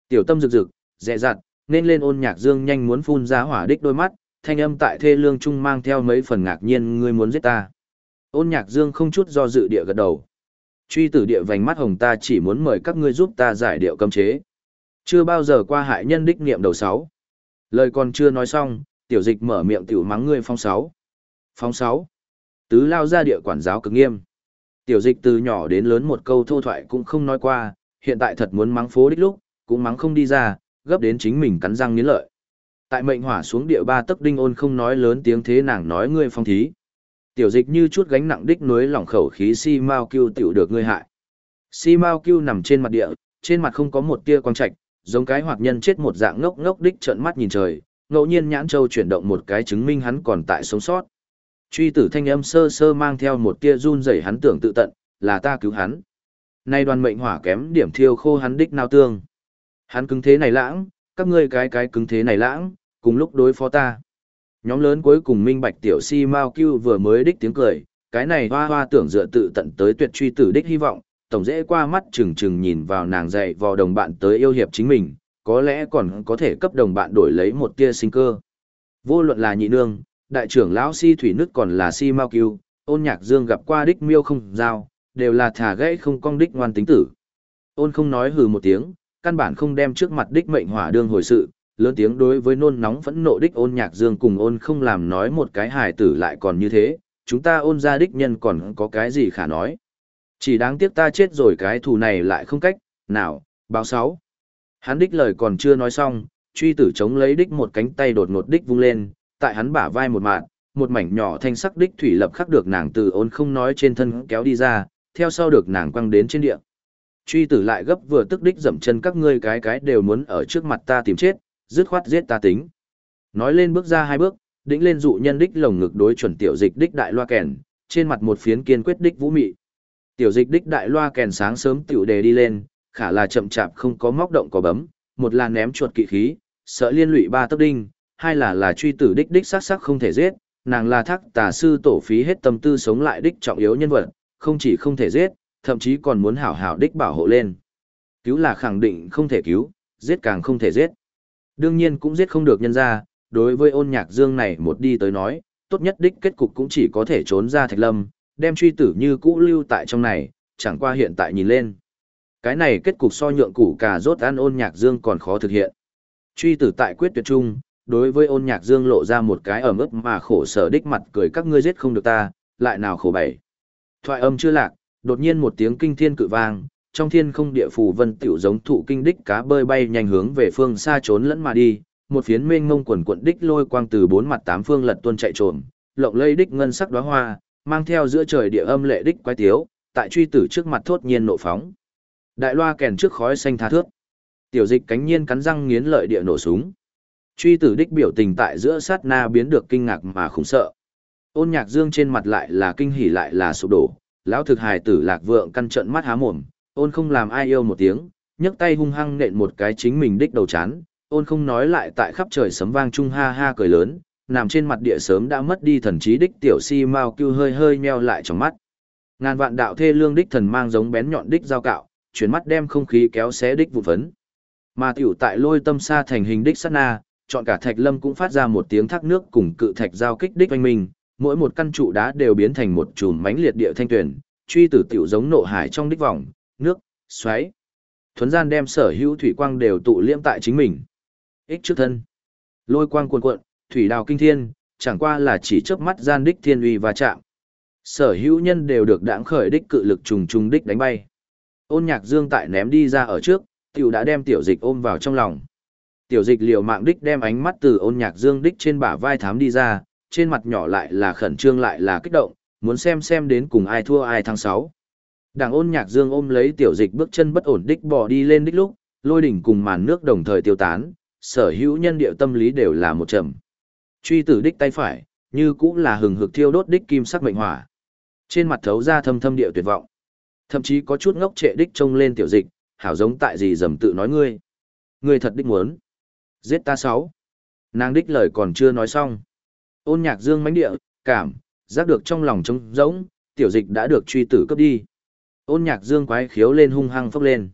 Tiểu tâm rực rực, dẹ dặt, nên lên ôn nhạc dương nhanh muốn phun ra hỏa đích đôi mắt, thanh âm tại thê lương trung mang theo mấy phần ngạc nhiên ngươi muốn giết ta. Ôn nhạc dương không chút do dự địa gật đầu. Truy tử địa vành mắt hồng ta chỉ muốn mời các ngươi giúp ta giải điệu cấm chế. Chưa bao giờ qua hại nhân đích niệm đầu sáu. Lời còn chưa nói xong, tiểu dịch mở miệng tiểu mắng ngươi phong sáu. Phong sáu. Tứ lao ra địa quản giáo cực nghiêm. Tiểu dịch từ nhỏ đến lớn một câu thô thoại cũng không nói qua, hiện tại thật muốn mắng phố đích lúc, cũng mắng không đi ra, gấp đến chính mình cắn răng nghiến lợi. Tại mệnh hỏa xuống địa ba tấc đinh ôn không nói lớn tiếng thế nàng nói ngươi phong thí. Tiểu dịch như chút gánh nặng đích núi lỏng khẩu khí si mau kêu tiểu được ngươi hại. Si mau kêu nằm trên mặt địa, trên mặt không có một tia quang trạch, giống cái hoạt nhân chết một dạng ngốc ngốc đích trợn mắt nhìn trời, ngẫu nhiên nhãn châu chuyển động một cái chứng minh hắn còn tại sống sót. Truy tử thanh âm sơ sơ mang theo một tia run rẩy hắn tưởng tự tận, là ta cứu hắn. Nay đoàn mệnh hỏa kém điểm thiêu khô hắn đích nao tương. Hắn cứng thế này lãng, các ngươi cái cái cứng thế này lãng, cùng lúc đối phó ta. Nhóm lớn cuối cùng minh bạch tiểu si Mao Cưu vừa mới đích tiếng cười, cái này hoa hoa tưởng dựa tự tận tới tuyệt truy tử đích hy vọng, tổng dễ qua mắt chừng chừng nhìn vào nàng dạy vào đồng bạn tới yêu hiệp chính mình, có lẽ còn có thể cấp đồng bạn đổi lấy một tia sinh cơ. Vô luận là nhị nương, đại trưởng lão si thủy nước còn là si Mao Cưu, ôn nhạc dương gặp qua đích miêu không giao, đều là thả gãy không cong đích ngoan tính tử. Ôn không nói hừ một tiếng, căn bản không đem trước mặt đích mệnh hỏa đương hồi sự, lớn tiếng đối với nôn nóng phẫn nộ đích ôn nhạc dương cùng ôn không làm nói một cái hài tử lại còn như thế, chúng ta ôn ra đích nhân còn có cái gì khả nói. Chỉ đáng tiếc ta chết rồi cái thù này lại không cách, nào, báo sáu. Hắn đích lời còn chưa nói xong, truy tử chống lấy đích một cánh tay đột ngột đích vung lên, tại hắn bả vai một mạng, một mảnh nhỏ thanh sắc đích thủy lập khắc được nàng từ ôn không nói trên thân kéo đi ra, theo sau được nàng quăng đến trên địa. Truy tử lại gấp vừa tức đích dậm chân các ngươi cái cái đều muốn ở trước mặt ta tìm chết, dứt khoát giết ta tính. Nói lên bước ra hai bước, đĩnh lên dụ nhân đích lồng ngực đối chuẩn tiểu dịch đích đại loa kèn, trên mặt một phiến kiên quyết đích vũ mị. Tiểu dịch đích đại loa kèn sáng sớm tiểu đề đi lên, khả là chậm chạp không có móc động có bấm, một là ném chuột kỵ khí, sợ liên lụy ba tấc đinh, hai là là truy tử đích đích sắc sắc không thể giết, nàng là thác tà sư tổ phí hết tâm tư sống lại đích trọng yếu nhân vật, không chỉ không thể giết, thậm chí còn muốn hảo hảo đích bảo hộ lên. Cứu là khẳng định không thể cứu, giết càng không thể giết. Đương nhiên cũng giết không được nhân ra, đối với ôn nhạc dương này một đi tới nói, tốt nhất đích kết cục cũng chỉ có thể trốn ra thạch lâm, đem truy tử như cũ lưu tại trong này, chẳng qua hiện tại nhìn lên. Cái này kết cục so nhượng củ cà rốt ăn ôn nhạc dương còn khó thực hiện. Truy tử tại quyết tuyệt trung, đối với ôn nhạc dương lộ ra một cái ẩm ướt mà khổ sở đích mặt cười các ngươi giết không được ta, lại nào khổ bảy. Thoại âm chưa lạc, đột nhiên một tiếng kinh thiên cự vang, trong thiên không địa phù vân tiểu giống thụ kinh đích cá bơi bay nhanh hướng về phương xa trốn lẫn mà đi, một phiến mênh mông quần quận đích lôi quang từ bốn mặt tám phương lật tuôn chạy trộm, lộng lây đích ngân sắc đóa hoa, mang theo giữa trời địa âm lệ đích quái tiếu, tại truy tử trước mặt thốt nhiên nộ phóng. Đại loa kèn trước khói xanh tha thước. Tiểu dịch cánh nhiên cắn răng nghiến lợi địa nổ súng. Truy tử đích biểu tình tại giữa sát na biến được kinh ngạc mà khủng sợ. Ôn nhạc dương trên mặt lại là kinh hỉ lại là sụp đổ, lão thực hài tử lạc vượng căn trận mắt há mồm, ôn không làm ai yêu một tiếng, nhấc tay hung hăng nện một cái chính mình đích đầu chán, ôn không nói lại tại khắp trời sấm vang trung ha ha cười lớn, nằm trên mặt địa sớm đã mất đi thần trí đích tiểu si mau cưu hơi hơi meo lại trong mắt. Ngàn vạn đạo thê lương đích thần mang giống bén nhọn đích dao cạo, chuyển mắt đem không khí kéo xé đích vụ phấn. Mà tiểu tại lôi tâm xa thành hình đích sát na, chọn cả thạch lâm cũng phát ra một tiếng thác nước cùng cự thạch giao kích đích oanh minh, mỗi một căn trụ đá đều biến thành một chùm mánh liệt địa thanh tuyển, truy tử tiểu giống nộ hải trong đích vòng, nước, xoáy. Thuấn gian đem sở hữu thủy quang đều tụ liễm tại chính mình. Ích trước thân. Lôi quang cuồn cuộn, thủy đào kinh thiên, chẳng qua là chỉ chớp mắt gian đích thiên uy và chạm. Sở hữu nhân đều được đãng khởi đích cự lực trùng trùng đích đánh bay. Ôn nhạc dương tại ném đi ra ở trước, tiểu đã đem tiểu dịch ôm vào trong lòng. Tiểu dịch liều mạng đích đem ánh mắt từ ôn nhạc dương đích trên bả vai thám đi ra, trên mặt nhỏ lại là khẩn trương lại là kích động, muốn xem xem đến cùng ai thua ai thắng sáu. Đảng ôn nhạc dương ôm lấy tiểu dịch bước chân bất ổn đích bỏ đi lên đích lúc, lôi đỉnh cùng màn nước đồng thời tiêu tán, sở hữu nhân điệu tâm lý đều là một trầm. Truy tử đích tay phải, như cũng là hừng hực thiêu đốt đích kim sắc mệnh hỏa. Trên mặt thấu ra thâm thâm điệu tuyệt vọng. Thậm chí có chút ngốc trệ đích trông lên tiểu dịch, hảo giống tại gì dầm tự nói ngươi. Ngươi thật đích muốn. Giết ta sáu. Nàng đích lời còn chưa nói xong. Ôn nhạc dương mánh địa, cảm, giác được trong lòng trống rỗng, tiểu dịch đã được truy tử cấp đi. Ôn nhạc dương quái khiếu lên hung hăng phốc lên.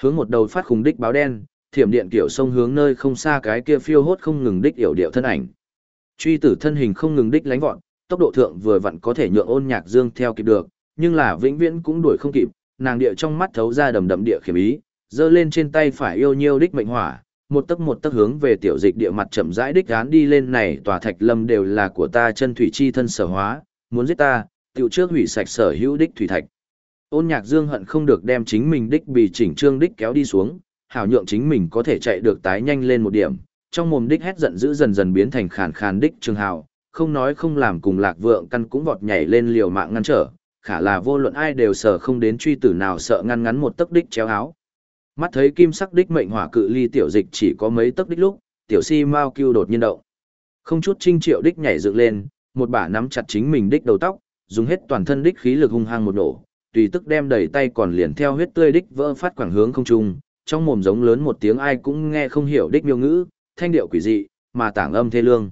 Hướng một đầu phát khủng đích báo đen, thiểm điện kiểu sông hướng nơi không xa cái kia phiêu hốt không ngừng đích yểu điệu thân ảnh. Truy tử thân hình không ngừng đích lánh vọt, tốc độ thượng vừa vặn có thể nhượng ôn nhạc dương theo kịp được, nhưng là vĩnh viễn cũng đuổi không kịp, nàng địa trong mắt thấu ra đầm đầm địa khiểm ý, giơ lên trên tay phải yêu nhiêu đích mệnh hỏa, một tấc một tấc hướng về tiểu dịch địa mặt chậm rãi đích gán đi lên này tòa thạch lâm đều là của ta chân thủy chi thân sở hóa, muốn giết ta, tiểu trước hủy sạch sở hữu đích thủy thạch. Ôn nhạc dương hận không được đem chính mình đích bị chỉnh trương đích kéo đi xuống, hảo nhượng chính mình có thể chạy được tái nhanh lên một điểm, trong mồm đích hét giận dữ dần dần biến thành khàn khàn đích trường hào, không nói không làm cùng lạc vượng căn cũng vọt nhảy lên liều mạng ngăn trở, khả là vô luận ai đều sợ không đến truy tử nào sợ ngăn ngắn một tấc đích chéo áo. Mắt thấy kim sắc đích mệnh hỏa cự ly tiểu dịch chỉ có mấy tấc đích lúc, tiểu si mau kêu đột nhiên động. Không chút trinh triệu đích nhảy dựng lên, một bả nắm chặt chính mình đích đầu tóc, dùng hết toàn thân đích khí lực hung hăng một nổ, tùy tức đem đầy tay còn liền theo huyết tươi đích vỡ phát quảng hướng không trung, trong mồm giống lớn một tiếng ai cũng nghe không hiểu đích miêu ngữ, thanh điệu quỷ dị, mà tảng âm thê lương.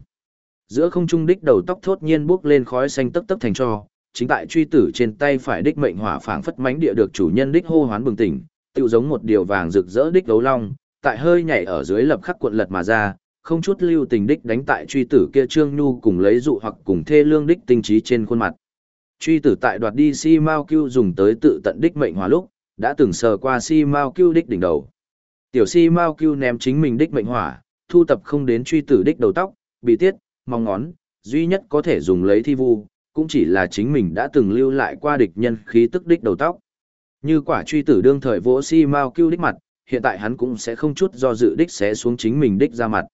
Giữa không trung đích đầu tóc thốt nhiên bốc lên khói xanh tấp tấp thành cho, chính tại truy tử trên tay phải đích mệnh hỏa phảng phất mánh địa được chủ nhân đích hô hoán bừng tỉnh, tựu giống một điều vàng rực rỡ đích đấu long, tại hơi nhảy ở dưới lập khắc cuộn lật mà ra, không chút lưu tình đích đánh tại truy tử kia trương nhu cùng lấy dụ hoặc cùng thê lương đích tinh trí trên khuôn mặt. Truy tử tại đoạt đi si mao Cưu dùng tới tự tận đích mệnh hỏa lúc, đã từng sờ qua si mao Cưu đích đỉnh đầu. Tiểu si mao Cưu ném chính mình đích mệnh hỏa, thu tập không đến truy tử đích đầu tóc, bị tiết, mong ngón, duy nhất có thể dùng lấy thi vu, cũng chỉ là chính mình đã từng lưu lại qua địch nhân khí tức đích đầu tóc. Như quả truy tử đương thời vỗ si Mao Cưu đích mặt, hiện tại hắn cũng sẽ không chút do dự đích sẽ xuống chính mình đích ra mặt.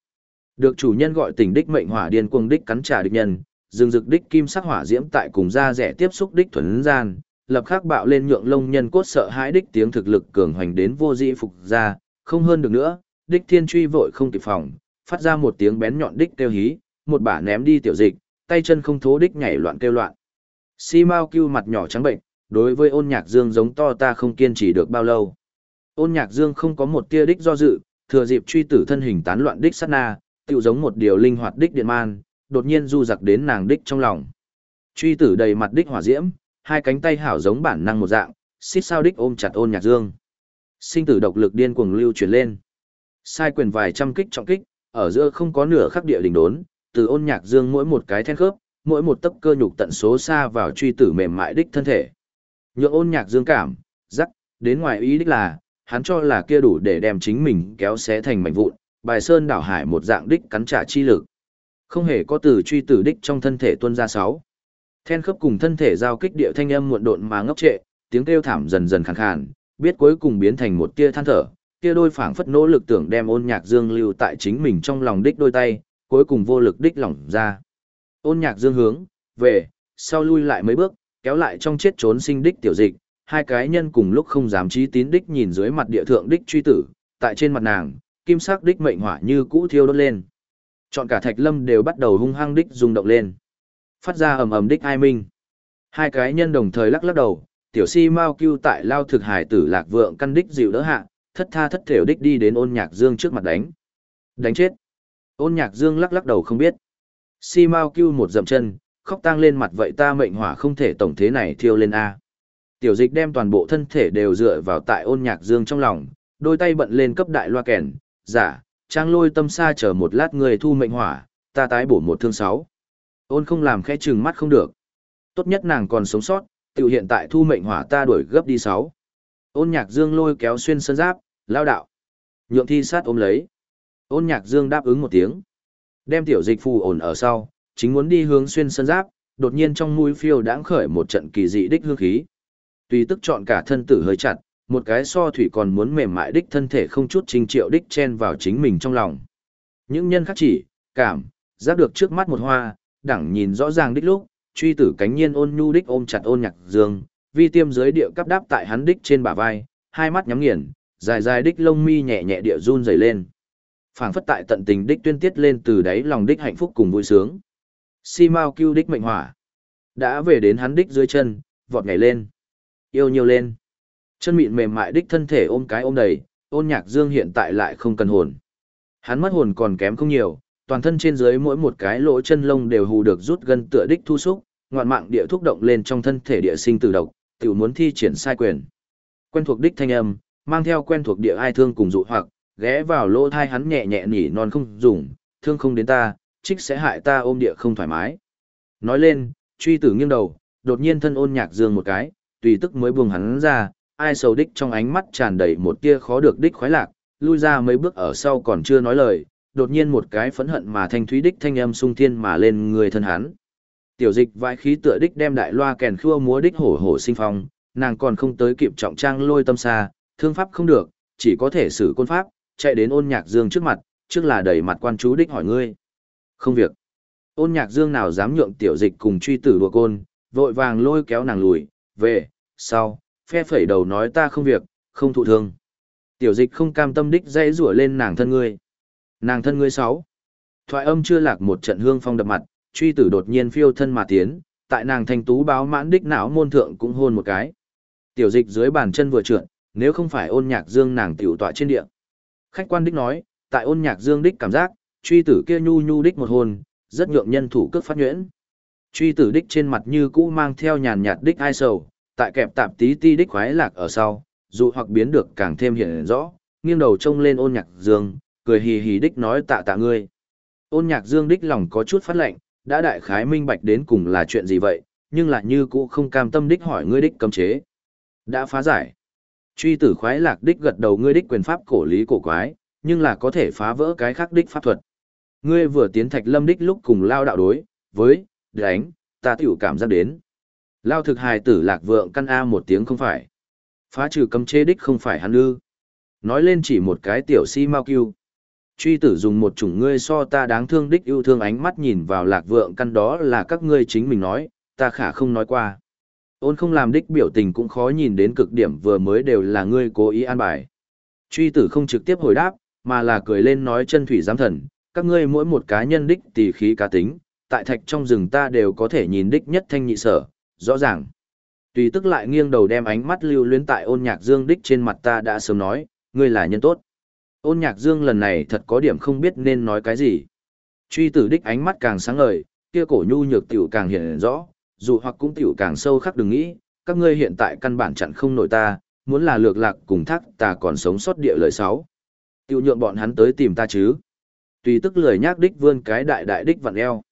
Được chủ nhân gọi tỉnh đích mệnh hỏa điên cuồng đích cắn trả địch nhân, rừng dực đích kim sắc hỏa diễm tại cùng da rẻ tiếp xúc đích thuần gian, lập khắc bạo lên nhượng lông nhân cốt sợ hãi đích tiếng thực lực cường hoành đến vô dĩ phục ra, không hơn được nữa, đích thiên truy vội không kịp phòng, phát ra một tiếng bén nhọn đích kêu hí, một bả ném đi tiểu dịch, tay chân không thố đích nhảy loạn kêu loạn. Si Mao Cưu mặt nhỏ trắng bệnh, đối với ôn nhạc dương giống to ta không kiên trì được bao lâu. Ôn nhạc dương không có một tia đích do dự, thừa dịp truy tử thân hình tán loạn đích sát na, tựu giống một điều linh hoạt đích điện man, đột nhiên du giặc đến nàng đích trong lòng. Truy tử đầy mặt đích hỏa diễm, hai cánh tay hảo giống bản năng một dạng, xít sao đích ôm chặt ôn nhạc dương. Sinh tử độc lực điên cuồng lưu chuyển lên. Sai quyền vài trăm kích trọng kích, ở giữa không có nửa khắc địa đỉnh đốn, từ ôn nhạc dương mỗi một cái then khớp, mỗi một tấc cơ nhục tận số xa vào truy tử mềm mại đích thân thể. Nhượng ôn nhạc dương cảm, rắc, đến ngoài ý đích là, hắn cho là kia đủ để đem chính mình kéo xé thành mảnh vụn, bài sơn đảo hải một dạng đích cắn trả chi lực. Không hề có từ truy tử đích trong thân thể tuân ra sáu. Then khớp cùng thân thể giao kích địa thanh âm muộn độn mà ngốc trệ, tiếng kêu thảm dần dần khàn khàn, biết cuối cùng biến thành một tia than thở, kia đôi phảng phất nỗ lực tưởng đem ôn nhạc dương lưu tại chính mình trong lòng đích đôi tay, cuối cùng vô lực đích lỏng ra. Ôn nhạc dương hướng, về, sau lui lại mấy bước, kéo lại trong chết trốn sinh đích tiểu dịch, hai cái nhân cùng lúc không dám trí tín đích nhìn dưới mặt địa thượng đích truy tử, tại trên mặt nàng, kim sắc đích mệnh hỏa như cũ thiêu đốt lên. Chọn cả thạch lâm đều bắt đầu hung hăng đích rung động lên. Phát ra ầm ầm đích ai minh. Hai cái nhân đồng thời lắc lắc đầu, tiểu si mau kêu tại lao thực hải tử lạc vượng căn đích dịu đỡ hạ, thất tha thất thểu đích đi đến ôn nhạc dương trước mặt đánh. Đánh chết. Ôn nhạc dương lắc lắc đầu không biết. Si mau kêu một dậm chân, khóc tang lên mặt vậy ta mệnh hỏa không thể tổng thế này thiêu lên A. Tiểu dịch đem toàn bộ thân thể đều dựa vào tại ôn nhạc dương trong lòng, đôi tay bận lên cấp đại loa kèn, giả, trang lôi tâm xa chờ một lát người thu mệnh hỏa, ta tái bổ một thương sáu. Ôn không làm khẽ chừng mắt không được. Tốt nhất nàng còn sống sót, tiểu hiện tại thu mệnh hỏa ta đuổi gấp đi sáu. Ôn nhạc dương lôi kéo xuyên sân giáp, lao đạo. Nhượng thi sát ôm lấy. Ôn nhạc dương đáp ứng một tiếng. Đem tiểu dịch phù ổn ở sau, chính muốn đi hướng xuyên sân giáp, đột nhiên trong mũi phiêu đãng khởi một trận kỳ dị đích hương khí. Tùy tức chọn cả thân tử hơi chặt, một cái so thủy còn muốn mềm mại đích thân thể không chút trình triệu đích chen vào chính mình trong lòng. Những nhân khác chỉ, cảm, giác được trước mắt một hoa, đẳng nhìn rõ ràng đích lúc, truy tử cánh nhiên ôn nhu đích ôm chặt ôn nhạc dương, vi tiêm dưới địa cắp đáp tại hắn đích trên bả vai, hai mắt nhắm nghiền, dài dài đích lông mi nhẹ nhẹ địa run rẩy lên. Phảng phất tại tận tình đích tuyên tiết lên từ đáy lòng đích hạnh phúc cùng vui sướng. Si Mao Cưu đích mệnh hỏa, đã về đến hắn đích dưới chân, vọt nhảy lên, yêu nhiều lên. Chân mịn mềm mại đích thân thể ôm cái ôm đầy, ôn nhạc dương hiện tại lại không cần hồn. Hắn mất hồn còn kém không nhiều, toàn thân trên dưới mỗi một cái lỗ chân lông đều hù được rút gần tựa đích thu xúc, ngoạn mạng địa thúc động lên trong thân thể địa sinh tử độc, tiểu muốn thi triển sai quyền. Quen thuộc đích thanh âm, mang theo quen thuộc địa ai thương cùng dụ hoặc, ghé vào lỗ thai hắn nhẹ nhẹ nhỉ non không dùng, thương không đến ta, trích sẽ hại ta ôm địa không thoải mái. Nói lên, truy tử nghiêng đầu, đột nhiên thân ôn nhạc dương một cái, tùy tức mới buông hắn ra, ai sầu đích trong ánh mắt tràn đầy một tia khó được đích khoái lạc, lui ra mấy bước ở sau còn chưa nói lời, đột nhiên một cái phẫn hận mà thanh thúy đích thanh âm sung thiên mà lên người thân hắn. Tiểu dịch vãi khí tựa đích đem đại loa kèn khua múa đích hổ hổ sinh phong, nàng còn không tới kịp trọng trang lôi tâm xa, thương pháp không được, chỉ có thể xử côn pháp, chạy đến ôn nhạc dương trước mặt, trước là đẩy mặt quan chú đích hỏi ngươi. Không việc. Ôn nhạc dương nào dám nhượng tiểu dịch cùng truy tử đùa côn, vội vàng lôi kéo nàng lùi, về, sau, phe phẩy đầu nói ta không việc, không thụ thương. Tiểu dịch không cam tâm đích dãy rủa lên nàng thân ngươi. Nàng thân ngươi sáu. Thoại âm chưa lạc một trận hương phong đập mặt, truy tử đột nhiên phiêu thân mà tiến, tại nàng thanh tú báo mãn đích não môn thượng cũng hôn một cái. Tiểu dịch dưới bàn chân vừa trượt, nếu không phải ôn nhạc dương nàng tiểu tọa trên địa. Khách quan đích nói, tại ôn nhạc dương đích cảm giác, truy tử kia nhu nhu đích một hôn, rất nhượng nhân thủ cước phát nhuyễn. Truy tử đích trên mặt như cũ mang theo nhàn nhạt đích ai sầu, tại kẹp tạp tí ti đích khoái lạc ở sau, dù hoặc biến được càng thêm hiện rõ, nghiêng đầu trông lên ôn nhạc dương, cười hì hì đích nói tạ tạ ngươi. Ôn nhạc dương đích lòng có chút phát lệnh, đã đại khái minh bạch đến cùng là chuyện gì vậy, nhưng lại như cũ không cam tâm đích hỏi ngươi đích cấm chế. Đã phá giải. Truy tử khoái lạc đích gật đầu ngươi đích quyền pháp cổ lý cổ quái, nhưng là có thể phá vỡ cái khác đích pháp thuật. Ngươi vừa tiến thạch lâm đích lúc cùng lao đạo đối, với, đánh, ta tiểu cảm giác đến. Lao thực hài tử lạc vượng căn A một tiếng không phải. Phá trừ cấm chế đích không phải hắn ư. Nói lên chỉ một cái tiểu si mau kiêu. Truy tử dùng một chủng ngươi so ta đáng thương đích yêu thương ánh mắt nhìn vào lạc vượng căn đó là các ngươi chính mình nói, ta khả không nói qua. Ôn không làm đích biểu tình cũng khó nhìn đến cực điểm vừa mới đều là ngươi cố ý an bài. Truy tử không trực tiếp hồi đáp, mà là cười lên nói chân thủy giám thần, các ngươi mỗi một cá nhân đích tỷ khí cá tính, tại thạch trong rừng ta đều có thể nhìn đích nhất thanh nhị sở, rõ ràng. Tùy tức lại nghiêng đầu đem ánh mắt lưu luyến tại ôn nhạc dương đích trên mặt ta đã sớm nói, ngươi là nhân tốt. Ôn nhạc dương lần này thật có điểm không biết nên nói cái gì. Truy tử đích ánh mắt càng sáng ngời, kia cổ nhu nhược tiểu càng hiện rõ, dù hoặc cũng tiểu càng sâu khắc đừng nghĩ, các ngươi hiện tại căn bản chặn không nổi ta, muốn là lược lạc cùng thác ta còn sống sót địa lời sáu. Tiểu nhượng bọn hắn tới tìm ta chứ. Tùy tức lười nhác đích vươn cái đại đại đích vặn eo.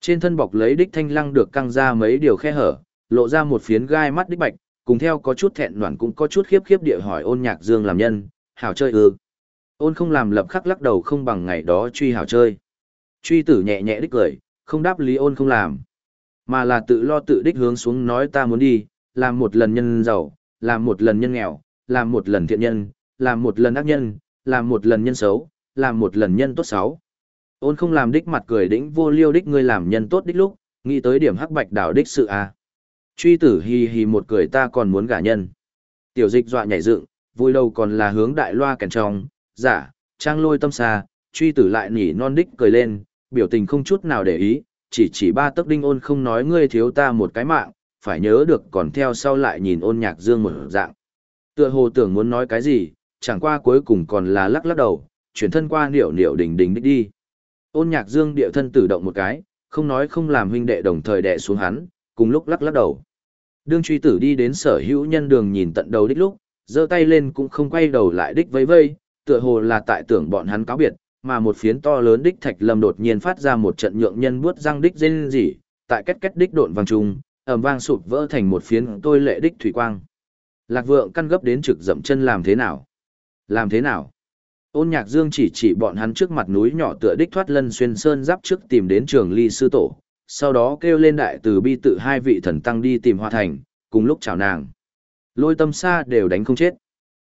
Trên thân bọc lấy đích thanh lăng được căng ra mấy điều khe hở, lộ ra một phiến gai mắt đích bạch, cùng theo có chút thẹn đoản cũng có chút khiếp khiếp địa hỏi ôn nhạc dương làm nhân, hảo chơi ư. Ôn không làm lập khắc lắc đầu không bằng ngày đó truy hảo chơi. Truy tử nhẹ nhẹ đích cười, không đáp lý ôn không làm. Mà là tự lo tự đích hướng xuống nói ta muốn đi, làm một lần nhân giàu, làm một lần nhân nghèo, làm một lần thiện nhân, làm một lần ác nhân, làm một lần nhân xấu, làm một lần nhân tốt xấu. Ôn không làm đích mặt cười đĩnh vô liêu đích ngươi làm nhân tốt đích lúc, nghĩ tới điểm hắc bạch đảo đích sự. À. Truy tử hì hì một cười ta còn muốn gả nhân. Tiểu dịch dọa nhảy dựng, vui đầu còn là hướng đại loa kèn trong, giả, trang lôi tâm xa, truy tử lại nỉ non đích cười lên, biểu tình không chút nào để ý, chỉ chỉ ba tấc đinh ôn không nói ngươi thiếu ta một cái mạng, phải nhớ được còn theo sau lại nhìn ôn nhạc dương một dạng. Tựa hồ tưởng muốn nói cái gì, chẳng qua cuối cùng còn là lắc lắc đầu, chuyển thân qua niệu niệu đỉnh đỉnh đích đi. Ôn nhạc dương địa thân tử động một cái, không nói không làm huynh đệ đồng thời đệ xuống hắn, cùng lúc lắc lắc đầu. Đương truy tử đi đến sở hữu nhân đường nhìn tận đầu đích lúc, giơ tay lên cũng không quay đầu lại đích vẫy vây, tựa hồ là tại tưởng bọn hắn cáo biệt, mà một phiến to lớn đích thạch lâm đột nhiên phát ra một trận nhượng nhân buốt răng đích rên rỉ, tại kết kết đích độn vang trung, ầm vang sụp vỡ thành một phiến tôi lệ đích thủy quang. Lạc Vượng căn gấp đến trực dậm chân làm thế nào? Làm thế nào? Ôn Nhạc Dương chỉ chỉ bọn hắn trước mặt núi nhỏ tựa đích thoát lân xuyên sơn giáp trước tìm đến trường ly sư tổ, sau đó kêu lên đại từ bi tự hai vị thần tăng đi tìm Hoa Thành, cùng lúc chào nàng. Lôi tâm xa đều đánh không chết.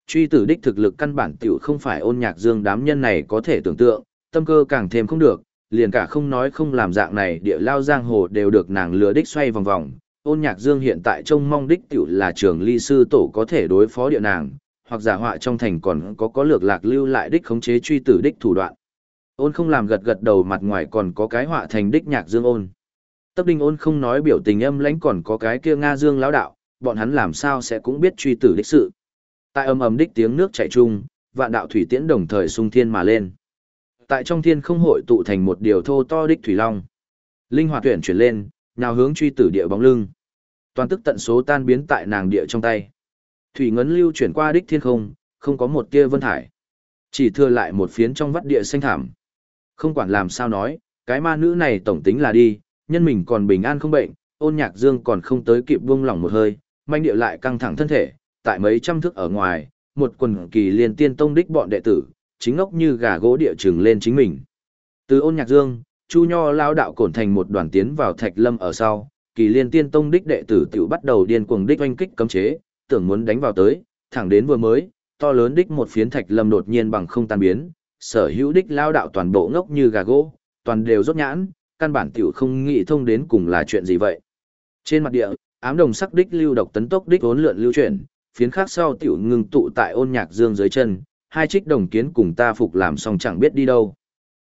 Truy tử đích thực lực căn bản tiểu không phải ôn nhạc dương đám nhân này có thể tưởng tượng, tâm cơ càng thêm không được, liền cả không nói không làm dạng này địa lao giang hồ đều được nàng lừa đích xoay vòng vòng. Ôn nhạc dương hiện tại trông mong đích tiểu là trường ly sư tổ có thể đối phó địa nàng, hoặc giả họa trong thành còn có có lược lạc lưu lại đích khống chế truy tử đích thủ đoạn. Ôn không làm gật gật đầu mặt ngoài còn có cái họa thành đích nhạc dương ôn. Tấp đinh ôn không nói biểu tình âm lãnh còn có cái kia Nga dương lão đạo, bọn hắn làm sao sẽ cũng biết truy tử đích sự. Tại âm ầm đích tiếng nước chảy chung, vạn đạo thủy tiễn đồng thời sung thiên mà lên. Tại trong thiên không hội tụ thành một điều thô to đích thủy long. Linh hoạt tuyển chuyển lên, nào hướng truy tử địa bóng lưng. Toàn tức tận số tan biến tại nàng địa trong tay. Thủy ngấn lưu chuyển qua đích thiên không, không có một tia vân thải. Chỉ thừa lại một phiến trong vắt địa xanh thảm. Không quản làm sao nói, cái ma nữ này tổng tính là đi, nhân mình còn bình an không bệnh, ôn nhạc dương còn không tới kịp buông lỏng một hơi, manh địa lại căng thẳng thân thể, tại mấy trăm thước ở ngoài, một quần kỳ liên tiên tông đích bọn đệ tử, chính ngốc như gà gỗ địa trừng lên chính mình. Từ ôn nhạc dương, Chu Nho lao đạo cổn thành một đoàn tiến vào thạch lâm ở sau, kỳ liên tiên tông đích đệ tử tiểu bắt đầu điên cuồng đích oanh kích cấm chế, tưởng muốn đánh vào tới, thẳng đến vừa mới, to lớn đích một phiến thạch lâm đột nhiên bằng không tan biến, sở hữu đích lao đạo toàn bộ ngốc như gà gỗ, toàn đều rốt nhãn, căn bản tiểu không nghĩ thông đến cùng là chuyện gì vậy. Trên mặt địa, ám đồng sắc đích lưu độc tấn tốc đích vốn lượn lưu chuyển, phiến khác sau tiểu ngừng tụ tại ôn nhạc dương dưới chân, hai trích đồng kiến cùng ta phục làm xong chẳng biết đi đâu.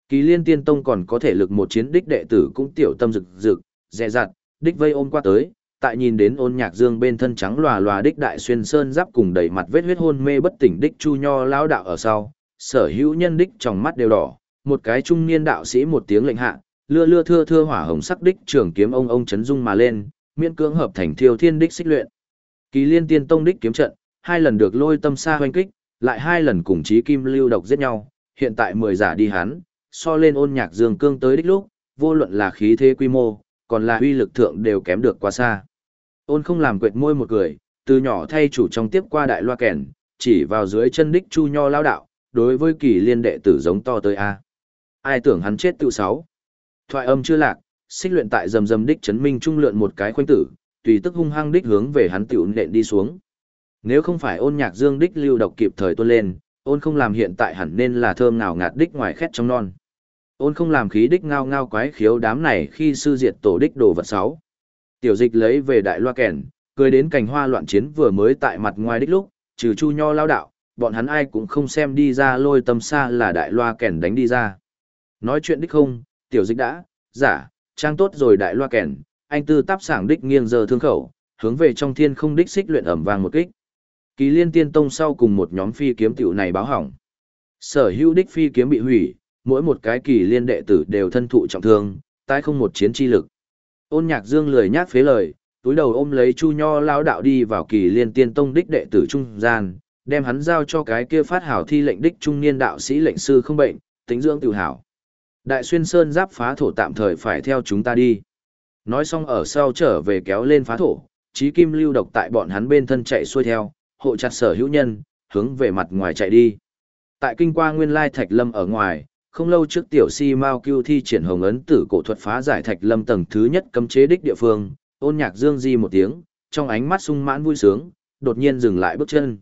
Kỳ liên tiên tông còn có thể lực một chiến đích đệ tử cũng tiểu tâm rực rực, dè dặt, đích vây ôm qua tới, tại nhìn đến ôn nhạc dương bên thân trắng lòa lòa đích đại xuyên sơn giáp cùng đầy mặt vết huyết hôn mê bất tỉnh đích chu nho lão đạo ở sau, sở hữu nhân đích trong mắt đều đỏ, một cái trung niên đạo sĩ một tiếng lệnh hạ, lưa lưa thưa thưa hỏa hồng sắc đích trường kiếm ông ông chấn dung mà lên, miễn cưỡng hợp thành thiêu thiên đích xích luyện. Kỳ liên tiên tông đích kiếm trận, hai lần được lôi tâm xa hoanh kích, lại hai lần cùng chí kim lưu độc giết nhau, hiện tại mười giả đi hắn, so lên ôn nhạc dương cương tới đích lúc, vô luận là khí thế quy mô, còn là uy lực thượng đều kém được quá xa. Ôn không làm quệt môi một cười, từ nhỏ thay chủ trong tiếp qua đại loa kèn, chỉ vào dưới chân đích chu nho lao đạo, đối với kỳ liên đệ tử giống to tới A. Ai tưởng hắn chết tự sáu. Thoại âm chưa lạc, xích luyện tại rầm rầm đích chấn minh trung lượn một cái khoanh tử, tùy tức hung hăng đích hướng về hắn tiểu nện đi xuống. Nếu không phải ôn nhạc dương đích lưu độc kịp thời tuôn lên, ôn không làm hiện tại hẳn nên là thơm nào ngạt đích ngoài khét trong non. Ôn không làm khí đích ngao ngao quái khiếu đám này khi sư diệt tổ đích đồ vật sáu. Tiểu dịch lấy về đại loa kèn, cười đến cành hoa loạn chiến vừa mới tại mặt ngoài đích lúc, trừ chu nho lao đạo, bọn hắn ai cũng không xem đi ra lôi tâm xa là đại loa kèn đánh đi ra. Nói chuyện đích không, tiểu dịch đã, giả, trang tốt rồi đại loa kèn, anh tư táp sảng đích nghiêng giờ thương khẩu, hướng về trong thiên không đích xích luyện ẩm vàng một kích. Kỳ liên tiên tông sau cùng một nhóm phi kiếm tiểu này báo hỏng. Sở hữu đích phi kiếm bị hủy, mỗi một cái kỳ liên đệ tử đều thân thụ trọng thương, tái không một chiến chi lực. Ôn nhạc dương lười nhác phế lời, túi đầu ôm lấy chu nho lao đạo đi vào kỳ liên tiên tông đích đệ tử trung gian, đem hắn giao cho cái kia phát hảo thi lệnh đích trung niên đạo sĩ lệnh sư không bệnh, tính dưỡng tự hảo. Đại xuyên sơn giáp phá thổ tạm thời phải theo chúng ta đi. Nói xong ở sau trở về kéo lên phá thổ, trí kim lưu độc tại bọn hắn bên thân chạy xuôi theo, hộ chặt sở hữu nhân, hướng về mặt ngoài chạy đi. Tại kinh qua nguyên lai thạch lâm ở ngoài, không lâu trước tiểu si mao cưu thi triển hồng ấn tử cổ thuật phá giải thạch lâm tầng thứ nhất cấm chế đích địa phương, ôn nhạc dương di một tiếng, trong ánh mắt sung mãn vui sướng, đột nhiên dừng lại bước chân.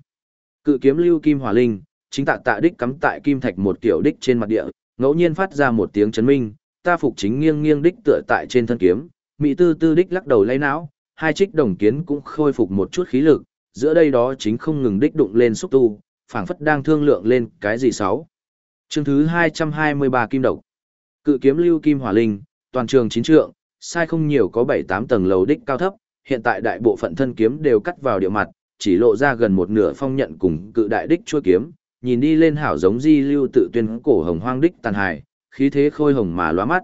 Cự kiếm lưu kim hỏa linh, chính tạ tạ đích cắm tại kim thạch một kiểu đích trên mặt địa, ngẫu nhiên phát ra một tiếng chấn minh, ta phục chính nghiêng nghiêng đích tựa tại trên thân kiếm, mỹ tư tư đích lắc đầu lấy não, hai trích đồng kiến cũng khôi phục một chút khí lực, giữa đây đó chính không ngừng đích đụng lên xúc tu, phảng phất đang thương lượng lên cái gì sáu. Chương thứ 223 kim độc. Cự kiếm lưu kim hỏa linh, toàn trường chín trượng, sai không nhiều có 7-8 tầng lầu đích cao thấp, hiện tại đại bộ phận thân kiếm đều cắt vào địa mặt, chỉ lộ ra gần một nửa phong nhận cùng cự đại đích chuôi kiếm, nhìn đi lên hảo giống di lưu tự tuyên cổ hồng hoang đích tàn hài, khí thế khôi hồng mà lóa mắt.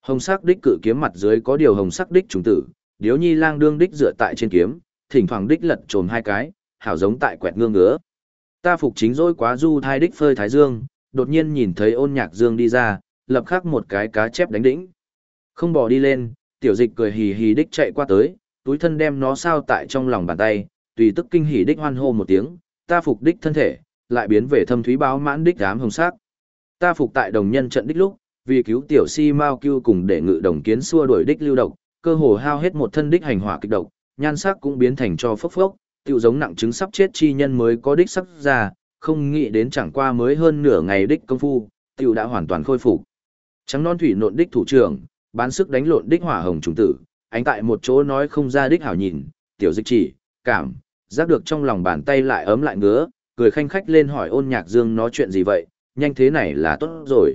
Hồng sắc đích cự kiếm mặt dưới có điều hồng sắc đích trùng tử, điếu nhi lang đương đích dựa tại trên kiếm, thỉnh thoảng đích lật trồm hai cái, hảo giống tại quẹt ngương ngứa. Ta phục chính dối quá du thai đích phơi thái dương, đột nhiên nhìn thấy ôn nhạc dương đi ra, lập khắc một cái cá chép đánh đỉnh. Không bỏ đi lên, tiểu dịch cười hì hì đích chạy qua tới, túi thân đem nó sao tại trong lòng bàn tay, tùy tức kinh hỉ đích hoan hô một tiếng, ta phục đích thân thể, lại biến về thâm thúy báo mãn đích ám hồng sắc. Ta phục tại đồng nhân trận đích lúc, vì cứu tiểu si mao cưu cùng để ngự đồng kiến xua đuổi đích lưu độc, cơ hồ hao hết một thân đích hành hỏa kịch độc, nhan sắc cũng biến thành cho phốc phốc, tiểu giống nặng chứng sắp chết chi nhân mới có đích sắc ra, không nghĩ đến chẳng qua mới hơn nửa ngày đích công phu, tiểu đã hoàn toàn khôi phục. Trắng non thủy nộn đích thủ trưởng, bán sức đánh lộn đích hỏa hồng trùng tử, ánh tại một chỗ nói không ra đích hảo nhìn, tiểu dịch chỉ, cảm, giác được trong lòng bàn tay lại ấm lại ngứa, cười khanh khách lên hỏi ôn nhạc dương nó chuyện gì vậy, nhanh thế này là tốt rồi.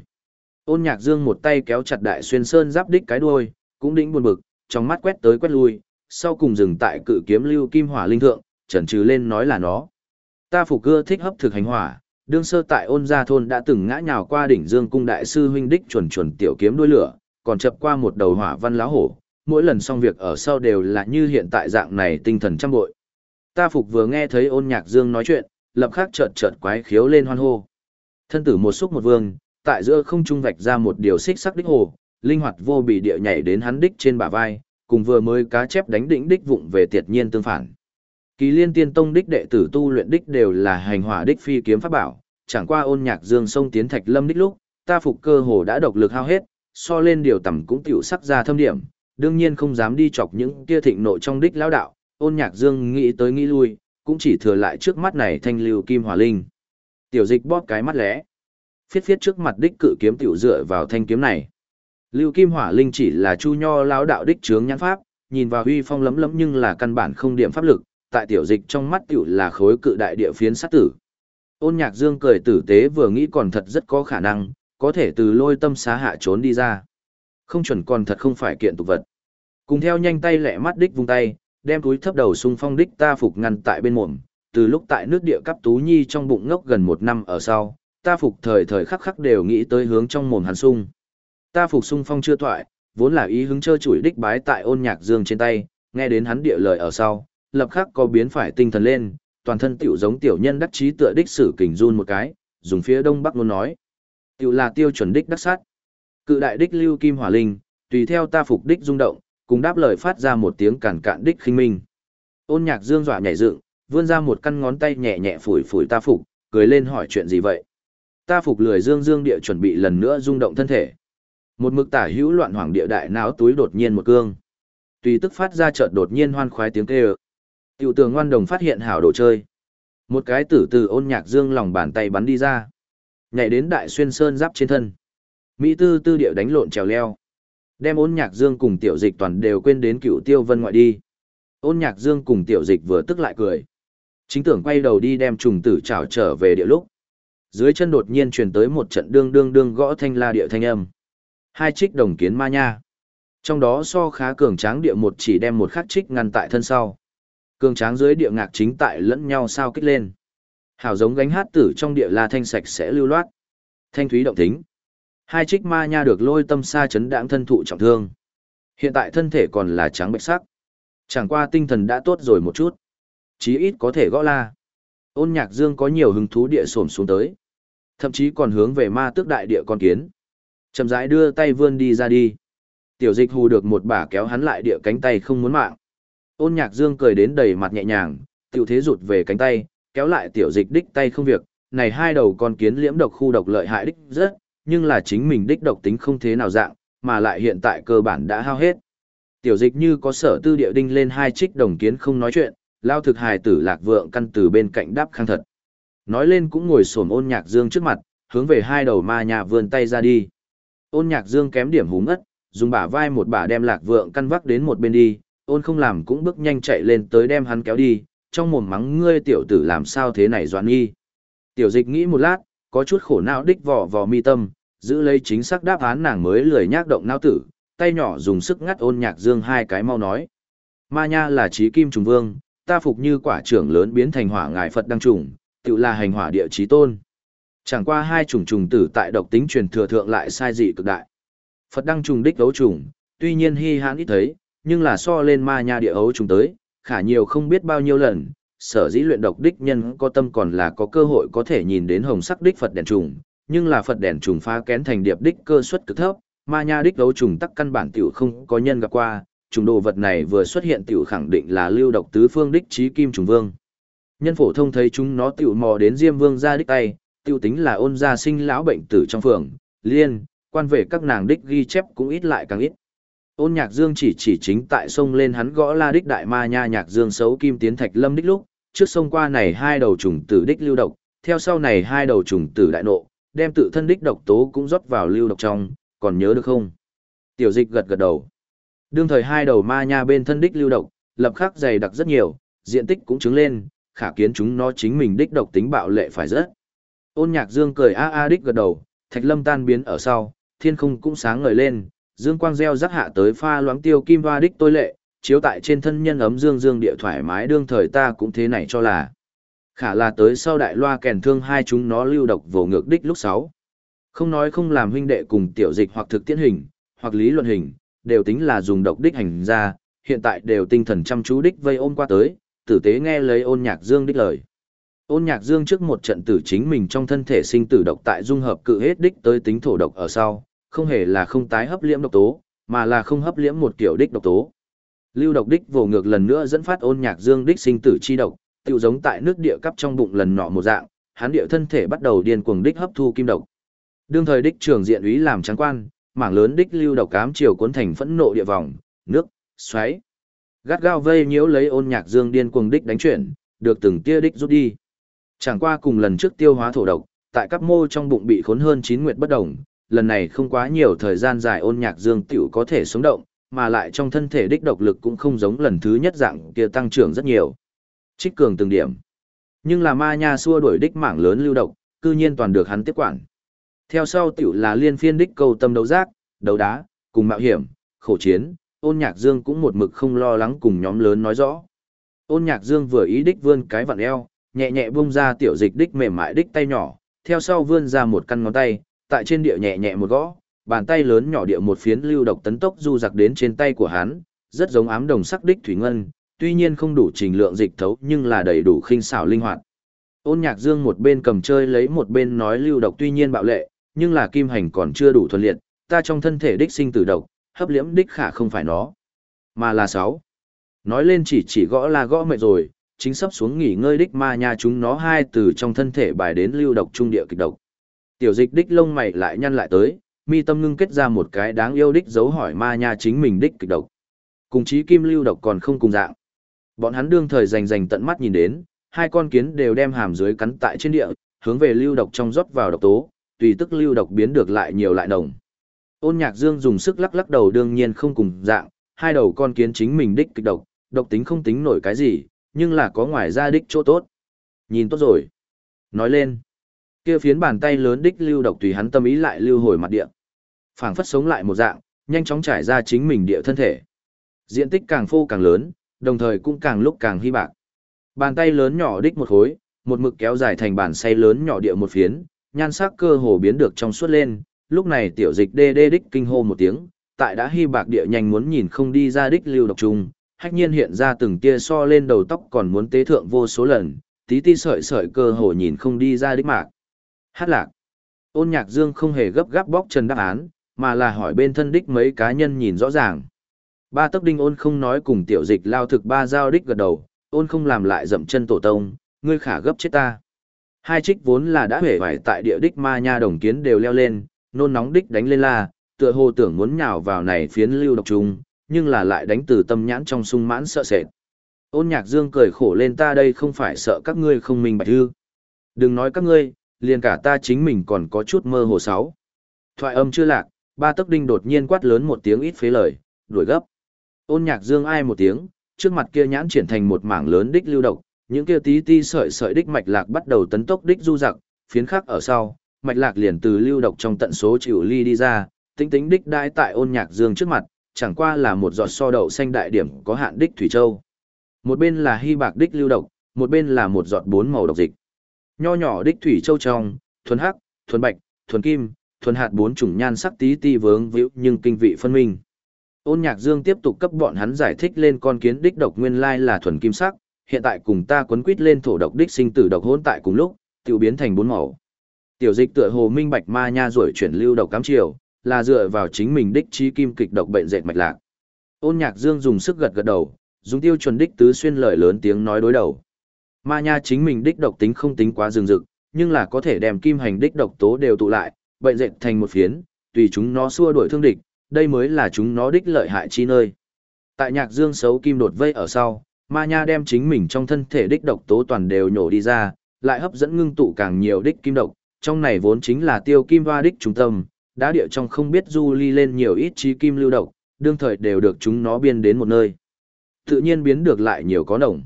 Ôn nhạc dương một tay kéo chặt đại xuyên sơn giáp đích cái đuôi, cũng đĩnh buồn bực, trong mắt quét tới quét lui, sau cùng dừng tại cự kiếm lưu kim hỏa linh thượng, chần trừ lên nói là nó. Ta phục cưa thích hấp thực hành hỏa, đương sơ tại ôn gia thôn đã từng ngã nhào qua đỉnh dương cung đại sư huynh đích chuẩn chuẩn tiểu kiếm đuôi lửa, còn chập qua một đầu hỏa văn lá hổ, mỗi lần xong việc ở sau đều là như hiện tại dạng này tinh thần trăm bội. Ta phục vừa nghe thấy ôn nhạc dương nói chuyện, lập khắc chợt chợt quái khiếu lên hoan hô. Thân tử một xúc một vương, tại giữa không trung vạch ra một điều xích sắc đích hồ, linh hoạt vô bị địa nhảy đến hắn đích trên bả vai, cùng vừa mới cá chép đánh đỉnh đích vụng về tiệt nhiên tương phản. Kỳ liên tiên tông đích đệ tử tu luyện đích đều là hành hỏa đích phi kiếm pháp bảo, chẳng qua ôn nhạc dương sông tiến thạch lâm đích lúc, ta phục cơ hồ đã độc lực hao hết, so lên điều tầm cũng tiểu sắc ra thâm điểm, đương nhiên không dám đi chọc những kia thịnh nội trong đích lão đạo, ôn nhạc dương nghĩ tới nghĩ lui, cũng chỉ thừa lại trước mắt này thanh lưu kim hỏa linh. Tiểu dịch bóp cái mắt lẽ. Phiết phiết trước mặt đích cự kiếm tiểu dựa vào thanh kiếm này. Lưu kim hỏa linh chỉ là chu nho lão đạo đích trướng nhãn pháp, nhìn vào huy phong lấm lấm nhưng là căn bản không điểm pháp lực, tại tiểu dịch trong mắt tiểu là khối cự đại địa phiến sát tử. Ôn nhạc dương cười tử tế vừa nghĩ còn thật rất có khả năng, có thể từ lôi tâm xá hạ trốn đi ra. Không chuẩn còn thật không phải kiện tục vật. Cùng theo nhanh tay lẹ mắt đích vung tay, đem túi thấp đầu sung phong đích ta phục ngăn tại bên mồm, từ lúc tại nước địa cấp tú nhi trong bụng ngốc gần một năm ở sau, ta phục thời thời khắc khắc đều nghĩ tới hướng trong mồm hắn sung. Ta phục sung phong chưa thoại, vốn là ý hứng chơi chủi đích bái tại ôn nhạc dương trên tay, nghe đến hắn địa lời ở sau, lập khắc có biến phải tinh thần lên, toàn thân tiểu giống tiểu nhân đắc chí tựa đích sử kình run một cái, dùng phía đông bắc luôn nói. Tiểu là tiêu chuẩn đích đắc sát. Cự đại đích lưu kim hỏa linh, tùy theo ta phục đích rung động, cùng đáp lời phát ra một tiếng cản cạn đích khinh minh. Ôn nhạc dương dọa nhảy dựng, vươn ra một căn ngón tay nhẹ nhẹ phủi phủi ta phục, cười lên hỏi chuyện gì vậy. Ta phục lười dương dương địa chuẩn bị lần nữa rung động thân thể. Một mực tả hữu loạn hoàng địa đại não túi đột nhiên một cương. Tùy tức phát ra chợt đột nhiên hoan khoái tiếng kêu. Tiểu tường ngoan đồng phát hiện hảo đồ chơi. Một cái tử từ ôn nhạc dương lòng bàn tay bắn đi ra. Nhảy đến đại xuyên sơn giáp trên thân. Mỹ tư tư điệu đánh lộn trèo leo. Đem ôn nhạc dương cùng tiểu dịch toàn đều quên đến cựu tiêu vân ngoại đi. Ôn nhạc dương cùng tiểu dịch vừa tức lại cười. Chính tưởng quay đầu đi đem trùng tử trảo trở về địa lúc. Dưới chân đột nhiên truyền tới một trận đương đương đương gõ thanh la địa thanh âm. Hai trích đồng kiến ma nha. Trong đó so khá cường tráng địa một chỉ đem một khắc trích ngăn tại thân sau. Cường tráng dưới địa ngạc chính tại lẫn nhau sao kích lên. Hảo giống gánh hát tử trong địa la thanh sạch sẽ lưu loát. Thanh thúy động tính. Hai trích ma nha được lôi tâm sa chấn đãng thân thụ trọng thương. Hiện tại thân thể còn là trắng bệch sắc. Chẳng qua tinh thần đã tốt rồi một chút. Chí ít có thể gõ la. Ôn nhạc dương có nhiều hứng thú địa sổm xuống tới. Thậm chí còn hướng về ma tước đại địa con kiến. Chậm rãi đưa tay vươn đi ra đi. Tiểu dịch hù được một bà kéo hắn lại địa cánh tay không muốn mạng. Ôn nhạc dương cười đến đầy mặt nhẹ nhàng, tiểu thế rụt về cánh tay, kéo lại tiểu dịch đích tay không việc. Này hai đầu con kiến liễm độc khu độc lợi hại đích rất, nhưng là chính mình đích độc tính không thế nào dạng, mà lại hiện tại cơ bản đã hao hết. Tiểu dịch như có sở tư địa đinh lên hai trích đồng kiến không nói chuyện, lao thực hài tử lạc vượng căn từ bên cạnh đáp khang thật. Nói lên cũng ngồi xổm ôn nhạc dương trước mặt, hướng về hai đầu ma nhà vươn tay ra đi. Ôn nhạc dương kém điểm húng ất, dùng bả vai một bả đem lạc vượng căn vắc đến một bên đi, ôn không làm cũng bước nhanh chạy lên tới đem hắn kéo đi, trong mồm mắng ngươi tiểu tử làm sao thế này doan nghi. Tiểu dịch nghĩ một lát, có chút khổ não đích vò vò mi tâm, giữ lấy chính xác đáp án nàng mới lười nhác động não tử, tay nhỏ dùng sức ngắt ôn nhạc dương hai cái mau nói. Ma nha là trí kim trùng vương, ta phục như quả trưởng lớn biến thành hỏa ngài Phật đăng trùng, tự là hành hỏa địa trí tôn. Chẳng qua hai trùng trùng tử tại độc tính truyền thừa thượng lại sai dị cực đại. Phật đăng trùng đích đấu trùng, tuy nhiên hy hãn ít thấy, nhưng là so lên ma nha địa ấu trùng tới, khả nhiều không biết bao nhiêu lần, sở dĩ luyện độc đích nhân có tâm còn là có cơ hội có thể nhìn đến hồng sắc đích Phật đèn trùng, nhưng là Phật đèn trùng phá kén thành điệp đích cơ suất cực thấp, ma nha đích đấu trùng tắc căn bản tiểu không có nhân gặp qua, trùng đồ vật này vừa xuất hiện tiểu khẳng định là lưu độc tứ phương đích trí kim trùng vương. Nhân phổ thông thấy chúng nó tiểu mò đến Diêm Vương ra đích tay, tiểu tính là ôn gia sinh lão bệnh tử trong phường, liên, quan về các nàng đích ghi chép cũng ít lại càng ít. Ôn nhạc dương chỉ chỉ chính tại sông lên hắn gõ la đích đại ma nha nhạc dương xấu kim tiến thạch lâm đích lúc, trước sông qua này hai đầu trùng tử đích lưu độc, theo sau này hai đầu trùng tử đại nộ, đem tự thân đích độc tố cũng rót vào lưu độc trong, còn nhớ được không? Tiểu dịch gật gật đầu. Đương thời hai đầu ma nha bên thân đích lưu độc, lập khắc dày đặc rất nhiều, diện tích cũng chứng lên, khả kiến chúng nó chính mình đích độc tính bạo lệ phải rất. Ôn nhạc dương cười a a đích gật đầu, thạch lâm tan biến ở sau, thiên không cũng sáng ngời lên, dương quang gieo rắc hạ tới pha loáng tiêu kim hoa đích tôi lệ, chiếu tại trên thân nhân ấm dương dương địa thoải mái đương thời ta cũng thế này cho là. Khả là tới sau đại loa kèn thương hai chúng nó lưu độc vô ngược đích lúc sáu. Không nói không làm huynh đệ cùng tiểu dịch hoặc thực tiễn hình, hoặc lý luận hình, đều tính là dùng độc đích hành ra, hiện tại đều tinh thần chăm chú đích vây ôm qua tới, tử tế nghe lấy ôn nhạc dương đích lời. Ôn nhạc dương trước một trận tử chính mình trong thân thể sinh tử độc tại dung hợp cự hết đích tới tính thổ độc ở sau, không hề là không tái hấp liễm độc tố, mà là không hấp liễm một kiểu đích độc tố. Lưu độc đích vồ ngược lần nữa dẫn phát ôn nhạc dương đích sinh tử chi độc, tiêu giống tại nước địa cấp trong bụng lần nọ một dạng, hắn địa thân thể bắt đầu điên cuồng đích hấp thu kim độc. Đương thời đích trường diện úy làm trắng quan, mảng lớn đích lưu độc cám chiều cuốn thành phẫn nộ địa vòng, nước, xoáy. Gắt gao vây nhiễu lấy ôn nhạc dương điên cuồng đích đánh chuyển, được từng tia đích rút đi. Chẳng qua cùng lần trước tiêu hóa thổ độc, tại các mô trong bụng bị khốn hơn chín nguyệt bất đồng, lần này không quá nhiều thời gian dài ôn nhạc dương tiểu có thể sống động, mà lại trong thân thể đích độc lực cũng không giống lần thứ nhất dạng kia tăng trưởng rất nhiều. Trích cường từng điểm. Nhưng là ma nha xua đuổi đích mảng lớn lưu độc, cư nhiên toàn được hắn tiếp quản. Theo sau tiểu là liên phiên đích cầu tâm đấu giác, đấu đá, cùng mạo hiểm, khổ chiến, ôn nhạc dương cũng một mực không lo lắng cùng nhóm lớn nói rõ. Ôn nhạc dương vừa ý đích vươn cái vặn eo, nhẹ nhẹ buông ra tiểu dịch đích mềm mại đích tay nhỏ, theo sau vươn ra một căn ngón tay, tại trên địa nhẹ nhẹ một gõ, bàn tay lớn nhỏ địa một phiến lưu độc tấn tốc du giặc đến trên tay của hắn, rất giống ám đồng sắc đích thủy ngân, tuy nhiên không đủ trình lượng dịch thấu nhưng là đầy đủ khinh xảo linh hoạt. Ôn Nhạc Dương một bên cầm chơi lấy một bên nói lưu độc tuy nhiên bạo lệ, nhưng là kim hành còn chưa đủ thuần liệt, ta trong thân thể đích sinh tử độc, hấp liễm đích khả không phải nó, mà là sáu. Nói lên chỉ chỉ gõ là gõ mệt rồi, chính sắp xuống nghỉ ngơi đích ma nha chúng nó hai từ trong thân thể bài đến lưu độc trung địa kịch độc. Tiểu dịch đích lông mày lại nhăn lại tới, mi tâm ngưng kết ra một cái đáng yêu đích dấu hỏi ma nha chính mình đích kịch độc. Cùng chí kim lưu độc còn không cùng dạng. Bọn hắn đương thời rành rành tận mắt nhìn đến, hai con kiến đều đem hàm dưới cắn tại trên địa, hướng về lưu độc trong rót vào độc tố, tùy tức lưu độc biến được lại nhiều lại nồng. Ôn Nhạc Dương dùng sức lắc lắc đầu đương nhiên không cùng dạng, hai đầu con kiến chính mình đích kịch độc, độc tính không tính nổi cái gì, nhưng là có ngoài ra đích chỗ tốt. Nhìn tốt rồi. Nói lên, kia phiến bàn tay lớn đích lưu độc tùy hắn tâm ý lại lưu hồi mặt địa. Phảng phất sống lại một dạng, nhanh chóng trải ra chính mình địa thân thể. Diện tích càng phô càng lớn, đồng thời cũng càng lúc càng hy bạc. Bàn tay lớn nhỏ đích một khối, một mực kéo dài thành bàn say lớn nhỏ địa một phiến, nhan sắc cơ hồ biến được trong suốt lên, lúc này tiểu dịch đê đê đích kinh hô một tiếng, tại đã hy bạc địa nhanh muốn nhìn không đi ra đích lưu độc trùng, hách nhiên hiện ra từng tia so lên đầu tóc còn muốn tế thượng vô số lần, tí ti sợi sợi cơ hồ nhìn không đi ra đích mạc. Hát lạc. Ôn nhạc dương không hề gấp gáp bóc trần đáp án, mà là hỏi bên thân đích mấy cá nhân nhìn rõ ràng. Ba tấc đinh ôn không nói cùng tiểu dịch lao thực ba giao đích gật đầu, ôn không làm lại dậm chân tổ tông, ngươi khả gấp chết ta. Hai trích vốn là đã hể vải tại địa đích ma nha đồng kiến đều leo lên, nôn nóng đích đánh lên la, tựa hồ tưởng muốn nhào vào này phiến lưu độc trùng, nhưng là lại đánh từ tâm nhãn trong sung mãn sợ sệt. Ôn nhạc dương cười khổ lên ta đây không phải sợ các ngươi không minh bạch hư. Đừng nói các ngươi, liền cả ta chính mình còn có chút mơ hồ sáu. Thoại âm chưa lạc, ba tấc đinh đột nhiên quát lớn một tiếng ít phế lời, đuổi gấp. Ôn nhạc dương ai một tiếng, trước mặt kia nhãn triển thành một mảng lớn đích lưu độc, những kia tí ti sợi sợi đích mạch lạc bắt đầu tấn tốc đích du dặc, phiến khắc ở sau, mạch lạc liền từ lưu độc trong tận số chịu ly đi ra, tính tính đích đai tại ôn nhạc dương trước mặt, chẳng qua là một giọt so đậu xanh đại điểm có hạn đích thủy châu. Một bên là hy bạc đích lưu độc, một bên là một giọt bốn màu độc dịch. Nho nhỏ đích thủy châu trong, thuần hắc, thuần bạch, thuần kim, thuần hạt bốn chủng nhan sắc tí ti vướng víu nhưng kinh vị phân minh. Ôn Nhạc Dương tiếp tục cấp bọn hắn giải thích lên con kiến đích độc nguyên lai là thuần kim sắc, hiện tại cùng ta quấn quýt lên thổ độc đích sinh tử độc hỗn tại cùng lúc, tiểu biến thành bốn màu. Tiểu dịch tựa hồ minh bạch ma nha rồi chuyển lưu độc cám chiều, là dựa vào chính mình đích trí kim kịch độc bệnh dệt mạch lạc. Ôn Nhạc Dương dùng sức gật gật đầu, dùng tiêu chuẩn đích tứ xuyên lời lớn tiếng nói đối đầu. Ma nha chính mình đích độc tính không tính quá rừng rực, nhưng là có thể đem kim hành đích độc tố đều tụ lại, bệnh dệt thành một phiến, tùy chúng nó xua đuổi thương địch, đây mới là chúng nó đích lợi hại chi nơi. Tại nhạc dương xấu kim đột vây ở sau, ma nha đem chính mình trong thân thể đích độc tố toàn đều nhổ đi ra, lại hấp dẫn ngưng tụ càng nhiều đích kim độc, trong này vốn chính là tiêu kim hoa đích trung tâm, đá địa trong không biết du ly lên nhiều ít chi kim lưu độc, đương thời đều được chúng nó biên đến một nơi. Tự nhiên biến được lại nhiều có đồng.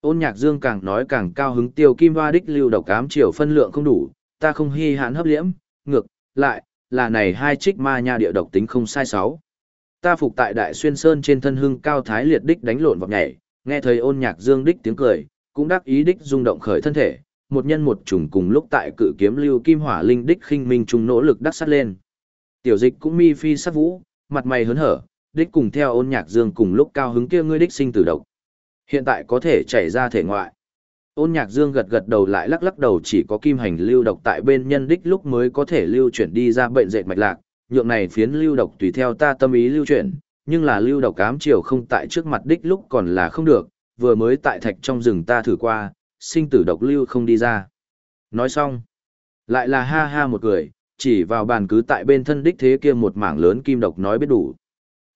Ôn nhạc dương càng nói càng cao hứng tiêu kim hoa đích lưu độc ám chiều phân lượng không đủ, ta không hy hãn hấp liễm, ngược, lại, là này hai trích ma nha địa độc tính không sai sáu. Ta phục tại đại xuyên sơn trên thân hưng cao thái liệt đích đánh lộn vọc nhảy, nghe thấy ôn nhạc dương đích tiếng cười, cũng đắc ý đích rung động khởi thân thể, một nhân một trùng cùng lúc tại cự kiếm lưu kim hỏa linh đích khinh minh trùng nỗ lực đắc sát lên. Tiểu dịch cũng mi phi sát vũ, mặt mày hớn hở, đích cùng theo ôn nhạc dương cùng lúc cao hứng kia ngươi đích sinh tử độc. Hiện tại có thể chảy ra thể ngoại. Ôn nhạc dương gật gật đầu lại lắc lắc đầu chỉ có kim hành lưu độc tại bên nhân đích lúc mới có thể lưu chuyển đi ra bệnh dệt mạch lạc, nhượng này phiến lưu độc tùy theo ta tâm ý lưu chuyển, nhưng là lưu độc cám chiều không tại trước mặt đích lúc còn là không được, vừa mới tại thạch trong rừng ta thử qua, sinh tử độc lưu không đi ra. Nói xong, lại là ha ha một cười, chỉ vào bàn cứ tại bên thân đích thế kia một mảng lớn kim độc nói biết đủ.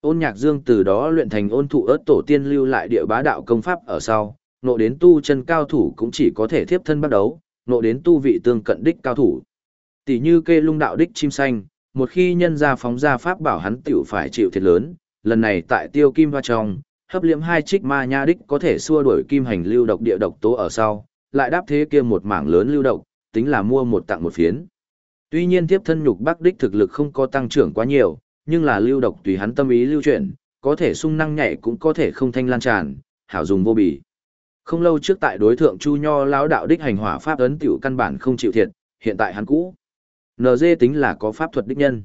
Ôn nhạc dương từ đó luyện thành ôn thụ ớt tổ tiên lưu lại địa bá đạo công pháp ở sau, nộ đến tu chân cao thủ cũng chỉ có thể thiếp thân bắt đấu, nộ đến tu vị tương cận đích cao thủ. Tỷ như kê lung đạo đích chim xanh, một khi nhân ra phóng ra pháp bảo hắn tiểu phải chịu thiệt lớn, lần này tại tiêu kim hoa trong, hấp liễm hai trích ma nha đích có thể xua đuổi kim hành lưu độc địa độc tố ở sau, lại đáp thế kia một mảng lớn lưu độc, tính là mua một tặng một phiến. Tuy nhiên tiếp thân nhục bắc đích thực lực không có tăng trưởng quá nhiều, nhưng là lưu độc tùy hắn tâm ý lưu chuyển, có thể sung năng nhảy cũng có thể không thanh lan tràn, hảo dùng vô bì. Không lâu trước tại đối thượng Chu Nho lão đạo đích hành hỏa pháp ấn tiểu căn bản không chịu thiệt, hiện tại hắn cũ. NG tính là có pháp thuật đích nhân.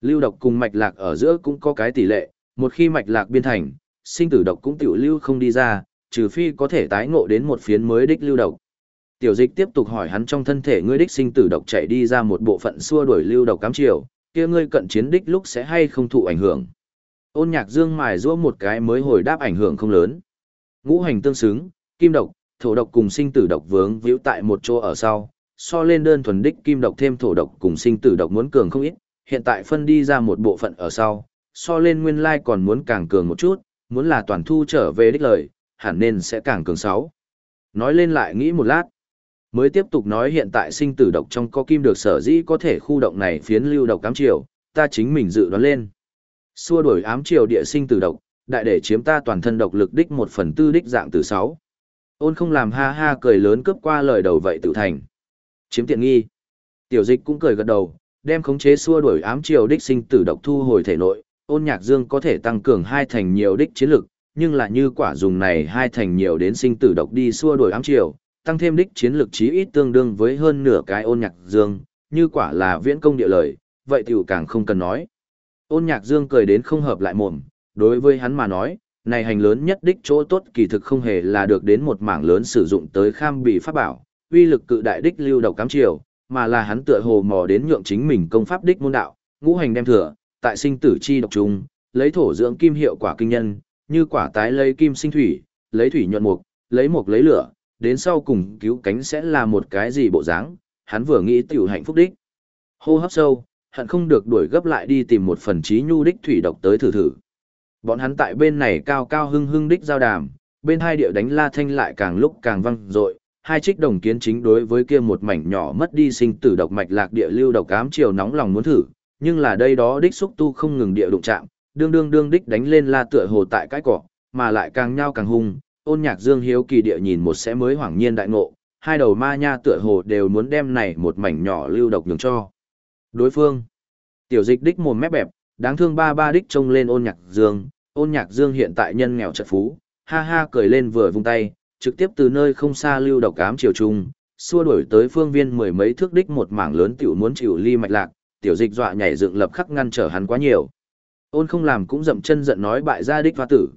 Lưu độc cùng mạch lạc ở giữa cũng có cái tỷ lệ, một khi mạch lạc biên thành, sinh tử độc cũng tiểu lưu không đi ra, trừ phi có thể tái ngộ đến một phiến mới đích lưu độc. Tiểu dịch tiếp tục hỏi hắn trong thân thể ngươi đích sinh tử độc chạy đi ra một bộ phận xua đuổi lưu độc cám chiều, kia ngươi cận chiến đích lúc sẽ hay không thụ ảnh hưởng. Ôn nhạc dương mài giũa một cái mới hồi đáp ảnh hưởng không lớn. Ngũ hành tương xứng, kim độc, thổ độc cùng sinh tử độc vướng víu tại một chỗ ở sau, so lên đơn thuần đích kim độc thêm thổ độc cùng sinh tử độc muốn cường không ít, hiện tại phân đi ra một bộ phận ở sau, so lên nguyên lai còn muốn càng cường một chút, muốn là toàn thu trở về đích lời, hẳn nên sẽ càng cường sáu. Nói lên lại nghĩ một lát, mới tiếp tục nói hiện tại sinh tử độc trong có kim được sở dĩ có thể khu động này phiến lưu độc cám triều, ta chính mình dự đoán lên. Xua đuổi ám triều địa sinh tử độc, đại để chiếm ta toàn thân độc lực đích một phần tư đích dạng từ sáu. Ôn không làm ha ha cười lớn cướp qua lời đầu vậy tự thành. Chiếm tiện nghi. Tiểu dịch cũng cười gật đầu, đem khống chế xua đuổi ám triều đích sinh tử độc thu hồi thể nội, ôn nhạc dương có thể tăng cường hai thành nhiều đích chiến lực, nhưng là như quả dùng này hai thành nhiều đến sinh tử độc đi xua đuổi ám triều, tăng thêm đích chiến lực chí ít tương đương với hơn nửa cái ôn nhạc dương, như quả là viễn công địa lời, vậy tiểu càng không cần nói. Ôn nhạc dương cười đến không hợp lại mồm, đối với hắn mà nói, này hành lớn nhất đích chỗ tốt kỳ thực không hề là được đến một mảng lớn sử dụng tới kham bị pháp bảo, uy lực cự đại đích lưu độc cám triều, mà là hắn tựa hồ mò đến nhượng chính mình công pháp đích môn đạo, ngũ hành đem thừa, tại sinh tử chi độc trùng, lấy thổ dưỡng kim hiệu quả kinh nhân, như quả tái lấy kim sinh thủy, lấy thủy nhuận mục, lấy mục lấy lửa, đến sau cùng cứu cánh sẽ là một cái gì bộ dáng, hắn vừa nghĩ tiểu hạnh phúc đích. Hô hấp sâu, hận không được đuổi gấp lại đi tìm một phần trí nhu đích thủy độc tới thử thử. Bọn hắn tại bên này cao cao hưng hưng đích giao đàm, bên hai điệu đánh la thanh lại càng lúc càng văng rội, hai trích đồng kiến chính đối với kia một mảnh nhỏ mất đi sinh tử độc mạch lạc địa lưu độc ám chiều nóng lòng muốn thử, nhưng là đây đó đích xúc tu không ngừng địa đụng chạm, đương đương đương đích đánh lên la tựa hồ tại cái cỏ, mà lại càng nhao càng hung, ôn nhạc dương hiếu kỳ địa nhìn một sẽ mới hoảng nhiên đại ngộ, hai đầu ma nha tựa hồ đều muốn đem này một mảnh nhỏ lưu độc nhường cho. Đối phương, tiểu dịch đích mồm mép bẹp, đáng thương ba ba đích trông lên ôn nhạc dương, ôn nhạc dương hiện tại nhân nghèo chật phú, ha ha cười lên vừa vung tay, trực tiếp từ nơi không xa lưu độc ám chiều trung, xua đuổi tới phương viên mười mấy thước đích một mảng lớn tiểu muốn chịu ly mạch lạc, tiểu dịch dọa nhảy dựng lập khắc ngăn trở hắn quá nhiều. Ôn không làm cũng dậm chân giận nói bại gia đích hoa tử.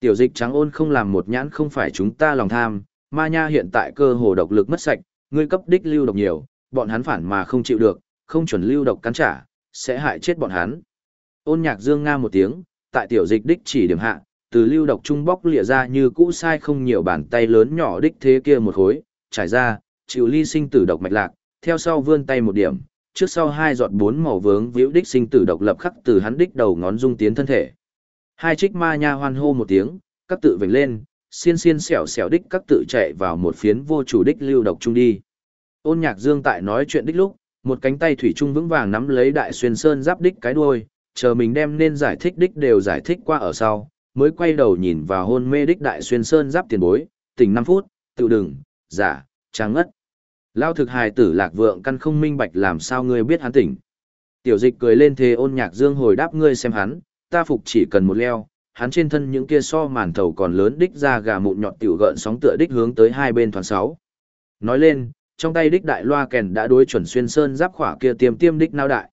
Tiểu dịch trắng ôn không làm một nhãn không phải chúng ta lòng tham, ma nha hiện tại cơ hồ độc lực mất sạch, ngươi cấp đích lưu độc nhiều, bọn hắn phản mà không chịu được, không chuẩn lưu độc cắn trả, sẽ hại chết bọn hắn. Ôn nhạc dương nga một tiếng, tại tiểu dịch đích chỉ điểm hạ, từ lưu độc trung bóc lịa ra như cũ sai không nhiều bàn tay lớn nhỏ đích thế kia một khối, trải ra, chịu ly sinh tử độc mạch lạc, theo sau vươn tay một điểm, trước sau hai giọt bốn màu vướng víu đích sinh tử độc lập khắc từ hắn đích đầu ngón dung tiến thân thể. Hai trích ma nha hoan hô một tiếng, các tự vểnh lên, xiên xiên xẻo xẻo đích các tự chạy vào một phiến vô chủ đích lưu độc trung đi. Ôn nhạc dương tại nói chuyện đích lúc, một cánh tay thủy trung vững vàng nắm lấy đại xuyên sơn giáp đích cái đuôi, chờ mình đem nên giải thích đích đều giải thích qua ở sau, mới quay đầu nhìn vào hôn mê đích đại xuyên sơn giáp tiền bối, tỉnh 5 phút, tự đừng, giả, trang ngất. Lao thực hài tử lạc vượng căn không minh bạch làm sao ngươi biết hắn tỉnh. Tiểu dịch cười lên thế ôn nhạc dương hồi đáp ngươi xem hắn, ta phục chỉ cần một leo, hắn trên thân những kia so màn thầu còn lớn đích ra gà mụn nhọt tiểu gợn sóng tựa đích hướng tới hai bên thoáng sáu. Nói lên, trong tay đích đại loa kèn đã đối chuẩn xuyên sơn giáp khỏa kia tiêm tiêm đích nao đại.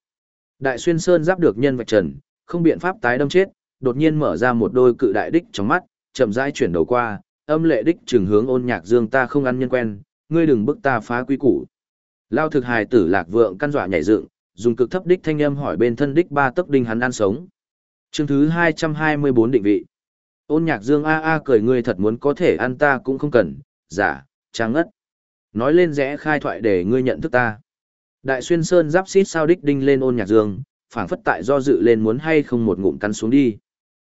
Đại xuyên sơn giáp được nhân vạch trần, không biện pháp tái đâm chết, đột nhiên mở ra một đôi cự đại đích trong mắt, chậm rãi chuyển đầu qua, âm lệ đích trừng hướng ôn nhạc dương ta không ăn nhân quen, ngươi đừng bức ta phá quy củ. Lao thực hài tử lạc vượng căn dọa nhảy dựng, dùng cực thấp đích thanh âm hỏi bên thân đích ba tấc đinh hắn ăn sống. Chương thứ 224 định vị. Ôn nhạc dương a a cười ngươi thật muốn có thể ăn ta cũng không cần, giả, trang ngất. Nói lên rẽ khai thoại để ngươi nhận thức ta. Đại xuyên sơn giáp xít sao đích đinh lên ôn nhạc dương, phảng phất tại do dự lên muốn hay không một ngụm cắn xuống đi.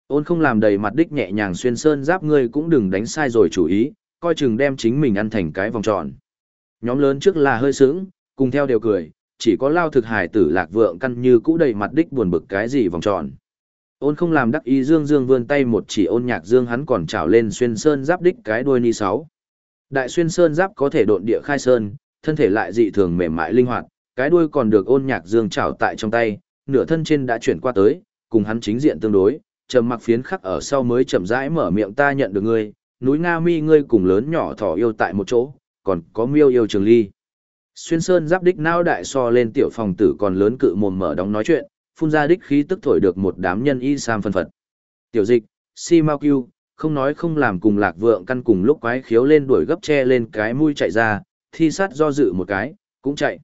Ôn không làm đầy mặt đích nhẹ nhàng xuyên sơn giáp ngươi cũng đừng đánh sai rồi chủ ý, coi chừng đem chính mình ăn thành cái vòng tròn. Nhóm lớn trước là hơi sướng, cùng theo đều cười, chỉ có lao thực hải tử lạc vượng căn như cũ đầy mặt đích buồn bực cái gì vòng tròn. Ôn không làm đắc ý dương dương vươn tay một chỉ ôn nhạc dương hắn còn trào lên xuyên sơn giáp đích cái đuôi ni sáu. Đại xuyên sơn giáp có thể độn địa khai sơn, thân thể lại dị thường mềm mại linh hoạt, cái đuôi còn được ôn nhạc dương trảo tại trong tay, nửa thân trên đã chuyển qua tới, cùng hắn chính diện tương đối, trầm mặc phiến khắc ở sau mới chậm rãi mở miệng ta nhận được ngươi, núi Nga Mi ngươi cùng lớn nhỏ thỏ yêu tại một chỗ, còn có miêu yêu trường ly. Xuyên sơn giáp đích nao đại so lên tiểu phòng tử còn lớn cự mồm mở đóng nói chuyện, phun ra đích khí tức thổi được một đám nhân y sam phân phật. Tiểu dịch, si mau kêu, không nói không làm cùng lạc vượng căn cùng lúc quái khiếu lên đuổi gấp che lên cái mũi chạy ra, thi sát do dự một cái, cũng chạy.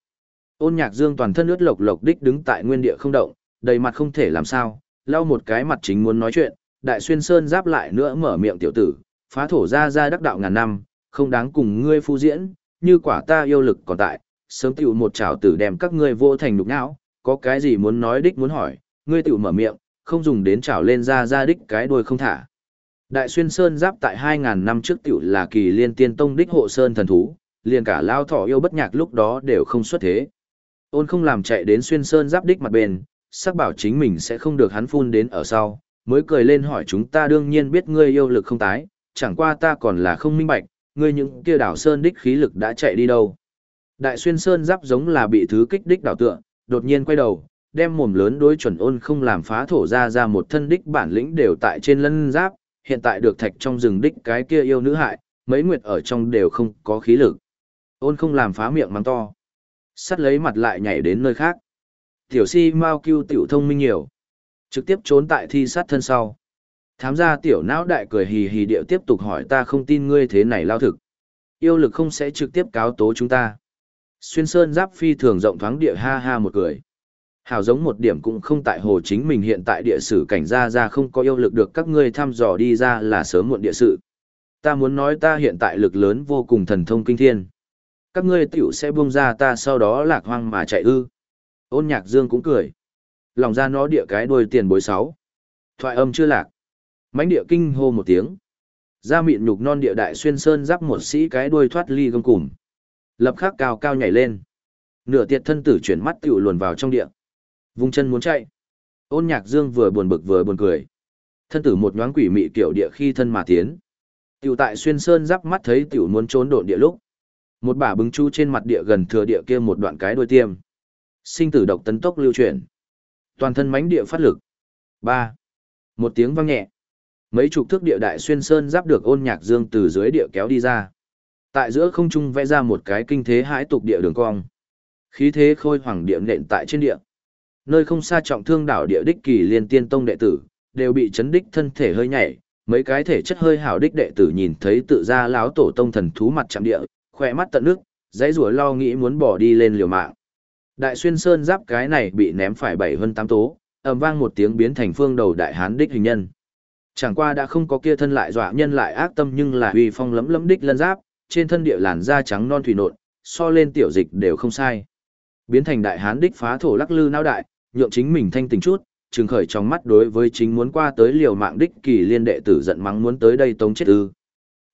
Ôn nhạc dương toàn thân ướt lộc lộc đích đứng tại nguyên địa không động, đầy mặt không thể làm sao, lau một cái mặt chính muốn nói chuyện, đại xuyên sơn giáp lại nữa mở miệng tiểu tử, phá thổ ra ra đắc đạo ngàn năm, không đáng cùng ngươi phu diễn, như quả ta yêu lực còn tại, sớm tiểu một chảo tử đem các ngươi vô thành đục não, có cái gì muốn nói đích muốn hỏi, ngươi tiểu mở miệng, không dùng đến chảo lên ra ra đích cái đuôi không thả. Đại xuyên sơn giáp tại 2.000 năm trước tiểu là kỳ liên tiên tông đích hộ sơn thần thú, liền cả lao thỏ yêu bất nhạc lúc đó đều không xuất thế. Ôn không làm chạy đến xuyên sơn giáp đích mặt bên, sắc bảo chính mình sẽ không được hắn phun đến ở sau, mới cười lên hỏi chúng ta đương nhiên biết ngươi yêu lực không tái, chẳng qua ta còn là không minh bạch, ngươi những kia đảo sơn đích khí lực đã chạy đi đâu. Đại xuyên sơn giáp giống là bị thứ kích đích đảo tựa, đột nhiên quay đầu, đem mồm lớn đối chuẩn ôn không làm phá thổ ra ra một thân đích bản lĩnh đều tại trên lân giáp, hiện tại được thạch trong rừng đích cái kia yêu nữ hại, mấy nguyệt ở trong đều không có khí lực. Ôn không làm phá miệng mắng to. Sắt lấy mặt lại nhảy đến nơi khác. Tiểu si mau cứu tiểu thông minh nhiều. Trực tiếp trốn tại thi sát thân sau. Thám gia tiểu não đại cười hì hì điệu tiếp tục hỏi ta không tin ngươi thế này lao thực. Yêu lực không sẽ trực tiếp cáo tố chúng ta. Xuyên sơn giáp phi thường rộng thoáng địa ha ha một cười. Hào giống một điểm cũng không tại hồ chính mình hiện tại địa sử cảnh ra ra không có yêu lực được các ngươi thăm dò đi ra là sớm muộn địa sự. Ta muốn nói ta hiện tại lực lớn vô cùng thần thông kinh thiên. Các ngươi tiểu sẽ buông ra ta sau đó lạc hoang mà chạy ư. Ôn nhạc dương cũng cười. Lòng ra nó địa cái đuôi tiền bối sáu. Thoại âm chưa lạc. mãnh địa kinh hô một tiếng. Ra miệng nhục non địa đại xuyên sơn giáp một sĩ cái đuôi thoát ly gông cùm. Lập khắc cao cao nhảy lên. Nửa tiệt thân tử chuyển mắt tiểu luồn vào trong địa. Vung chân muốn chạy. Ôn nhạc dương vừa buồn bực vừa buồn cười. Thân tử một nhoáng quỷ mị kiểu địa khi thân mà tiến. Tiểu tại xuyên sơn giáp mắt thấy tiểu muốn trốn độn địa lúc. Một bả bứng chu trên mặt địa gần thừa địa kia một đoạn cái đuôi tiêm. Sinh tử độc tấn tốc lưu chuyển. Toàn thân mánh địa phát lực. ba Một tiếng vang nhẹ. Mấy chục thước địa đại xuyên sơn giáp được ôn nhạc dương từ dưới địa kéo đi ra. Tại giữa không trung vẽ ra một cái kinh thế hãi tục địa đường cong. Khí thế khôi hoàng địa nện tại trên địa. Nơi không xa trọng thương đảo địa đích kỳ liên tiên tông đệ tử, đều bị chấn đích thân thể hơi nhảy, mấy cái thể chất hơi hảo đích đệ tử nhìn thấy tự ra láo tổ tông thần thú mặt chạm địa, khỏe mắt tận nước, dãy rủa lo nghĩ muốn bỏ đi lên liều mạng. Đại xuyên sơn giáp cái này bị ném phải bảy hơn tám tố, ầm vang một tiếng biến thành phương đầu đại hán đích hình nhân. Chẳng qua đã không có kia thân lại dọa nhân lại ác tâm nhưng là uy phong lấm lấm đích lân giáp, trên thân địa làn da trắng non thủy nộn, so lên tiểu dịch đều không sai. Biến thành đại hán đích phá thổ lắc lư nao đại, nhượng chính mình thanh tỉnh chút, trừng khởi trong mắt đối với chính muốn qua tới liều mạng đích kỳ liên đệ tử giận mắng muốn tới đây tống chết ư.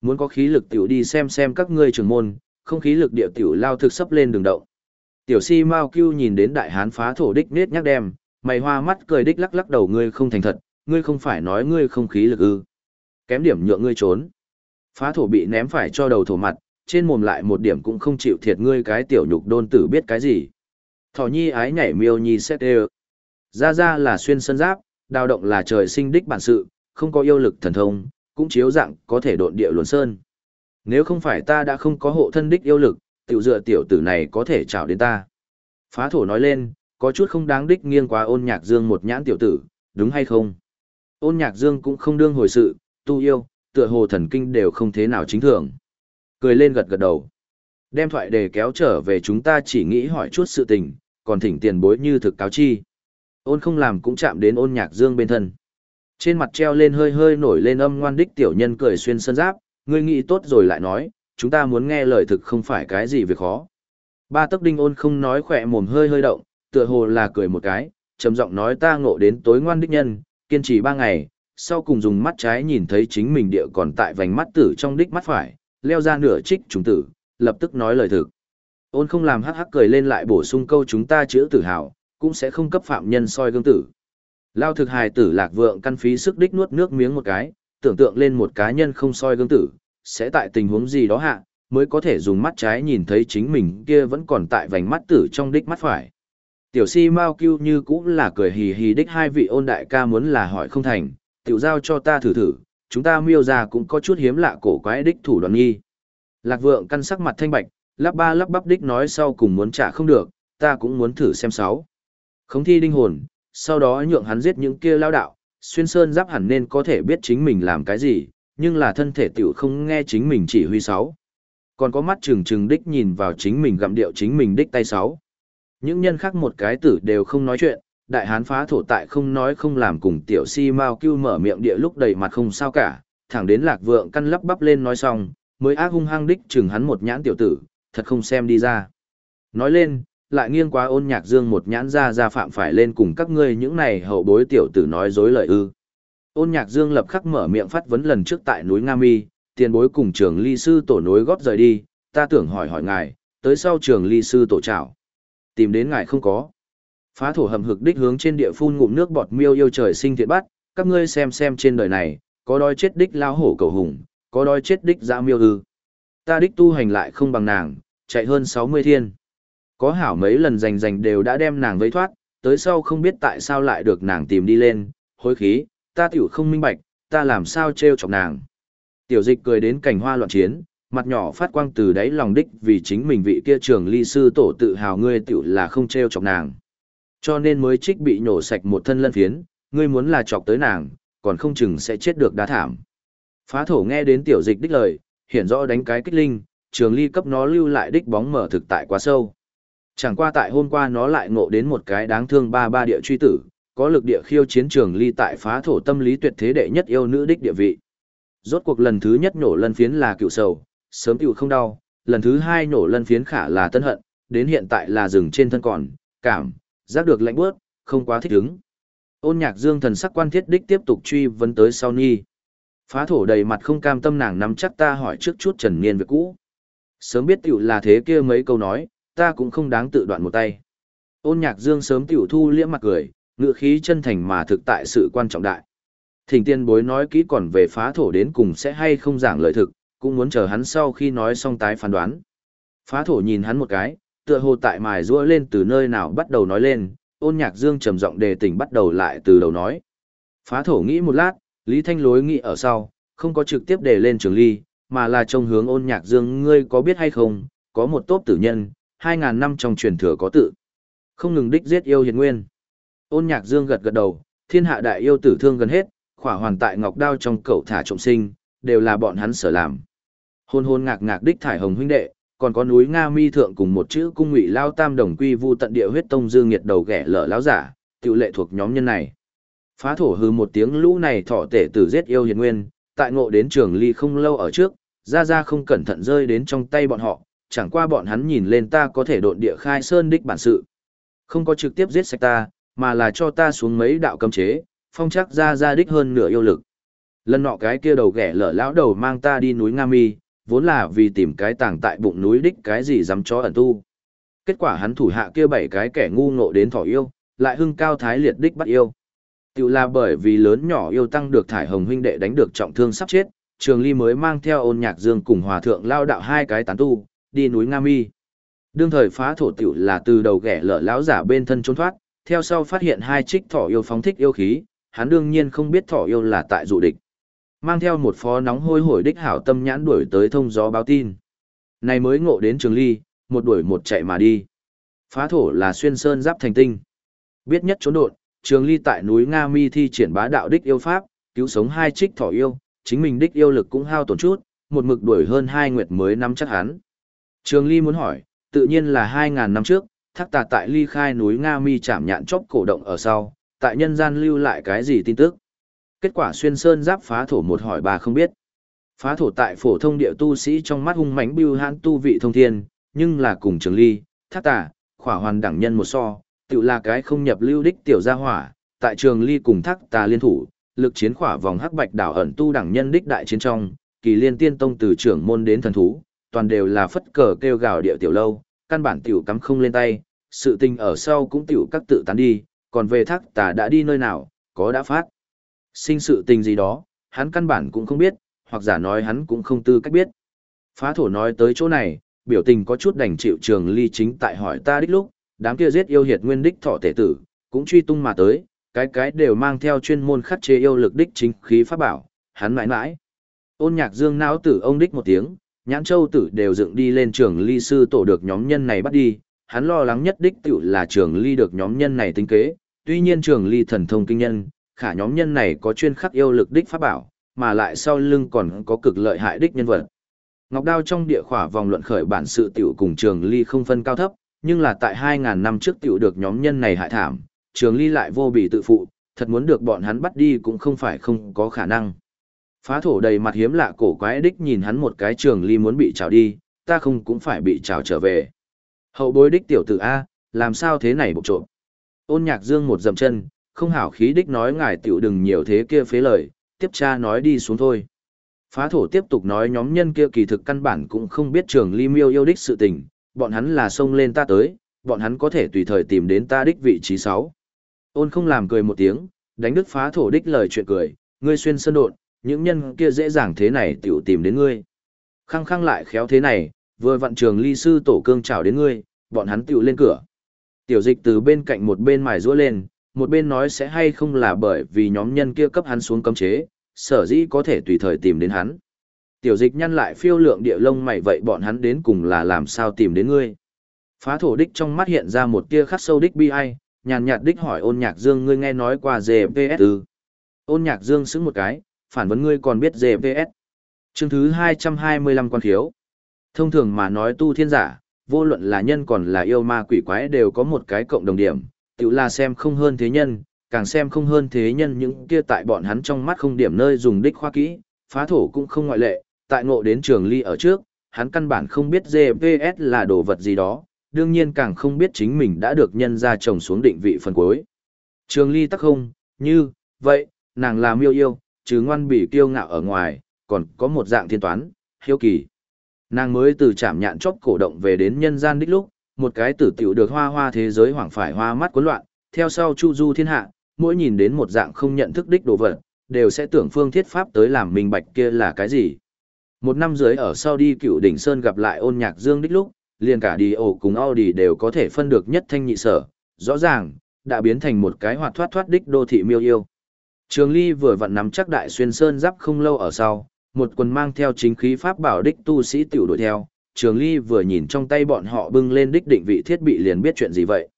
Muốn có khí lực tiểu đi xem xem các ngươi trưởng môn, không khí lực địa tiểu lao thực sắp lên đường động. Tiểu si Mao Cưu nhìn đến đại hán phá thổ đích nết nhắc đem, mày hoa mắt cười đích lắc lắc đầu ngươi không thành thật, ngươi không phải nói ngươi không khí lực ư. Kém điểm nhượng ngươi trốn. Phá thổ bị ném phải cho đầu thổ mặt, trên mồm lại một điểm cũng không chịu thiệt ngươi cái tiểu nhục đôn tử biết cái gì. Thỏ nhi ái nhảy miêu nhi xét đê Ra ra là xuyên sân giáp, đào động là trời sinh đích bản sự, không có yêu lực thần thông, cũng chiếu dạng có thể độn địa luồn sơn. Nếu không phải ta đã không có hộ thân đích yêu lực, tiểu dựa tiểu tử này có thể chào đến ta. Phá thổ nói lên, có chút không đáng đích nghiêng quá ôn nhạc dương một nhãn tiểu tử, đúng hay không? Ôn nhạc dương cũng không đương hồi sự, tu yêu, tựa hồ thần kinh đều không thế nào chính thường. Cười lên gật gật đầu. Đem thoại đề kéo trở về chúng ta chỉ nghĩ hỏi chút sự tình, còn thỉnh tiền bối như thực cáo chi. Ôn không làm cũng chạm đến ôn nhạc dương bên thân. Trên mặt treo lên hơi hơi nổi lên âm ngoan đích tiểu nhân cười xuyên sơn giáp, ngươi nghĩ tốt rồi lại nói, chúng ta muốn nghe lời thực không phải cái gì việc khó. Ba tấc đinh ôn không nói khỏe mồm hơi hơi động, tựa hồ là cười một cái, trầm giọng nói ta ngộ đến tối ngoan đích nhân, kiên trì ba ngày, sau cùng dùng mắt trái nhìn thấy chính mình địa còn tại vành mắt tử trong đích mắt phải, leo ra nửa trích trùng tử, lập tức nói lời thực. Ôn không làm hắc hắc cười lên lại bổ sung câu chúng ta chữa tử hào, cũng sẽ không cấp phạm nhân soi gương tử. Lao thực hài tử lạc vượng căn phí sức đích nuốt nước miếng một cái, tưởng tượng lên một cá nhân không soi gương tử, sẽ tại tình huống gì đó hạ, mới có thể dùng mắt trái nhìn thấy chính mình kia vẫn còn tại vành mắt tử trong đích mắt phải. Tiểu si Mao kêu như cũng là cười hì hì đích hai vị ôn đại ca muốn là hỏi không thành, tiểu giao cho ta thử thử, chúng ta miêu ra cũng có chút hiếm lạ cổ quái đích thủ đoàn nghi. Lạc vượng căn sắc mặt thanh bạch, lắp ba lắp bắp đích nói sau cùng muốn trả không được, ta cũng muốn thử xem sáu. Khống thi đinh hồn, sau đó nhượng hắn giết những kia lao đạo, xuyên sơn giáp hẳn nên có thể biết chính mình làm cái gì, nhưng là thân thể tiểu không nghe chính mình chỉ huy sáu. Còn có mắt trừng trừng đích nhìn vào chính mình gặm điệu chính mình đích tay sáu. Những nhân khác một cái tử đều không nói chuyện, đại hán phá thổ tại không nói không làm cùng tiểu si mau cưu mở miệng địa lúc đầy mặt không sao cả, thẳng đến lạc vượng căn lắp bắp lên nói xong, mới ác hung hăng đích chừng hắn một nhãn tiểu tử, thật không xem đi ra. Nói lên, lại nghiêng quá ôn nhạc dương một nhãn ra ra phạm phải lên cùng các ngươi những này hậu bối tiểu tử nói dối lời ư. Ôn nhạc dương lập khắc mở miệng phát vấn lần trước tại núi Nga Mi, tiền bối cùng trường ly sư tổ nối góp rời đi, ta tưởng hỏi hỏi ngài, tới sau trường ly sư tổ trào. Tìm đến ngài không có. Phá thổ hầm hực đích hướng trên địa phun ngụm nước bọt miêu yêu trời sinh thiện bắt, các ngươi xem xem trên đời này, có đói chết đích lao hổ cầu hùng, có đói chết đích dã miêu ư. Ta đích tu hành lại không bằng nàng, chạy hơn 60 thiên. Có hảo mấy lần giành giành đều đã đem nàng vây thoát, tới sau không biết tại sao lại được nàng tìm đi lên, hối khí, ta tiểu không minh bạch, ta làm sao treo chọc nàng. Tiểu dịch cười đến cảnh hoa loạn chiến, mặt nhỏ phát quang từ đáy lòng đích vì chính mình vị kia trường ly sư tổ tự hào ngươi tiểu là không treo chọc nàng. Cho nên mới trích bị nhổ sạch một thân lân phiến, ngươi muốn là chọc tới nàng, còn không chừng sẽ chết được đá thảm. Phá thổ nghe đến tiểu dịch đích lời, hiển rõ đánh cái kích linh, trường ly cấp nó lưu lại đích bóng mở thực tại quá sâu. Chẳng qua tại hôm qua nó lại ngộ đến một cái đáng thương ba ba địa truy tử, có lực địa khiêu chiến trường ly tại phá thổ tâm lý tuyệt thế đệ nhất yêu nữ đích địa vị. Rốt cuộc lần thứ nhất nổ lân phiến là cựu sầu, sớm cựu không đau, lần thứ hai nổ lân phiến khả là tân hận, đến hiện tại là rừng trên thân còn, cảm, giác được lạnh bước, không quá thích ứng. Ôn nhạc dương thần sắc quan thiết đích tiếp tục truy vấn tới sau nhi. Phá thổ đầy mặt không cam tâm nàng nắm chắc ta hỏi trước chút trần niên việc cũ. Sớm biết tiểu là thế kia mấy câu nói, ta cũng không đáng tự đoạn một tay. Ôn nhạc dương sớm tiểu thu liễm mặt cười, ngựa khí chân thành mà thực tại sự quan trọng đại. Thỉnh tiên bối nói kỹ còn về phá thổ đến cùng sẽ hay không giảng lợi thực, cũng muốn chờ hắn sau khi nói xong tái phán đoán. Phá thổ nhìn hắn một cái, tựa hồ tại mài rua lên từ nơi nào bắt đầu nói lên, ôn nhạc dương trầm giọng đề tỉnh bắt đầu lại từ đầu nói. Phá thổ nghĩ một lát, Lý Thanh lối nghĩ ở sau, không có trực tiếp đề lên trường ly, mà là trông hướng ôn nhạc dương ngươi có biết hay không, có một tốp tử nhân, 2.000 năm trong truyền thừa có tự. Không ngừng đích giết yêu hiền nguyên. Ôn nhạc dương gật gật đầu, thiên hạ đại yêu tử thương gần hết, khỏa hoàn tại ngọc đao trong cậu thả trọng sinh, đều là bọn hắn sở làm. Hôn hôn ngạc ngạc đích thải hồng huynh đệ, còn có núi Nga mi thượng cùng một chữ cung ngụy lao tam đồng quy vu tận địa huyết tông dương nghiệt đầu ghẻ lở láo giả, tự lệ thuộc nhóm nhân này. Phá thổ hư một tiếng lũ này thọ tể tử giết yêu hiền nguyên, tại ngộ đến trường ly không lâu ở trước, ra ra không cẩn thận rơi đến trong tay bọn họ, chẳng qua bọn hắn nhìn lên ta có thể độn địa khai sơn đích bản sự. Không có trực tiếp giết sạch ta, mà là cho ta xuống mấy đạo cấm chế, phong chắc ra ra đích hơn nửa yêu lực. Lần nọ cái kia đầu ghẻ lở lão đầu mang ta đi núi Nga Mi, vốn là vì tìm cái tàng tại bụng núi đích cái gì dám cho ẩn tu. Kết quả hắn thủ hạ kia bảy cái kẻ ngu ngộ đến thỏ yêu, lại hưng cao thái liệt đích bắt yêu. Tiểu là bởi vì lớn nhỏ yêu tăng được thải hồng huynh đệ đánh được trọng thương sắp chết, Trường Ly mới mang theo ôn nhạc dương cùng hòa thượng lao đạo hai cái tán tu, đi núi Nga Mi. Đương thời phá thổ tiểu là từ đầu ghẻ lở lão giả bên thân trốn thoát, theo sau phát hiện hai trích thỏ yêu phóng thích yêu khí, hắn đương nhiên không biết thỏ yêu là tại dụ địch. Mang theo một phó nóng hôi hổi đích hảo tâm nhãn đuổi tới thông gió báo tin. Này mới ngộ đến Trường Ly, một đuổi một chạy mà đi. Phá thổ là xuyên sơn giáp thành tinh. Biết nhất trốn độn, Trường Ly tại núi Nga Mi thi triển bá đạo đích yêu pháp, cứu sống hai trích thỏ yêu, chính mình đích yêu lực cũng hao tổn chút, một mực đuổi hơn hai nguyệt mới nắm chắc hắn. Trường Ly muốn hỏi, tự nhiên là hai ngàn năm trước, thác tà tại ly khai núi Nga Mi chạm nhạn chốc cổ động ở sau, tại nhân gian lưu lại cái gì tin tức. Kết quả xuyên sơn giáp phá thổ một hỏi bà không biết. Phá thổ tại phổ thông địa tu sĩ trong mắt hung mãnh bưu hãn tu vị thông thiên, nhưng là cùng trường ly, thác tà, khỏa hoàn đẳng nhân một so, tự là cái không nhập lưu đích tiểu gia hỏa, tại trường ly cùng thác tà liên thủ, lực chiến khỏa vòng hắc bạch đảo ẩn tu đẳng nhân đích đại chiến trong, kỳ liên tiên tông từ trưởng môn đến thần thú, toàn đều là phất cờ kêu gào địa tiểu lâu, căn bản tiểu cắm không lên tay, sự tình ở sau cũng tiểu các tự tán đi, còn về thác tà đã đi nơi nào, có đã phát. Sinh sự tình gì đó, hắn căn bản cũng không biết, hoặc giả nói hắn cũng không tư cách biết. Phá thổ nói tới chỗ này, biểu tình có chút đành chịu trường ly chính tại hỏi ta đích lúc, đám kia giết yêu hiệt nguyên đích thọ tể tử, cũng truy tung mà tới, cái cái đều mang theo chuyên môn khắc chế yêu lực đích chính khí pháp bảo, hắn mãi mãi. Ôn nhạc dương não tử ông đích một tiếng, nhãn châu tử đều dựng đi lên trường ly sư tổ được nhóm nhân này bắt đi, hắn lo lắng nhất đích tựu là trường ly được nhóm nhân này tính kế, tuy nhiên trường ly thần thông kinh nhân, khả nhóm nhân này có chuyên khắc yêu lực đích pháp bảo, mà lại sau lưng còn có cực lợi hại đích nhân vật. Ngọc Đao trong địa khỏa vòng luận khởi bản sự tiểu cùng trường ly không phân cao thấp, nhưng là tại 2.000 năm trước tiểu được nhóm nhân này hại thảm, trường ly lại vô bị tự phụ, thật muốn được bọn hắn bắt đi cũng không phải không có khả năng. Phá thổ đầy mặt hiếm lạ cổ quái đích nhìn hắn một cái trường ly muốn bị trào đi, ta không cũng phải bị trào trở về. Hậu bối đích tiểu tử A, làm sao thế này bộc trộm. Ôn nhạc dương một dầm chân, không hảo khí đích nói ngài tiểu đừng nhiều thế kia phế lời, tiếp cha nói đi xuống thôi. Phá thổ tiếp tục nói nhóm nhân kia kỳ thực căn bản cũng không biết trường ly miêu yêu đích sự tình, bọn hắn là xông lên ta tới, bọn hắn có thể tùy thời tìm đến ta đích vị trí 6. Ôn không làm cười một tiếng, đánh đức phá thổ đích lời chuyện cười, ngươi xuyên sân độn, những nhân kia dễ dàng thế này tiểu tìm đến ngươi. Khăng khăng lại khéo thế này, vừa vặn trường ly sư tổ cương chào đến ngươi, bọn hắn tiểu lên cửa. Tiểu dịch từ bên cạnh một bên mài rũa lên, một bên nói sẽ hay không là bởi vì nhóm nhân kia cấp hắn xuống cấm chế, sở dĩ có thể tùy thời tìm đến hắn. Tiểu dịch nhăn lại phiêu lượng địa lông mày vậy bọn hắn đến cùng là làm sao tìm đến ngươi. Phá thổ đích trong mắt hiện ra một tia khắc sâu đích bi ai, nhàn nhạt đích hỏi ôn nhạc dương ngươi nghe nói qua GPS ư. Ôn nhạc dương xứng một cái, phản vấn ngươi còn biết GPS. Chương thứ 225 quan khiếu. Thông thường mà nói tu thiên giả, vô luận là nhân còn là yêu ma quỷ quái đều có một cái cộng đồng điểm, tự là xem không hơn thế nhân, càng xem không hơn thế nhân những kia tại bọn hắn trong mắt không điểm nơi dùng đích khoa kỹ, phá thổ cũng không ngoại lệ, tại ngộ đến trường ly ở trước, hắn căn bản không biết GPS là đồ vật gì đó, đương nhiên càng không biết chính mình đã được nhân ra trồng xuống định vị phần cuối. Trường ly tắc không, như, vậy, nàng là miêu yêu, chứ ngoan bị kiêu ngạo ở ngoài, còn có một dạng thiên toán, hiếu kỳ. Nàng mới từ chạm nhạn chốc cổ động về đến nhân gian đích lúc, một cái tử tiểu được hoa hoa thế giới hoảng phải hoa mắt cuốn loạn, theo sau chu du thiên hạ, mỗi nhìn đến một dạng không nhận thức đích đồ vật, đều sẽ tưởng phương thiết pháp tới làm minh bạch kia là cái gì. Một năm dưới ở sau đi cựu đỉnh Sơn gặp lại ôn nhạc dương đích lúc, liền cả đi ổ cùng Audi đều có thể phân được nhất thanh nhị sở, rõ ràng, đã biến thành một cái hoạt thoát thoát đích đô thị miêu yêu. Trường Ly vừa vặn nắm chắc đại xuyên sơn giáp không lâu ở sau, một quần mang theo chính khí pháp bảo đích tu sĩ tiểu đuổi theo, Trường Ly vừa nhìn trong tay bọn họ bưng lên đích định vị thiết bị liền biết chuyện gì vậy.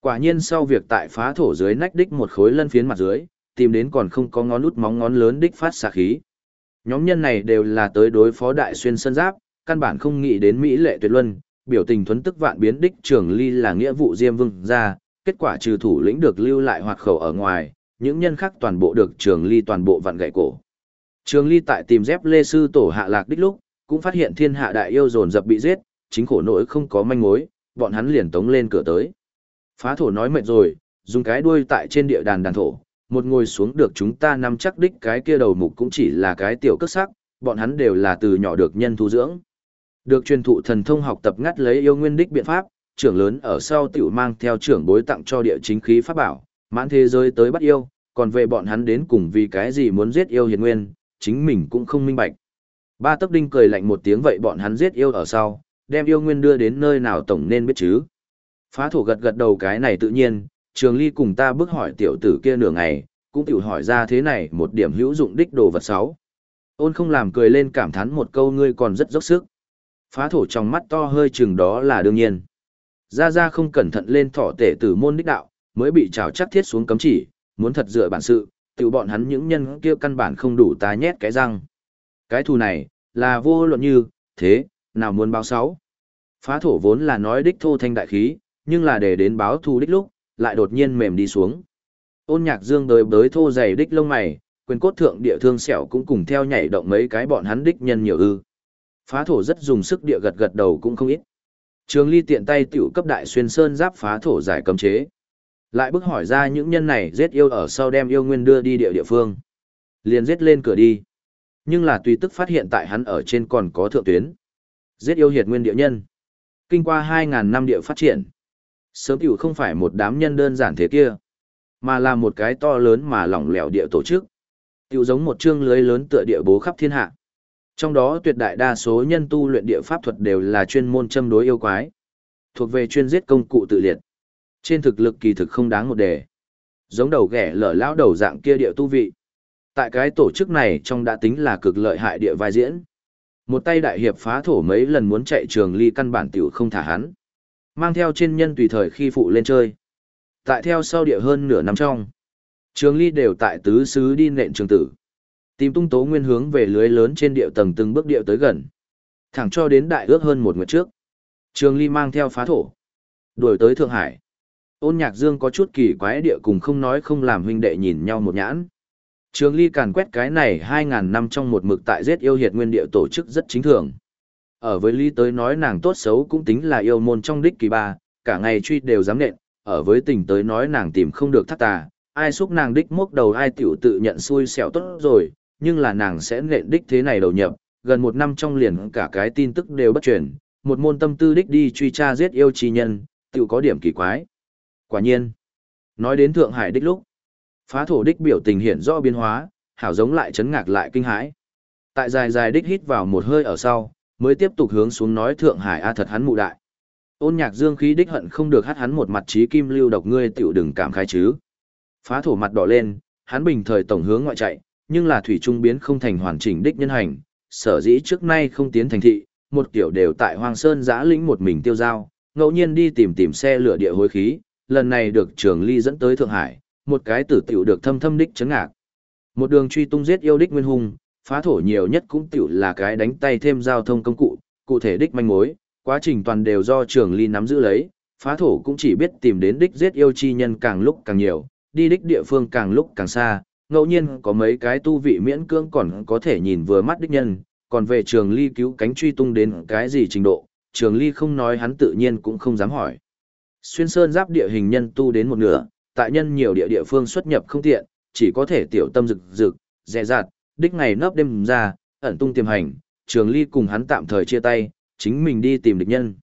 Quả nhiên sau việc tại phá thổ dưới nách đích một khối lân phiến mặt dưới, tìm đến còn không có ngón út móng ngón lớn đích phát xạ khí. Nhóm nhân này đều là tới đối phó đại xuyên sơn giáp, căn bản không nghĩ đến mỹ lệ tuyệt luân, biểu tình thuấn tức vạn biến đích Trường Ly là nghĩa vụ Diêm Vương ra, kết quả trừ thủ lĩnh được lưu lại hoạt khẩu ở ngoài, những nhân khác toàn bộ được Trường Ly toàn bộ vặn gãy cổ. Trường Ly tại tìm dép Lê sư tổ hạ lạc đích lúc, cũng phát hiện thiên hạ đại yêu dồn dập bị giết, chính khổ nỗi không có manh mối, bọn hắn liền tống lên cửa tới. Phá thổ nói mệt rồi, dùng cái đuôi tại trên địa đàn đàn thổ, một ngồi xuống được chúng ta nắm chắc đích cái kia đầu mục cũng chỉ là cái tiểu cất sắc, bọn hắn đều là từ nhỏ được nhân thu dưỡng. Được truyền thụ thần thông học tập ngắt lấy yêu nguyên đích biện pháp, trưởng lớn ở sau tiểu mang theo trưởng bối tặng cho địa chính khí pháp bảo, mãn thế giới tới bắt yêu, còn về bọn hắn đến cùng vì cái gì muốn giết yêu hiền nguyên, chính mình cũng không minh bạch. Ba tấc đinh cười lạnh một tiếng vậy bọn hắn giết yêu ở sau, đem yêu nguyên đưa đến nơi nào tổng nên biết chứ. Phá thổ gật gật đầu cái này tự nhiên, trường ly cùng ta bước hỏi tiểu tử kia nửa ngày, cũng tiểu hỏi ra thế này một điểm hữu dụng đích đồ vật sáu. Ôn không làm cười lên cảm thán một câu ngươi còn rất dốc sức. Phá thổ trong mắt to hơi chừng đó là đương nhiên. Ra ra không cẩn thận lên thọ tể tử môn đích đạo, mới bị trào chắc thiết xuống cấm chỉ, muốn thật dựa bản sự, tự bọn hắn những nhân kia căn bản không đủ ta nhét cái răng. Cái thù này, là vô luận như, thế, nào muốn báo sáu. Phá thổ vốn là nói đích thô thanh đại khí, nhưng là để đến báo thù đích lúc, lại đột nhiên mềm đi xuống. Ôn nhạc dương đời bới thô dày đích lông mày, quyền cốt thượng địa thương sẹo cũng cùng theo nhảy động mấy cái bọn hắn đích nhân nhiều ư. Phá thổ rất dùng sức địa gật gật đầu cũng không ít. Trường ly tiện tay tiểu cấp đại xuyên sơn giáp phá thổ giải cấm chế. Lại bức hỏi ra những nhân này giết yêu ở sau đem yêu nguyên đưa đi địa địa phương. Liền giết lên cửa đi. Nhưng là tùy tức phát hiện tại hắn ở trên còn có thượng tuyến. Giết yêu hiệt nguyên địa nhân. Kinh qua 2.000 năm địa phát triển. Sớm tiểu không phải một đám nhân đơn giản thế kia. Mà là một cái to lớn mà lỏng lẻo địa tổ chức. Tiểu giống một chương lưới lớn tựa địa bố khắp thiên hạ. Trong đó tuyệt đại đa số nhân tu luyện địa pháp thuật đều là chuyên môn châm đối yêu quái. Thuộc về chuyên giết công cụ tự liệt. Trên thực lực kỳ thực không đáng một đề. Giống đầu ghẻ lở lão đầu dạng kia địa tu vị. Tại cái tổ chức này trong đã tính là cực lợi hại địa vai diễn. Một tay đại hiệp phá thổ mấy lần muốn chạy trường ly căn bản tiểu không thả hắn. Mang theo trên nhân tùy thời khi phụ lên chơi. Tại theo sau địa hơn nửa năm trong. Trường ly đều tại tứ xứ đi nện trường tử. Tìm tung tố nguyên hướng về lưới lớn trên địa tầng từng bước địa tới gần. Thẳng cho đến đại ước hơn một nguyệt trước. Trường ly mang theo phá thổ. Đuổi tới Thượng Hải. Ôn nhạc dương có chút kỳ quái địa cùng không nói không làm huynh đệ nhìn nhau một nhãn. Trường ly càn quét cái này 2.000 năm trong một mực tại giết yêu hiệt nguyên địa tổ chức rất chính thường. Ở với ly tới nói nàng tốt xấu cũng tính là yêu môn trong đích kỳ ba, cả ngày truy đều dám nện, ở với tình tới nói nàng tìm không được thắt tà, ai xúc nàng đích mốc đầu ai tiểu tự nhận xui xẻo tốt rồi, nhưng là nàng sẽ nện đích thế này đầu nhập, gần một năm trong liền cả cái tin tức đều bất truyền, một môn tâm tư đích đi truy tra giết yêu chi nhân, tiểu có điểm kỳ quái. Quả nhiên, nói đến Thượng Hải đích lúc, phá thổ đích biểu tình hiện rõ biến hóa, hảo giống lại chấn ngạc lại kinh hãi. Tại dài dài đích hít vào một hơi ở sau, mới tiếp tục hướng xuống nói Thượng Hải a thật hắn mụ đại. Ôn nhạc dương khí đích hận không được hát hắn một mặt trí kim lưu độc ngươi tiểu đừng cảm khai chứ. Phá thổ mặt đỏ lên, hắn bình thời tổng hướng ngoại chạy, nhưng là thủy trung biến không thành hoàn chỉnh đích nhân hành, sở dĩ trước nay không tiến thành thị, một tiểu đều tại Hoàng Sơn giã lĩnh một mình tiêu giao, ngẫu nhiên đi tìm tìm xe lửa địa hối khí, lần này được trường ly dẫn tới Thượng Hải, một cái tử tiểu được thâm thâm đích chấn ngạc. Một đường truy tung giết yêu đích nguyên hùng, phá thổ nhiều nhất cũng tiểu là cái đánh tay thêm giao thông công cụ, cụ thể đích manh mối, quá trình toàn đều do trường ly nắm giữ lấy, phá thổ cũng chỉ biết tìm đến đích giết yêu chi nhân càng lúc càng nhiều, đi đích địa phương càng lúc càng xa, ngẫu nhiên có mấy cái tu vị miễn cưỡng còn có thể nhìn vừa mắt đích nhân, còn về trường ly cứu cánh truy tung đến cái gì trình độ, trường ly không nói hắn tự nhiên cũng không dám hỏi. Xuyên sơn giáp địa hình nhân tu đến một nửa, tại nhân nhiều địa địa phương xuất nhập không tiện, chỉ có thể tiểu tâm rực rực, dè dạt, đích ngày nấp đêm ra, ẩn tung tiềm hành, trường ly cùng hắn tạm thời chia tay, chính mình đi tìm địch nhân.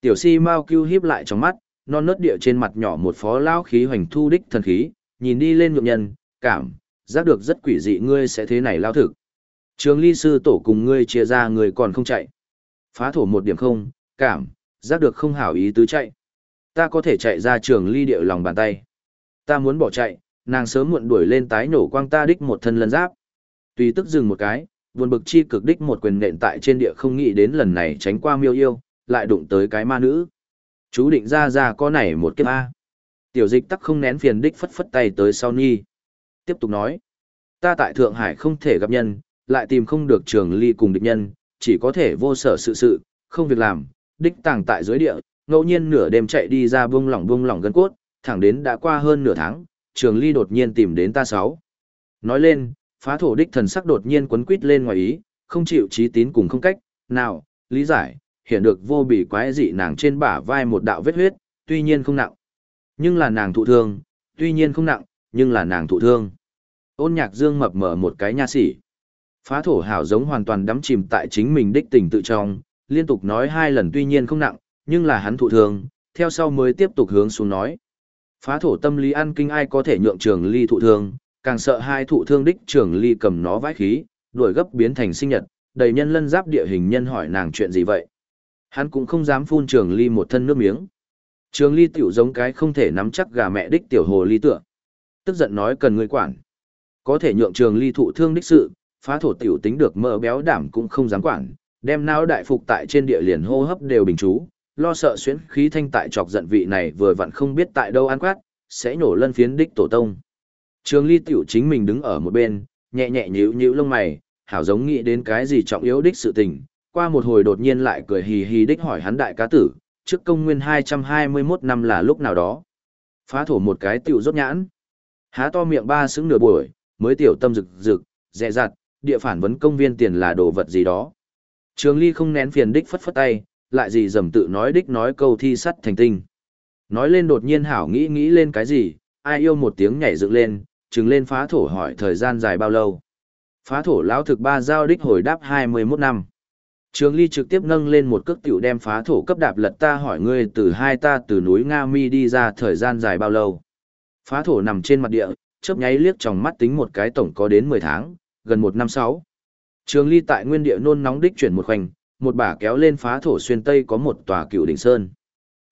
Tiểu si mau kêu hiếp lại trong mắt, non nớt địa trên mặt nhỏ một phó lao khí hoành thu đích thần khí, nhìn đi lên nhượng nhân, cảm, giác được rất quỷ dị ngươi sẽ thế này lao thực. Trường ly sư tổ cùng ngươi chia ra người còn không chạy. Phá thổ một điểm không, cảm, giác được không hảo ý tứ chạy. Ta có thể chạy ra trường ly điệu lòng bàn tay. Ta muốn bỏ chạy, nàng sớm muộn đuổi lên tái nổ quang ta đích một thân lân giáp. Tùy tức dừng một cái, buồn bực chi cực đích một quyền nện tại trên địa không nghĩ đến lần này tránh qua miêu yêu, lại đụng tới cái ma nữ. Chú định ra ra có này một kiếp A. Tiểu dịch tắc không nén phiền đích phất phất tay tới sau nhi. Tiếp tục nói. Ta tại Thượng Hải không thể gặp nhân, lại tìm không được trường ly cùng địch nhân, chỉ có thể vô sở sự sự, không việc làm, đích tàng tại dưới địa, ngẫu nhiên nửa đêm chạy đi ra buông lỏng buông lỏng gân cốt, thẳng đến đã qua hơn nửa tháng, trường ly đột nhiên tìm đến ta sáu. Nói lên, phá thổ đích thần sắc đột nhiên quấn quít lên ngoài ý, không chịu trí tín cùng không cách, nào, lý giải, hiện được vô bị quái dị nàng trên bả vai một đạo vết huyết, tuy nhiên không nặng. Nhưng là nàng thụ thương, tuy nhiên không nặng, nhưng là nàng thụ thương. Ôn nhạc dương mập mở một cái nha sỉ. Phá thổ hảo giống hoàn toàn đắm chìm tại chính mình đích tình tự trong, liên tục nói hai lần tuy nhiên không nặng, nhưng là hắn thụ thương, theo sau mới tiếp tục hướng xuống nói. Phá thổ tâm lý ăn kinh ai có thể nhượng trường ly thụ thương, càng sợ hai thụ thương đích trường ly cầm nó vãi khí, đuổi gấp biến thành sinh nhật, đầy nhân lân giáp địa hình nhân hỏi nàng chuyện gì vậy. Hắn cũng không dám phun trường ly một thân nước miếng. Trường ly tiểu giống cái không thể nắm chắc gà mẹ đích tiểu hồ ly tựa. Tức giận nói cần người quản. Có thể nhượng trường ly thụ thương đích sự, phá thổ tiểu tính được mỡ béo đảm cũng không dám quản, đem não đại phục tại trên địa liền hô hấp đều bình trú, lo sợ xuyến khí thanh tại chọc giận vị này vừa vặn không biết tại đâu ăn quát, sẽ nổ lân phiến đích tổ tông. Trường ly tiểu chính mình đứng ở một bên, nhẹ nhẹ nhíu nhíu lông mày, hảo giống nghĩ đến cái gì trọng yếu đích sự tình, qua một hồi đột nhiên lại cười hì hì đích hỏi hắn đại cá tử, trước công nguyên 221 năm là lúc nào đó. Phá thổ một cái tiểu rốt nhãn. Há to miệng ba xứng nửa buổi, mới tiểu tâm rực rực, dẹ dặt, địa phản vấn công viên tiền là đồ vật gì đó. Trường ly không nén phiền đích phất phất tay, lại gì dầm tự nói đích nói câu thi sắt thành tinh. Nói lên đột nhiên hảo nghĩ nghĩ lên cái gì, ai yêu một tiếng nhảy dựng lên, chứng lên phá thổ hỏi thời gian dài bao lâu. Phá thổ lão thực ba giao đích hồi đáp 21 năm. Trường Ly trực tiếp nâng lên một cước tiểu đem phá thổ cấp đạp lật ta hỏi ngươi từ hai ta từ núi Nga Mi đi ra thời gian dài bao lâu. Phá thổ nằm trên mặt địa, chớp nháy liếc trong mắt tính một cái tổng có đến 10 tháng, gần một năm sáu. Trường Ly tại nguyên địa nôn nóng đích chuyển một khoảnh, một bả kéo lên phá thổ xuyên tây có một tòa cựu đỉnh sơn.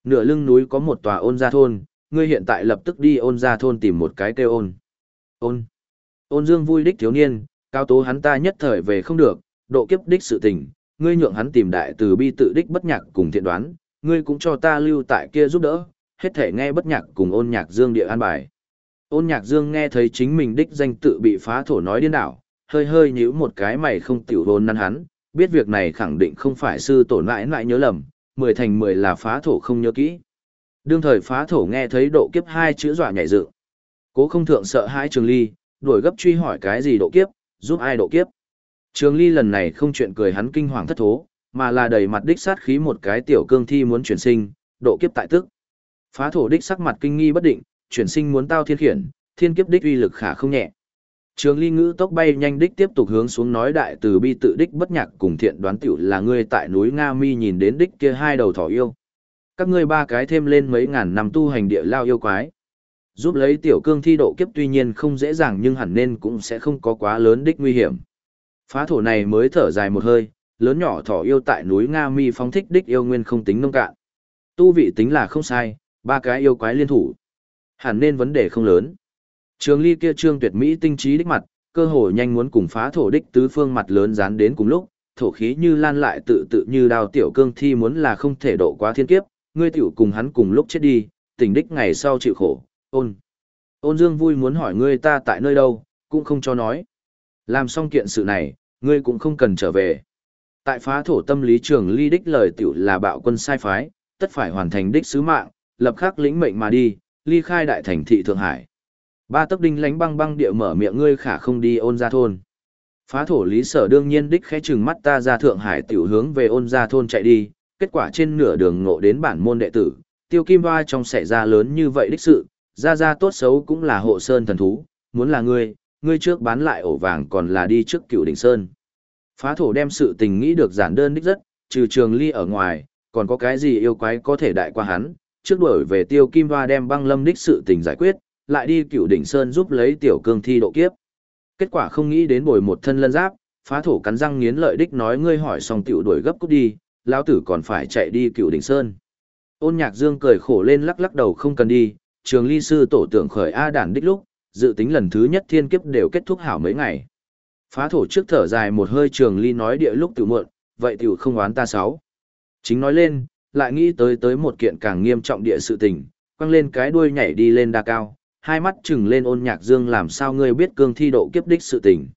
Nửa lưng núi có một tòa ôn gia thôn, ngươi hiện tại lập tức đi ôn gia thôn tìm một cái kêu ôn. Ôn. Ôn Dương vui đích thiếu niên, cao tố hắn ta nhất thời về không được, độ kiếp đích sự tình, ngươi nhượng hắn tìm đại từ bi tự đích bất nhạc cùng thiện đoán, ngươi cũng cho ta lưu tại kia giúp đỡ, hết thể nghe bất nhạc cùng ôn nhạc dương địa an bài. Ôn nhạc dương nghe thấy chính mình đích danh tự bị phá thổ nói điên đảo, hơi hơi nhíu một cái mày không tiểu hôn năn hắn, biết việc này khẳng định không phải sư tổ mãi mãi nhớ lầm, mười thành mười là phá thổ không nhớ kỹ. Đương thời phá thổ nghe thấy độ kiếp hai chữ dọa nhảy dựng. Cố không thượng sợ hãi trường ly, đuổi gấp truy hỏi cái gì độ kiếp, giúp ai độ kiếp. Trường ly lần này không chuyện cười hắn kinh hoàng thất thố, mà là đầy mặt đích sát khí một cái tiểu cương thi muốn chuyển sinh, độ kiếp tại tức. Phá thổ đích sắc mặt kinh nghi bất định, chuyển sinh muốn tao thiên khiển, thiên kiếp đích uy lực khả không nhẹ. Trường ly ngữ tốc bay nhanh đích tiếp tục hướng xuống nói đại từ bi tự đích bất nhạc cùng thiện đoán tiểu là ngươi tại núi Nga Mi nhìn đến đích kia hai đầu thỏ yêu. Các ngươi ba cái thêm lên mấy ngàn năm tu hành địa lao yêu quái. Giúp lấy tiểu cương thi độ kiếp tuy nhiên không dễ dàng nhưng hẳn nên cũng sẽ không có quá lớn đích nguy hiểm. Phá thổ này mới thở dài một hơi, lớn nhỏ thỏ yêu tại núi Nga Mi phóng thích đích yêu nguyên không tính nông cạn. Tu vị tính là không sai, ba cái yêu quái liên thủ. Hẳn nên vấn đề không lớn. Trường ly kia trương tuyệt mỹ tinh trí đích mặt, cơ hồ nhanh muốn cùng phá thổ đích tứ phương mặt lớn dán đến cùng lúc, thổ khí như lan lại tự tự như đào tiểu cương thi muốn là không thể độ quá thiên kiếp, ngươi tiểu cùng hắn cùng lúc chết đi, tình đích ngày sau chịu khổ, ôn. Ôn dương vui muốn hỏi ngươi ta tại nơi đâu, cũng không cho nói. Làm xong kiện sự này, ngươi cũng không cần trở về. Tại phá thổ tâm lý trường ly đích lời tiểu là bạo quân sai phái, tất phải hoàn thành đích sứ mạng, lập khắc lĩnh mệnh mà đi, ly khai đại thành thị Thượng Hải. Ba tấc đinh lánh băng băng địa mở miệng ngươi khả không đi ôn ra thôn. Phá thổ lý sở đương nhiên đích khẽ chừng mắt ta ra Thượng Hải tiểu hướng về ôn ra thôn chạy đi, kết quả trên nửa đường ngộ đến bản môn đệ tử, tiêu kim hoa trong xảy ra lớn như vậy đích sự, ra ra tốt xấu cũng là hộ sơn thần thú, muốn là ngươi, ngươi trước bán lại ổ vàng còn là đi trước cựu đỉnh sơn. Phá thổ đem sự tình nghĩ được giản đơn đích rất, trừ trường ly ở ngoài, còn có cái gì yêu quái có thể đại qua hắn, trước đuổi về tiêu kim hoa đem băng lâm đích sự tình giải quyết, lại đi cựu đỉnh sơn giúp lấy tiểu cương thi độ kiếp. Kết quả không nghĩ đến bồi một thân lân giáp, phá thổ cắn răng nghiến lợi đích nói ngươi hỏi xong tiểu đuổi gấp cút đi, lão tử còn phải chạy đi cựu đỉnh sơn. Ôn nhạc dương cười khổ lên lắc lắc đầu không cần đi, trường ly sư tổ tưởng khởi A đản đích lúc, dự tính lần thứ nhất thiên kiếp đều kết thúc hảo mấy ngày. Phá thổ trước thở dài một hơi trường ly nói địa lúc tiểu muộn, vậy tiểu không oán ta sáu. Chính nói lên, lại nghĩ tới tới một kiện càng nghiêm trọng địa sự tình, quăng lên cái đuôi nhảy đi lên đa cao, hai mắt chừng lên ôn nhạc dương làm sao ngươi biết cương thi độ kiếp đích sự tình.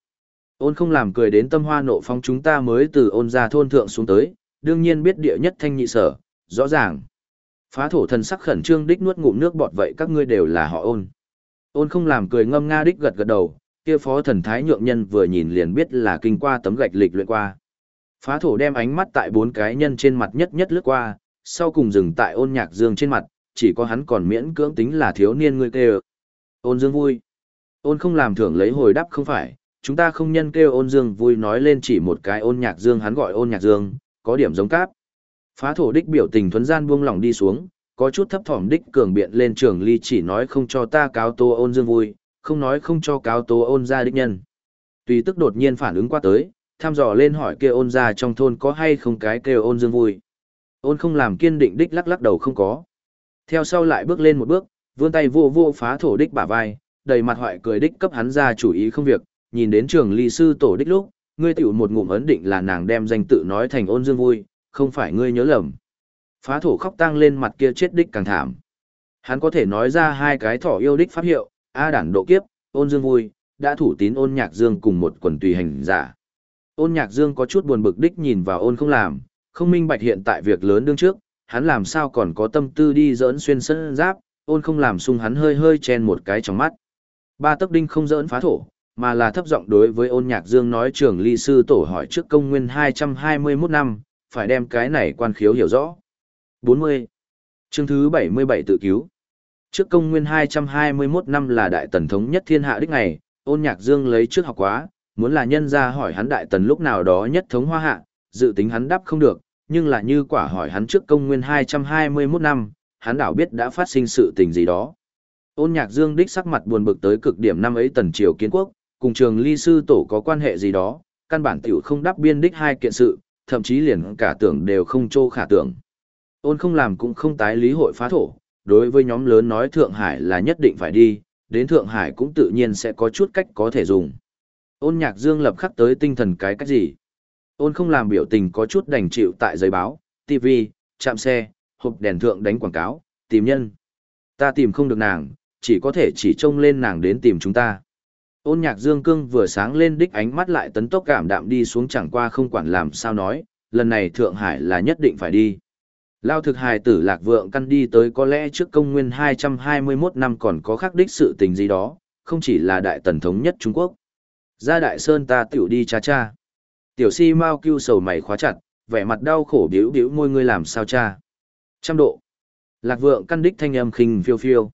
Ôn không làm cười đến tâm hoa nộ phong chúng ta mới từ ôn ra thôn thượng xuống tới, đương nhiên biết địa nhất thanh nhị sở, rõ ràng. Phá thổ thần sắc khẩn trương đích nuốt ngụm nước bọt vậy các ngươi đều là họ ôn. Ôn không làm cười ngâm nga đích gật gật đầu, kia phó thần thái nhượng nhân vừa nhìn liền biết là kinh qua tấm gạch lịch luyện qua. Phá thổ đem ánh mắt tại bốn cái nhân trên mặt nhất nhất lướt qua, sau cùng dừng tại ôn nhạc dương trên mặt, chỉ có hắn còn miễn cưỡng tính là thiếu niên ngươi kêu. Ôn dương vui. Ôn không làm thưởng lấy hồi đáp không phải, chúng ta không nhân kêu ôn dương vui nói lên chỉ một cái ôn nhạc dương hắn gọi ôn nhạc dương, có điểm giống cáp. Phá thổ đích biểu tình thuấn gian buông lỏng đi xuống, có chút thấp thỏm đích cường biện lên trường ly chỉ nói không cho ta cáo tố ôn dương vui, không nói không cho cáo tố ôn ra đích nhân. Tùy tức đột nhiên phản ứng qua tới, tham dò lên hỏi kêu ôn ra trong thôn có hay không cái kêu ôn dương vui. Ôn không làm kiên định đích lắc lắc đầu không có. Theo sau lại bước lên một bước, vươn tay vô vô phá thổ đích bả vai, đầy mặt hoại cười đích cấp hắn ra chủ ý không việc, nhìn đến trường ly sư tổ đích lúc, ngươi tiểu một ngụm ấn định là nàng đem danh tự nói thành ôn dương vui, không phải ngươi nhớ lầm. Phá thổ khóc tang lên mặt kia chết đích càng thảm. Hắn có thể nói ra hai cái thỏ yêu đích pháp hiệu, A đản độ kiếp, ôn dương vui, đã thủ tín ôn nhạc dương cùng một quần tùy hành giả. Ôn nhạc dương có chút buồn bực đích nhìn vào ôn không làm, không minh bạch hiện tại việc lớn đương trước, hắn làm sao còn có tâm tư đi dỡn xuyên sân giáp, ôn không làm sung hắn hơi hơi chen một cái trong mắt. Ba tấc đinh không dỡn phá thổ, mà là thấp giọng đối với ôn nhạc dương nói trưởng ly sư tổ hỏi trước công nguyên 221 năm, phải đem cái này quan khiếu hiểu rõ. 40. Chương thứ 77 tự cứu. Trước công nguyên 221 năm là đại tần thống nhất thiên hạ đích ngày, ôn nhạc dương lấy trước học quá, muốn là nhân ra hỏi hắn đại tần lúc nào đó nhất thống hoa hạ, dự tính hắn đáp không được, nhưng là như quả hỏi hắn trước công nguyên 221 năm, hắn đảo biết đã phát sinh sự tình gì đó. Ôn nhạc dương đích sắc mặt buồn bực tới cực điểm năm ấy tần triều kiến quốc, cùng trường ly sư tổ có quan hệ gì đó, căn bản tiểu không đáp biên đích hai kiện sự, thậm chí liền cả tưởng đều không trô khả tưởng. Ôn không làm cũng không tái lý hội phá thổ, đối với nhóm lớn nói Thượng Hải là nhất định phải đi, đến Thượng Hải cũng tự nhiên sẽ có chút cách có thể dùng. Ôn nhạc dương lập khắc tới tinh thần cái cách gì? Ôn không làm biểu tình có chút đành chịu tại giấy báo, TV, chạm xe, hộp đèn thượng đánh quảng cáo, tìm nhân. Ta tìm không được nàng, chỉ có thể chỉ trông lên nàng đến tìm chúng ta. Ôn nhạc dương cương vừa sáng lên đích ánh mắt lại tấn tốc cảm đạm đi xuống chẳng qua không quản làm sao nói, lần này Thượng Hải là nhất định phải đi. Lao thực hài tử lạc vượng căn đi tới có lẽ trước công nguyên 221 năm còn có khắc đích sự tình gì đó, không chỉ là đại tần thống nhất Trung Quốc. Ra đại sơn ta tiểu đi cha cha. Tiểu si mau kêu sầu mày khóa chặt, vẻ mặt đau khổ biểu biểu môi ngươi làm sao cha. Trăm độ. Lạc vượng căn đích thanh âm khinh phiêu phiêu.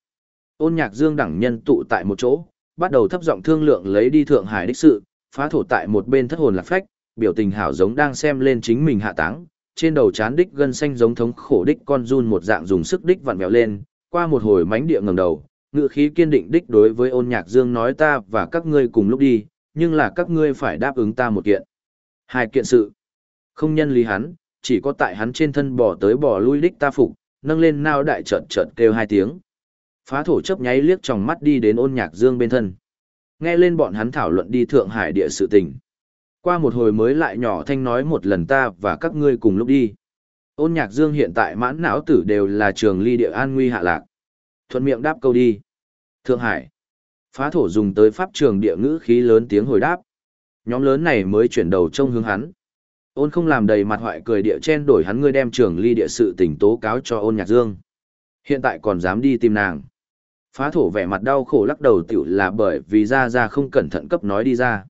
Ôn nhạc dương đẳng nhân tụ tại một chỗ, bắt đầu thấp giọng thương lượng lấy đi Thượng Hải đích sự, phá thổ tại một bên thất hồn lạc phách, biểu tình hảo giống đang xem lên chính mình hạ táng, trên đầu chán đích gân xanh giống thống khổ đích con run một dạng dùng sức đích vặn vẹo lên, qua một hồi mánh địa ngẩng đầu, ngựa khí kiên định đích đối với ôn nhạc dương nói ta và các ngươi cùng lúc đi, nhưng là các ngươi phải đáp ứng ta một kiện. Hai kiện sự. Không nhân lý hắn, chỉ có tại hắn trên thân bò tới bò lui đích ta phục, nâng lên nao đại trận trận kêu hai tiếng. Phá thổ chớp nháy liếc trong mắt đi đến ôn nhạc dương bên thân. Nghe lên bọn hắn thảo luận đi Thượng Hải địa sự tình. Qua một hồi mới lại nhỏ thanh nói một lần ta và các ngươi cùng lúc đi. Ôn nhạc dương hiện tại mãn não tử đều là trường ly địa an nguy hạ lạc. Thuận miệng đáp câu đi. Thượng Hải. Phá thổ dùng tới pháp trường địa ngữ khí lớn tiếng hồi đáp. Nhóm lớn này mới chuyển đầu trông hướng hắn. Ôn không làm đầy mặt hoại cười địa chen đổi hắn ngươi đem trường ly địa sự tỉnh tố cáo cho ôn nhạc dương. Hiện tại còn dám đi tìm nàng. Phá thổ vẻ mặt đau khổ lắc đầu tiểu là bởi vì ra ra không cẩn thận cấp nói đi ra.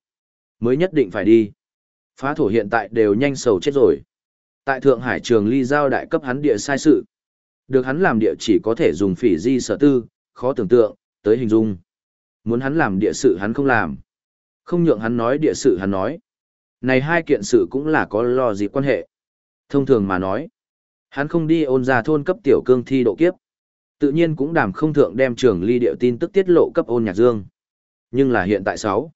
Mới nhất định phải đi. Phá thổ hiện tại đều nhanh sầu chết rồi. Tại Thượng Hải trường ly giao đại cấp hắn địa sai sự. Được hắn làm địa chỉ có thể dùng phỉ di sở tư, khó tưởng tượng, tới hình dung. Muốn hắn làm địa sự hắn không làm. Không nhượng hắn nói địa sự hắn nói. Này hai kiện sự cũng là có lo gì quan hệ. Thông thường mà nói. Hắn không đi ôn ra thôn cấp tiểu cương thi độ kiếp. Tự nhiên cũng đảm không thượng đem trường ly điệu tin tức tiết lộ cấp ôn nhạc dương. Nhưng là hiện tại sáu.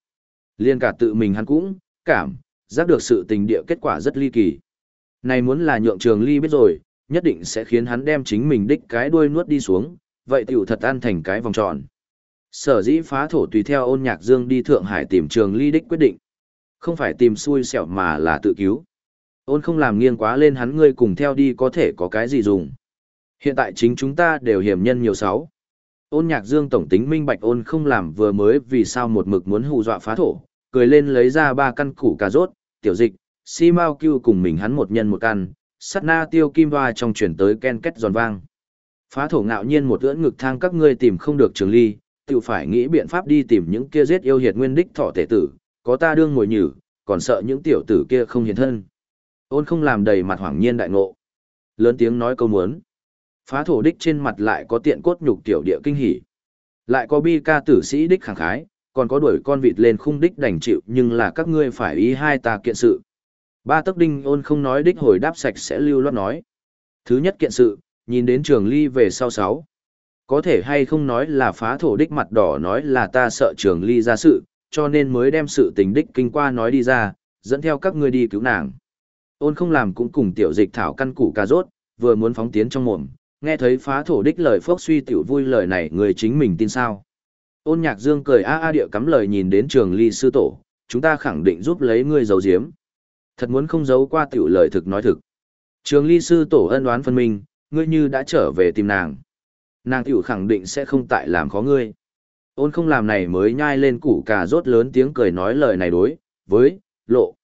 Liên cả tự mình hắn cũng, cảm, giác được sự tình địa kết quả rất ly kỳ. Này muốn là nhượng trường ly biết rồi, nhất định sẽ khiến hắn đem chính mình đích cái đuôi nuốt đi xuống, vậy tiểu thật ăn thành cái vòng tròn. Sở dĩ phá thổ tùy theo ôn nhạc dương đi Thượng Hải tìm trường ly đích quyết định. Không phải tìm xui xẻo mà là tự cứu. Ôn không làm nghiêng quá lên hắn ngươi cùng theo đi có thể có cái gì dùng. Hiện tại chính chúng ta đều hiểm nhân nhiều sáu. Ôn nhạc dương tổng tính minh bạch ôn không làm vừa mới vì sao một mực muốn hù dọa phá thổ, cười lên lấy ra ba căn củ cà rốt, tiểu dịch, si mau kêu cùng mình hắn một nhân một căn, sát na tiêu kim hoa trong chuyển tới ken kết giòn vang. Phá thổ ngạo nhiên một ưỡn ngực thang các ngươi tìm không được trường ly, tự phải nghĩ biện pháp đi tìm những kia giết yêu hiệt nguyên đích thọ tể tử, có ta đương ngồi nhử, còn sợ những tiểu tử kia không hiền thân. Ôn không làm đầy mặt hoảng nhiên đại ngộ. Lớn tiếng nói câu muốn. Phá thổ đích trên mặt lại có tiện cốt nhục tiểu địa kinh hỉ. Lại có bi ca tử sĩ đích khẳng khái, còn có đuổi con vịt lên khung đích đành chịu nhưng là các ngươi phải ý hai ta kiện sự. Ba tấc đinh ôn không nói đích hồi đáp sạch sẽ lưu loát nói. Thứ nhất kiện sự, Nhìn đến trường ly về sau sáu. Có thể hay không nói là phá thổ đích mặt đỏ nói là ta sợ trường ly ra sự, cho nên mới đem sự tình đích kinh qua nói đi ra, dẫn theo các ngươi đi cứu nàng. Ôn không làm cũng cùng tiểu dịch thảo căn củ cà rốt, vừa muốn phóng tiến trong mồm, nghe thấy phá thổ đích lời phốc suy tiểu vui lời này người chính mình tin sao. Ôn nhạc dương cười a a địa cắm lời nhìn đến trường ly sư tổ, chúng ta khẳng định giúp lấy ngươi giấu giếm. Thật muốn không giấu qua tiểu lời thực nói thực. Trường ly sư tổ ân đoán phân minh, ngươi như đã trở về tìm nàng. Nàng tiểu khẳng định sẽ không tại làm khó ngươi. Ôn không làm này mới nhai lên củ cà rốt lớn tiếng cười nói lời này đối, với, lộ.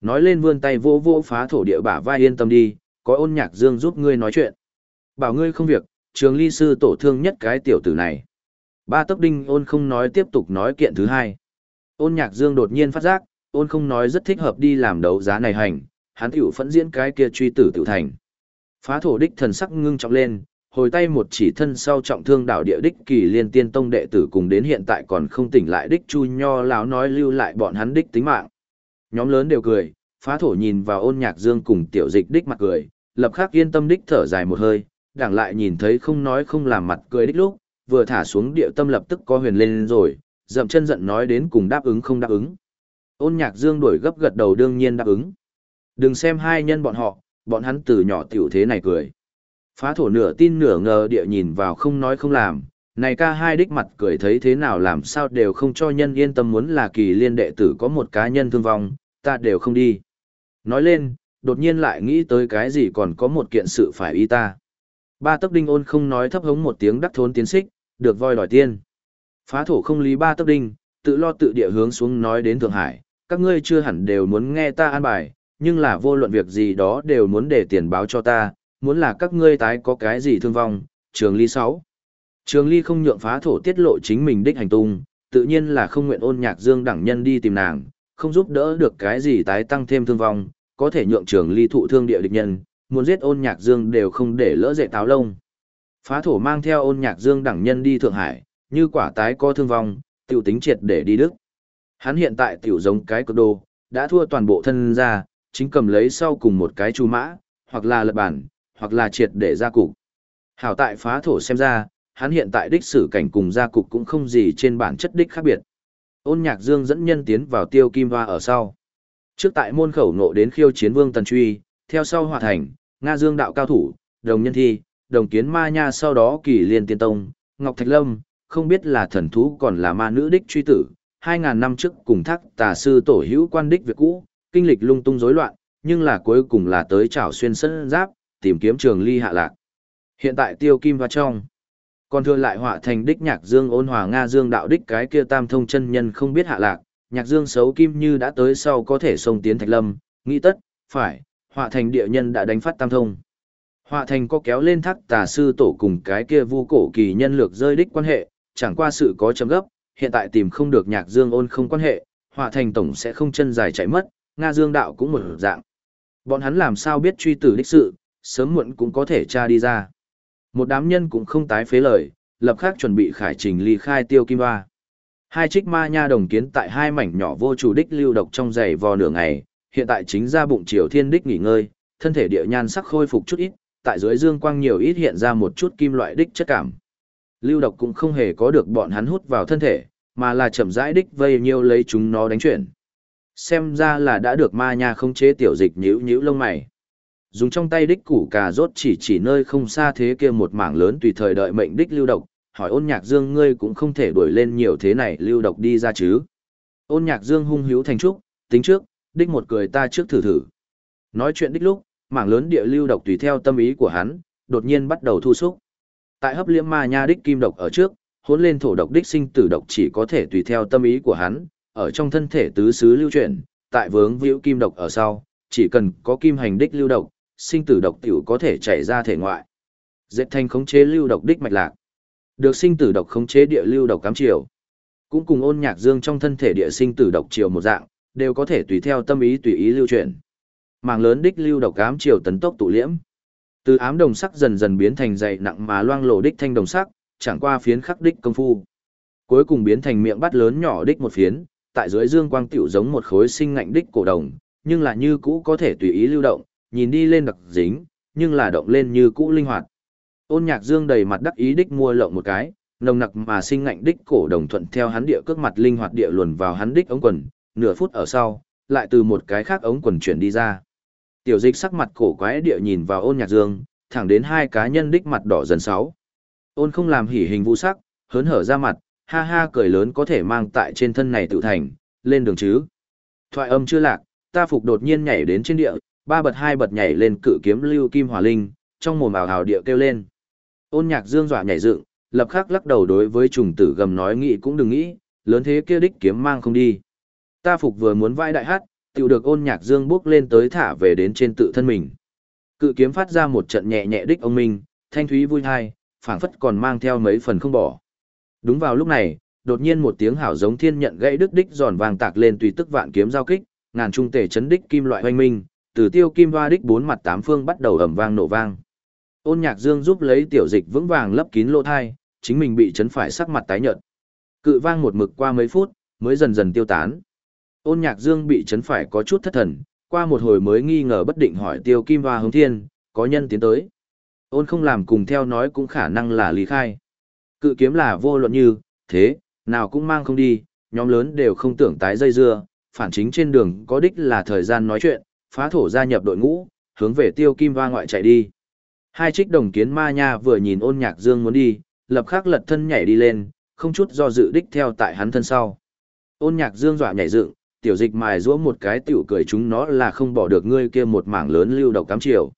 Nói lên vươn tay vô vô phá thổ địa bả vai yên tâm đi, có ôn nhạc dương giúp ngươi nói chuyện. Bảo ngươi không việc, trường ly sư tổ thương nhất cái tiểu tử này. Ba tốc đinh ôn không nói tiếp tục nói kiện thứ hai. Ôn nhạc dương đột nhiên phát giác, ôn không nói rất thích hợp đi làm đấu giá này hành, hắn tiểu phẫn diễn cái kia truy tử tiểu thành. Phá thổ đích thần sắc ngưng trọng lên, hồi tay một chỉ thân sau trọng thương đảo địa đích kỳ liên tiên tông đệ tử cùng đến hiện tại còn không tỉnh lại đích chu nho láo nói lưu lại bọn hắn đích tính mạng. Nhóm lớn đều cười, phá thổ nhìn vào ôn nhạc dương cùng tiểu dịch đích mặt cười, lập khắc yên tâm đích thở dài một hơi, đảng lại nhìn thấy không nói không làm mặt cười đích lúc, vừa thả xuống địa tâm lập tức có huyền lên rồi, dậm chân giận nói đến cùng đáp ứng không đáp ứng. Ôn nhạc dương đổi gấp gật đầu đương nhiên đáp ứng. Đừng xem hai nhân bọn họ, bọn hắn từ nhỏ tiểu thế này cười. Phá thổ nửa tin nửa ngờ địa nhìn vào không nói không làm, này ca hai đích mặt cười thấy thế nào làm sao đều không cho nhân yên tâm muốn là kỳ liên đệ tử có một cá nhân thương vong, ta đều không đi. Nói lên, đột nhiên lại nghĩ tới cái gì còn có một kiện sự phải y ta. Ba tấc đinh ôn không nói thấp hống một tiếng đắc thốn tiến xích, được voi đòi tiên. Phá thổ không lý ba tấc đinh, tự lo tự địa hướng xuống nói đến Thượng Hải, các ngươi chưa hẳn đều muốn nghe ta an bài, nhưng là vô luận việc gì đó đều muốn để tiền báo cho ta, muốn là các ngươi tái có cái gì thương vong, trường ly 6. Trường ly không nhượng phá thổ tiết lộ chính mình đích hành tung, tự nhiên là không nguyện ôn nhạc dương đẳng nhân đi tìm nàng, không giúp đỡ được cái gì tái tăng thêm thương vong, có thể nhượng trường ly thụ thương địa địch nhân, muốn giết ôn nhạc dương đều không để lỡ dễ táo lông. Phá thổ mang theo ôn nhạc dương đẳng nhân đi Thượng Hải, như quả tái có thương vong, tiểu tính triệt để đi Đức. Hắn hiện tại tiểu giống cái cực đồ, đã thua toàn bộ thân ra, chính cầm lấy sau cùng một cái chu mã, hoặc là lật bản, hoặc là triệt để ra cục. Hảo tại phá thổ xem ra, hắn hiện tại đích sử cảnh cùng gia cục cũng không gì trên bản chất đích khác biệt. Ôn nhạc dương dẫn nhân tiến vào tiêu kim hoa ở sau. Trước tại môn khẩu nộ đến khiêu chiến vương tần truy, theo sau hòa thành, Nga dương đạo cao thủ, đồng nhân thi, đồng kiến ma nha sau đó kỳ liên tiên tông, Ngọc Thạch Lâm, không biết là thần thú còn là ma nữ đích truy tử, 2.000 năm trước cùng thác tà sư tổ hữu quan đích việc cũ, kinh lịch lung tung rối loạn, nhưng là cuối cùng là tới trảo xuyên sân giáp, tìm kiếm trường ly hạ lạc. Hiện tại tiêu kim và trong. Còn thừa lại họa thành đích nhạc dương ôn hòa Nga dương đạo đích cái kia tam thông chân nhân không biết hạ lạc, nhạc dương xấu kim như đã tới sau có thể xông tiến thạch lâm, nghĩ tất, phải, họa thành địa nhân đã đánh phát tam thông. Họa thành có kéo lên thác tà sư tổ cùng cái kia vu cổ kỳ nhân lược rơi đích quan hệ, chẳng qua sự có chấm gấp, hiện tại tìm không được nhạc dương ôn không quan hệ, họa thành tổng sẽ không chân dài chạy mất, Nga dương đạo cũng một dạng. Bọn hắn làm sao biết truy tử đích sự, sớm muộn cũng có thể tra đi ra. Một đám nhân cũng không tái phế lời, lập khắc chuẩn bị khải trình ly khai tiêu kim hoa. Hai trích ma nha đồng kiến tại hai mảnh nhỏ vô chủ đích lưu độc trong giày vò nửa ngày, hiện tại chính ra bụng triều thiên đích nghỉ ngơi, thân thể địa nhan sắc khôi phục chút ít, tại dưới dương quang nhiều ít hiện ra một chút kim loại đích chất cảm. Lưu độc cũng không hề có được bọn hắn hút vào thân thể, mà là chậm rãi đích vây nhiêu lấy chúng nó đánh chuyển. Xem ra là đã được ma nha không chế tiểu dịch nhíu nhíu lông mày. Dùng trong tay đích củ cà rốt chỉ chỉ nơi không xa thế kia một mảng lớn tùy thời đợi mệnh đích lưu độc, hỏi ôn nhạc dương ngươi cũng không thể đuổi lên nhiều thế này lưu độc đi ra chứ. Ôn nhạc dương hung hiếu thành trúc, tính trước, đích một cười ta trước thử thử. Nói chuyện đích lúc, mảng lớn địa lưu độc tùy theo tâm ý của hắn, đột nhiên bắt đầu thu xúc. Tại hấp liễm ma nha đích kim độc ở trước, hỗn lên thổ độc đích sinh tử độc chỉ có thể tùy theo tâm ý của hắn, ở trong thân thể tứ xứ lưu chuyển, tại vướng víu kim độc ở sau, chỉ cần có kim hành đích lưu độc, sinh tử độc tiểu có thể chảy ra thể ngoại. Dệt thành khống chế lưu độc đích mạch lạc. Được sinh tử độc khống chế địa lưu độc cám chiều. Cũng cùng ôn nhạc dương trong thân thể địa sinh tử độc chiều một dạng, đều có thể tùy theo tâm ý tùy ý lưu chuyển. Màng lớn đích lưu độc cám chiều tấn tốc tụ liễm. Từ ám đồng sắc dần dần biến thành dày nặng mà loang lổ đích thanh đồng sắc, chẳng qua phiến khắc đích công phu. Cuối cùng biến thành miệng bắt lớn nhỏ đích một phiến, tại dưới dương quang tiểu giống một khối sinh ngạnh đích cổ đồng, nhưng là như cũ có thể tùy ý lưu động, nhìn đi lên đặc dính, nhưng là động lên như cũ linh hoạt. Ôn nhạc dương đầy mặt đắc ý đích mua lộng một cái, nồng nặc mà sinh ngạnh đích cổ đồng thuận theo hắn địa cước mặt linh hoạt địa luồn vào hắn đích ống quần, nửa phút ở sau, lại từ một cái khác ống quần chuyển đi ra. Tiểu dịch sắc mặt cổ quái địa nhìn vào ôn nhạc dương, thẳng đến hai cá nhân đích mặt đỏ dần sáu. Ôn không làm hỉ hình vũ sắc, hớn hở ra mặt, ha ha cười lớn có thể mang tại trên thân này tự thành, lên đường chứ. Thoại âm chưa lạc, ta phục đột nhiên nhảy đến trên địa, ba bật hai bật nhảy lên cự kiếm lưu kim hỏa linh, trong mồm ảo hào địa kêu lên. Ôn nhạc dương dọa nhảy dựng, lập khắc lắc đầu đối với trùng tử gầm nói nghĩ cũng đừng nghĩ, lớn thế kia đích kiếm mang không đi. Ta phục vừa muốn vai đại hát, tiểu được ôn nhạc dương bước lên tới thả về đến trên tự thân mình. Cự kiếm phát ra một trận nhẹ nhẹ đích ông minh, thanh thúy vui thai, phảng phất còn mang theo mấy phần không bỏ. Đúng vào lúc này, đột nhiên một tiếng hảo giống thiên nhận gãy đứt đích giòn vàng tạc lên tùy tức vạn kiếm giao kích, ngàn trung tể chấn đích kim loại hoanh minh, từ tiêu kim hoa đích bốn mặt tám phương bắt đầu ầm vang nổ vang. Ôn Nhạc Dương giúp lấy tiểu dịch vững vàng lấp kín lỗ thai, chính mình bị chấn phải sắc mặt tái nhợt. Cự vang một mực qua mấy phút, mới dần dần tiêu tán. Ôn Nhạc Dương bị chấn phải có chút thất thần, qua một hồi mới nghi ngờ bất định hỏi Tiêu Kim Hoa Hướng Thiên, có nhân tiến tới. Ôn không làm cùng theo nói cũng khả năng là lý khai. Cự kiếm là vô luận như, thế, nào cũng mang không đi, nhóm lớn đều không tưởng tái dây dưa, phản chính trên đường có đích là thời gian nói chuyện, phá thổ gia nhập đội ngũ, hướng về Tiêu Kim va ngoại chạy đi. Hai trích đồng kiến ma nha vừa nhìn ôn nhạc dương muốn đi, lập khắc lật thân nhảy đi lên, không chút do dự đích theo tại hắn thân sau. Ôn nhạc dương dọa nhảy dựng, tiểu dịch mài rũa một cái tiểu cười chúng nó là không bỏ được ngươi kia một mảng lớn lưu độc cám chiều.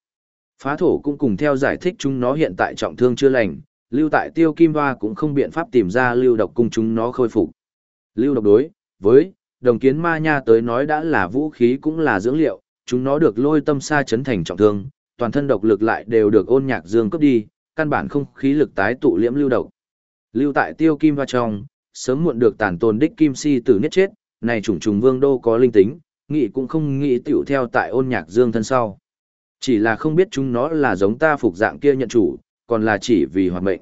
Phá thổ cũng cùng theo giải thích chúng nó hiện tại trọng thương chưa lành, lưu tại tiêu kim hoa cũng không biện pháp tìm ra lưu độc cùng chúng nó khôi phục. Lưu độc đối, với, đồng kiến ma nha tới nói đã là vũ khí cũng là dưỡng liệu, chúng nó được lôi tâm sa chấn thành trọng thương, toàn thân độc lực lại đều được ôn nhạc dương cấp đi, căn bản không khí lực tái tụ liễm lưu độc. Lưu tại tiêu kim và trong, sớm muộn được tàn tồn đích kim si tử nhất chết, này chủng trùng vương đô có linh tính, nghĩ cũng không nghĩ tiểu theo tại ôn nhạc dương thân sau. Chỉ là không biết chúng nó là giống ta phục dạng kia nhận chủ, còn là chỉ vì hoạt mệnh.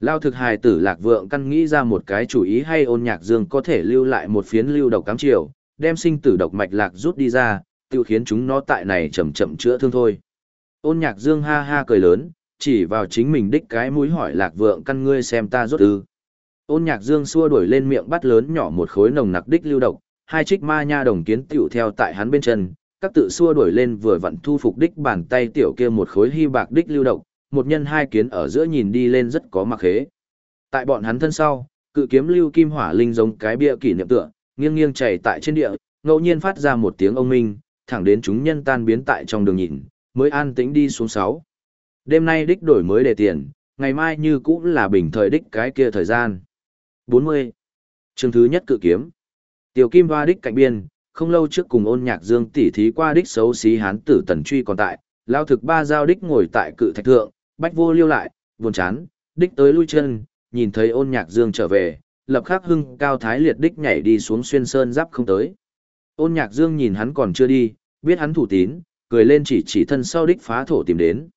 Lao thực hài tử lạc vượng căn nghĩ ra một cái chủ ý hay ôn nhạc dương có thể lưu lại một phiến lưu độc cám chiều, đem sinh tử độc mạch lạc rút đi ra, tự khiến chúng nó tại này chậm chậm chữa thương thôi. Ôn nhạc dương ha ha cười lớn, chỉ vào chính mình đích cái mũi hỏi lạc vượng căn ngươi xem ta rốt ư. Ôn nhạc dương xua đuổi lên miệng bắt lớn nhỏ một khối nồng nặc đích lưu độc, hai trích ma nha đồng kiến tiểu theo tại hắn bên chân, các tự xua đuổi lên vừa vặn thu phục đích bàn tay tiểu kia một khối hy bạc đích lưu độc, một nhân hai kiến ở giữa nhìn đi lên rất có mặc khế. Tại bọn hắn thân sau, cự kiếm lưu kim hỏa linh giống cái bia kỷ niệm tựa, nghiêng nghiêng chảy tại trên địa, ngẫu nhiên phát ra một tiếng ông minh, thẳng đến chúng nhân tan biến tại trong đường nhìn, mới an tĩnh đi xuống sáu. Đêm nay đích đổi mới đề tiền, ngày mai như cũng là bình thời đích cái kia thời gian. 40. Chương thứ nhất cự kiếm. Tiểu Kim Hoa đích cạnh biên, không lâu trước cùng ôn nhạc dương tỉ thí qua đích xấu xí hán tử tần truy còn tại, lao thực ba giao đích ngồi tại cự thạch thượng, bách vô liêu lại, buồn chán, đích tới lui chân, nhìn thấy ôn nhạc dương trở về, lập khắc hưng cao thái liệt đích nhảy đi xuống xuyên sơn giáp không tới. Ôn nhạc dương nhìn hắn còn chưa đi, biết hắn thủ tín, cười lên chỉ chỉ thân sau đích phá thổ tìm đến.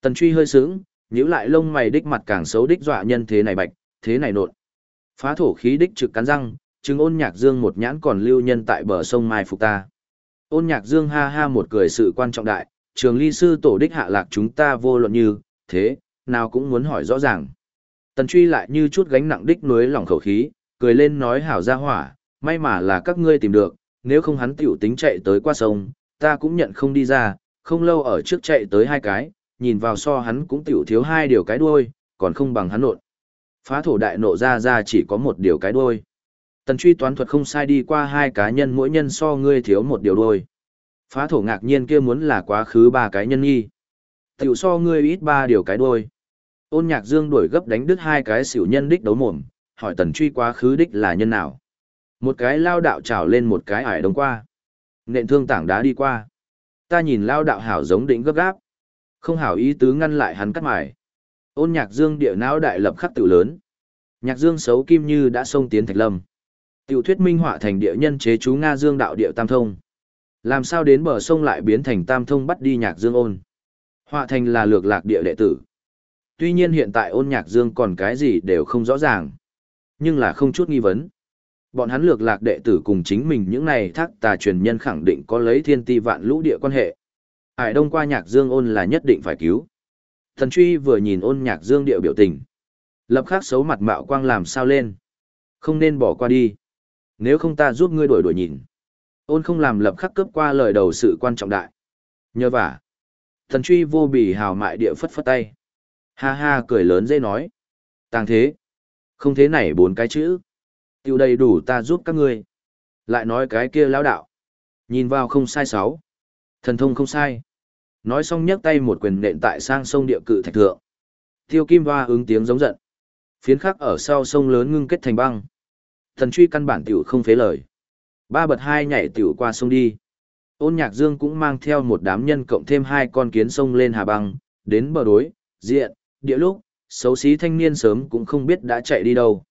Tần truy hơi sướng, nhíu lại lông mày đích mặt càng xấu đích dọa nhân thế này bạch, thế này nột. Phá thổ khí đích trực cắn răng, chứng ôn nhạc dương một nhãn còn lưu nhân tại bờ sông mai phục ta. Ôn nhạc dương ha ha một cười sự quan trọng đại, trường ly sư tổ đích hạ lạc chúng ta vô luận như, thế, nào cũng muốn hỏi rõ ràng. Tần truy lại như chút gánh nặng đích núi lỏng khẩu khí, cười lên nói hảo ra hỏa, may mà là các ngươi tìm được, nếu không hắn tiểu tính chạy tới qua sông, ta cũng nhận không đi ra, không lâu ở trước chạy tới hai cái, nhìn vào so hắn cũng tiểu thiếu hai điều cái đuôi, còn không bằng hắn nộn. Phá thổ đại nộ ra ra chỉ có một điều cái đuôi. Tần truy toán thuật không sai đi qua hai cá nhân mỗi nhân so ngươi thiếu một điều đuôi. Phá thổ ngạc nhiên kia muốn là quá khứ ba cái nhân nghi. Tiểu so ngươi ít ba điều cái đuôi. Ôn nhạc dương đuổi gấp đánh đứt hai cái xỉu nhân đích đấu mồm, hỏi tần truy quá khứ đích là nhân nào. Một cái lao đạo trào lên một cái ải đông qua. Nện thương tảng đá đi qua. Ta nhìn lao đạo hảo giống định gấp gáp. Không hảo ý tứ ngăn lại hắn cắt mải. Ôn nhạc dương địa não đại lập khắc tự lớn. Nhạc dương xấu kim như đã xông tiến thạch lâm. Tiểu thuyết minh họa thành địa nhân chế chú Nga dương đạo địa tam thông. Làm sao đến bờ sông lại biến thành tam thông bắt đi nhạc dương ôn. Họa thành là lược lạc địa đệ tử. Tuy nhiên hiện tại ôn nhạc dương còn cái gì đều không rõ ràng. Nhưng là không chút nghi vấn. Bọn hắn lược lạc đệ tử cùng chính mình những này thác tà truyền nhân khẳng định có lấy thiên ti vạn lũ địa quan hệ. Hải đông qua nhạc dương ôn là nhất định phải cứu. Thần truy vừa nhìn ôn nhạc dương điệu biểu tình. Lập khắc xấu mặt mạo quang làm sao lên. Không nên bỏ qua đi. Nếu không ta giúp ngươi đổi đổi nhìn. Ôn không làm lập khắc cướp qua lời đầu sự quan trọng đại. Nhờ vả. Thần truy vô bì hào mại địa phất phất tay. Ha ha cười lớn dễ nói. Tàng thế. Không thế này bốn cái chữ. Tiêu đầy đủ ta giúp các ngươi. Lại nói cái kia lão đạo. Nhìn vào không sai sáu. Thần thông không sai. Nói xong nhấc tay một quyền nện tại sang sông địa cự thạch thượng. Tiêu kim hoa ứng tiếng giống giận. Phiến khắc ở sau sông lớn ngưng kết thành băng. Thần truy căn bản tiểu không phế lời. Ba bật hai nhảy tiểu qua sông đi. Ôn nhạc dương cũng mang theo một đám nhân cộng thêm hai con kiến sông lên hà băng, đến bờ đối, diện, địa lúc, xấu xí thanh niên sớm cũng không biết đã chạy đi đâu.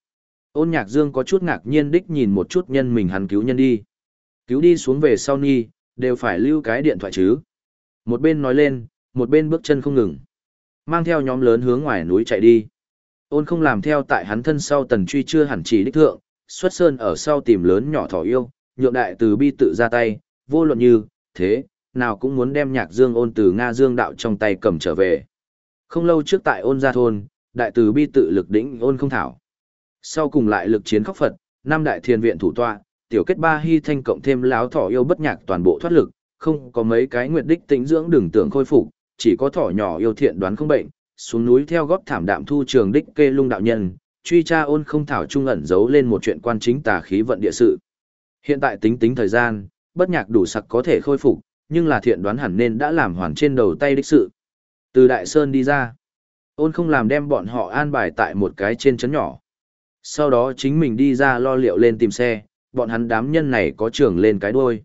Ôn nhạc dương có chút ngạc nhiên đích nhìn một chút nhân mình hắn cứu nhân đi. Cứu đi xuống về sau nhi đều phải lưu cái điện thoại chứ. Một bên nói lên, một bên bước chân không ngừng. Mang theo nhóm lớn hướng ngoài núi chạy đi. Ôn không làm theo tại hắn thân sau tần truy chưa hẳn chỉ đích thượng, xuất sơn ở sau tìm lớn nhỏ thỏ yêu, nhượng đại từ bi tự ra tay, vô luận như, thế, nào cũng muốn đem nhạc dương ôn từ Nga dương đạo trong tay cầm trở về. Không lâu trước tại ôn gia thôn, đại từ bi tự lực đỉnh ôn không thảo. Sau cùng lại lực chiến khóc Phật, năm đại thiên viện thủ tọa, tiểu kết ba hy thanh cộng thêm láo thỏ yêu bất nhạc toàn bộ thoát lực, không có mấy cái nguyệt đích tĩnh dưỡng đừng tưởng khôi phục, chỉ có thỏ nhỏ yêu thiện đoán không bệnh, xuống núi theo góp thảm đạm thu trường đích kê lung đạo nhân, truy tra ôn không thảo trung ẩn giấu lên một chuyện quan chính tà khí vận địa sự. Hiện tại tính tính thời gian, bất nhạc đủ sặc có thể khôi phục, nhưng là thiện đoán hẳn nên đã làm hoàn trên đầu tay đích sự. Từ Đại Sơn đi ra, ôn không làm đem bọn họ an bài tại một cái trên chấn nhỏ. Sau đó chính mình đi ra lo liệu lên tìm xe, bọn hắn đám nhân này có trưởng lên cái đuôi.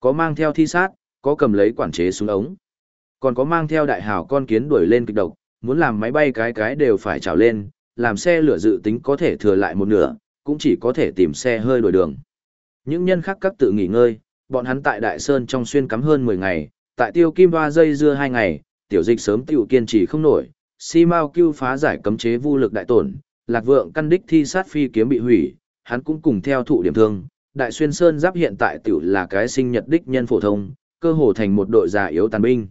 Có mang theo thi sát, có cầm lấy quản chế xuống ống. Còn có mang theo đại hào con kiến đuổi lên kịch độc, muốn làm máy bay cái cái đều phải trào lên, làm xe lửa dự tính có thể thừa lại một nửa, cũng chỉ có thể tìm xe hơi đổi đường. Những nhân khác các tự nghỉ ngơi, bọn hắn tại Đại Sơn trong xuyên cắm hơn 10 ngày, tại tiêu kim hoa dây dưa 2 ngày, tiểu dịch sớm tiểu kiên trì không nổi, si mau cưu phá giải cấm chế vô lực đại tổn, lạc vượng căn đích thi sát phi kiếm bị hủy, hắn cũng cùng theo thụ điểm thương, đại xuyên sơn giáp hiện tại tiểu là cái sinh nhật đích nhân phổ thông, cơ hồ thành một đội già yếu tàn binh.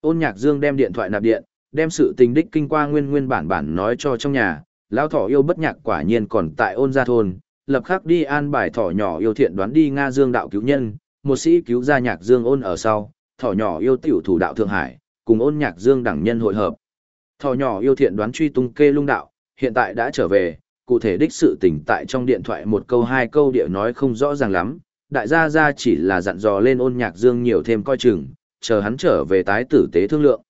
Ôn nhạc dương đem điện thoại nạp điện, đem sự tình đích kinh qua nguyên nguyên bản bản nói cho trong nhà, lão thỏ yêu bất nhạc quả nhiên còn tại ôn gia thôn, lập khắc đi an bài thỏ nhỏ yêu thiện đoán đi Nga Dương đạo cứu nhân, một sĩ cứu gia nhạc Dương ôn ở sau, thỏ nhỏ yêu tiểu thủ đạo Thượng Hải, cùng ôn nhạc Dương đẳng nhân hội hợp. Thỏ nhỏ yêu thiện đoán truy tung kê lung đạo, hiện tại đã trở về, cụ thể đích sự tình tại trong điện thoại một câu hai câu địa nói không rõ ràng lắm, đại gia gia chỉ là dặn dò lên ôn nhạc Dương nhiều thêm coi chừng, chờ hắn trở về tái tử tế thương lượng.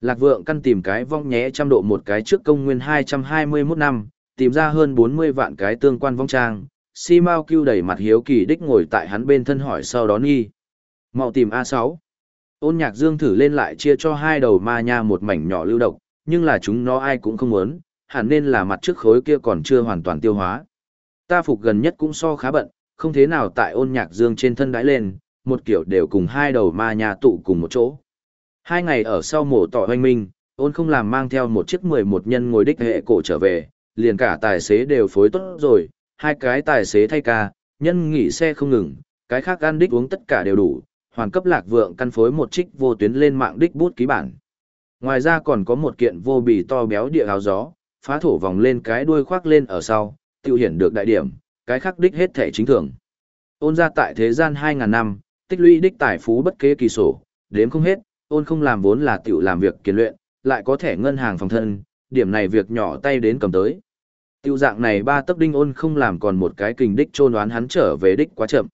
Lạc vượng căn tìm cái vong nhé trăm độ một cái trước công nguyên 221 năm, tìm ra hơn 40 vạn cái tương quan vong trang. Si mau kêu đẩy mặt hiếu kỳ đích ngồi tại hắn bên thân hỏi sau đó nghi. Mau tìm A6. Ôn nhạc dương thử lên lại chia cho hai đầu ma nha một mảnh nhỏ lưu độc, nhưng là chúng nó ai cũng không muốn, hẳn nên là mặt trước khối kia còn chưa hoàn toàn tiêu hóa. Ta phục gần nhất cũng so khá bận, không thế nào tại ôn nhạc dương trên thân đái lên, một kiểu đều cùng hai đầu ma nhà tụ cùng một chỗ. Hai ngày ở sau mổ tỏ hoanh minh, ôn không làm mang theo một chiếc 11 nhân ngồi đích hệ cổ trở về, liền cả tài xế đều phối tốt rồi, hai cái tài xế thay ca, nhân nghỉ xe không ngừng, cái khác ăn đích uống tất cả đều đủ, hoàn cấp lạc vượng căn phối một trích vô tuyến lên mạng đích bút ký bản. Ngoài ra còn có một kiện vô bì to béo địa áo gió, phá thổ vòng lên cái đuôi khoác lên ở sau, tiêu hiển được đại điểm, cái khác đích hết thể chính thường. Ôn ra tại thế gian 2.000 năm, tích lũy đích tài phú bất kế kỳ sổ, đếm không hết, ôn không làm vốn là tiểu làm việc kiên luyện, lại có thể ngân hàng phòng thân, điểm này việc nhỏ tay đến cầm tới. Tiêu dạng này ba tấc đinh ôn không làm còn một cái kình đích trôn đoán hắn trở về đích quá chậm.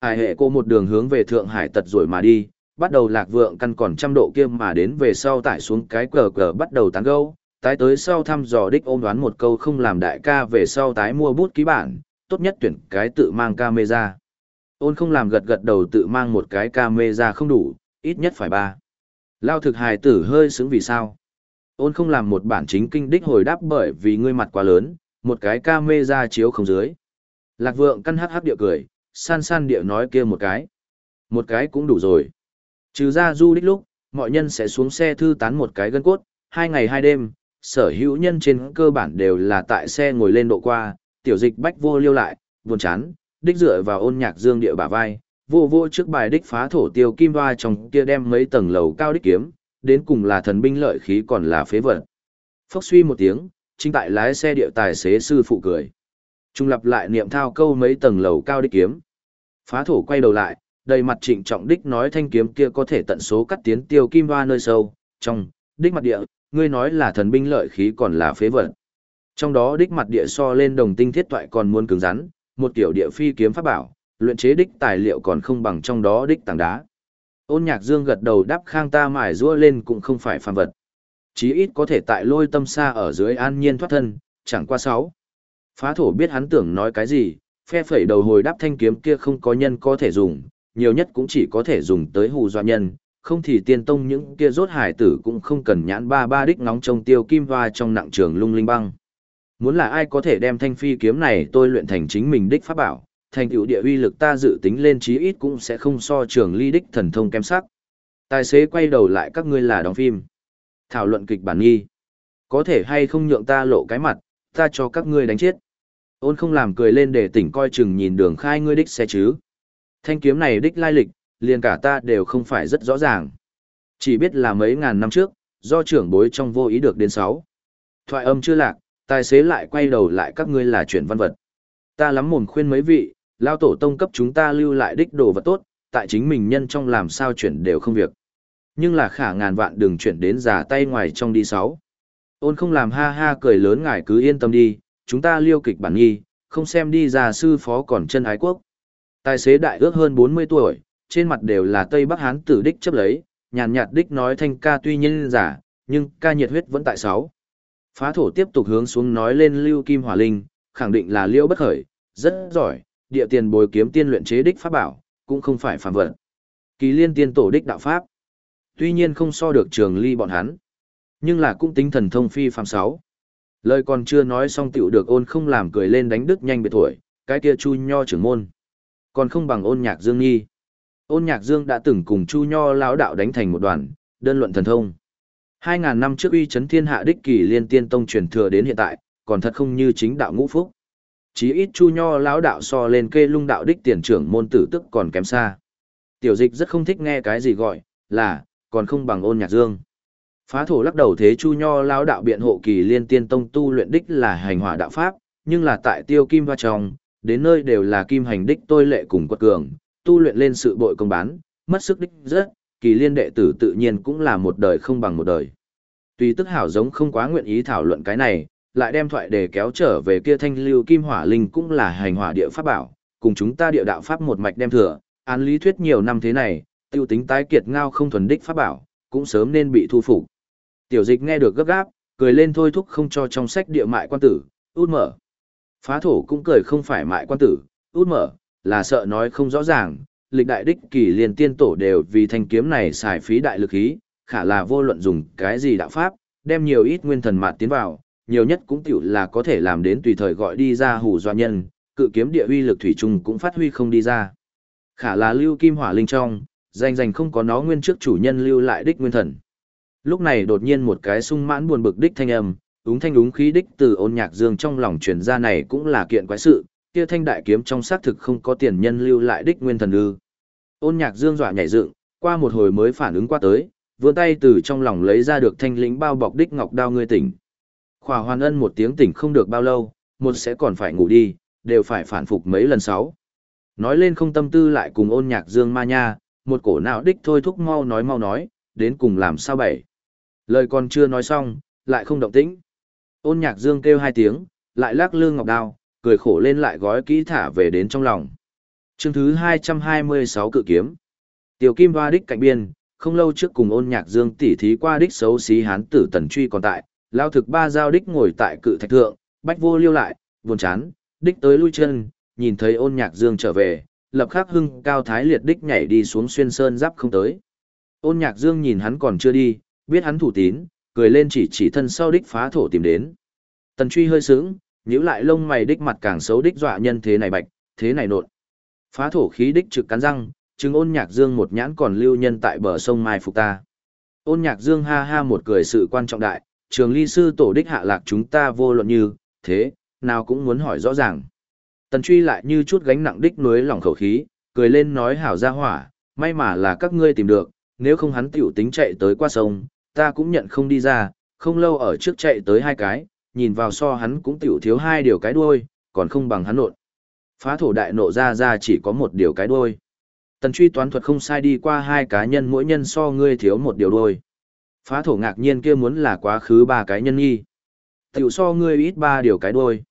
Ai hệ cô một đường hướng về Thượng Hải tật rồi mà đi, bắt đầu lạc vượng căn còn trăm độ kia mà đến về sau tải xuống cái cờ cờ bắt đầu tán gâu, tái tới sau thăm dò đích ôm đoán một câu không làm đại ca về sau tái mua bút ký bản, tốt nhất tuyển cái tự mang camera. Ôn không làm gật gật đầu tự mang một cái camera không đủ, ít nhất phải ba. Lao thực hài tử hơi sướng vì sao? Ôn không làm một bản chính kinh đích hồi đáp bởi vì ngươi mặt quá lớn, một cái ca mê ra chiếu không dưới. Lạc vượng căn hắc hắc địa cười, san san địa nói kia một cái. Một cái cũng đủ rồi. Trừ ra du đích lúc, mọi nhân sẽ xuống xe thư tán một cái gân cốt, hai ngày hai đêm, sở hữu nhân trên cơ bản đều là tại xe ngồi lên độ qua, tiểu dịch bách vô liêu lại, buồn chán, đích dựa vào ôn nhạc dương địa bả vai, vô vô trước bài đích phá thổ tiêu kim hoa trong kia đem mấy tầng lầu cao đích kiếm, đến cùng là thần binh lợi khí còn là phế vật. Phốc suy một tiếng, chính tại lái xe điệu tài xế sư phụ cười. Trung lập lại niệm thao câu mấy tầng lầu cao đích kiếm. Phá thổ quay đầu lại, đầy mặt trịnh trọng đích nói thanh kiếm kia có thể tận số cắt tiến tiêu kim hoa nơi sâu, trong, đích mặt địa, ngươi nói là thần binh lợi khí còn là phế vật. Trong đó đích mặt địa so lên đồng tinh thiết toại còn muốn cứng rắn, một tiểu địa phi kiếm pháp bảo, luyện chế đích tài liệu còn không bằng trong đó đích tảng đá. Ôn nhạc dương gật đầu đáp khang ta mài rua lên cũng không phải phàm vật. Chí ít có thể tại lôi tâm xa ở dưới an nhiên thoát thân, chẳng qua sáu. Phá thổ biết hắn tưởng nói cái gì, phe phẩy đầu hồi đáp thanh kiếm kia không có nhân có thể dùng, nhiều nhất cũng chỉ có thể dùng tới hù dọa nhân, không thì tiên tông những kia rốt hải tử cũng không cần nhãn ba ba đích ngóng trông tiêu kim hoa trong nặng trường lung linh băng. Muốn là ai có thể đem thanh phi kiếm này tôi luyện thành chính mình đích pháp bảo, thành tựu địa uy lực ta dự tính lên chí ít cũng sẽ không so trường ly đích thần thông kém sắc. Tài xế quay đầu lại các ngươi là đóng phim. Thảo luận kịch bản nghi. Có thể hay không nhượng ta lộ cái mặt, ta cho các ngươi đánh chết. Ôn không làm cười lên để tỉnh coi chừng nhìn đường khai ngươi đích xe chứ. Thanh kiếm này đích lai lịch, liền cả ta đều không phải rất rõ ràng. Chỉ biết là mấy ngàn năm trước, do trưởng bối trong vô ý được đến sáu. Thoại âm chưa lạc, tài xế lại quay đầu lại các ngươi là chuyện văn vật. Ta lắm mồm khuyên mấy vị, lao tổ tông cấp chúng ta lưu lại đích đồ vật tốt, tại chính mình nhân trong làm sao chuyển đều không việc. Nhưng là khả ngàn vạn đừng chuyển đến giả tay ngoài trong đi sáu. Ôn không làm ha ha cười lớn ngài cứ yên tâm đi, chúng ta liêu kịch bản nghi, không xem đi ra sư phó còn chân ái quốc. Tài xế đại ước hơn 40 tuổi, trên mặt đều là Tây Bắc Hán tử đích chấp lấy, nhàn nhạt đích nói thanh ca tuy nhiên giả, nhưng ca nhiệt huyết vẫn tại sáu. Phá thổ tiếp tục hướng xuống nói lên Lưu Kim Hỏa Linh, khẳng định là Liêu bất khởi, rất giỏi, địa tiền bồi kiếm tiên luyện chế đích pháp bảo, cũng không phải phàm vật. Kỳ liên tiên tổ đích đạo pháp, tuy nhiên không so được trường ly bọn hắn, nhưng là cũng tính thần thông phi phàm sáu. Lời còn chưa nói xong tiểu được ôn không làm cười lên đánh đức nhanh biệt tuổi, cái kia chu nho trưởng môn. Còn không bằng ôn nhạc dương nghi. Ôn nhạc dương đã từng cùng chu nho lão đạo đánh thành một đoàn, đơn luận thần thông. Hai ngàn năm trước uy chấn thiên hạ đích kỳ liên tiên tông truyền thừa đến hiện tại, còn thật không như chính đạo ngũ phúc. Chí ít chu nho lão đạo so lên kê lung đạo đích tiền trưởng môn tử tức còn kém xa. Tiểu dịch rất không thích nghe cái gì gọi, là, còn không bằng ôn nhạc dương. Phá thổ lắc đầu thế chu nho lão đạo biện hộ kỳ liên tiên tông tu luyện đích là hành hỏa đạo pháp, nhưng là tại tiêu kim hoa trong, đến nơi đều là kim hành đích tôi lệ cùng quật cường, tu luyện lên sự bội công bán, mất sức đích rất, kỳ liên đệ tử tự nhiên cũng là một đời không bằng một đời. Tuy tức hảo giống không quá nguyện ý thảo luận cái này, lại đem thoại để kéo trở về kia thanh lưu kim hỏa linh cũng là hành hỏa địa pháp bảo, cùng chúng ta địa đạo pháp một mạch đem thừa, án lý thuyết nhiều năm thế này, tiêu tính tái kiệt ngao không thuần đích pháp bảo, cũng sớm nên bị thu phục. Tiểu dịch nghe được gấp gáp, cười lên thôi thúc không cho trong sách địa mại quan tử, út mở. Phá thổ cũng cười không phải mại quan tử, út mở, là sợ nói không rõ ràng, lịch đại đích kỳ liền tiên tổ đều vì thanh kiếm này xài phí đại lực khí, khả là vô luận dùng cái gì đạo pháp, đem nhiều ít nguyên thần mạt tiến vào, nhiều nhất cũng tiểu là có thể làm đến tùy thời gọi đi ra hù doa nhân, cự kiếm địa uy lực thủy trùng cũng phát huy không đi ra. Khả là lưu kim hỏa linh trong, danh danh không có nó nguyên trước chủ nhân lưu lại đích nguyên thần. Lúc này đột nhiên một cái sung mãn buồn bực đích thanh âm, úng thanh úng khí đích từ ôn nhạc dương trong lòng truyền ra này cũng là kiện quái sự, kia thanh đại kiếm trong xác thực không có tiền nhân lưu lại đích nguyên thần ư. Ôn nhạc dương dọa nhảy dựng, qua một hồi mới phản ứng qua tới, vươn tay từ trong lòng lấy ra được thanh lĩnh bao bọc đích ngọc đao ngươi tỉnh. Khỏa hoàn ân một tiếng tỉnh không được bao lâu, một sẽ còn phải ngủ đi, đều phải phản phục mấy lần sáu. Nói lên không tâm tư lại cùng ôn nhạc dương ma nha, một cổ não đích thôi thúc mau nói mau nói, đến cùng làm sao bảy. Lời còn chưa nói xong, lại không động tĩnh. Ôn nhạc dương kêu hai tiếng, lại lắc lương ngọc đao, cười khổ lên lại gói kỹ thả về đến trong lòng. Chương thứ 226 cự kiếm. Tiểu Kim Hoa đích cạnh biên, không lâu trước cùng ôn nhạc dương tỉ thí qua đích xấu xí hán tử tần truy còn tại, lao thực ba giao đích ngồi tại cự thạch thượng, bách vô liêu lại, buồn chán, đích tới lui chân, nhìn thấy ôn nhạc dương trở về, lập khắc hưng cao thái liệt đích nhảy đi xuống xuyên sơn giáp không tới. Ôn nhạc dương nhìn hắn còn chưa đi, biết hắn thủ tín, cười lên chỉ chỉ thân sau đích phá thổ tìm đến. Tần truy hơi sướng, nhíu lại lông mày đích mặt càng xấu đích dọa nhân thế này bạch, thế này nộn. Phá thổ khí đích trực cắn răng, chứng ôn nhạc dương một nhãn còn lưu nhân tại bờ sông mai phục ta. Ôn nhạc dương ha ha một cười sự quan trọng đại, trường ly sư tổ đích hạ lạc chúng ta vô luận như, thế, nào cũng muốn hỏi rõ ràng. Tần truy lại như chút gánh nặng đích nuối lòng khẩu khí, cười lên nói hảo ra hỏa, may mà là các ngươi tìm được, nếu không hắn tiểu tính chạy tới qua sông, ta cũng nhận không đi ra, không lâu ở trước chạy tới hai cái, nhìn vào so hắn cũng tiểu thiếu hai điều cái đuôi, còn không bằng hắn nộn. Phá thổ đại nộ ra ra chỉ có một điều cái đuôi. Tần truy toán thuật không sai đi qua hai cá nhân mỗi nhân so ngươi thiếu một điều đuôi. Phá thổ ngạc nhiên kia muốn là quá khứ ba cái nhân nghi. Tiểu so ngươi ít ba điều cái đuôi.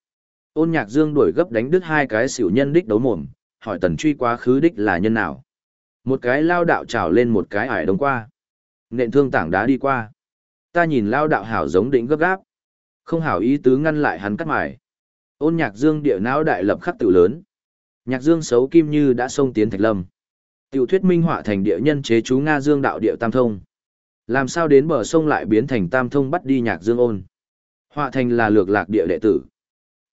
Ôn nhạc dương đuổi gấp đánh đứt hai cái xỉu nhân đích đấu mồm, hỏi tần truy quá khứ đích là nhân nào. Một cái lao đạo trào lên một cái ải đông qua. Nện thương tảng đá đi qua. Ta nhìn lao đạo hảo giống đỉnh gấp gáp. Không hảo ý tứ ngăn lại hắn cắt mải. Ôn nhạc dương địa não đại lập khắc tự lớn. Nhạc dương xấu kim như đã xông tiến thạch lâm. Tiểu thuyết minh họa thành địa nhân chế chú Nga dương đạo địa tam thông. Làm sao đến bờ sông lại biến thành tam thông bắt đi nhạc dương ôn. Họa thành là lược lạc địa đệ tử.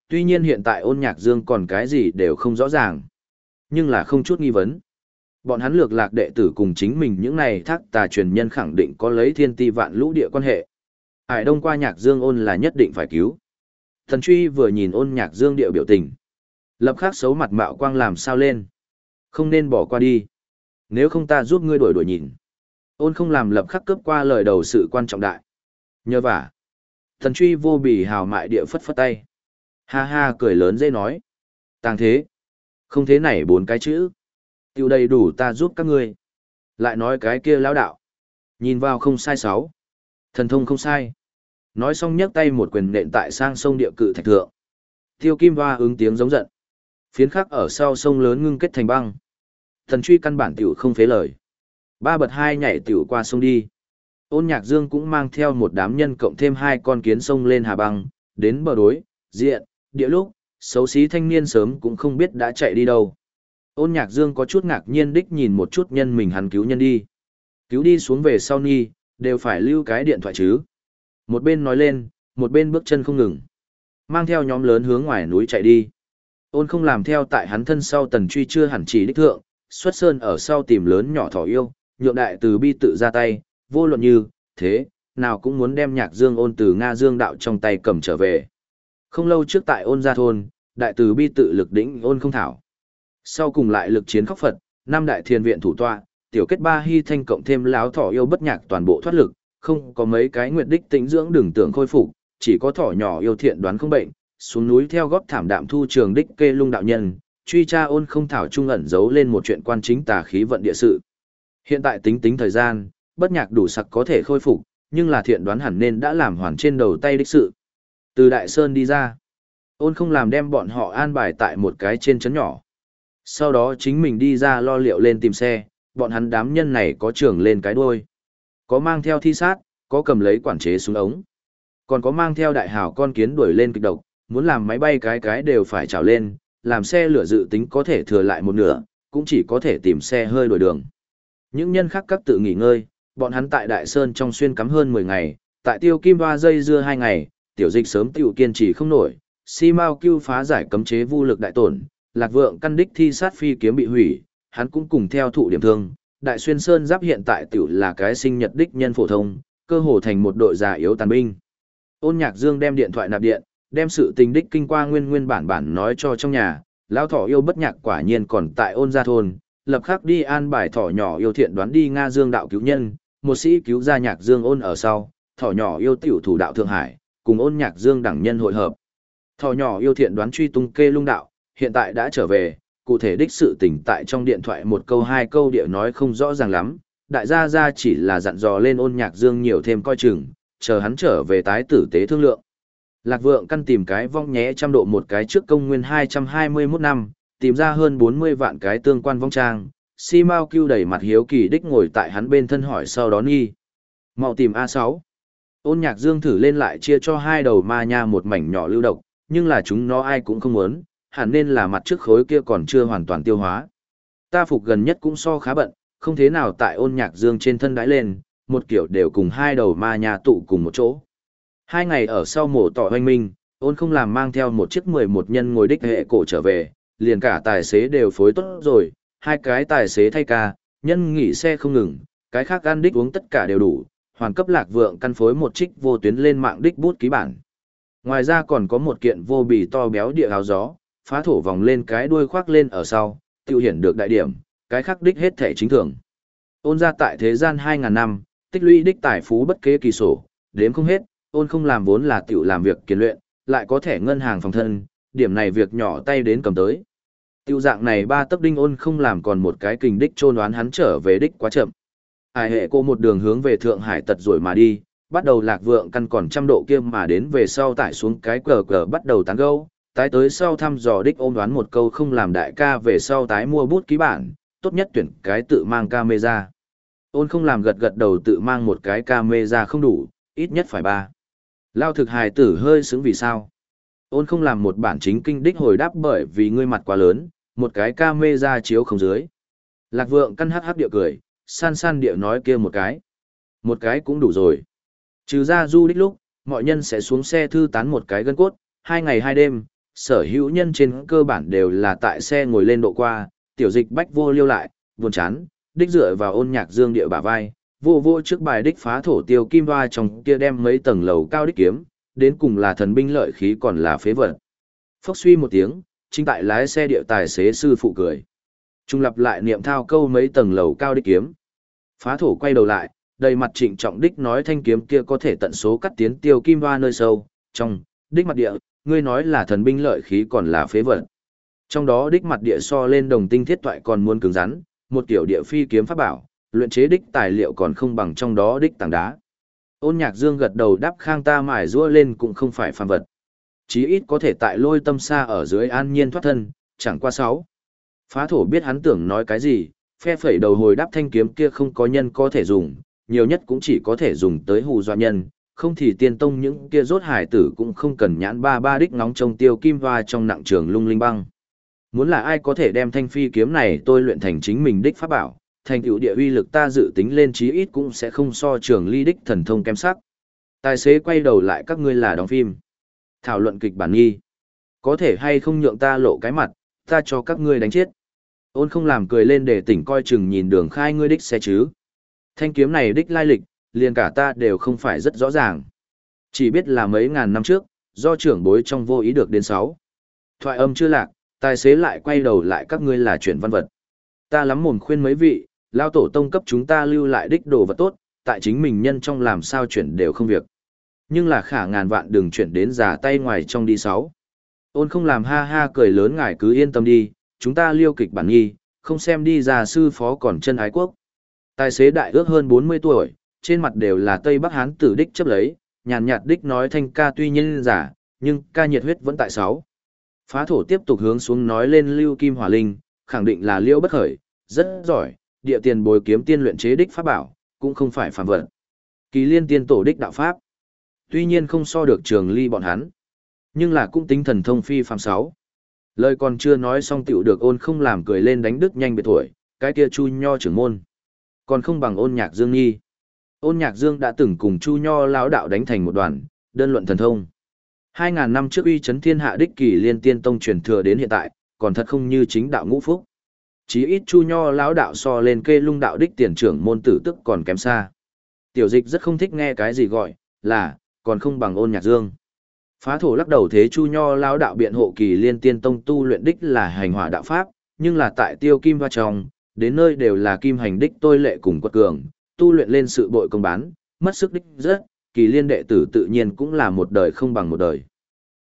Tuy nhiên hiện tại ôn nhạc dương còn cái gì đều không rõ ràng. Nhưng là không chút nghi vấn. Bọn hắn lược lạc đệ tử cùng chính mình những này thác tà truyền nhân khẳng định có lấy thiên ti vạn lũ địa quan hệ. Hải đông qua nhạc dương ôn là nhất định phải cứu. Thần truy vừa nhìn ôn nhạc dương điệu biểu tình. Lập khắc xấu mặt mạo quang làm sao lên. Không nên bỏ qua đi. Nếu không ta giúp ngươi đổi đổi nhìn. Ôn không làm lập khắc cướp qua lời đầu sự quan trọng đại. Nhờ vả. Thần truy vô bì hào mại địa phất phất tay. Ha ha, cười lớn dễ nói. Tàng thế. Không thế này bốn cái chữ. Tiêu đầy đủ ta giúp các ngươi. Lại nói cái kia lão đạo. Nhìn vào không sai sáu. Thần thông không sai. Nói xong nhấc tay một quyền nện tại sang sông địa cự thạch thượng. Tiêu kim hoa ứng tiếng giống giận. Phiến khắc ở sau sông lớn ngưng kết thành băng. Thần truy căn bản tiểu không phế lời. Ba bật hai nhảy tiểu qua sông đi. Ôn nhạc dương cũng mang theo một đám nhân cộng thêm hai con kiến sông lên hà băng, đến bờ đối, diện, địa lúc, xấu xí thanh niên sớm cũng không biết đã chạy đi đâu. Ôn nhạc dương có chút ngạc nhiên đích nhìn một chút nhân mình hắn cứu nhân đi. Cứu đi xuống về sau ni đều phải lưu cái điện thoại chứ. Một bên nói lên, một bên bước chân không ngừng. Mang theo nhóm lớn hướng ngoài núi chạy đi. Ôn không làm theo tại hắn thân sau tần truy chưa hẳn chỉ đích thượng, xuất sơn ở sau tìm lớn nhỏ thỏ yêu, nhượng đại từ bi tự ra tay, vô luận như, thế, nào cũng muốn đem nhạc dương ôn từ Nga dương đạo trong tay cầm trở về. Không lâu trước tại ôn gia thôn, đại từ bi tự lực đỉnh ôn không thảo. Sau cùng lại lực chiến khóc Phật, năm đại thiên viện thủ tọa, tiểu kết ba hy thanh cộng thêm láo thỏ yêu bất nhạc toàn bộ thoát lực, không có mấy cái nguyệt đích tĩnh dưỡng đường tưởng khôi phục, chỉ có thỏ nhỏ yêu thiện đoán không bệnh, xuống núi theo góp thảm đạm thu trường đích kê lung đạo nhân, truy tra ôn không thảo trung ẩn giấu lên một chuyện quan chính tà khí vận địa sự. Hiện tại tính tính thời gian, bất nhạc đủ sặc có thể khôi phục, nhưng là thiện đoán hẳn nên đã làm hoàn trên đầu tay đích sự. Từ Đại Sơn đi ra, ôn không làm đem bọn họ an bài tại một cái trên trấn nhỏ. Sau đó chính mình đi ra lo liệu lên tìm xe, bọn hắn đám nhân này có trưởng lên cái đuôi. Có mang theo thi sát, có cầm lấy quản chế xuống ống. Còn có mang theo đại hào con kiến đuổi lên kịch độc, muốn làm máy bay cái cái đều phải trào lên, làm xe lửa dự tính có thể thừa lại một nửa, cũng chỉ có thể tìm xe hơi đổi đường. Những nhân khác các tự nghỉ ngơi, bọn hắn tại Đại Sơn trong xuyên cắm hơn 10 ngày, tại tiêu kim hoa dây dưa 2 ngày, tiểu dịch sớm tiểu kiên trì không nổi, si mau kêu phá giải cấm chế vô lực đại tổn, lạc vượng căn đích thi sát phi kiếm bị hủy, hắn cũng cùng theo thụ điểm thương. Đại xuyên sơn giáp hiện tại tiểu là cái sinh nhật đích nhân phổ thông, cơ hồ thành một đội già yếu tàn binh. Ôn nhạc dương đem điện thoại nạp điện, đem sự tình đích kinh qua nguyên nguyên bản bản nói cho trong nhà, lão thỏ yêu bất nhạc quả nhiên còn tại ôn gia thôn, lập khắc đi an bài thỏ nhỏ yêu thiện đoán đi Nga Dương đạo cứu nhân, một sĩ cứu gia nhạc Dương ôn ở sau, thỏ nhỏ yêu tiểu thủ đạo Thượng Hải, cùng ôn nhạc Dương đẳng nhân hội hợp. Thỏ nhỏ yêu thiện đoán truy tung kê lung đạo, hiện tại đã trở về, cụ thể đích sự tình tại trong điện thoại một câu hai câu địa nói không rõ ràng lắm, đại gia gia chỉ là dặn dò lên ôn nhạc Dương nhiều thêm coi chừng, chờ hắn trở về tái tử tế thương lượng. Lạc vượng căn tìm cái vong nhé trăm độ một cái trước công nguyên 221 năm, tìm ra hơn 40 vạn cái tương quan vong trang. Si mau kêu đẩy mặt hiếu kỳ đích ngồi tại hắn bên thân hỏi sau đó nghi. Mau tìm A6. Ôn nhạc dương thử lên lại chia cho hai đầu ma nha một mảnh nhỏ lưu độc, nhưng là chúng nó ai cũng không muốn, hẳn nên là mặt trước khối kia còn chưa hoàn toàn tiêu hóa. Ta phục gần nhất cũng so khá bận, không thế nào tại ôn nhạc dương trên thân đãi lên, một kiểu đều cùng hai đầu ma nhà tụ cùng một chỗ. Hai ngày ở sau mổ tỏ hoanh minh, ôn không làm mang theo một chiếc 11 nhân ngồi đích hệ cổ trở về, liền cả tài xế đều phối tốt rồi, hai cái tài xế thay ca, nhân nghỉ xe không ngừng, cái khác ăn đích uống tất cả đều đủ, hoàn cấp lạc vượng căn phối một trích vô tuyến lên mạng đích bút ký bản. Ngoài ra còn có một kiện vô bì to béo địa áo gió, phá thổ vòng lên cái đuôi khoác lên ở sau, tiêu hiển được đại điểm, cái khắc đích hết thể chính thường. Ôn ra tại thế gian 2.000 năm, tích lũy đích tài phú bất kế kỳ sổ, đếm không hết, ôn không làm vốn là tiểu làm việc kiền luyện, lại có thể ngân hàng phòng thân, điểm này việc nhỏ tay đến cầm tới. Tiêu dạng này ba tấc đinh ôn không làm còn một cái kình đích trôn đoán hắn trở về đích quá chậm. Ai hệ cô một đường hướng về Thượng Hải tật rồi mà đi, bắt đầu lạc vượng căn còn trăm độ kia mà đến về sau tải xuống cái cờ cờ bắt đầu tán gâu, tái tới sau thăm dò đích ôm đoán một câu không làm đại ca về sau tái mua bút ký bản, tốt nhất tuyển cái tự mang camera. Ôn không làm gật gật đầu tự mang một cái camera không đủ, ít nhất phải ba. Lao thực hài tử hơi xứng vì sao? Ôn không làm một bản chính kinh đích hồi đáp bởi vì ngươi mặt quá lớn, một cái camera chiếu không dưới. Lạc vượng căn hắc hắc địa cười, san san địa nói kia một cái. Một cái cũng đủ rồi. Trừ ra du đích lúc, mọi nhân sẽ xuống xe thư tán một cái gân cốt, hai ngày hai đêm, sở hữu nhân trên cơ bản đều là tại xe ngồi lên độ qua, tiểu dịch bách vô liêu lại, buồn chán, đích dựa vào ôn nhạc dương địa bả vai, vô vô trước bài đích phá thổ tiêu kim hoa trong kia đem mấy tầng lầu cao đích kiếm, đến cùng là thần binh lợi khí còn là phế vật. Phốc suy một tiếng, chính tại lái xe địa tài xế sư phụ cười. Trung lập lại niệm thao câu mấy tầng lầu cao đích kiếm. Phá thổ quay đầu lại, đầy mặt trịnh trọng đích nói thanh kiếm kia có thể tận số cắt tiến tiêu kim hoa nơi sâu, trong, đích mặt địa, ngươi nói là thần binh lợi khí còn là phế vật. Trong đó đích mặt địa so lên đồng tinh thiết toại còn muốn cứng rắn, một tiểu địa phi kiếm pháp bảo, luyện chế đích tài liệu còn không bằng trong đó đích tảng đá. Ôn nhạc dương gật đầu đáp khang ta mải rũa lên cũng không phải phàm vật. Chí ít có thể tại lôi tâm xa ở dưới an nhiên thoát thân, chẳng qua sáu. Phá thổ biết hắn tưởng nói cái gì, phe phẩy đầu hồi đáp thanh kiếm kia không có nhân có thể dùng, nhiều nhất cũng chỉ có thể dùng tới hù dọa nhân, không thì tiên tông những kia rốt hải tử cũng không cần nhãn ba ba đích nóng trong tiêu kim hoa trong nặng trường lung linh băng. Muốn là ai có thể đem thanh phi kiếm này tôi luyện thành chính mình đích pháp bảo, thành tựu địa uy lực ta dự tính lên chí ít cũng sẽ không so trường ly đích thần thông kém sắc. Tài xế quay đầu lại các ngươi là đóng phim. Thảo luận kịch bản nghi. Có thể hay không nhượng ta lộ cái mặt, ta cho các ngươi đánh chết. Ôn không làm cười lên để tỉnh coi chừng nhìn đường khai ngươi đích xe chứ. Thanh kiếm này đích lai lịch, liền cả ta đều không phải rất rõ ràng. Chỉ biết là mấy ngàn năm trước, do trưởng bối trong vô ý được đến sáu. Thoại âm chưa lạc, tài xế lại quay đầu lại các ngươi là chuyện văn vật. Ta lắm mồm khuyên mấy vị, lao tổ tông cấp chúng ta lưu lại đích đồ vật tốt, tại chính mình nhân trong làm sao chuyển đều không việc. Nhưng là khả ngàn vạn đừng chuyển đến giả tay ngoài trong đi sáu. Ôn không làm ha ha cười lớn ngài cứ yên tâm đi, chúng ta liêu kịch bản nghi, không xem đi già sư phó còn chân ái quốc. Tài xế đại ước hơn 40 tuổi, trên mặt đều là Tây Bắc Hán tử đích chấp lấy, nhàn nhạt đích nói thanh ca tuy nhiên giả, nhưng ca nhiệt huyết vẫn tại sáu. Phá thổ tiếp tục hướng xuống nói lên Lưu Kim Hỏa Linh, khẳng định là Liễu bất khởi, rất giỏi, địa tiền bồi kiếm tiên luyện chế đích pháp bảo, cũng không phải phàm vật. Kỳ liên tiên tổ đích đạo pháp. Tuy nhiên không so được trường ly bọn hắn, nhưng là cũng tính thần thông phi phàm sáu. Lời còn chưa nói xong tiểu được ôn không làm cười lên đánh đức nhanh biệt tuổi, cái kia chu nho trưởng môn. Còn không bằng ôn nhạc dương nghi. Ôn nhạc dương đã từng cùng chu nho lão đạo đánh thành một đoàn, đơn luận thần thông. Hai ngàn năm trước uy chấn thiên hạ đích kỳ liên tiên tông truyền thừa đến hiện tại, còn thật không như chính đạo ngũ phúc. Chí ít chu nho lão đạo so lên kê lung đạo đích tiền trưởng môn tử tức còn kém xa. Tiểu dịch rất không thích nghe cái gì gọi, là, còn không bằng ôn nhạc dương. Phá thổ lắc đầu thế chu nho lão đạo biện hộ kỳ liên tiên tông tu luyện đích là hành hỏa đạo pháp, nhưng là tại tiêu kim hoa trong, đến nơi đều là kim hành đích tôi lệ cùng quật cường, tu luyện lên sự bội công bán, mất sức đích rất, kỳ liên đệ tử tự nhiên cũng là một đời không bằng một đời.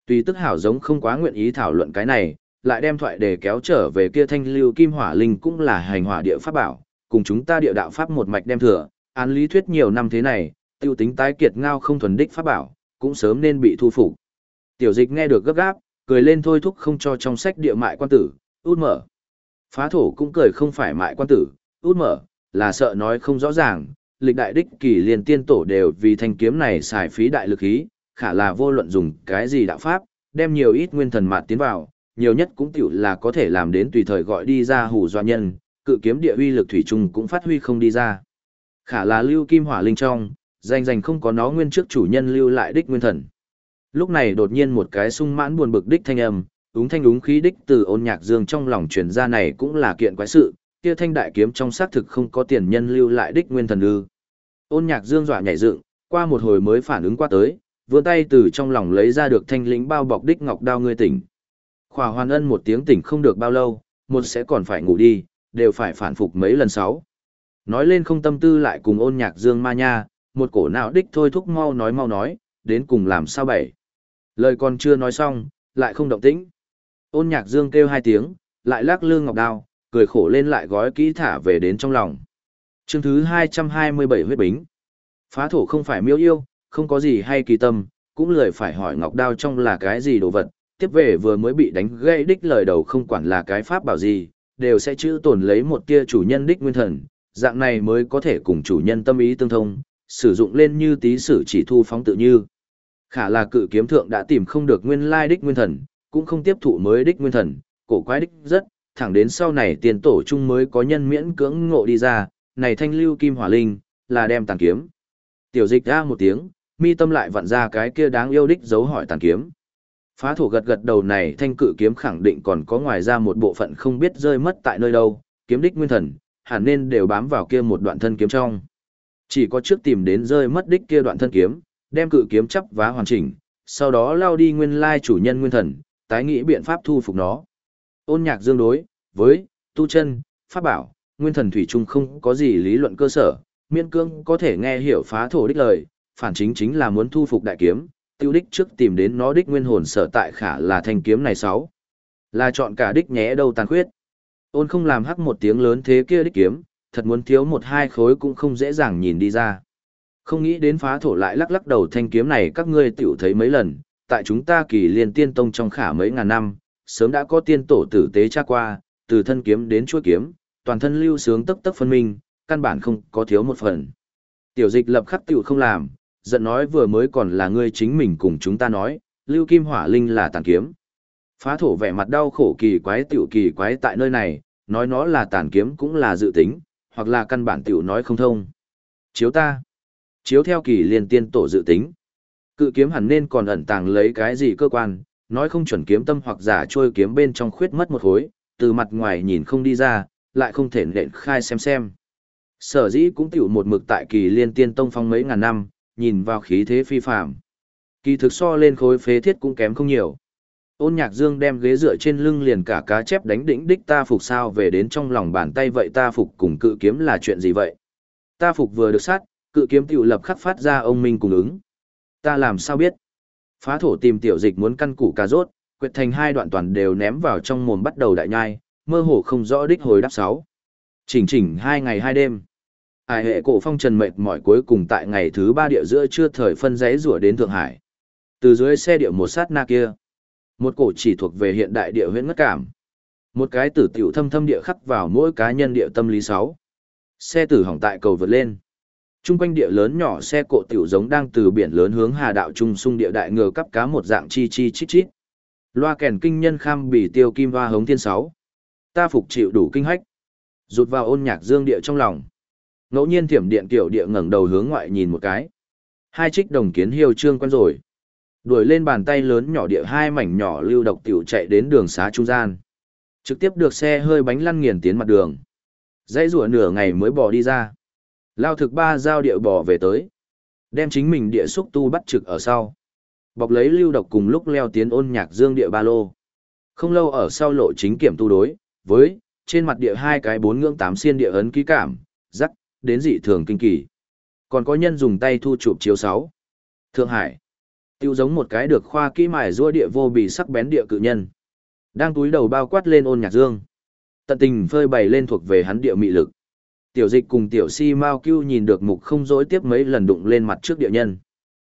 Tuy tức hảo giống không quá nguyện ý thảo luận cái này, lại đem thoại để kéo trở về kia thanh lưu kim hỏa linh cũng là hành hỏa địa pháp bảo, cùng chúng ta địa đạo pháp một mạch đem thừa, án lý thuyết nhiều năm thế này, tiêu tính tái kiệt ngao không thuần đích pháp bảo, cũng sớm nên bị thu phục. Tiểu dịch nghe được gấp gáp, cười lên thôi thúc không cho trong sách địa mại quan tử, út mở. Phá thổ cũng cười không phải mại quan tử, út mở, là sợ nói không rõ ràng, lịch đại đích kỳ liền tiên tổ đều vì thanh kiếm này xài phí đại lực ý, khả là vô luận dùng cái gì đạo pháp, đem nhiều ít nguyên thần mạt tiến vào, nhiều nhất cũng tiểu là có thể làm đến tùy thời gọi đi ra hù doa nhân, cự kiếm địa uy lực thủy chung cũng phát huy không đi ra. Khả là lưu kim hỏa linh trong, danh danh không có nó nguyên trước chủ nhân lưu lại đích nguyên thần. Lúc này đột nhiên một cái sung mãn buồn bực đích thanh âm, úng thanh úng khí đích từ ôn nhạc dương trong lòng truyền ra này cũng là kiện quái sự, kia thanh đại kiếm trong xác thực không có tiền nhân lưu lại đích nguyên thần ư. Ôn nhạc dương dọa nhảy dựng, qua một hồi mới phản ứng qua tới, vươn tay từ trong lòng lấy ra được thanh lĩnh bao bọc đích ngọc đao ngươi tỉnh. Khỏa hoàn ân một tiếng tỉnh không được bao lâu, một sẽ còn phải ngủ đi, đều phải phản phục mấy lần sáu. Nói lên không tâm tư lại cùng ôn nhạc dương ma nha, một cổ não đích thôi thúc mau nói mau nói, đến cùng làm sao bảy. Lời còn chưa nói xong, lại không động tĩnh. Ôn nhạc dương kêu hai tiếng, lại lắc lương ngọc đao, cười khổ lên lại gói kỹ thả về đến trong lòng. Chương thứ 227 huyết bính. Phá thổ không phải miêu yêu, không có gì hay kỳ tâm, cũng lười phải hỏi ngọc đao trong là cái gì đồ vật, tiếp về vừa mới bị đánh gây đích lời đầu không quản là cái pháp bảo gì, đều sẽ chữ tổn lấy một tia chủ nhân đích nguyên thần, dạng này mới có thể cùng chủ nhân tâm ý tương thông, sử dụng lên như tí sử chỉ thu phóng tự như. Khả là cự kiếm thượng đã tìm không được nguyên lai đích nguyên thần, cũng không tiếp thụ mới đích nguyên thần, cổ quái đích rất, thẳng đến sau này tiền tổ chung mới có nhân miễn cưỡng ngộ đi ra, này thanh lưu kim hỏa linh, là đem tàn kiếm. Tiểu dịch ra một tiếng, mi tâm lại vặn ra cái kia đáng yêu đích dấu hỏi tàn kiếm. Phá thủ gật gật đầu này thanh cự kiếm khẳng định còn có ngoài ra một bộ phận không biết rơi mất tại nơi đâu, kiếm đích nguyên thần, hẳn nên đều bám vào kia một đoạn thân kiếm trong. Chỉ có trước tìm đến rơi mất đích kia đoạn thân kiếm, đem cự kiếm chấp vá hoàn chỉnh, sau đó lao đi nguyên lai chủ nhân nguyên thần, tái nghĩ biện pháp thu phục nó. Ôn nhạc dương đối, với, tu chân, pháp bảo, nguyên thần thủy chung không có gì lý luận cơ sở, miên cương có thể nghe hiểu phá thổ đích lời, phản chính chính là muốn thu phục đại kiếm, tiêu đích trước tìm đến nó đích nguyên hồn sở tại khả là thanh kiếm này sáu. Là chọn cả đích nhé đâu tàn khuyết. Ôn không làm hắc một tiếng lớn thế kia đích kiếm, thật muốn thiếu một hai khối cũng không dễ dàng nhìn đi ra. Không nghĩ đến phá thổ lại lắc lắc đầu thanh kiếm này các ngươi tiểu thấy mấy lần, tại chúng ta kỳ liên tiên tông trong khả mấy ngàn năm, sớm đã có tiên tổ tử tế tra qua, từ thân kiếm đến chuôi kiếm, toàn thân lưu sướng tấp tấp phân minh, căn bản không có thiếu một phần. Tiểu dịch lập khắc tiểu không làm, giận nói vừa mới còn là ngươi chính mình cùng chúng ta nói, lưu kim hỏa linh là tàn kiếm. Phá thổ vẻ mặt đau khổ kỳ quái tiểu kỳ quái tại nơi này, nói nó là tàn kiếm cũng là dự tính, hoặc là căn bản tiểu nói không thông. Chiếu ta. Chiếu theo kỳ liên tiên tổ dự tính. Cự kiếm hẳn nên còn ẩn tàng lấy cái gì cơ quan, nói không chuẩn kiếm tâm hoặc giả trôi kiếm bên trong khuyết mất một khối, từ mặt ngoài nhìn không đi ra, lại không thể nện khai xem xem. Sở dĩ cũng tiểu một mực tại kỳ liên tiên tông phong mấy ngàn năm, nhìn vào khí thế phi phạm. Kỳ thực so lên khối phế thiết cũng kém không nhiều. Ôn nhạc dương đem ghế dựa trên lưng liền cả cá chép đánh đỉnh đích ta phục sao về đến trong lòng bàn tay vậy ta phục cùng cự kiếm là chuyện gì vậy? Ta phục vừa được sát, cự kiếm tiểu lập khắc phát ra ông minh cùng ứng. Ta làm sao biết? Phá thổ tìm tiểu dịch muốn căn củ cà rốt, quyệt thành hai đoạn toàn đều ném vào trong mồm bắt đầu đại nhai, mơ hồ không rõ đích hồi đáp sáu. Chỉnh chỉnh hai ngày hai đêm. Ai hệ cổ phong trần mệt mỏi cuối cùng tại ngày thứ ba địa giữa chưa thời phân giấy rủa đến Thượng Hải. Từ dưới xe địa một sát na kia. Một cổ chỉ thuộc về hiện đại địa huyện ngất cảm. Một cái tử tiểu thâm thâm địa khắc vào mỗi cá nhân địa tâm lý sáu. Xe tử hỏng tại cầu vượt lên. Trung quanh địa lớn nhỏ xe cộ tiểu giống đang từ biển lớn hướng hà đạo trung sung địa đại ngờ cắp cá một dạng chi chi chít chít. Loa kèn kinh nhân kham bỉ tiêu kim hoa hống thiên sáu. Ta phục chịu đủ kinh hách. Rụt vào ôn nhạc dương địa trong lòng. Ngẫu nhiên thiểm điện tiểu địa ngẩng đầu hướng ngoại nhìn một cái. Hai trích đồng kiến hiêu trương quen rồi. Đuổi lên bàn tay lớn nhỏ địa hai mảnh nhỏ lưu độc tiểu chạy đến đường xá trung gian. Trực tiếp được xe hơi bánh lăn nghiền tiến mặt đường. Dãy rủa nửa ngày mới bỏ đi ra. Lao thực ba giao địa bỏ về tới. Đem chính mình địa xúc tu bắt trực ở sau. Bọc lấy lưu độc cùng lúc leo tiến ôn nhạc dương địa ba lô. Không lâu ở sau lộ chính kiểm tu đối, với, trên mặt địa hai cái bốn ngưỡng tám xiên địa ấn ký cảm, rắc, đến dị thường kinh kỳ. Còn có nhân dùng tay thu chụp chiếu sáu. Thượng Hải. Tiêu giống một cái được khoa kỹ mài rua địa vô bị sắc bén địa cự nhân. Đang túi đầu bao quát lên ôn nhạc dương. Tận tình phơi bày lên thuộc về hắn địa mị lực. Tiểu dịch cùng tiểu si mau cưu nhìn được mục không dối tiếp mấy lần đụng lên mặt trước địa nhân.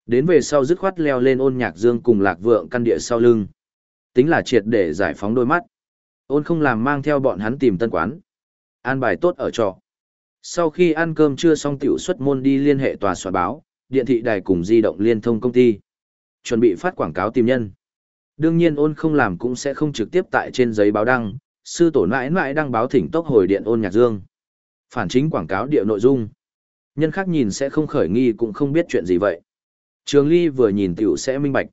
Đến về sau dứt khoát leo lên ôn nhạc dương cùng lạc vượng căn địa sau lưng. Tính là triệt để giải phóng đôi mắt. Ôn không làm mang theo bọn hắn tìm tân quán. An bài tốt ở trọ. Sau khi ăn cơm trưa xong tiểu xuất môn đi liên hệ tòa soạn báo, điện thị đài cùng di động liên thông công ty. Chuẩn bị phát quảng cáo tìm nhân. Đương nhiên ôn không làm cũng sẽ không trực tiếp tại trên giấy báo đăng, sư tổ mãi mãi đăng báo thỉnh tốc hồi điện ôn nhạc dương. Phản chính quảng cáo địa nội dung. Nhân khác nhìn sẽ không khởi nghi cũng không biết chuyện gì vậy. Trường Ly vừa nhìn tiểu sẽ minh bạch.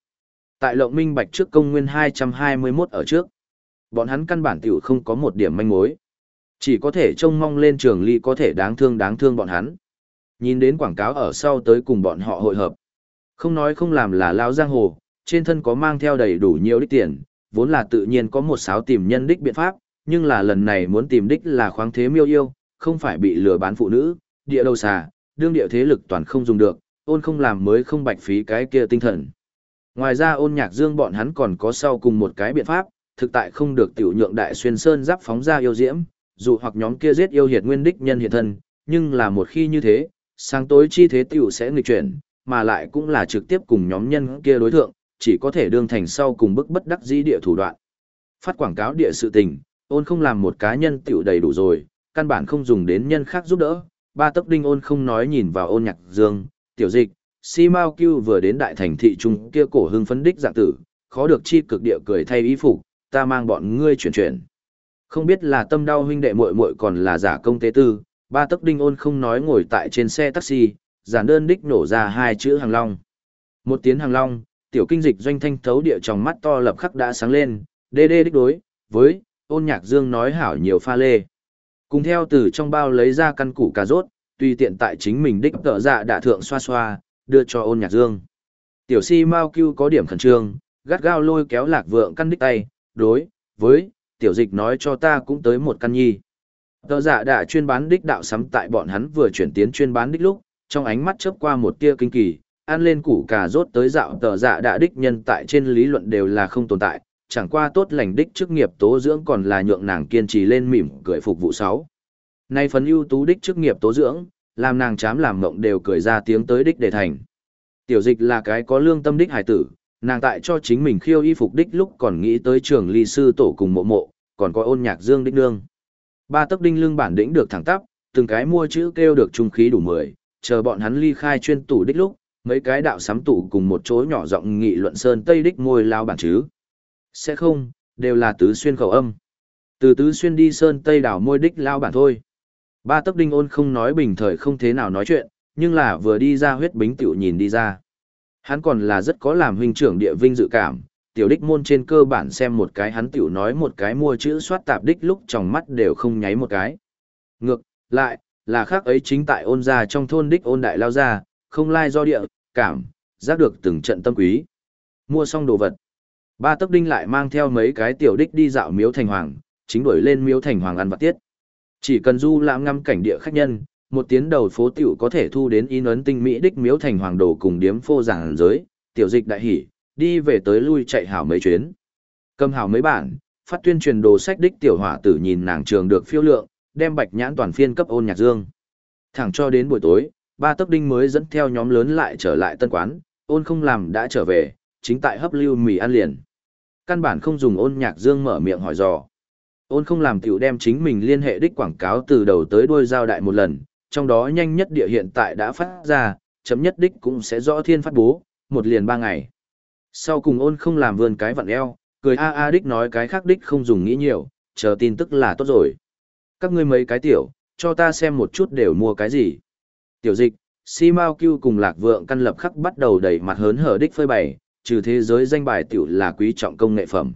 Tại lộng minh bạch trước công nguyên 221 ở trước. Bọn hắn căn bản tiểu không có một điểm manh mối. Chỉ có thể trông mong lên trường ly có thể đáng thương đáng thương bọn hắn. Nhìn đến quảng cáo ở sau tới cùng bọn họ hội hợp. Không nói không làm là lão giang hồ, trên thân có mang theo đầy đủ nhiều đích tiền, vốn là tự nhiên có một sáo tìm nhân đích biện pháp, nhưng là lần này muốn tìm đích là khoáng thế miêu yêu, không phải bị lừa bán phụ nữ, địa đầu xà, đương địa thế lực toàn không dùng được, ôn không làm mới không bạch phí cái kia tinh thần. Ngoài ra ôn nhạc dương bọn hắn còn có sau cùng một cái biện pháp, thực tại không được tiểu nhượng đại xuyên sơn giáp phóng ra yêu diễm, dù hoặc nhóm kia giết yêu hiệt nguyên đích nhân hiện thân, nhưng là một khi như thế, sáng tối chi thế tiểu sẽ nghịch chuyển, mà lại cũng là trực tiếp cùng nhóm nhân kia đối thượng, chỉ có thể đương thành sau cùng bức bất đắc dĩ địa thủ đoạn. Phát quảng cáo địa sự tình, ôn không làm một cá nhân tiểu đầy đủ rồi, căn bản không dùng đến nhân khác giúp đỡ, ba tấc đinh ôn không nói nhìn vào ôn nhạc dương, tiểu dịch, si mao cưu vừa đến đại thành thị trung kia cổ hưng phấn đích dạng tử, khó được chi cực địa cười thay ý phục, ta mang bọn ngươi chuyển chuyển. Không biết là tâm đau huynh đệ muội muội còn là giả công tế tư, ba tấc đinh ôn không nói ngồi tại trên xe taxi, giản đơn đích nổ ra hai chữ hàng long. Một tiếng hàng long, tiểu kinh dịch doanh thanh thấu địa trong mắt to lập khắc đã sáng lên, đê đê đích đối, với, ôn nhạc dương nói hảo nhiều pha lê. Cùng theo từ trong bao lấy ra căn củ cà rốt, tùy tiện tại chính mình đích tợ dạ đã thượng xoa xoa, đưa cho ôn nhạc dương. Tiểu si mau cưu có điểm khẩn trương, gắt gao lôi kéo lạc vượng căn đích tay, đối, với, tiểu dịch nói cho ta cũng tới một căn nhi. Tợ dạ đã chuyên bán đích đạo sắm tại bọn hắn vừa chuyển tiến chuyên bán đích lúc, trong ánh mắt chớp qua một tia kinh kỳ, ăn lên củ cà rốt tới dạo tờ dạ đã đích nhân tại trên lý luận đều là không tồn tại, chẳng qua tốt lành đích chức nghiệp tố dưỡng còn là nhượng nàng kiên trì lên mỉm cười phục vụ sáu. Nay phần ưu tú đích chức nghiệp tố dưỡng, làm nàng chám làm mộng đều cười ra tiếng tới đích để thành. Tiểu dịch là cái có lương tâm đích hải tử, nàng tại cho chính mình khiêu y phục đích lúc còn nghĩ tới trường ly sư tổ cùng mộ mộ, còn có ôn nhạc dương đích nương. Ba tấc đinh lương bản đỉnh được thẳng tắp, từng cái mua chữ kêu được trung khí đủ mười, chờ bọn hắn ly khai chuyên tủ đích lúc, mấy cái đạo sắm tủ cùng một chỗ nhỏ giọng nghị luận sơn tây đích ngôi lao bản chứ. Sẽ không, đều là tứ xuyên khẩu âm. Từ tứ xuyên đi sơn tây đảo môi đích lao bản thôi. Ba tấc đinh ôn không nói bình thời không thế nào nói chuyện, nhưng là vừa đi ra huyết bính tiểu nhìn đi ra. Hắn còn là rất có làm huynh trưởng địa vinh dự cảm, tiểu đích môn trên cơ bản xem một cái hắn tiểu nói một cái mua chữ soát tạp đích lúc trong mắt đều không nháy một cái. Ngược, lại, là khác ấy chính tại ôn gia trong thôn đích ôn đại lao ra, không lai do địa, cảm, giác được từng trận tâm quý. Mua xong đồ vật. Ba tấc đinh lại mang theo mấy cái tiểu đích đi dạo miếu thành hoàng, chính đuổi lên miếu thành hoàng ăn vặt tiết. Chỉ cần du lãm ngắm cảnh địa khách nhân, một tiến đầu phố tiểu có thể thu đến in ấn tinh mỹ đích miếu thành hoàng đồ cùng điếm phô giảng giới, tiểu dịch đại hỉ, đi về tới lui chạy hảo mấy chuyến. Cầm hảo mấy bản, phát tuyên truyền đồ sách đích tiểu hỏa tử nhìn nàng trường được phiêu lượng, đem bạch nhãn toàn phiên cấp ôn nhạc dương. Thẳng cho đến buổi tối, ba tấc đinh mới dẫn theo nhóm lớn lại trở lại tân quán, ôn không làm đã trở về, chính tại hấp lưu mì ăn liền. Căn bản không dùng ôn nhạc dương mở miệng hỏi dò. Ôn không làm tiểu đem chính mình liên hệ đích quảng cáo từ đầu tới đuôi giao đại một lần, trong đó nhanh nhất địa hiện tại đã phát ra, chấm nhất đích cũng sẽ rõ thiên phát bố, một liền ba ngày. Sau cùng ôn không làm vươn cái vặn eo, cười a a đích nói cái khác đích không dùng nghĩ nhiều, chờ tin tức là tốt rồi. Các ngươi mấy cái tiểu, cho ta xem một chút đều mua cái gì. Tiểu dịch, Si Mao Cưu cùng Lạc Vượng căn lập khắc bắt đầu đẩy mặt hớn hở đích phơi bày, trừ thế giới danh bài tiểu là quý trọng công nghệ phẩm.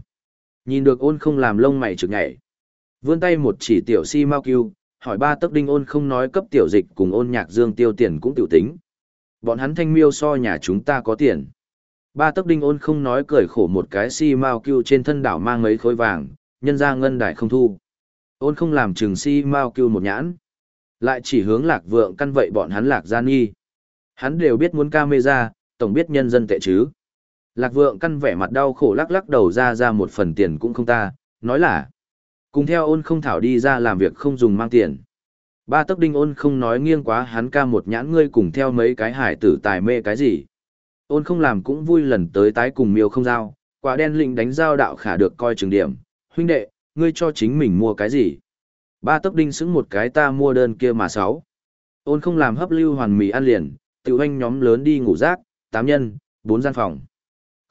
Nhìn được ôn không làm lông mày trực nhảy. Vươn tay một chỉ tiểu Si mau Cưu, hỏi ba tấc đinh ôn không nói cấp tiểu dịch cùng ôn nhạc dương tiêu tiền cũng tiểu tính. Bọn hắn thanh miêu so nhà chúng ta có tiền. Ba tấc đinh ôn không nói cười khổ một cái si mau cưu trên thân đảo mang mấy khối vàng, nhân ra ngân đài không thu. Ôn không làm chừng si mau cưu một nhãn. Lại chỉ hướng lạc vượng căn vậy bọn hắn lạc gian nghi. Hắn đều biết muốn camera, tổng biết nhân dân tệ chứ. Lạc vượng căn vẻ mặt đau khổ lắc lắc đầu ra ra một phần tiền cũng không ta, nói là. Cùng theo ôn không thảo đi ra làm việc không dùng mang tiền. Ba tấc đinh ôn không nói nghiêng quá hắn ca một nhãn ngươi cùng theo mấy cái hải tử tài mê cái gì. Ôn không làm cũng vui lần tới tái cùng miêu không giao, quả đen lĩnh đánh giao đạo khả được coi trường điểm. Huynh đệ, ngươi cho chính mình mua cái gì? Ba tấc đinh xứng một cái ta mua đơn kia mà sáu. Ôn không làm hấp lưu hoàn mì ăn liền, tự anh nhóm lớn đi ngủ rác, tám nhân, bốn gian phòng.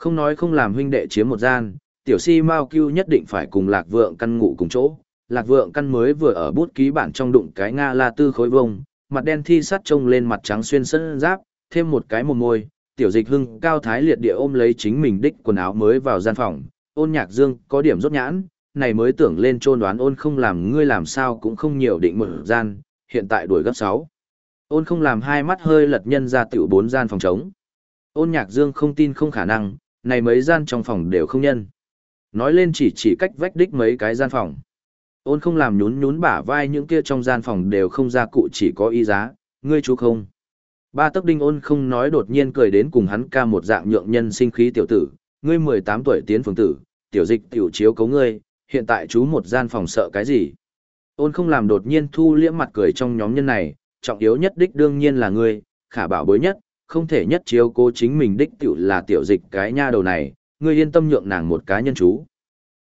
Không nói không làm huynh đệ chiếm một gian, tiểu si Mao Cưu nhất định phải cùng lạc vượng căn ngủ cùng chỗ. Lạc vượng căn mới vừa ở bút ký bản trong đụng cái Nga la tư khối vông, mặt đen thi sắt trông lên mặt trắng xuyên sân giáp, thêm một cái mồm môi, tiểu dịch hưng cao thái liệt địa ôm lấy chính mình đích quần áo mới vào gian phòng, ôn nhạc dương có điểm rốt nhãn, này mới tưởng lên trôn đoán ôn không làm ngươi làm sao cũng không nhiều định mở gian, hiện tại đuổi gấp 6. Ôn không làm hai mắt hơi lật nhân ra tiểu bốn gian phòng trống. Ôn nhạc dương không tin không khả năng, này mấy gian trong phòng đều không nhân. Nói lên chỉ chỉ cách vách đích mấy cái gian phòng. Ôn không làm nhún nhún bả vai những kia trong gian phòng đều không ra cụ chỉ có y giá, ngươi chú không. Ba tấc đinh ôn không nói đột nhiên cười đến cùng hắn ca một dạng nhượng nhân sinh khí tiểu tử, ngươi 18 tuổi tiến phường tử, tiểu dịch tiểu chiếu cấu ngươi, hiện tại chú một gian phòng sợ cái gì. Ôn không làm đột nhiên thu liễm mặt cười trong nhóm nhân này, trọng yếu nhất đích đương nhiên là ngươi, khả bảo bối nhất, không thể nhất chiếu cố chính mình đích tiểu là tiểu dịch cái nha đầu này, ngươi yên tâm nhượng nàng một cá nhân chú.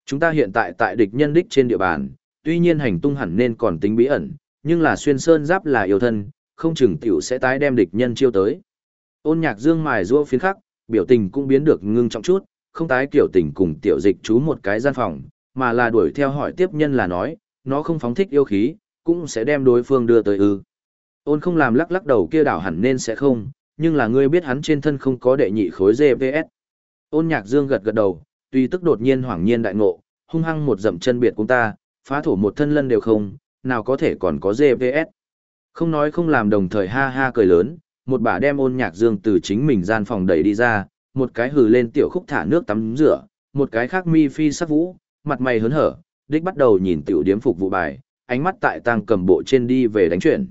Chúng ta hiện tại tại địch nhân đích trên địa bàn, tuy nhiên hành tung hẳn nên còn tính bí ẩn, nhưng là xuyên sơn giáp là yêu thân, không chừng tiểu sẽ tái đem địch nhân chiêu tới. Ôn nhạc dương mài rua phiến khắc, biểu tình cũng biến được ngưng trọng chút, không tái kiểu tình cùng tiểu dịch chú một cái gian phòng, mà là đuổi theo hỏi tiếp nhân là nói, nó không phóng thích yêu khí, cũng sẽ đem đối phương đưa tới ư. Ôn không làm lắc lắc đầu kia đảo hẳn nên sẽ không, nhưng là ngươi biết hắn trên thân không có đệ nhị khối GPS. Ôn nhạc dương gật gật đầu, tuy tức đột nhiên hoảng nhiên đại ngộ, hung hăng một dậm chân biệt cũng ta, phá thổ một thân lân đều không, nào có thể còn có GPS. Không nói không làm đồng thời ha ha cười lớn, một bà đem ôn nhạc dương từ chính mình gian phòng đẩy đi ra, một cái hừ lên tiểu khúc thả nước tắm rửa, một cái khác mi phi sắc vũ, mặt mày hớn hở, đích bắt đầu nhìn tiểu điếm phục vụ bài, ánh mắt tại tang cầm bộ trên đi về đánh chuyển.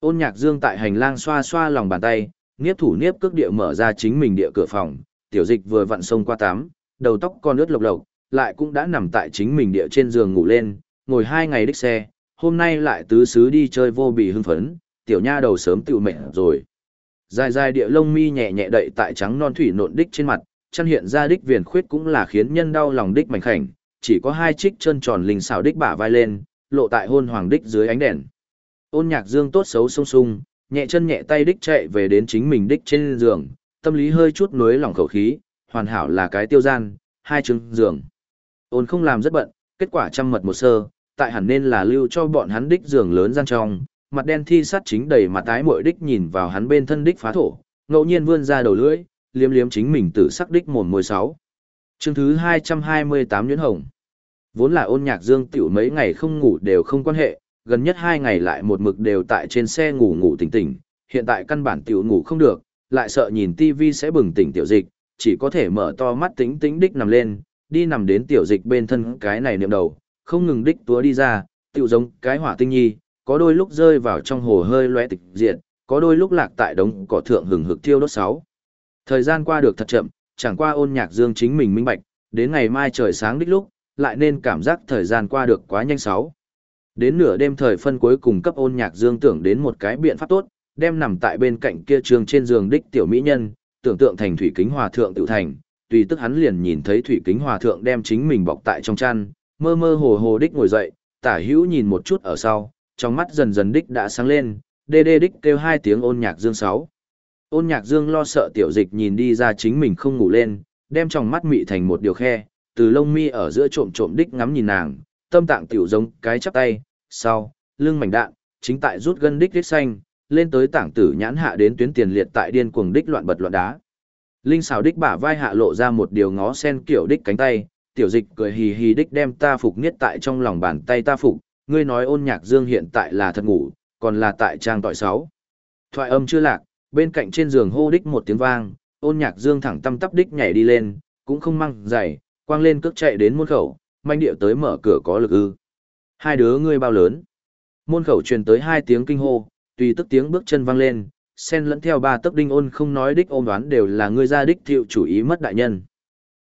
Ôn nhạc dương tại hành lang xoa xoa lòng bàn tay, niếp thủ niếp cước địa mở ra chính mình địa cửa phòng, tiểu dịch vừa vặn sông qua tắm, đầu tóc con ướt lộc lộc, lại cũng đã nằm tại chính mình địa trên giường ngủ lên, ngồi hai ngày đích xe, hôm nay lại tứ xứ đi chơi vô bị hưng phấn, tiểu nha đầu sớm tự mệt rồi. Dài dài địa lông mi nhẹ nhẹ đậy tại trắng non thủy nộn đích trên mặt, chân hiện ra đích viền khuyết cũng là khiến nhân đau lòng đích mảnh khảnh, chỉ có hai trích chân tròn linh xào đích bả vai lên, lộ tại hôn hoàng đích dưới ánh đèn. Ôn nhạc dương tốt xấu sung sung, nhẹ chân nhẹ tay đích chạy về đến chính mình đích trên giường, tâm lý hơi chút nuối lòng khẩu khí, hoàn hảo là cái tiêu gian, hai chứng giường. Ôn không làm rất bận, kết quả trăm mật một sơ, tại hẳn nên là lưu cho bọn hắn đích giường lớn gian trong, mặt đen thi sát chính đầy mặt tái mội đích nhìn vào hắn bên thân đích phá thổ, ngẫu nhiên vươn ra đầu lưỡi, liếm liếm chính mình tử sắc đích mồm môi sáu. Chương thứ 228 nhuyễn hồng. Vốn là ôn nhạc dương tiểu mấy ngày không ngủ đều không quan hệ, gần nhất hai ngày lại một mực đều tại trên xe ngủ ngủ tỉnh tỉnh, hiện tại căn bản tiểu ngủ không được, lại sợ nhìn tivi sẽ bừng tỉnh tiểu dịch, chỉ có thể mở to mắt tính tính đích nằm lên, đi nằm đến tiểu dịch bên thân cái này niệm đầu, không ngừng đích túa đi ra, tiểu giống cái hỏa tinh nhi, có đôi lúc rơi vào trong hồ hơi loe tịch diệt, có đôi lúc lạc tại đống cỏ thượng hừng hực thiêu đốt sáu. Thời gian qua được thật chậm, chẳng qua ôn nhạc dương chính mình minh bạch, đến ngày mai trời sáng đích lúc, lại nên cảm giác thời gian qua được quá nhanh sáu. Đến nửa đêm thời phân cuối cùng cấp ôn nhạc dương tưởng đến một cái biện pháp tốt, đem nằm tại bên cạnh kia trường trên giường đích tiểu mỹ nhân, tưởng tượng thành thủy kính hòa thượng tự thành, tùy tức hắn liền nhìn thấy thủy kính hòa thượng đem chính mình bọc tại trong chăn, mơ mơ hồ hồ đích ngồi dậy, tả hữu nhìn một chút ở sau, trong mắt dần dần đích đã sáng lên, đê đê đích kêu hai tiếng ôn nhạc dương sáu. Ôn nhạc dương lo sợ tiểu dịch nhìn đi ra chính mình không ngủ lên, đem trong mắt mị thành một điều khe, từ lông mi ở giữa trộm trộm đích ngắm nhìn nàng, tâm tạng tiểu giống cái chắp tay, sau, lưng mảnh đạn, chính tại rút gân đích đích xanh, lên tới tảng tử nhãn hạ đến tuyến tiền liệt tại điên cuồng đích loạn bật loạn đá. Linh xào đích bả vai hạ lộ ra một điều ngó sen kiểu đích cánh tay, tiểu dịch cười hì hì đích đem ta phục niết tại trong lòng bàn tay ta phục, ngươi nói ôn nhạc dương hiện tại là thật ngủ, còn là tại trang tỏi sáu. Thoại âm chưa lạc, bên cạnh trên giường hô đích một tiếng vang, ôn nhạc dương thẳng tâm tắp đích nhảy đi lên, cũng không mang giày, quang lên cước chạy đến muôn khẩu, manh địa tới mở cửa có lực ư. Hai đứa ngươi bao lớn. Môn khẩu truyền tới hai tiếng kinh hô, tùy tức tiếng bước chân vang lên, sen lẫn theo ba tấc đinh ôn không nói đích ôm đoán đều là ngươi ra đích thiệu chủ ý mất đại nhân.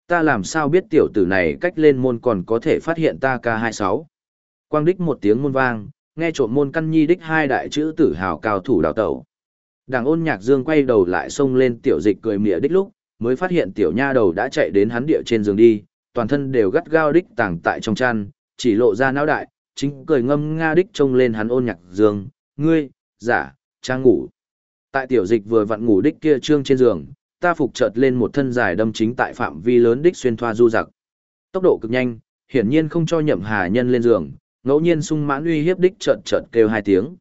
Ta làm sao biết tiểu tử này cách lên môn còn có thể phát hiện ta K26. Quang đích một tiếng môn vang, nghe trộm môn căn nhi đích hai đại chữ tử hào cao thủ đào tẩu. Đảng ôn nhạc dương quay đầu lại xông lên tiểu dịch cười mỉa đích lúc, mới phát hiện tiểu nha đầu đã chạy đến hắn địa trên giường đi, toàn thân đều gắt gao đích tàng tại trong chăn, chỉ lộ ra não đại, chính cười ngâm nga đích trông lên hắn ôn nhạc dương, ngươi, giả, trang ngủ. Tại tiểu dịch vừa vặn ngủ đích kia trương trên giường, ta phục chợt lên một thân dài đâm chính tại phạm vi lớn đích xuyên thoa du giặc. Tốc độ cực nhanh, hiển nhiên không cho nhậm hà nhân lên giường, ngẫu nhiên sung mãn uy hiếp đích chợt chợt kêu hai tiếng.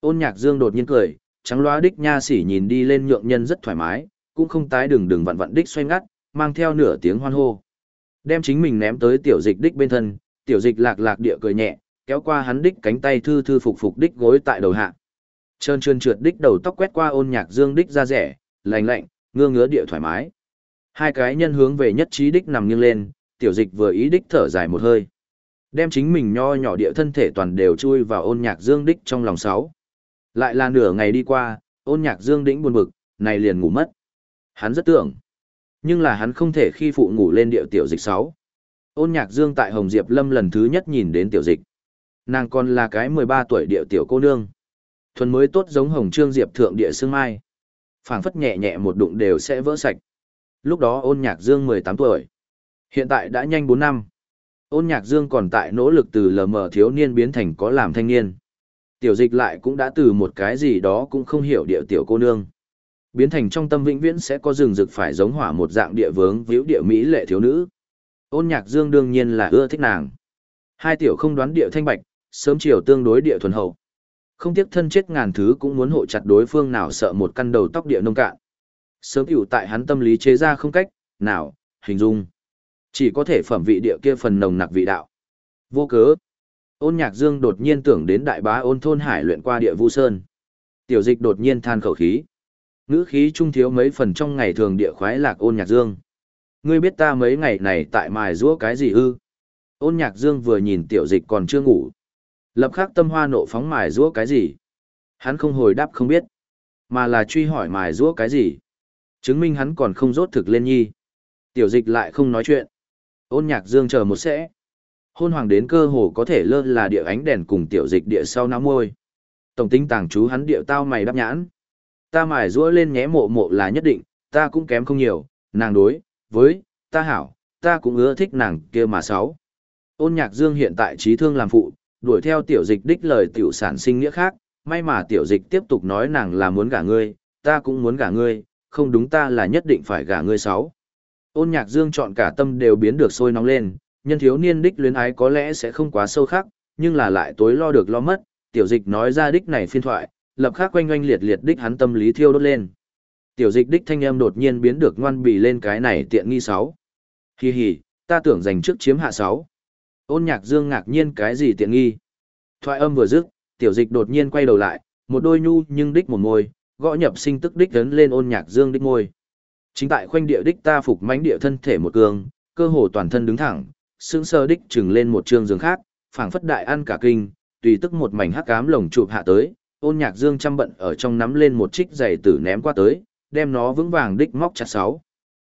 Ôn nhạc dương đột nhiên cười, trắng loa đích nha sỉ nhìn đi lên nhượng nhân rất thoải mái, cũng không tái đường đường vặn vặn đích xoay ngắt, mang theo nửa tiếng hoan hô. Đem chính mình ném tới tiểu dịch đích bên thân, tiểu dịch lạc lạc địa cười nhẹ, kéo qua hắn đích cánh tay thư thư phục phục đích gối tại đầu hạ. Trơn trơn trượt đích đầu tóc quét qua ôn nhạc dương đích ra rẻ, lành lạnh, ngơ ngứa địa thoải mái. Hai cái nhân hướng về nhất trí đích nằm nghiêng lên, tiểu dịch vừa ý đích thở dài một hơi. Đem chính mình nho nhỏ địa thân thể toàn đều chui vào ôn nhạc dương đích trong lòng sáu. Lại là nửa ngày đi qua, ôn nhạc dương đĩnh buồn bực, này liền ngủ mất. Hắn rất tưởng. Nhưng là hắn không thể khi phụ ngủ lên điệu tiểu dịch sáu. Ôn nhạc dương tại Hồng Diệp Lâm lần thứ nhất nhìn đến tiểu dịch. Nàng còn là cái 13 tuổi điệu tiểu cô nương. Thuần mới tốt giống Hồng Trương Diệp thượng địa sương mai. phảng phất nhẹ nhẹ một đụng đều sẽ vỡ sạch. Lúc đó ôn nhạc dương 18 tuổi. Hiện tại đã nhanh 4 năm. Ôn nhạc dương còn tại nỗ lực từ lờ mờ thiếu niên biến thành có làm thanh niên. Tiểu dịch lại cũng đã từ một cái gì đó cũng không hiểu địa tiểu cô nương. Biến thành trong tâm vĩnh viễn sẽ có rừng rực phải giống hỏa một dạng địa vướng víu địa mỹ lệ thiếu nữ. Ôn nhạc dương đương nhiên là ưa thích nàng. Hai tiểu không đoán địa thanh bạch, sớm chiều tương đối địa thuần hậu. Không tiếc thân chết ngàn thứ cũng muốn hộ chặt đối phương nào sợ một căn đầu tóc địa nông cạn. Sớm hữu tại hắn tâm lý chế ra không cách, nào, hình dung. Chỉ có thể phẩm vị địa kia phần nồng nặc vị đạo. Vô cớ. Ôn nhạc dương đột nhiên tưởng đến đại bá ôn thôn hải luyện qua địa vu sơn. Tiểu dịch đột nhiên than khẩu khí. Ngữ khí trung thiếu mấy phần trong ngày thường địa khoái lạc ôn nhạc dương. Ngươi biết ta mấy ngày này tại mài rũa cái gì ư? Ôn nhạc dương vừa nhìn tiểu dịch còn chưa ngủ. Lập khắc tâm hoa nộ phóng mài rũa cái gì? Hắn không hồi đáp không biết. Mà là truy hỏi mài rũa cái gì? Chứng minh hắn còn không rốt thực lên nhi. Tiểu dịch lại không nói chuyện. Ôn nhạc dương chờ một sẽ. Hôn hoàng đến cơ hồ có thể lơ là địa ánh đèn cùng tiểu dịch địa sau não môi. Tổng tinh tàng chú hắn địa tao mày đáp nhãn. Ta mài rũa lên nhé mộ mộ là nhất định, ta cũng kém không nhiều, nàng đối, với, ta hảo, ta cũng ưa thích nàng kia mà sáu. Ôn nhạc dương hiện tại trí thương làm phụ, đuổi theo tiểu dịch đích lời tiểu sản sinh nghĩa khác, may mà tiểu dịch tiếp tục nói nàng là muốn gả ngươi, ta cũng muốn gả ngươi, không đúng ta là nhất định phải gả ngươi sáu. Ôn nhạc dương chọn cả tâm đều biến được sôi nóng lên, nhân thiếu niên đích luyến ái có lẽ sẽ không quá sâu khắc, nhưng là lại tối lo được lo mất, tiểu dịch nói ra đích này phiên thoại, lập khắc quanh quanh liệt liệt đích hắn tâm lý thiêu đốt lên. Tiểu dịch đích thanh âm đột nhiên biến được ngoan bì lên cái này tiện nghi sáu. Hi hi, ta tưởng giành trước chiếm hạ sáu. Ôn nhạc dương ngạc nhiên cái gì tiện nghi. Thoại âm vừa dứt, tiểu dịch đột nhiên quay đầu lại, một đôi nhu nhưng đích một môi, gõ nhập sinh tức đích lớn lên ôn nhạc dương đích môi. Chính tại khoanh địa đích ta phục mãnh địa thân thể một cường, cơ hồ toàn thân đứng thẳng, sững sờ đích trừng lên một trường giường khác, phảng phất đại ăn cả kinh, tùy tức một mảnh hắc ám lồng chụp hạ tới, ôn nhạc dương chăm bận ở trong nắm lên một trích giày tử ném qua tới, đem nó vững vàng đích móc chặt sáu.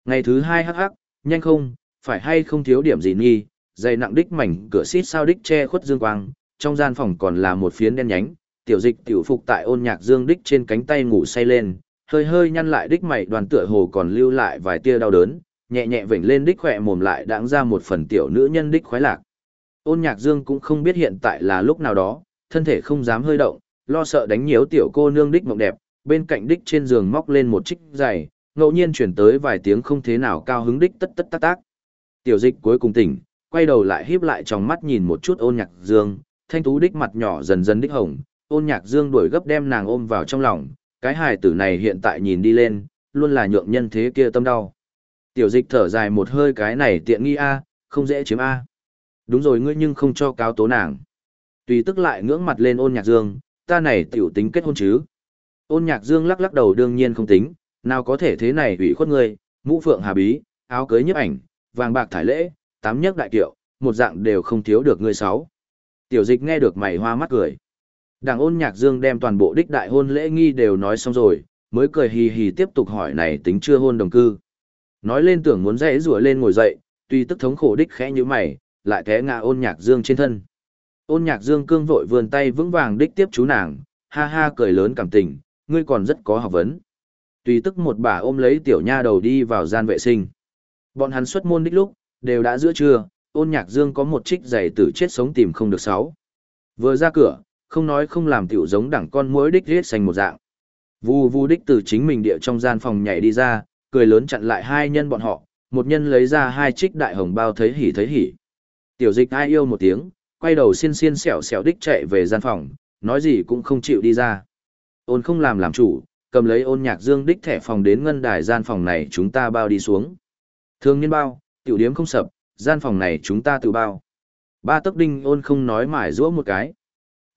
Ngày thứ hai hắc hắc, nhanh không, phải hay không thiếu điểm gì nghi, giày nặng đích mảnh cửa xít sao đích che khuất dương quang, trong gian phòng còn là một phiến đen nhánh, tiểu dịch tiểu phục tại ôn nhạc dương đích trên cánh tay ngủ say lên, hơi hơi nhăn lại đích mày đoàn tựa hồ còn lưu lại vài tia đau đớn, nhẹ nhẹ vểnh lên đích khỏe mồm lại đáng ra một phần tiểu nữ nhân đích khoái lạc. Ôn nhạc dương cũng không biết hiện tại là lúc nào đó, thân thể không dám hơi động, lo sợ đánh nhiễu tiểu cô nương đích mộng đẹp, bên cạnh đích trên giường móc lên một trích giày, ngẫu nhiên chuyển tới vài tiếng không thế nào cao hứng đích tất tất tác tác. Tiểu dịch cuối cùng tỉnh, quay đầu lại híp lại trong mắt nhìn một chút ôn nhạc dương, thanh tú đích mặt nhỏ dần dần đích hồng, ôn nhạc dương đuổi gấp đem nàng ôm vào trong lòng, cái hài tử này hiện tại nhìn đi lên, luôn là nhượng nhân thế kia tâm đau. Tiểu dịch thở dài một hơi cái này tiện nghi a, không dễ chiếm a. Đúng rồi ngươi nhưng không cho cáo tố nàng. Tùy tức lại ngưỡng mặt lên ôn nhạc dương, ta này tiểu tính kết hôn chứ. Ôn nhạc dương lắc lắc đầu đương nhiên không tính, nào có thể thế này ủy khuất người. mũ phượng hà bí, áo cưới nhấp ảnh, vàng bạc thải lễ, tám nhấc đại kiệu, một dạng đều không thiếu được ngươi sáu. Tiểu dịch nghe được mày hoa mắt cười. Đảng ôn nhạc dương đem toàn bộ đích đại hôn lễ nghi đều nói xong rồi, mới cười hì hì tiếp tục hỏi này tính chưa hôn đồng cư. Nói lên tưởng muốn dễ rủa lên ngồi dậy, tuy tức thống khổ đích khẽ như mày, lại té ngã ôn nhạc dương trên thân. Ôn nhạc dương cương vội vươn tay vững vàng đích tiếp chú nàng, ha ha cười lớn cảm tình, ngươi còn rất có học vấn. Tùy tức một bà ôm lấy tiểu nha đầu đi vào gian vệ sinh. Bọn hắn xuất môn đích lúc, đều đã giữa trưa, ôn nhạc dương có một trích giày tử chết sống tìm không được sáu. Vừa ra cửa, không nói không làm tiểu giống đẳng con muỗi đích riết xanh một dạng. Vù vù đích từ chính mình địa trong gian phòng nhảy đi ra, cười lớn chặn lại hai nhân bọn họ, một nhân lấy ra hai trích đại hồng bao thấy hỉ thấy hỉ. Tiểu dịch ai yêu một tiếng, quay đầu xiên xiên xẻo xẻo đích chạy về gian phòng, nói gì cũng không chịu đi ra. Ôn không làm làm chủ, cầm lấy ôn nhạc dương đích thẻ phòng đến ngân đài gian phòng này chúng ta bao đi xuống. Thương nhân bao, tiểu điếm không sập, gian phòng này chúng ta tự bao. Ba tấc đinh ôn không nói mải rũa một cái.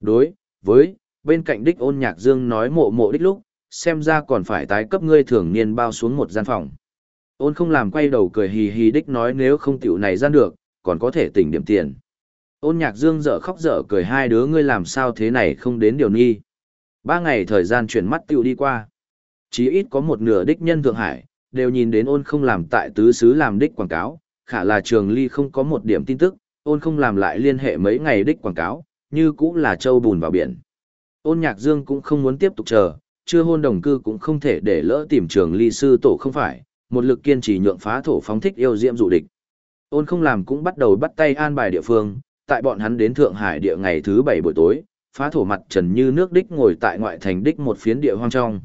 Đối, với, bên cạnh đích ôn nhạc dương nói mộ mộ đích lúc, xem ra còn phải tái cấp ngươi thường niên bao xuống một gian phòng. Ôn không làm quay đầu cười hì hì đích nói nếu không tiểu này gian được, còn có thể tỉnh điểm tiền. Ôn nhạc dương dở khóc dở cười hai đứa ngươi làm sao thế này không đến điều nghi. Ba ngày thời gian chuyển mắt tiêu đi qua. Chí ít có một nửa đích nhân Thượng Hải, đều nhìn đến ôn không làm tại tứ xứ làm đích quảng cáo, khả là trường ly không có một điểm tin tức, ôn không làm lại liên hệ mấy ngày đích quảng cáo, như cũng là châu bùn vào biển. Ôn nhạc dương cũng không muốn tiếp tục chờ, chưa hôn đồng cư cũng không thể để lỡ tìm trường ly sư tổ không phải, một lực kiên trì nhượng phá thổ phóng thích yêu diễm dụ địch. Ôn không làm cũng bắt đầu bắt tay an bài địa phương, tại bọn hắn đến Thượng Hải địa ngày thứ bảy buổi tối, phá thổ mặt trần như nước đích ngồi tại ngoại thành đích một phiến địa hoang trong.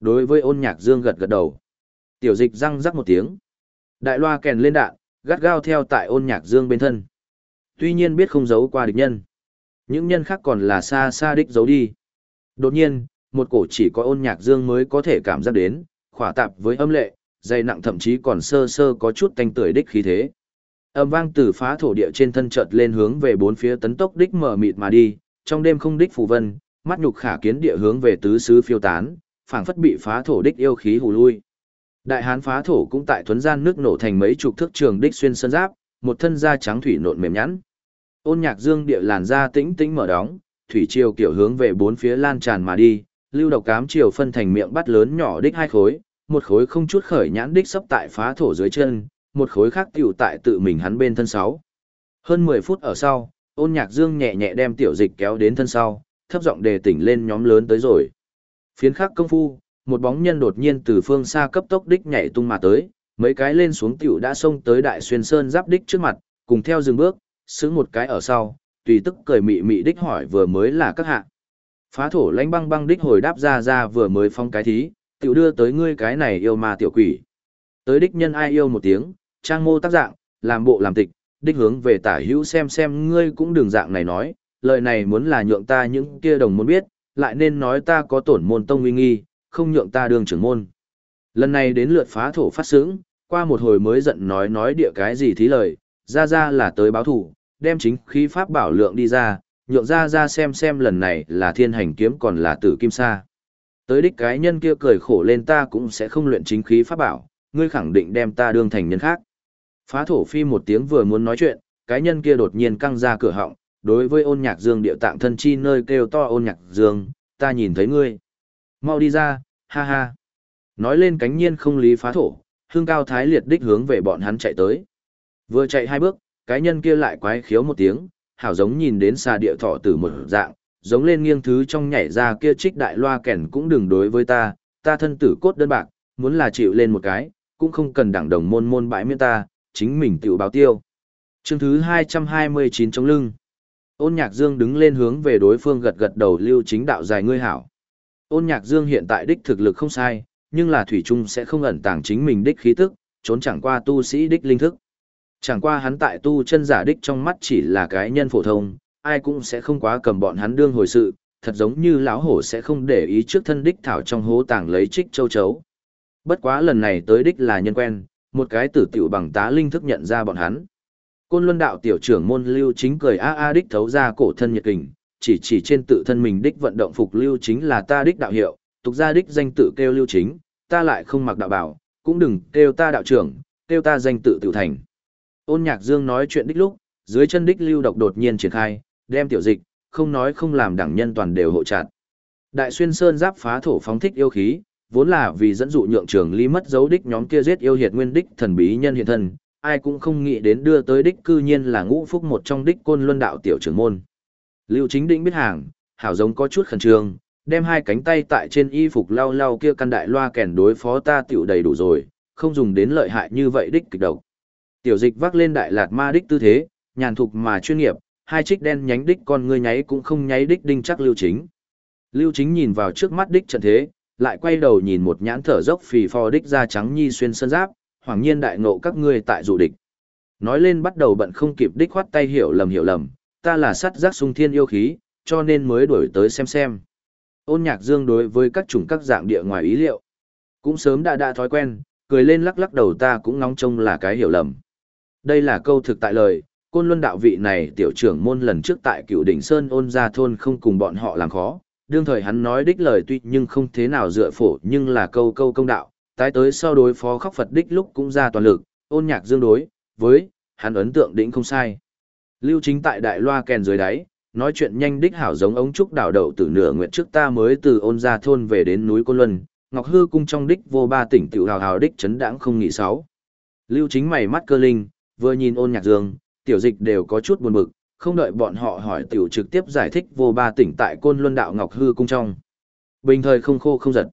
Đối với ôn nhạc dương gật gật đầu. Tiểu dịch răng rắc một tiếng. Đại loa kèn lên đạn, gắt gao theo tại ôn nhạc dương bên thân. Tuy nhiên biết không giấu qua địch nhân. Những nhân khác còn là xa xa đích giấu đi. Đột nhiên, một cổ chỉ có ôn nhạc dương mới có thể cảm giác đến, khỏa tạp với âm lệ, dày nặng thậm chí còn sơ sơ có chút tanh tưởi đích khí thế. Âm vang từ phá thổ địa trên thân chợt lên hướng về bốn phía tấn tốc đích mở mịt mà đi, trong đêm không đích phù vân, mắt nhục khả kiến địa hướng về tứ xứ phiêu tán, phảng phất bị phá thổ đích yêu khí hù lui. Đại hán phá thổ cũng tại thuấn gian nước nổ thành mấy chục thước trường đích xuyên sơn giáp, một thân da trắng thủy nộn mềm nhẵn. Ôn Nhạc Dương địa làn da tĩnh tĩnh mở đóng, thủy triều kiểu hướng về bốn phía lan tràn mà đi, lưu độc cám triều phân thành miệng bắt lớn nhỏ đích hai khối, một khối không chút khởi nhãn đích sắp tại phá thổ dưới chân, một khối khác tiểu tại tự mình hắn bên thân sáu. Hơn 10 phút ở sau, Ôn Nhạc Dương nhẹ nhẹ đem tiểu dịch kéo đến thân sau, thấp giọng đề tỉnh lên nhóm lớn tới rồi. Phiến khắc công phu, một bóng nhân đột nhiên từ phương xa cấp tốc đích nhảy tung mà tới, mấy cái lên xuống tiểu đã xông tới đại xuyên sơn giáp đích trước mặt, cùng theo dừng bước, xứng một cái ở sau, tùy tức cười mị mị đích hỏi vừa mới là các hạ. Phá thổ lãnh băng băng đích hồi đáp ra ra vừa mới phong cái thí, tiểu đưa tới ngươi cái này yêu mà tiểu quỷ. Tới đích nhân ai yêu một tiếng, trang mô tác dạng, làm bộ làm tịch, đích hướng về tả hữu xem xem ngươi cũng đừng dạng này nói, lời này muốn là nhượng ta những kia đồng môn biết, lại nên nói ta có tổn môn tông uy nghi, không nhượng ta đường trưởng môn. Lần này đến lượt phá thổ phát sướng, qua một hồi mới giận nói nói địa cái gì thí lời, ra ra là tới báo thủ, đem chính khí pháp bảo lượng đi ra, nhượng ra ra xem xem lần này là thiên hành kiếm còn là tử kim sa. Tới đích cái nhân kia cười khổ lên ta cũng sẽ không luyện chính khí pháp bảo, ngươi khẳng định đem ta đương thành nhân khác. Phá thổ phi một tiếng vừa muốn nói chuyện, cái nhân kia đột nhiên căng ra cửa họng, đối với ôn nhạc dương điệu tạng thân chi nơi kêu to ôn nhạc dương, ta nhìn thấy ngươi. Mau đi ra, ha ha. Nói lên cánh nhiên không lý phá thổ, hương cao thái liệt đích hướng về bọn hắn chạy tới. Vừa chạy hai bước, cái nhân kia lại quái khiếu một tiếng, hảo giống nhìn đến xa địa thọ tử một dạng, giống lên nghiêng thứ trong nhảy ra kia trích đại loa kẻn cũng đừng đối với ta, ta thân tử cốt đơn bạc, muốn là chịu lên một cái, cũng không cần đảng đồng môn môn bãi miễn ta, chính mình tự báo tiêu. Chương thứ 229 trong lưng. Ôn nhạc dương đứng lên hướng về đối phương gật gật đầu lưu chính đạo dài ngươi hảo. Ôn nhạc dương hiện tại đích thực lực không sai, nhưng là thủy trung sẽ không ẩn tàng chính mình đích khí tức, trốn chẳng qua tu sĩ đích linh thức. Chẳng qua hắn tại tu chân giả đích trong mắt chỉ là cái nhân phổ thông, ai cũng sẽ không quá cầm bọn hắn đương hồi sự, thật giống như lão hổ sẽ không để ý trước thân đích thảo trong hố tàng lấy trích châu chấu. Bất quá lần này tới đích là nhân quen, một cái tử tiểu bằng tá linh thức nhận ra bọn hắn. Côn Luân đạo tiểu trưởng môn Lưu Chính cười a a đích thấu ra cổ thân nhiệt kình, chỉ chỉ trên tự thân mình đích vận động phục Lưu Chính là ta đích đạo hiệu, tục gia đích danh tự kêu Lưu Chính, ta lại không mặc đạo bảo, cũng đừng kêu ta đạo trưởng, kêu ta danh tự tiểu thành. Ôn Nhạc Dương nói chuyện đích lúc, dưới chân đích lưu độc đột nhiên triển khai, đem tiểu dịch, không nói không làm đẳng nhân toàn đều hộ chặt. Đại xuyên sơn giáp phá thổ phóng thích yêu khí, vốn là vì dẫn dụ nhượng trường ly mất dấu đích nhóm kia giết yêu hiệt nguyên đích thần bí nhân hiện thân, ai cũng không nghĩ đến đưa tới đích cư nhiên là ngũ phúc một trong đích côn luân đạo tiểu trưởng môn. Lưu chính định biết hàng, hảo giống có chút khẩn trương, đem hai cánh tay tại trên y phục lau lau kia căn đại loa kèn đối phó ta tiểu đầy đủ rồi, không dùng đến lợi hại như vậy đích kịch độc. Tiểu dịch vác lên đại lạt ma đích tư thế, nhàn thục mà chuyên nghiệp, hai trích đen nhánh đích con ngươi nháy cũng không nháy đích đinh chắc lưu chính. Lưu chính nhìn vào trước mắt đích trận thế, lại quay đầu nhìn một nhãn thở dốc phì phò đích da trắng nhi xuyên sơn giáp, hoàng nhiên đại ngộ các ngươi tại dụ địch. Nói lên bắt đầu bận không kịp đích khoát tay hiểu lầm hiểu lầm, ta là sắt giác sung thiên yêu khí, cho nên mới đổi tới xem xem. Ôn nhạc dương đối với các chủng các dạng địa ngoài ý liệu. Cũng sớm đã đã thói quen, cười lên lắc lắc đầu ta cũng ngóng trông là cái hiểu lầm. Đây là câu thực tại lời, côn luân đạo vị này tiểu trưởng môn lần trước tại cựu đỉnh Sơn ôn ra thôn không cùng bọn họ làm khó. Đương thời hắn nói đích lời tuy nhưng không thế nào dựa phổ nhưng là câu câu công đạo, tái tới sau đối phó khóc Phật đích lúc cũng ra toàn lực, ôn nhạc dương đối, với, hắn ấn tượng đỉnh không sai. Lưu chính tại đại loa kèn dưới đáy, nói chuyện nhanh đích hảo giống ống trúc đảo đậu từ nửa nguyện trước ta mới từ ôn gia thôn về đến núi Côn Luân, Ngọc Hư cung trong đích vô ba tỉnh tiểu hào hào đích chấn đãng không nghỉ sáu. Lưu chính mày mắt cơ linh, vừa nhìn ôn nhạc dương, tiểu dịch đều có chút buồn bực, không đợi bọn họ hỏi tiểu trực tiếp giải thích vô ba tỉnh tại Côn Luân đạo Ngọc Hư cung trong. Bình thời không khô không giật,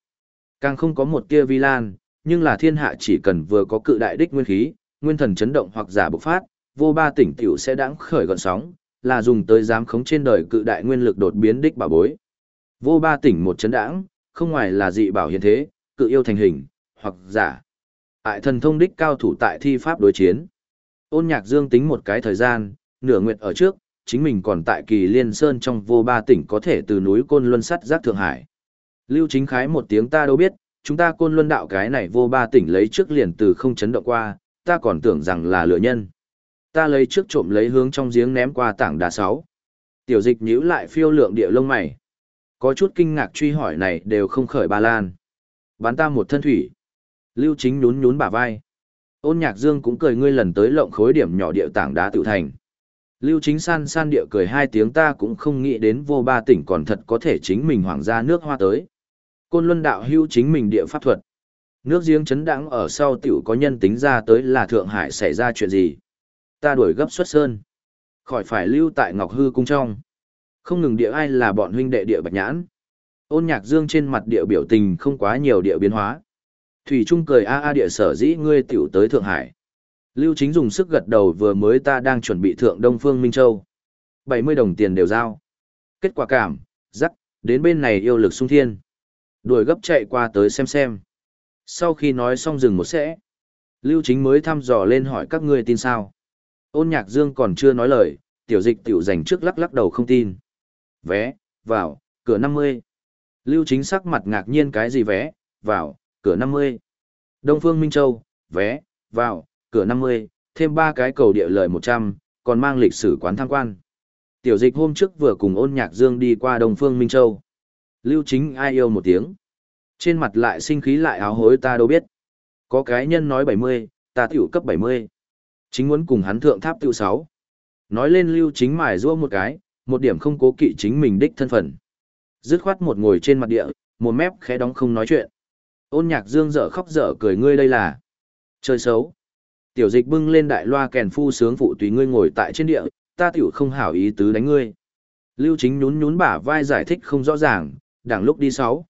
càng không có một tia vi lan, nhưng là thiên hạ chỉ cần vừa có cự đại đích nguyên khí, nguyên thần chấn động hoặc giả bộc phát, vô ba tỉnh tiểu sẽ đãng khởi gọn sóng, là dùng tới giám khống trên đời cự đại nguyên lực đột biến đích bảo bối. Vô ba tỉnh một chấn đãng, không ngoài là dị bảo hiện thế, cự yêu thành hình, hoặc giả. Ại thần thông đích cao thủ tại thi pháp đối chiến. Ôn nhạc dương tính một cái thời gian, nửa nguyệt ở trước, chính mình còn tại kỳ liên sơn trong vô ba tỉnh có thể từ núi Côn Luân sắt giác Thượng Hải. Lưu chính khái một tiếng ta đâu biết, chúng ta Côn Luân đạo cái này vô ba tỉnh lấy trước liền từ không chấn động qua, ta còn tưởng rằng là lửa nhân. Ta lấy trước trộm lấy hướng trong giếng ném qua tảng đá sáu. Tiểu dịch nhíu lại phiêu lượng địa lông mày. Có chút kinh ngạc truy hỏi này đều không khởi ba lan. Bán ta một thân thủy. Lưu chính nhún nhún bả vai. Ôn nhạc dương cũng cười ngươi lần tới lộng khối điểm nhỏ địa tảng đá tự thành. Lưu chính san san địa cười hai tiếng ta cũng không nghĩ đến vô ba tỉnh còn thật có thể chính mình hoàng gia nước hoa tới. Côn luân đạo hưu chính mình địa pháp thuật. Nước giếng chấn đãng ở sau tiểu có nhân tính ra tới là Thượng Hải xảy ra chuyện gì. Ta đuổi gấp xuất sơn. Khỏi phải lưu tại Ngọc Hư cung trong. Không ngừng địa ai là bọn huynh đệ địa bạch nhãn. Ôn nhạc dương trên mặt địa biểu tình không quá nhiều địa biến hóa. Thủy Trung cười a a địa sở dĩ ngươi tiểu tới Thượng Hải. Lưu Chính dùng sức gật đầu vừa mới ta đang chuẩn bị thượng Đông Phương Minh Châu. 70 đồng tiền đều giao. Kết quả cảm, rắc, đến bên này yêu lực sung thiên. Đuổi gấp chạy qua tới xem xem. Sau khi nói xong dừng một sẽ, Lưu Chính mới thăm dò lên hỏi các ngươi tin sao. Ôn nhạc dương còn chưa nói lời, tiểu dịch tiểu dành trước lắc lắc đầu không tin. Vé, vào, cửa 50. Lưu Chính sắc mặt ngạc nhiên cái gì vé, vào, cửa 50. Đông Phương Minh Châu, vé, vào, cửa 50, thêm ba cái cầu địa lợi 100, còn mang lịch sử quán tham quan. Tiểu dịch hôm trước vừa cùng ôn nhạc dương đi qua Đông Phương Minh Châu. Lưu chính ai yêu một tiếng. Trên mặt lại sinh khí lại áo hối ta đâu biết. Có cái nhân nói 70, ta tiểu cấp 70. Chính muốn cùng hắn thượng tháp tiểu 6. Nói lên lưu chính mài rua một cái, một điểm không cố kỵ chính mình đích thân phận. Dứt khoát một ngồi trên mặt địa, một mép khẽ đóng không nói chuyện. Ôn nhạc dương dở khóc dở cười ngươi đây là chơi xấu. Tiểu dịch bưng lên đại loa kèn phu sướng phụ tùy ngươi ngồi tại trên địa, ta tiểu không hảo ý tứ đánh ngươi. Lưu chính nhún nhún bả vai giải thích không rõ ràng, đằng lúc đi sáu.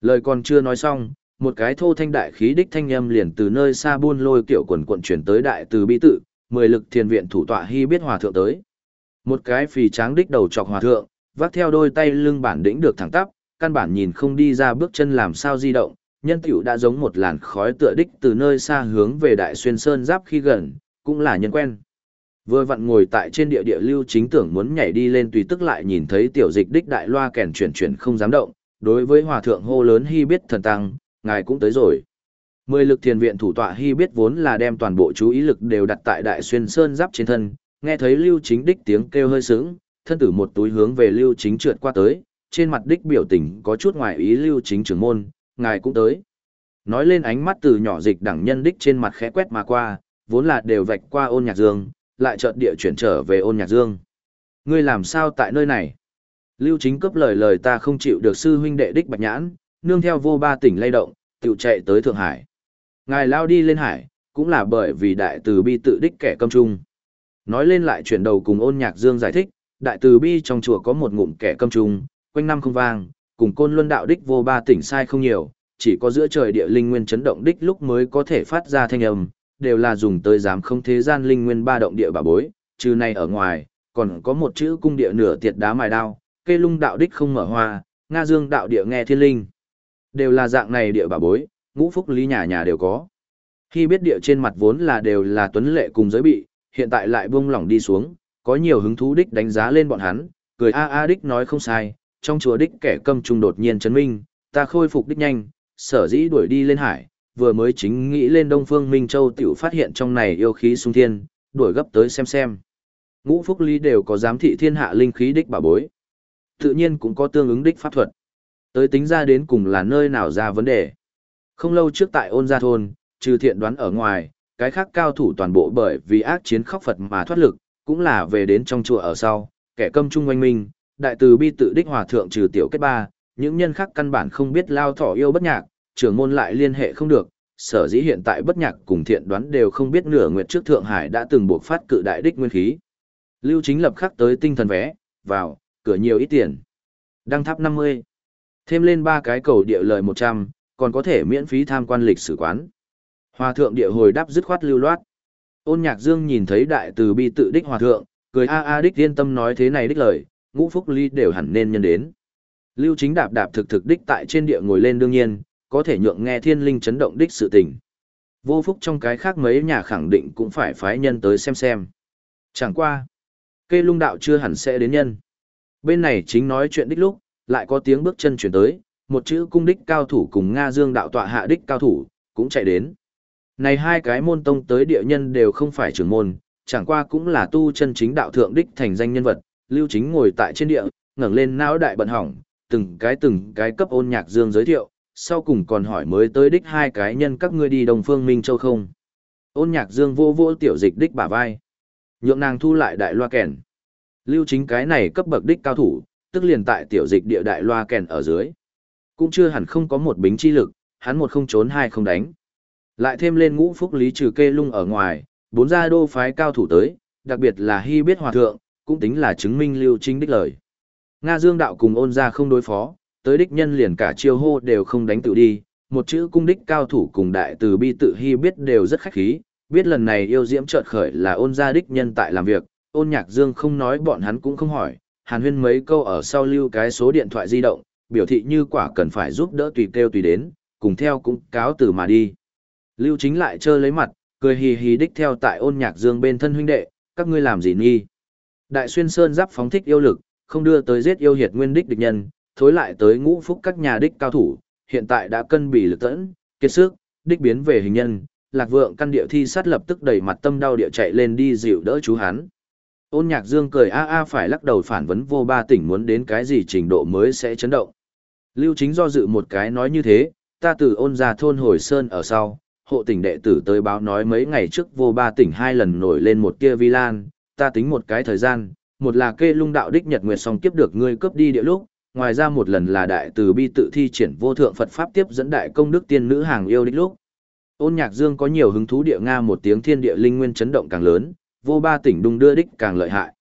Lời còn chưa nói xong, một cái thô thanh đại khí đích thanh âm liền từ nơi xa buôn lôi kiểu quần quận chuyển tới đại từ bi tự, mười lực thiền viện thủ tọa hy biết hòa thượng tới. Một cái phì tráng đích đầu chọc hòa thượng, vác theo đôi tay lưng bản đỉnh được thẳng tắp, căn bản nhìn không đi ra bước chân làm sao di động, nhân tiểu đã giống một làn khói tựa đích từ nơi xa hướng về đại xuyên sơn giáp khi gần, cũng là nhân quen. Vừa vặn ngồi tại trên địa địa lưu chính tưởng muốn nhảy đi lên tùy tức lại nhìn thấy tiểu dịch đích đại loa kèn chuyển chuyển không dám động, đối với hòa thượng hô lớn hy biết thần tăng, ngài cũng tới rồi. Mười lực thiền viện thủ tọa hy biết vốn là đem toàn bộ chú ý lực đều đặt tại đại xuyên sơn giáp trên thân, nghe thấy lưu chính đích tiếng kêu hơi sướng, thân tử một túi hướng về lưu chính trượt qua tới, trên mặt đích biểu tình có chút ngoài ý lưu chính trưởng môn, ngài cũng tới. Nói lên ánh mắt từ nhỏ dịch đẳng nhân đích trên mặt khẽ quét mà qua, vốn là đều vạch qua ôn nhạc dương, lại chợt địa chuyển trở về ôn nhạc dương. Ngươi làm sao tại nơi này? Lưu chính cấp lời lời ta không chịu được sư huynh đệ đích bạch nhãn, nương theo vô ba tỉnh lay động, tiểu chạy tới Thượng Hải. Ngài lao đi lên hải, cũng là bởi vì đại từ bi tự đích kẻ câm trung. Nói lên lại chuyển đầu cùng ôn nhạc dương giải thích, đại từ bi trong chùa có một ngụm kẻ câm trung, quanh năm không vang, cùng côn luân đạo đích vô ba tỉnh sai không nhiều, chỉ có giữa trời địa linh nguyên chấn động đích lúc mới có thể phát ra thanh âm, đều là dùng tới giám không thế gian linh nguyên ba động địa bà bối, trừ này ở ngoài, còn có một chữ cung địa nửa tiệt đá mài đao, cây lung đạo đích không mở hoa, nga dương đạo địa nghe thiên linh. Đều là dạng này địa bà bối, ngũ phúc lý nhà nhà đều có. Khi biết địa trên mặt vốn là đều là tuấn lệ cùng giới bị, hiện tại lại buông lỏng đi xuống, có nhiều hứng thú đích đánh giá lên bọn hắn, cười a a đích nói không sai, trong chùa đích kẻ câm trung đột nhiên chấn minh, ta khôi phục đích nhanh, sở dĩ đuổi đi lên hải, vừa mới chính nghĩ lên Đông Phương Minh Châu tiểu phát hiện trong này yêu khí sung thiên, đuổi gấp tới xem xem. Ngũ Phúc Lý đều có giám thị thiên hạ linh khí đích bảo bối. Tự nhiên cũng có tương ứng đích pháp thuật. Tới tính ra đến cùng là nơi nào ra vấn đề. Không lâu trước tại ôn gia thôn, trừ thiện đoán ở ngoài, cái khác cao thủ toàn bộ bởi vì ác chiến khóc Phật mà thoát lực, cũng là về đến trong chùa ở sau, kẻ câm trung oanh minh, đại từ bi tự đích hòa thượng trừ tiểu kết ba, những nhân khác căn bản không biết lao thỏ yêu bất nhạc, trưởng môn lại liên hệ không được, sở dĩ hiện tại bất nhạc cùng thiện đoán đều không biết nửa nguyệt trước Thượng Hải đã từng buộc phát cự đại đích nguyên khí. Lưu chính lập khắc tới tinh thần vé, vào, cửa nhiều ít tiền. Đăng tháp 50. Thêm lên ba cái cầu địa lời 100, còn có thể miễn phí tham quan lịch sử quán. Hòa thượng địa hồi đáp dứt khoát lưu loát. Ôn nhạc dương nhìn thấy đại từ bi tự đích hòa thượng, cười a a đích yên tâm nói thế này đích lời, ngũ phúc ly đều hẳn nên nhân đến. Lưu chính đạp đạp thực thực đích tại trên địa ngồi lên đương nhiên, có thể nhượng nghe thiên linh chấn động đích sự tình. Vô phúc trong cái khác mấy nhà khẳng định cũng phải phái nhân tới xem xem. Chẳng qua. Kê lung đạo chưa hẳn sẽ đến nhân. Bên này chính nói chuyện đích lúc, lại có tiếng bước chân chuyển tới, một chữ cung đích cao thủ cùng Nga Dương đạo tọa hạ đích cao thủ, cũng chạy đến. Này hai cái môn tông tới địa nhân đều không phải trưởng môn, chẳng qua cũng là tu chân chính đạo thượng đích thành danh nhân vật, lưu chính ngồi tại trên địa, ngẩng lên não đại bận hỏng, từng cái từng cái cấp ôn nhạc dương giới thiệu, sau cùng còn hỏi mới tới đích hai cái nhân các ngươi đi đồng phương Minh Châu không. Ôn nhạc dương vô vô tiểu dịch đích bả vai. Nhượng nàng thu lại đại loa kèn. Lưu chính cái này cấp bậc đích cao thủ, tức liền tại tiểu dịch địa đại loa kèn ở dưới. Cũng chưa hẳn không có một bính chi lực, hắn một không trốn hai không đánh. Lại thêm lên ngũ phúc lý trừ kê lung ở ngoài, bốn gia đô phái cao thủ tới, đặc biệt là hy biết hòa thượng, cũng tính là chứng minh lưu chính đích lời. Nga Dương đạo cùng ôn ra không đối phó, tới đích nhân liền cả chiêu hô đều không đánh tự đi, một chữ cung đích cao thủ cùng đại từ bi tự hy biết đều rất khách khí, biết lần này yêu diễm chợt khởi là ôn gia đích nhân tại làm việc, ôn nhạc dương không nói bọn hắn cũng không hỏi, hàn huyên mấy câu ở sau lưu cái số điện thoại di động, biểu thị như quả cần phải giúp đỡ tùy kêu tùy đến, cùng theo cũng cáo từ mà đi. Lưu chính lại chơi lấy mặt, cười hì hì đích theo tại ôn nhạc dương bên thân huynh đệ, các ngươi làm gì nghi. Đại xuyên sơn giáp phóng thích yêu lực, không đưa tới giết yêu hiệt nguyên đích địch nhân, thối lại tới ngũ phúc các nhà đích cao thủ, hiện tại đã cân bỉ lực tẫn, kiệt sức, đích biến về hình nhân, lạc vượng căn địa thi sát lập tức đẩy mặt tâm đau địa chạy lên đi dịu đỡ chú hắn. Ôn nhạc dương cười a a phải lắc đầu phản vấn vô ba tỉnh muốn đến cái gì trình độ mới sẽ chấn động. Lưu chính do dự một cái nói như thế, ta từ ôn ra thôn hồi sơn ở sau, hộ tỉnh đệ tử tới báo nói mấy ngày trước vô ba tỉnh hai lần nổi lên một kia vi lan, ta tính một cái thời gian, một là kê lung đạo đích nhật nguyệt song kiếp được ngươi cướp đi địa lúc, ngoài ra một lần là đại từ bi tự thi triển vô thượng Phật Pháp tiếp dẫn đại công đức tiên nữ hàng yêu đích lúc. Ôn nhạc dương có nhiều hứng thú địa Nga một tiếng thiên địa linh nguyên chấn động càng lớn, vô ba tỉnh đung đưa đích càng lợi hại.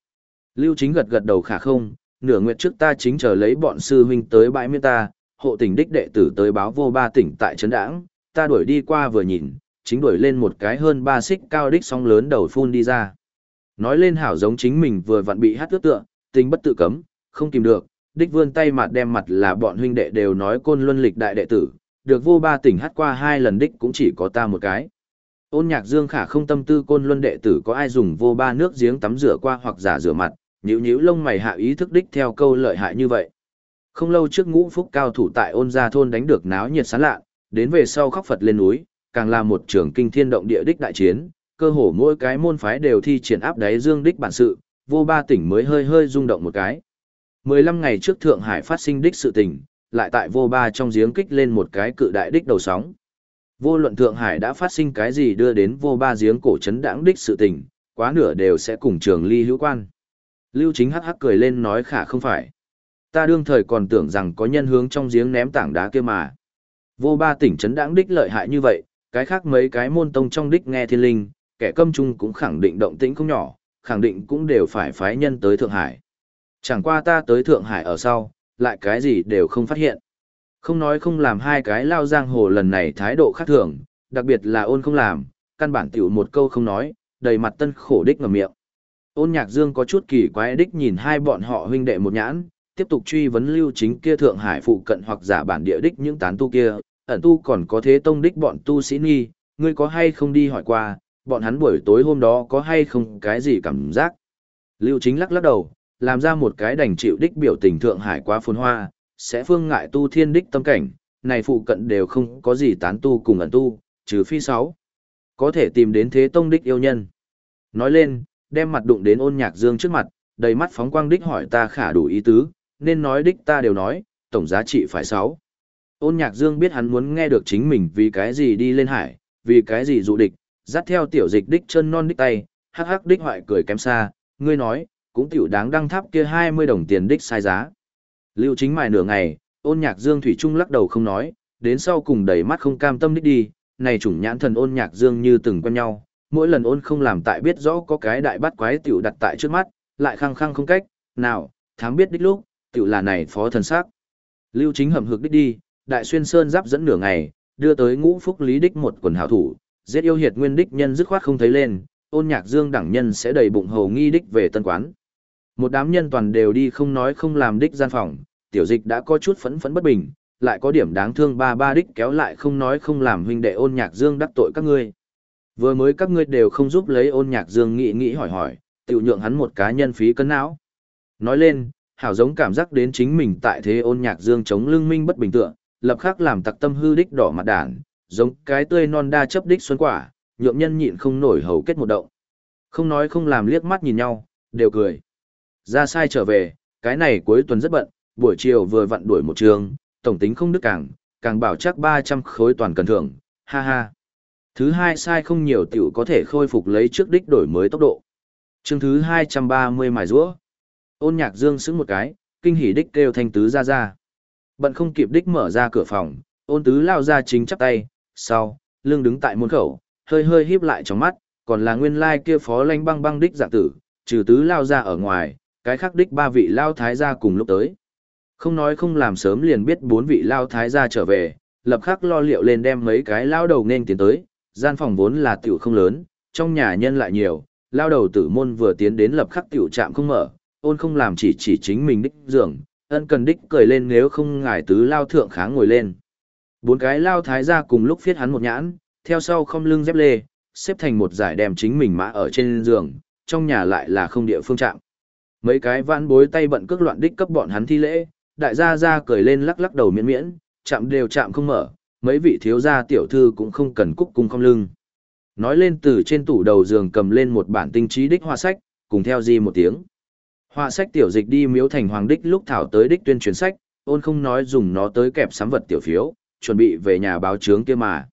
Lưu chính gật gật đầu khả không, nửa nguyệt trước ta chính chờ lấy bọn sư huynh tới bãi miên ta, hộ tỉnh đích đệ tử tới báo vô ba tỉnh tại trấn đảng, ta đuổi đi qua vừa nhìn, chính đuổi lên một cái hơn ba xích cao đích sóng lớn đầu phun đi ra. Nói lên hảo giống chính mình vừa vặn bị hát ướt tựa, tình bất tự cấm, không kìm được, đích vươn tay mặt đem mặt là bọn huynh đệ đều nói côn luân lịch đại đệ tử, được vô ba tỉnh hát qua hai lần đích cũng chỉ có ta một cái. Ôn nhạc dương khả không tâm tư côn luân đệ tử có ai dùng vô ba nước giếng tắm rửa qua hoặc giả rửa mặt, nhíu nhíu lông mày hạ ý thức đích theo câu lợi hại như vậy. Không lâu trước ngũ phúc cao thủ tại ôn gia thôn đánh được náo nhiệt sán lạ, đến về sau khóc Phật lên núi, càng là một trường kinh thiên động địa đích đại chiến, cơ hồ mỗi cái môn phái đều thi triển áp đáy dương đích bản sự, vô ba tỉnh mới hơi hơi rung động một cái. 15 ngày trước Thượng Hải phát sinh đích sự tình, lại tại vô ba trong giếng kích lên một cái cự đại đích đầu sóng. Vô luận Thượng Hải đã phát sinh cái gì đưa đến vô ba giếng cổ chấn đãng đích sự tình, quá nửa đều sẽ cùng trường ly hữu quan. Lưu chính hắc hắc cười lên nói khả không phải. Ta đương thời còn tưởng rằng có nhân hướng trong giếng ném tảng đá kia mà. Vô ba tỉnh chấn đãng đích lợi hại như vậy, cái khác mấy cái môn tông trong đích nghe thiên linh, kẻ câm trung cũng khẳng định động tĩnh không nhỏ, khẳng định cũng đều phải phái nhân tới Thượng Hải. Chẳng qua ta tới Thượng Hải ở sau, lại cái gì đều không phát hiện. Không nói không làm hai cái lao giang hồ lần này thái độ khác thường, đặc biệt là ôn không làm, căn bản tiểu một câu không nói, đầy mặt tân khổ đích ngầm miệng. Ôn nhạc dương có chút kỳ quái đích nhìn hai bọn họ huynh đệ một nhãn, tiếp tục truy vấn lưu chính kia Thượng Hải phụ cận hoặc giả bản địa đích những tán tu kia, ẩn tu còn có thế tông đích bọn tu sĩ nghi, ngươi có hay không đi hỏi qua, bọn hắn buổi tối hôm đó có hay không cái gì cảm giác. Lưu chính lắc lắc đầu, làm ra một cái đành chịu đích biểu tình Thượng Hải quá phồn hoa, sẽ phương ngại tu thiên đích tâm cảnh, này phụ cận đều không có gì tán tu cùng ẩn tu, trừ phi sáu. Có thể tìm đến thế tông đích yêu nhân. Nói lên, đem mặt đụng đến ôn nhạc dương trước mặt, đầy mắt phóng quang đích hỏi ta khả đủ ý tứ, nên nói đích ta đều nói, tổng giá trị phải sáu. Ôn nhạc dương biết hắn muốn nghe được chính mình vì cái gì đi lên hải, vì cái gì dụ địch, dắt theo tiểu dịch đích chân non đích tay, hắc hắc đích hoại cười kém xa, ngươi nói, cũng tiểu đáng đăng tháp kia 20 đồng tiền đích sai giá. Lưu chính mài nửa ngày, ôn nhạc dương thủy trung lắc đầu không nói, đến sau cùng đầy mắt không cam tâm đích đi, này chủng nhãn thần ôn nhạc dương như từng quen nhau, mỗi lần ôn không làm tại biết rõ có cái đại bắt quái tiểu đặt tại trước mắt, lại khăng khăng không cách, nào, thám biết đích lúc, tiểu là này phó thần sắc. Lưu chính hầm hực đích đi, đại xuyên sơn giáp dẫn nửa ngày, đưa tới ngũ phúc lý đích một quần hảo thủ, giết yêu hiệt nguyên đích nhân dứt khoát không thấy lên, ôn nhạc dương đẳng nhân sẽ đầy bụng hầu nghi đích về tân quán. Một đám nhân toàn đều đi không nói không làm đích gian phòng, tiểu dịch đã có chút phẫn phẫn bất bình, lại có điểm đáng thương ba ba đích kéo lại không nói không làm huynh đệ ôn nhạc dương đắc tội các ngươi. Vừa mới các ngươi đều không giúp lấy ôn nhạc dương nghĩ nghĩ hỏi hỏi, tiểu nhượng hắn một cá nhân phí cân não. Nói lên, hảo giống cảm giác đến chính mình tại thế ôn nhạc dương chống lưng minh bất bình tựa, lập khắc làm tặc tâm hư đích đỏ mặt đản, giống cái tươi non đa chấp đích xuân quả, nhượng nhân nhịn không nổi hầu kết một động. Không nói không làm liếc mắt nhìn nhau, đều cười. Ra sai trở về, cái này cuối tuần rất bận, buổi chiều vừa vặn đuổi một trường, tổng tính không đức càng, càng bảo chắc 300 khối toàn cần thưởng, ha ha. Thứ hai sai không nhiều tiểu có thể khôi phục lấy trước đích đổi mới tốc độ. Chương thứ 230 mài rũa. Ôn nhạc dương xứng một cái, kinh hỉ đích kêu thanh tứ ra ra. Bận không kịp đích mở ra cửa phòng, ôn tứ lao ra chính chắp tay, sau, lương đứng tại môn khẩu, hơi hơi híp lại trong mắt, còn là nguyên lai kia phó lanh băng băng đích dạng tử, trừ tứ lao ra ở ngoài, cái khác đích ba vị lao thái gia cùng lúc tới. Không nói không làm sớm liền biết bốn vị lao thái gia trở về, lập khắc lo liệu lên đem mấy cái lao đầu nên tiến tới, gian phòng vốn là tiểu không lớn, trong nhà nhân lại nhiều, lao đầu tử môn vừa tiến đến lập khắc tiểu trạm không mở, ôn không làm chỉ chỉ chính mình đích giường, ân cần đích cười lên nếu không ngài tứ lao thượng kháng ngồi lên. Bốn cái lao thái gia cùng lúc phiết hắn một nhãn, theo sau không lưng dép lê, xếp thành một giải đem chính mình mã ở trên giường, trong nhà lại là không địa phương trạng. Mấy cái vãn bối tay bận cước loạn đích cấp bọn hắn thi lễ, đại gia gia cười lên lắc lắc đầu miễn miễn, chạm đều chạm không mở, mấy vị thiếu gia tiểu thư cũng không cần cúc cung không lưng. Nói lên từ trên tủ đầu giường cầm lên một bản tinh trí đích hoa sách, cùng theo di một tiếng. Hoa sách tiểu dịch đi miếu thành hoàng đích lúc thảo tới đích tuyên truyền sách, ôn không nói dùng nó tới kẹp sắm vật tiểu phiếu, chuẩn bị về nhà báo chướng kia mà.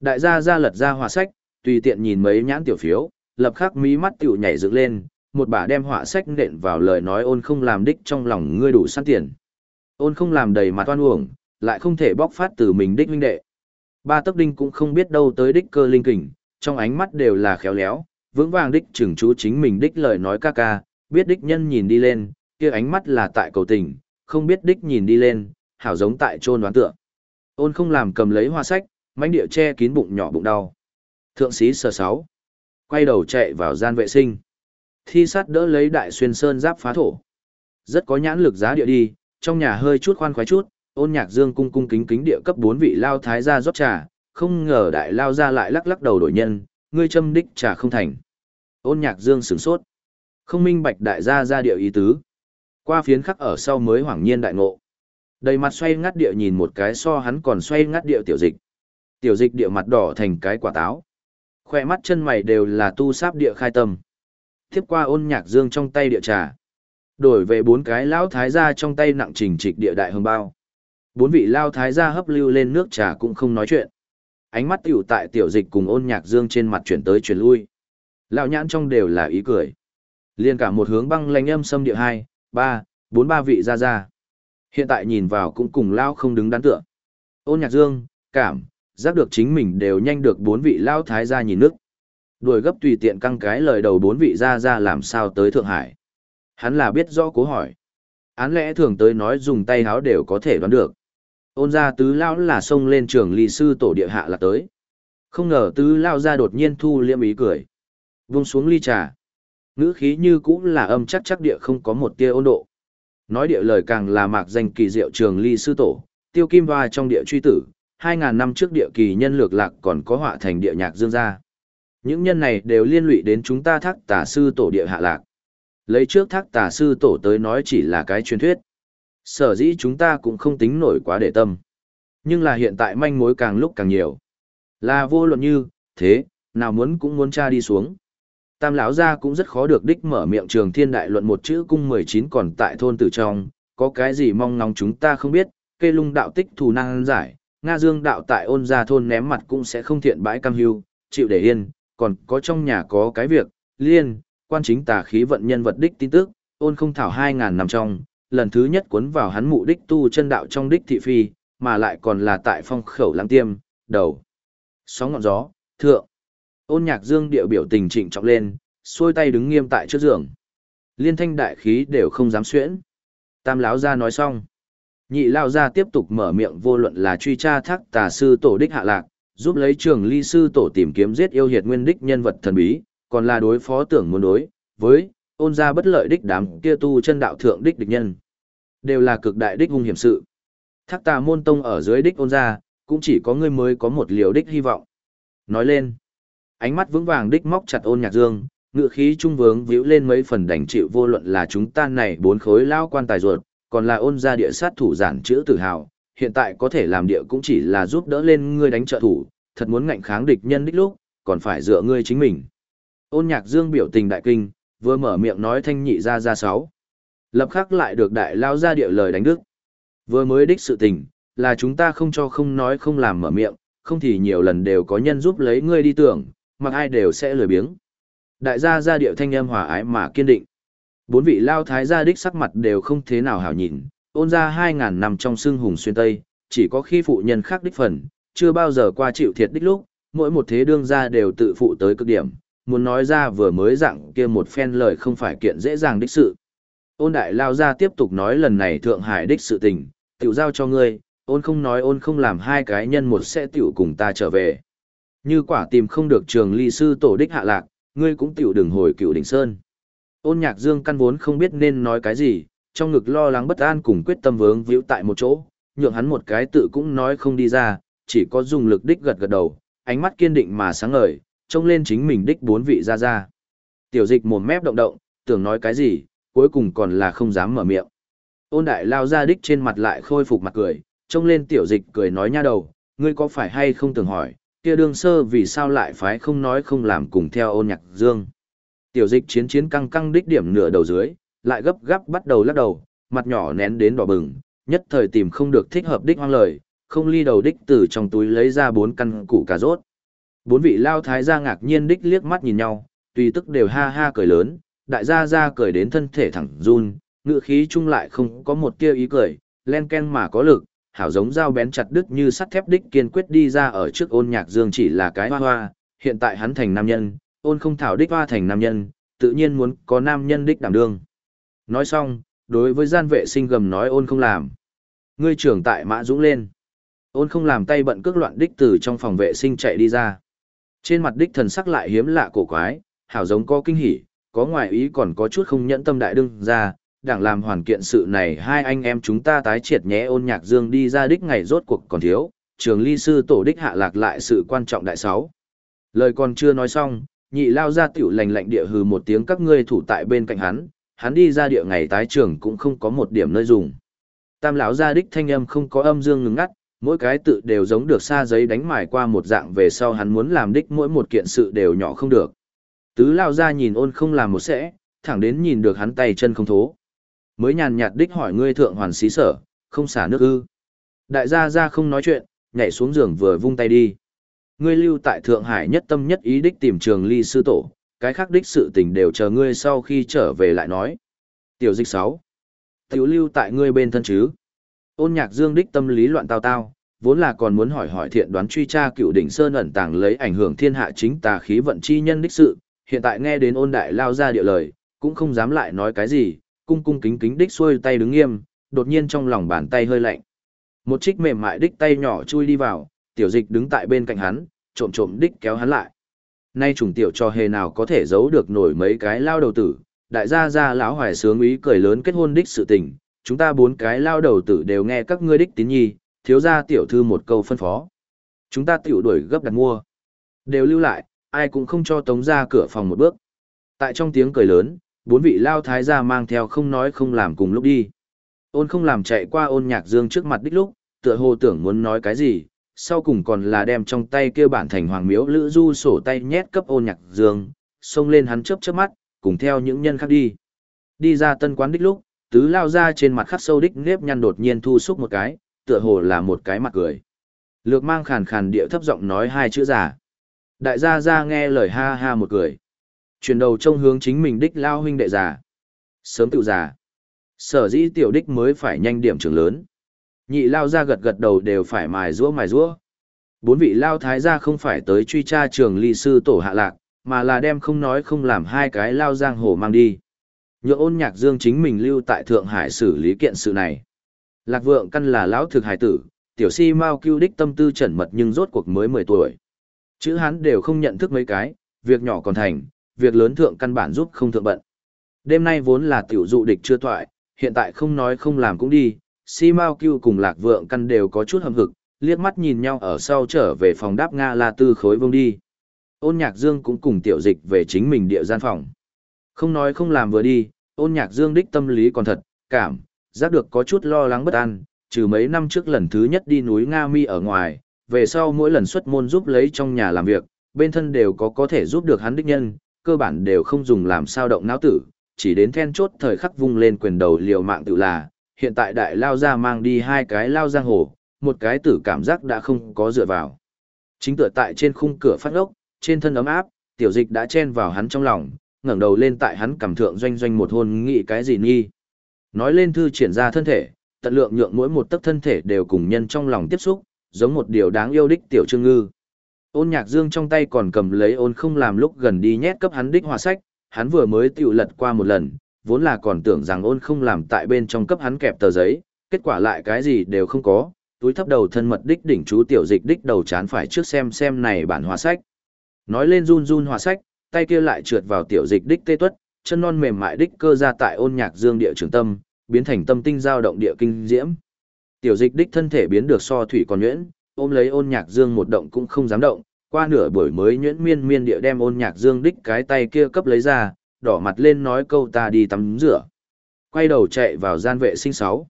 Đại gia ra lật ra họa sách, tùy tiện nhìn mấy nhãn tiểu phiếu, lập khắc mí mắt tiểu nhảy dựng lên, một bà đem họa sách nện vào lời nói ôn không làm đích trong lòng ngươi đủ sẵn tiền. Ôn không làm đầy mặt toan uổng, lại không thể bóc phát từ mình đích huynh đệ. Ba tấc đinh cũng không biết đâu tới đích cơ linh kình, trong ánh mắt đều là khéo léo, vững vàng đích trưởng chú chính mình đích lời nói ca ca, biết đích nhân nhìn đi lên, kia ánh mắt là tại cầu tình, không biết đích nhìn đi lên, hảo giống tại trôn đoán tượng. Ôn không làm cầm lấy hoa sách, mánh địa che kín bụng nhỏ bụng đau. Thượng sĩ sờ sáu. Quay đầu chạy vào gian vệ sinh. Thi sát đỡ lấy đại xuyên sơn giáp phá thổ. Rất có nhãn lực giá địa đi, trong nhà hơi chút khoan khoái chút, ôn nhạc dương cung cung kính kính địa cấp bốn vị lao thái gia rót trà, không ngờ đại lao ra lại lắc lắc đầu đổi nhân, ngươi châm đích trà không thành. Ôn nhạc dương sửng sốt. Không minh bạch đại gia ra địa ý tứ. Qua phiến khắc ở sau mới hoảng nhiên đại ngộ. Đầy mặt xoay ngắt địa nhìn một cái so hắn còn xoay ngắt địa tiểu dịch. Tiểu dịch địa mặt đỏ thành cái quả táo. Khoe mắt chân mày đều là tu sáp địa khai tâm. Tiếp qua ôn nhạc dương trong tay địa trà. Đổi về bốn cái lão thái gia trong tay nặng trình trịch địa đại hương bao. Bốn vị lao thái gia hấp lưu lên nước trà cũng không nói chuyện. Ánh mắt tiểu tại tiểu dịch cùng ôn nhạc dương trên mặt chuyển tới chuyển lui. Lão nhãn trong đều là ý cười. Liên cả một hướng băng lanh âm xâm địa hai, ba, bốn ba vị ra ra. Hiện tại nhìn vào cũng cùng lao không đứng đắn tựa. Ôn nhạc dương, cảm, giác được chính mình đều nhanh được bốn vị lao thái gia nhìn nước. Đuổi gấp tùy tiện căng cái lời đầu bốn vị gia ra làm sao tới Thượng Hải. Hắn là biết rõ cố hỏi. Án lẽ thường tới nói dùng tay háo đều có thể đoán được. Ôn ra tứ lão là xông lên trường ly sư tổ địa hạ là tới. Không ngờ tứ lao ra đột nhiên thu liêm ý cười. Vung xuống ly trà. Ngữ khí như cũng là âm chắc chắc địa không có một tia ôn độ. Nói địa lời càng là mạc danh kỳ diệu trường ly sư tổ, tiêu kim hoa trong địa truy tử, 2.000 năm trước địa kỳ nhân lược lạc còn có họa thành địa nhạc dương gia. Những nhân này đều liên lụy đến chúng ta thác tả sư tổ địa hạ lạc. Lấy trước thác tả sư tổ tới nói chỉ là cái truyền thuyết. Sở dĩ chúng ta cũng không tính nổi quá để tâm. Nhưng là hiện tại manh mối càng lúc càng nhiều. Là vô luận như, thế, nào muốn cũng muốn tra đi xuống. Tam lão gia cũng rất khó được đích mở miệng trường thiên đại luận một chữ cung 19 còn tại thôn tử trong, có cái gì mong ngóng chúng ta không biết, cây lung đạo tích thù năng giải, Nga Dương đạo tại ôn gia thôn ném mặt cũng sẽ không thiện bãi cam hưu, chịu để yên, còn có trong nhà có cái việc, liên, quan chính tà khí vận nhân vật đích tin tức, ôn không thảo 2.000 năm trong, lần thứ nhất cuốn vào hắn mụ đích tu chân đạo trong đích thị phi, mà lại còn là tại phong khẩu lãng tiêm, đầu. Sóng ngọn gió, thượng. Ôn nhạc dương điệu biểu tình trịnh trọng lên, xuôi tay đứng nghiêm tại trước giường. Liên thanh đại khí đều không dám xuyễn. Tam lão ra nói xong. Nhị lao ra tiếp tục mở miệng vô luận là truy tra thác tà sư tổ đích hạ lạc, giúp lấy trường ly sư tổ tìm kiếm giết yêu hiệt nguyên đích nhân vật thần bí, còn là đối phó tưởng muốn đối, với, ôn ra bất lợi đích đám kia tu chân đạo thượng đích địch nhân. Đều là cực đại đích hung hiểm sự. Thác tà môn tông ở dưới đích ôn ra, cũng chỉ có người mới có một liều đích hy vọng. Nói lên, ánh mắt vững vàng đích móc chặt ôn nhạc dương, ngựa khí trung vướng víu lên mấy phần đành chịu vô luận là chúng ta này bốn khối lao quan tài ruột, còn là ôn ra địa sát thủ giản chữ tự hào, hiện tại có thể làm địa cũng chỉ là giúp đỡ lên ngươi đánh trợ thủ, thật muốn ngạnh kháng địch nhân đích lúc, còn phải dựa ngươi chính mình. Ôn nhạc dương biểu tình đại kinh, vừa mở miệng nói thanh nhị ra ra sáu. Lập khắc lại được đại lao ra địa lời đánh đức. Vừa mới đích sự tình, là chúng ta không cho không nói không làm mở miệng, không thì nhiều lần đều có nhân giúp lấy ngươi đi tưởng, mặc ai đều sẽ lười biếng. Đại gia gia điệu thanh âm hòa ái mà kiên định. Bốn vị lao thái gia đích sắc mặt đều không thế nào hảo nhìn, ôn ra hai ngàn năm trong xương hùng xuyên Tây, chỉ có khi phụ nhân khác đích phần, chưa bao giờ qua chịu thiệt đích lúc, mỗi một thế đương gia đều tự phụ tới cực điểm, muốn nói ra vừa mới dạng kia một phen lời không phải kiện dễ dàng đích sự. Ôn đại lao ra tiếp tục nói lần này Thượng Hải đích sự tình, tiểu giao cho ngươi, ôn không nói ôn không làm hai cái nhân một sẽ tiểu cùng ta trở về. Như quả tìm không được trường ly sư tổ đích hạ lạc, ngươi cũng tiểu đừng hồi cựu đỉnh sơn. Ôn nhạc dương căn vốn không biết nên nói cái gì, trong ngực lo lắng bất an cùng quyết tâm vướng víu tại một chỗ, nhượng hắn một cái tự cũng nói không đi ra, chỉ có dùng lực đích gật gật đầu, ánh mắt kiên định mà sáng ngời, trông lên chính mình đích bốn vị ra ra. Tiểu dịch mồm mép động động, tưởng nói cái gì, cuối cùng còn là không dám mở miệng. Ôn đại lao ra đích trên mặt lại khôi phục mặt cười, trông lên tiểu dịch cười nói nha đầu, ngươi có phải hay không tưởng hỏi, kia đương sơ vì sao lại phái không nói không làm cùng theo ôn nhạc dương. Tiểu dịch chiến chiến căng căng đích điểm nửa đầu dưới, lại gấp gáp bắt đầu lắc đầu, mặt nhỏ nén đến đỏ bừng, nhất thời tìm không được thích hợp đích hoang lời, không ly đầu đích từ trong túi lấy ra bốn căn củ cà rốt. Bốn vị lao thái gia ngạc nhiên đích liếc mắt nhìn nhau, tùy tức đều ha ha cười lớn, đại gia gia cười đến thân thể thẳng run, ngựa khí chung lại không có một tia ý cười, len ken mà có lực, hảo giống dao bén chặt đứt như sắt thép đích kiên quyết đi ra ở trước ôn nhạc dương chỉ là cái hoa hoa, hiện tại hắn thành nam nhân, ôn không thảo đích hoa thành nam nhân, tự nhiên muốn có nam nhân đích đảm đương. Nói xong, đối với gian vệ sinh gầm nói ôn không làm. Ngươi trưởng tại mã dũng lên. Ôn không làm tay bận cước loạn đích từ trong phòng vệ sinh chạy đi ra. Trên mặt đích thần sắc lại hiếm lạ cổ quái, hảo giống có kinh hỉ, có ngoại ý còn có chút không nhẫn tâm đại đương ra, đảng làm hoàn kiện sự này hai anh em chúng ta tái triệt nhé ôn nhạc dương đi ra đích ngày rốt cuộc còn thiếu, trường ly sư tổ đích hạ lạc lại sự quan trọng đại sáu. Lời còn chưa nói xong, nhị lao ra tiểu lành lạnh địa hừ một tiếng các ngươi thủ tại bên cạnh hắn, hắn đi ra địa ngày tái trường cũng không có một điểm nơi dùng. Tam lão ra đích thanh âm không có âm dương ngừng ngắt, mỗi cái tự đều giống được xa giấy đánh mài qua một dạng về sau hắn muốn làm đích mỗi một kiện sự đều nhỏ không được. Tứ lao ra nhìn ôn không làm một sẽ, thẳng đến nhìn được hắn tay chân không thố. Mới nhàn nhạt đích hỏi ngươi thượng hoàn xí sở, không xả nước ư. Đại gia gia không nói chuyện, nhảy xuống giường vừa vung tay đi. Ngươi lưu tại Thượng Hải nhất tâm nhất ý đích tìm trường ly sư tổ, cái khác đích sự tình đều chờ ngươi sau khi trở về lại nói. Tiểu dịch 6. Tiểu lưu tại ngươi bên thân chứ. Ôn nhạc dương đích tâm lý loạn tao tao, vốn là còn muốn hỏi hỏi thiện đoán truy tra cựu đỉnh sơn ẩn tàng lấy ảnh hưởng thiên hạ chính tà khí vận chi nhân đích sự, hiện tại nghe đến ôn đại lao ra địa lời, cũng không dám lại nói cái gì, cung cung kính kính đích xuôi tay đứng nghiêm, đột nhiên trong lòng bàn tay hơi lạnh. Một trích mềm mại đích tay nhỏ chui đi vào, tiểu dịch đứng tại bên cạnh hắn, trộm trộm đích kéo hắn lại. Nay trùng tiểu cho hề nào có thể giấu được nổi mấy cái lao đầu tử, đại gia gia lão hoài sướng ý cười lớn kết hôn đích sự tình, chúng ta bốn cái lao đầu tử đều nghe các ngươi đích tín nhi, thiếu gia tiểu thư một câu phân phó. Chúng ta tiểu đuổi gấp đặt mua. Đều lưu lại, ai cũng không cho tống ra cửa phòng một bước. Tại trong tiếng cười lớn, bốn vị lao thái gia mang theo không nói không làm cùng lúc đi. Ôn không làm chạy qua ôn nhạc dương trước mặt đích lúc, tựa hồ tưởng muốn nói cái gì, sau cùng còn là đem trong tay kêu bản thành hoàng miếu lữ du sổ tay nhét cấp ôn nhạc dương, xông lên hắn chớp chớp mắt, cùng theo những nhân khác đi. Đi ra tân quán đích lúc, tứ lao ra trên mặt khắc sâu đích nếp nhăn đột nhiên thu xúc một cái, tựa hồ là một cái mặt cười. Lược mang khàn khàn địa thấp giọng nói hai chữ giả. Đại gia gia nghe lời ha ha một cười. Chuyển đầu trông hướng chính mình đích lao huynh đệ già. Sớm tự già. Sở dĩ tiểu đích mới phải nhanh điểm trưởng lớn. Nhị lao ra gật gật đầu đều phải mài rũa mài rũa. Bốn vị lao thái gia không phải tới truy tra trường ly sư tổ hạ lạc, mà là đem không nói không làm hai cái lao giang hồ mang đi. Nhượng ôn nhạc dương chính mình lưu tại Thượng Hải xử lý kiện sự này. Lạc vượng căn là lão thực hải tử, tiểu si mau cưu đích tâm tư chẩn mật nhưng rốt cuộc mới 10 tuổi. Chữ hắn đều không nhận thức mấy cái, việc nhỏ còn thành, việc lớn thượng căn bản giúp không thượng bận. Đêm nay vốn là tiểu dụ địch chưa thoại, hiện tại không nói không làm cũng đi, si mau cưu cùng lạc vượng căn đều có chút hầm hực, liếc mắt nhìn nhau ở sau trở về phòng đáp Nga la tư khối vương đi. Ôn nhạc dương cũng cùng tiểu dịch về chính mình địa gian phòng. Không nói không làm vừa đi, ôn nhạc dương đích tâm lý còn thật, cảm, giác được có chút lo lắng bất an, trừ mấy năm trước lần thứ nhất đi núi Nga Mi ở ngoài, về sau mỗi lần xuất môn giúp lấy trong nhà làm việc, bên thân đều có có thể giúp được hắn đích nhân, cơ bản đều không dùng làm sao động não tử, chỉ đến then chốt thời khắc vung lên quyền đầu liều mạng tự là, hiện tại đại lao ra mang đi hai cái lao giang hồ, một cái tử cảm giác đã không có dựa vào. Chính tựa tại trên khung cửa phát ốc, trên thân ấm áp, tiểu dịch đã chen vào hắn trong lòng, ngẩng đầu lên tại hắn cảm thượng doanh doanh một hôn nghĩ cái gì nghi. Nói lên thư triển ra thân thể, tận lượng nhượng mỗi một tấc thân thể đều cùng nhân trong lòng tiếp xúc, giống một điều đáng yêu đích tiểu trương ngư. Ôn nhạc dương trong tay còn cầm lấy ôn không làm lúc gần đi nhét cấp hắn đích hòa sách, hắn vừa mới tiểu lật qua một lần, vốn là còn tưởng rằng ôn không làm tại bên trong cấp hắn kẹp tờ giấy, kết quả lại cái gì đều không có, túi thấp đầu thân mật đích đỉnh chú tiểu dịch đích đầu chán phải trước xem xem này bản hòa sách. Nói lên run run hòa sách, tay kia lại trượt vào tiểu dịch đích tê tuất, chân non mềm mại đích cơ ra tại ôn nhạc dương địa trường tâm, biến thành tâm tinh giao động địa kinh diễm. Tiểu dịch đích thân thể biến được so thủy còn nhuyễn, ôm lấy ôn nhạc dương một động cũng không dám động, qua nửa buổi mới nhuyễn miên miên địa đem ôn nhạc dương đích cái tay kia cấp lấy ra, đỏ mặt lên nói câu ta đi tắm rửa. Quay đầu chạy vào gian vệ sinh sáu.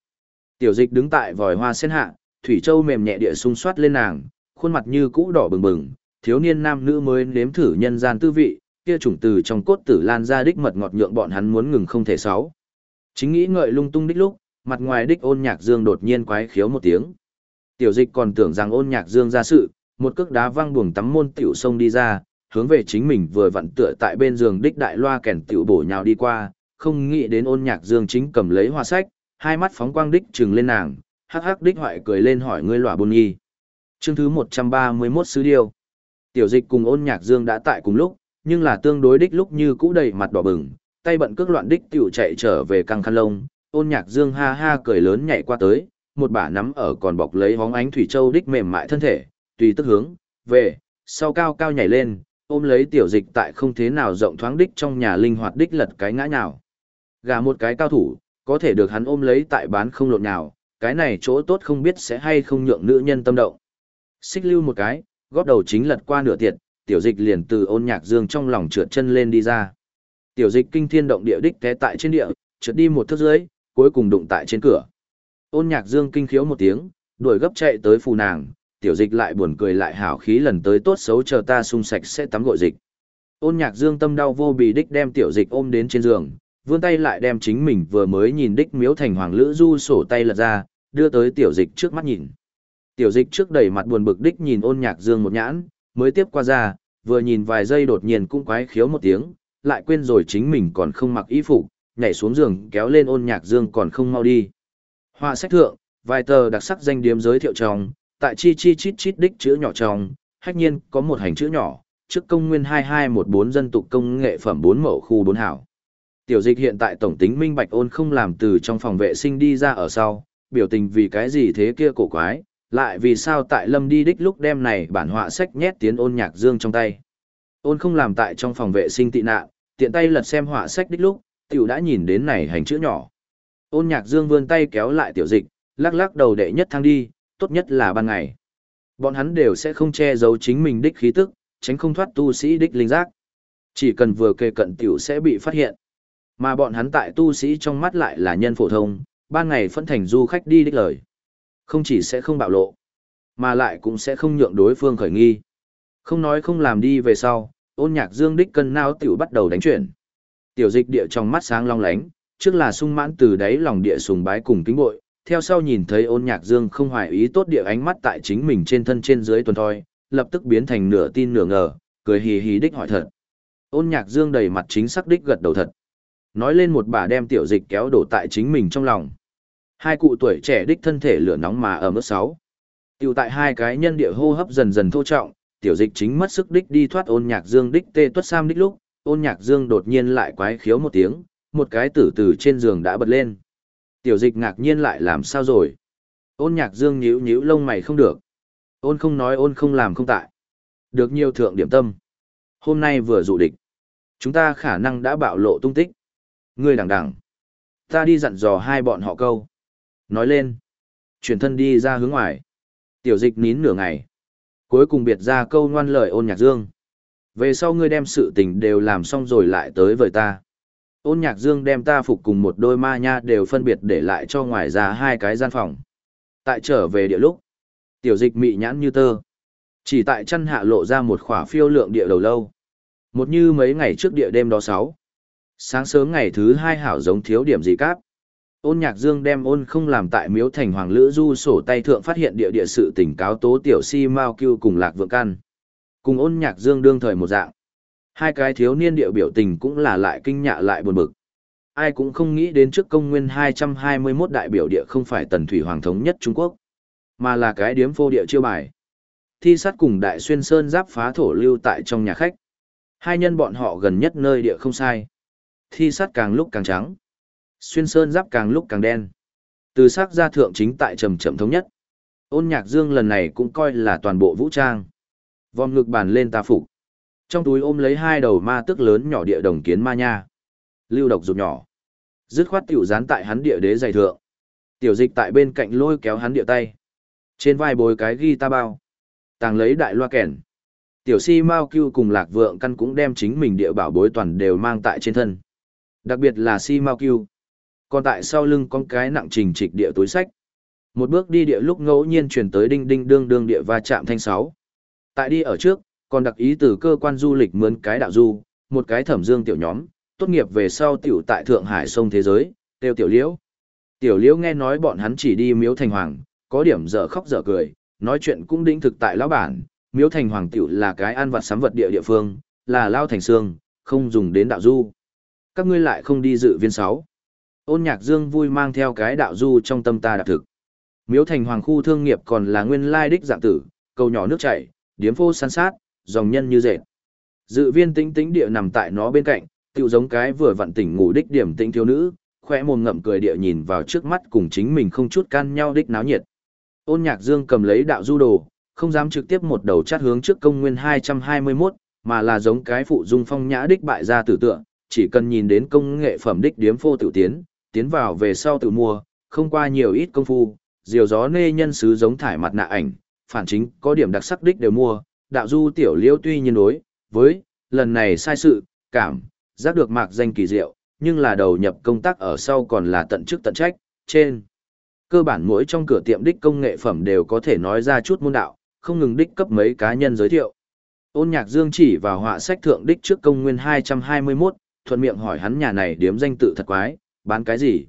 Tiểu dịch đứng tại vòi hoa sen hạ, thủy châu mềm nhẹ địa xung soát lên nàng, khuôn mặt như cũ đỏ bừng bừng, thiếu niên nam nữ mới nếm thử nhân gian tư vị, kia chủng từ trong cốt tử lan ra đích mật ngọt nhượng bọn hắn muốn ngừng không thể sáu. Chính nghĩ ngợi lung tung đích lúc, mặt ngoài đích ôn nhạc dương đột nhiên quái khiếu một tiếng. Tiểu dịch còn tưởng rằng ôn nhạc dương ra sự, một cước đá văng buồng tắm môn tiểu sông đi ra, hướng về chính mình vừa vặn tựa tại bên giường đích đại loa kèn tiểu bổ nhào đi qua, không nghĩ đến ôn nhạc dương chính cầm lấy hoa sách, hai mắt phóng quang đích trừng lên nàng, hắc hắc đích hoại cười lên hỏi ngươi lỏa bôn nhi. Chương thứ 131 sứ điêu. Tiểu dịch cùng ôn nhạc dương đã tại cùng lúc, nhưng là tương đối đích lúc như cũ đầy mặt đỏ bừng, tay bận cước loạn đích tiểu chạy trở về căng khăn lông, ôn nhạc dương ha ha cười lớn nhảy qua tới, một bả nắm ở còn bọc lấy hóng ánh thủy châu đích mềm mại thân thể, tùy tức hướng, về, sau cao cao nhảy lên, ôm lấy tiểu dịch tại không thế nào rộng thoáng đích trong nhà linh hoạt đích lật cái ngã nhào. Gà một cái cao thủ, có thể được hắn ôm lấy tại bán không lộn nhào, cái này chỗ tốt không biết sẽ hay không nhượng nữ nhân tâm động. Xích lưu một cái, góp đầu chính lật qua nửa tiệt, tiểu dịch liền từ ôn nhạc dương trong lòng trượt chân lên đi ra. Tiểu dịch kinh thiên động địa đích té tại trên địa, trượt đi một thước dưới, cuối cùng đụng tại trên cửa. Ôn nhạc dương kinh khiếu một tiếng, đuổi gấp chạy tới phù nàng, tiểu dịch lại buồn cười lại hảo khí lần tới tốt xấu chờ ta sung sạch sẽ tắm gội dịch. Ôn nhạc dương tâm đau vô bì đích đem tiểu dịch ôm đến trên giường, vươn tay lại đem chính mình vừa mới nhìn đích miếu thành hoàng lữ du sổ tay lật ra, đưa tới tiểu dịch trước mắt nhìn. Tiểu dịch trước đầy mặt buồn bực đích nhìn ôn nhạc dương một nhãn, mới tiếp qua ra, vừa nhìn vài giây đột nhiên cũng quái khiếu một tiếng, lại quên rồi chính mình còn không mặc y phục, nhảy xuống giường kéo lên ôn nhạc dương còn không mau đi. Họa sách thượng, vài tờ đặc sắc danh điếm giới thiệu trong, tại chi chi chít chít đích chữ nhỏ trong, hách nhiên có một hành chữ nhỏ, trước công nguyên 2214 dân tục công nghệ phẩm 4 mẫu khu 4 hảo. Tiểu dịch hiện tại tổng tính minh bạch ôn không làm từ trong phòng vệ sinh đi ra ở sau, biểu tình vì cái gì thế kia cổ quái, lại vì sao tại lâm đi đích lúc đem này bản họa sách nhét tiến ôn nhạc dương trong tay. Ôn không làm tại trong phòng vệ sinh tị nạn, tiện tay lật xem họa sách đích lúc, tiểu đã nhìn đến này hành chữ nhỏ. Ôn nhạc dương vươn tay kéo lại tiểu dịch, lắc lắc đầu đệ nhất thang đi, tốt nhất là ban ngày. Bọn hắn đều sẽ không che giấu chính mình đích khí tức, tránh không thoát tu sĩ đích linh giác. Chỉ cần vừa kề cận tiểu sẽ bị phát hiện. Mà bọn hắn tại tu sĩ trong mắt lại là nhân phổ thông, ban ngày phân thành du khách đi đích lời. Không chỉ sẽ không bạo lộ, mà lại cũng sẽ không nhượng đối phương khởi nghi. Không nói không làm đi về sau, ôn nhạc dương đích cân nao tiểu bắt đầu đánh chuyển. Tiểu dịch địa trong mắt sáng long lánh, trước là sung mãn từ đáy lòng địa sùng bái cùng kính bội, theo sau nhìn thấy ôn nhạc dương không hoài ý tốt địa ánh mắt tại chính mình trên thân trên dưới tuần thoi, lập tức biến thành nửa tin nửa ngờ, cười hì hì đích hỏi thật. Ôn nhạc dương đầy mặt chính xác đích gật đầu thật. Nói lên một bà đem tiểu dịch kéo đổ tại chính mình trong lòng. Hai cụ tuổi trẻ đích thân thể lửa nóng mà ở mức sáu. Tiểu tại hai cái nhân địa hô hấp dần dần thô trọng, tiểu dịch chính mất sức đích đi thoát ôn nhạc dương đích tê tuất sam đích lúc, ôn nhạc dương đột nhiên lại quái khiếu một tiếng, một cái tử từ trên giường đã bật lên. Tiểu dịch ngạc nhiên lại làm sao rồi? Ôn nhạc dương nhíu nhíu lông mày không được. Ôn không nói, ôn không làm không tại. Được nhiều thượng điểm tâm. Hôm nay vừa dụ địch. Chúng ta khả năng đã bạo lộ tung tích. Ngươi đằng đằng. Ta đi dặn dò hai bọn họ câu. Nói lên. Chuyển thân đi ra hướng ngoài. Tiểu dịch nín nửa ngày. Cuối cùng biệt ra câu ngoan lời ôn nhạc dương. Về sau ngươi đem sự tình đều làm xong rồi lại tới với ta. Ôn nhạc dương đem ta phục cùng một đôi ma nha đều phân biệt để lại cho ngoài ra hai cái gian phòng. Tại trở về địa lúc. Tiểu dịch mị nhãn như tơ. Chỉ tại chân hạ lộ ra một khỏa phiêu lượng địa đầu lâu. Một như mấy ngày trước địa đêm đó sáu. Sáng sớm ngày thứ hai hảo giống thiếu điểm gì cáp. Ôn nhạc dương đem ôn không làm tại miếu thành hoàng lữ du sổ tay thượng phát hiện địa địa sự tỉnh cáo tố tiểu si mao cưu cùng lạc vượng căn. Cùng ôn nhạc dương đương thời một dạng. Hai cái thiếu niên địa biểu tình cũng là lại kinh nhạ lại buồn bực. Ai cũng không nghĩ đến trước công nguyên 221 đại biểu địa không phải tần thủy hoàng thống nhất Trung Quốc, mà là cái điếm phô địa chiêu bài. Thi sát cùng đại xuyên sơn giáp phá thổ lưu tại trong nhà khách. Hai nhân bọn họ gần nhất nơi địa không sai. Thi sát càng lúc càng trắng. Xuyên sơn giáp càng lúc càng đen. Từ sắc ra thượng chính tại trầm trầm thống nhất. Ôn nhạc dương lần này cũng coi là toàn bộ vũ trang. Vòm ngực bàn lên ta phục. Trong túi ôm lấy hai đầu ma tức lớn nhỏ địa đồng kiến ma nha. Lưu độc rụt nhỏ. Dứt khoát tiểu dán tại hắn địa đế dày thượng. Tiểu dịch tại bên cạnh lôi kéo hắn địa tay. Trên vai bồi cái ghi ta bao. Tàng lấy đại loa kèn. Tiểu si Mao Cưu cùng lạc vượng căn cũng đem chính mình địa bảo bối toàn đều mang tại trên thân. Đặc biệt là si Mao Cưu. Còn tại sau lưng con cái nặng trình trịch địa túi sách. Một bước đi địa lúc ngẫu nhiên chuyển tới đinh đinh đương đương địa va chạm thanh sáu. Tại đi ở trước, còn đặc ý từ cơ quan du lịch mướn cái đạo du, một cái thẩm dương tiểu nhóm, tốt nghiệp về sau tiểu tại Thượng Hải sông thế giới, tiêu tiểu liễu. Tiểu liễu nghe nói bọn hắn chỉ đi miếu thành hoàng, có điểm dở khóc dở cười, nói chuyện cũng đính thực tại lão bản, miếu thành hoàng tiểu là cái ăn vật sắm vật địa địa phương, là lao thành xương, không dùng đến đạo du. Các ngươi lại không đi dự viên sáu. Ôn nhạc dương vui mang theo cái đạo du trong tâm ta đạp thực. Miếu thành hoàng khu thương nghiệp còn là nguyên lai đích dạng tử, cầu nhỏ nước chảy, điếm phô san sát, dòng nhân như dệt. Dự viên tĩnh tĩnh địa nằm tại nó bên cạnh, tựu giống cái vừa vặn tỉnh ngủ đích điểm tĩnh thiếu nữ, khỏe mồm ngậm cười địa nhìn vào trước mắt cùng chính mình không chút can nhau đích náo nhiệt. Ôn nhạc dương cầm lấy đạo du đồ, không dám trực tiếp một đầu chát hướng trước công nguyên 221, mà là giống cái phụ dung phong nhã đích bại ra tử tượng, chỉ cần nhìn đến công nghệ phẩm đích điếm phô tiểu tiến, tiến vào về sau tự mua, không qua nhiều ít công phu, diều gió nê nhân sứ giống thải mặt nạ ảnh, phản chính có điểm đặc sắc đích đều mua, đạo du tiểu liễu tuy nhiên đối, với, lần này sai sự, cảm, giác được mạc danh kỳ diệu, nhưng là đầu nhập công tác ở sau còn là tận chức tận trách, trên. Cơ bản mỗi trong cửa tiệm đích công nghệ phẩm đều có thể nói ra chút môn đạo, không ngừng đích cấp mấy cá nhân giới thiệu. Ôn nhạc dương chỉ vào họa sách thượng đích trước công nguyên 221, thuận miệng hỏi hắn nhà này điếm danh tự thật quái, bán cái gì?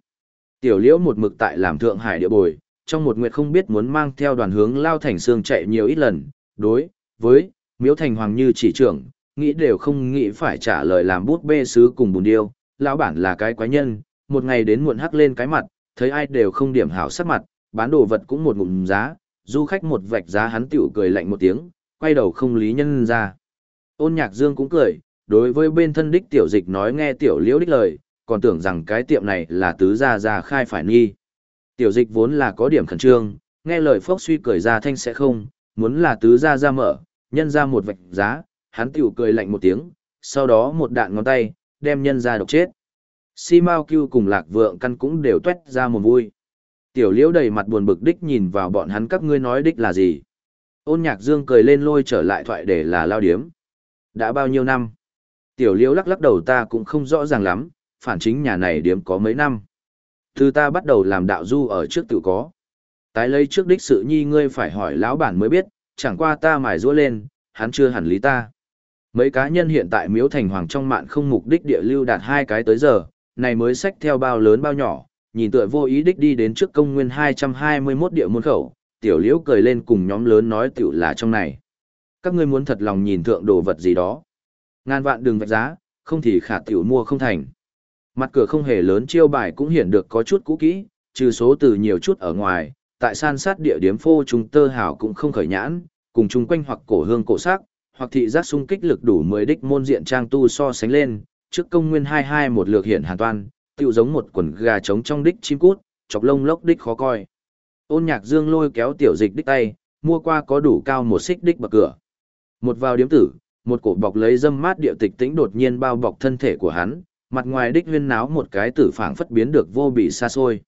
Tiểu liễu một mực tại làm thượng hải địa bồi, trong một nguyệt không biết muốn mang theo đoàn hướng lao thành xương chạy nhiều ít lần, đối, với, miếu thành hoàng như chỉ trưởng, nghĩ đều không nghĩ phải trả lời làm bút bê sứ cùng bùn điêu, lão bản là cái quái nhân, một ngày đến muộn hắc lên cái mặt, thấy ai đều không điểm hảo sắc mặt, bán đồ vật cũng một ngụm giá, du khách một vạch giá hắn tiểu cười lạnh một tiếng, quay đầu không lý nhân ra. Ôn nhạc dương cũng cười, đối với bên thân đích tiểu dịch nói nghe tiểu liễu đích lời, còn tưởng rằng cái tiệm này là tứ gia gia khai phải nghi. Tiểu dịch vốn là có điểm khẩn trương, nghe lời phốc suy cười ra thanh sẽ không, muốn là tứ gia gia mở, nhân ra một vạch giá, hắn tiểu cười lạnh một tiếng, sau đó một đạn ngón tay, đem nhân ra độc chết. Si Mao Cưu cùng Lạc Vượng căn cũng đều tuét ra một vui. Tiểu Liễu đầy mặt buồn bực đích nhìn vào bọn hắn các ngươi nói đích là gì. Ôn Nhạc Dương cười lên lôi trở lại thoại để là lao điếm. Đã bao nhiêu năm? Tiểu Liễu lắc lắc đầu ta cũng không rõ ràng lắm, phản chính nhà này điếm có mấy năm. Từ ta bắt đầu làm đạo du ở trước tự có. Tái lấy trước đích sự nhi ngươi phải hỏi lão bản mới biết, chẳng qua ta mài rũa lên, hắn chưa hẳn lý ta. Mấy cá nhân hiện tại miếu thành hoàng trong mạn không mục đích địa lưu đạt hai cái tới giờ, này mới xách theo bao lớn bao nhỏ, nhìn tựa vô ý đích đi đến trước công nguyên 221 địa môn khẩu, tiểu liễu cười lên cùng nhóm lớn nói tiểu là trong này. Các ngươi muốn thật lòng nhìn thượng đồ vật gì đó. Ngàn vạn đừng vạch giá, không thì khả tiểu mua không thành. Mặt cửa không hề lớn chiêu bài cũng hiển được có chút cũ kỹ, trừ số từ nhiều chút ở ngoài, tại san sát địa điểm phô trung tơ hảo cũng không khởi nhãn, cùng chung quanh hoặc cổ hương cổ sắc, hoặc thị giác xung kích lực đủ 10 đích môn diện trang tu so sánh lên, trước công nguyên 22 một lược hiện hàn toan, tựu giống một quần gà trống trong đích chim cút, chọc lông lốc đích khó coi. Ôn nhạc dương lôi kéo tiểu dịch đích tay, mua qua có đủ cao một xích đích bậc cửa. Một vào điếm tử, một cổ bọc lấy dâm mát điệu tịch tĩnh đột nhiên bao bọc thân thể của hắn, mặt ngoài đích huyên náo một cái tử phảng phất biến được vô bị xa xôi.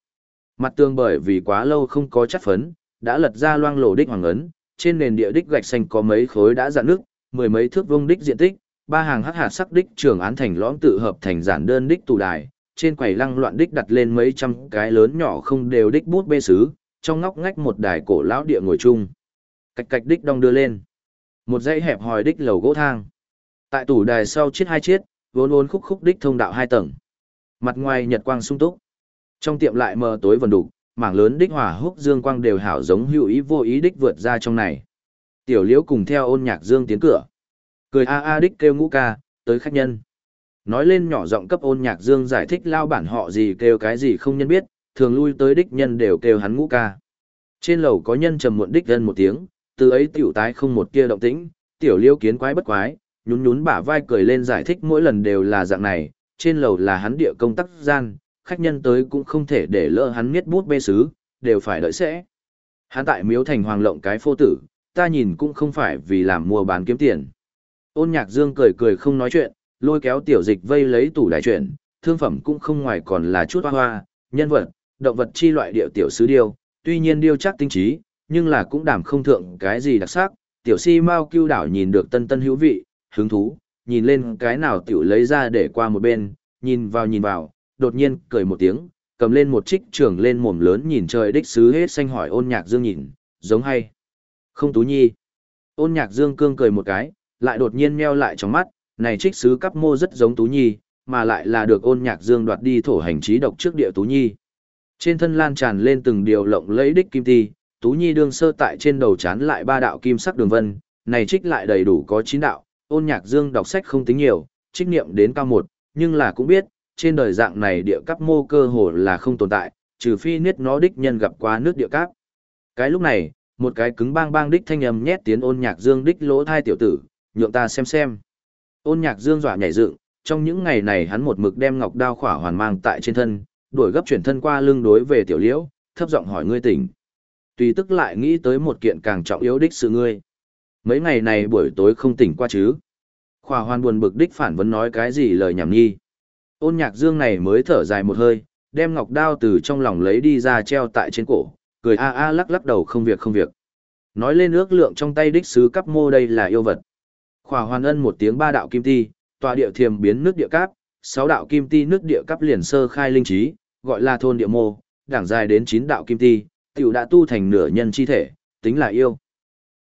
Mặt tường bởi vì quá lâu không có chất phấn, đã lật ra loang lổ đích hoàng ấn, trên nền địa đích gạch xanh có mấy khối đã dạn nước, mười mấy thước vuông đích diện tích, ba hàng hắc hạt sắc đích trường án thành lõm tự hợp thành giản đơn đích tủ đài, trên quầy lăng loạn đích đặt lên mấy trăm cái lớn nhỏ không đều đích bút bê sứ, trong ngóc ngách một đài cổ lão địa ngồi chung. Cạch cạch đích đong đưa lên. Một dãy hẹp hòi đích lầu gỗ thang. Tại tủ đài sau chiết hai chiết, vốn vốn khúc khúc đích thông đạo hai tầng. Mặt ngoài nhật quang sung túc. Trong tiệm lại mờ tối vần đục, mảng lớn đích hỏa húc dương quang đều hảo giống hữu ý vô ý đích vượt ra trong này. Tiểu liễu cùng theo ôn nhạc dương tiến cửa. Cười a a đích kêu ngũ ca, tới khách nhân. Nói lên nhỏ giọng cấp ôn nhạc dương giải thích lao bản họ gì kêu cái gì không nhân biết, thường lui tới đích nhân đều kêu hắn ngũ ca. Trên lầu có nhân trầm muộn đích gần một tiếng, từ ấy tiểu tái không một kia động tĩnh, tiểu liễu kiến quái bất quái, nhún nhún bả vai cười lên giải thích mỗi lần đều là dạng này, trên lầu là hắn địa công tác gian, khách nhân tới cũng không thể để lỡ hắn miết bút bê sứ, đều phải đợi sẽ. Hắn tại miếu thành hoàng lộng cái phô tử, ta nhìn cũng không phải vì làm mua bán kiếm tiền. Ôn nhạc dương cười cười không nói chuyện, lôi kéo tiểu dịch vây lấy tủ đại chuyện, thương phẩm cũng không ngoài còn là chút hoa hoa, nhân vật, động vật chi loại địa tiểu sứ điêu, tuy nhiên điêu chắc tinh trí, nhưng là cũng đảm không thượng cái gì đặc sắc, tiểu si mau cưu đảo nhìn được tân tân hữu vị, hứng thú, nhìn lên cái nào tiểu lấy ra để qua một bên, nhìn vào nhìn vào, đột nhiên cười một tiếng, cầm lên một trích trường lên mồm lớn nhìn trời đích sứ hết xanh hỏi ôn nhạc dương nhìn, giống hay. Không tú nhi. Ôn nhạc dương cương cười một cái, lại đột nhiên meo lại trong mắt, này trích sứ cắp mô rất giống tú nhi, mà lại là được ôn nhạc dương đoạt đi thổ hành trí độc trước địa tú nhi. Trên thân lan tràn lên từng điều lộng lấy đích kim ti, tú nhi đương sơ tại trên đầu chán lại ba đạo kim sắc đường vân, này trích lại đầy đủ có chín đạo, ôn nhạc dương đọc sách không tính nhiều, trích niệm đến cao một, nhưng là cũng biết, trên đời dạng này địa cấp mô cơ hồ là không tồn tại, trừ phi niết nó đích nhân gặp qua nước địa cấp. Cái lúc này, một cái cứng bang bang đích thanh âm nhét tiến ôn nhạc dương đích lỗ thai tiểu tử, nhượng ta xem xem. Ôn nhạc dương dọa nhảy dựng, trong những ngày này hắn một mực đem ngọc đao khỏa hoàn mang tại trên thân, đuổi gấp chuyển thân qua lưng đối về tiểu liễu, thấp giọng hỏi ngươi tỉnh. Tùy tức lại nghĩ tới một kiện càng trọng yếu đích sự ngươi. Mấy ngày này buổi tối không tỉnh qua chứ. Khỏa hoàn buồn bực đích phản vấn nói cái gì lời nhảm nhi. Ôn nhạc dương này mới thở dài một hơi, đem ngọc đao từ trong lòng lấy đi ra treo tại trên cổ, cười a a lắc lắc đầu không việc không việc. Nói lên ước lượng trong tay đích sứ cấp mô đây là yêu vật. Khỏa hoàn ân một tiếng ba đạo kim ti, tòa địa thiềm biến nước địa cáp, sáu đạo kim ti nước địa cáp liền sơ khai linh trí, gọi là thôn địa mô, đảng dài đến chín đạo kim ti, tiểu đã tu thành nửa nhân chi thể, tính là yêu.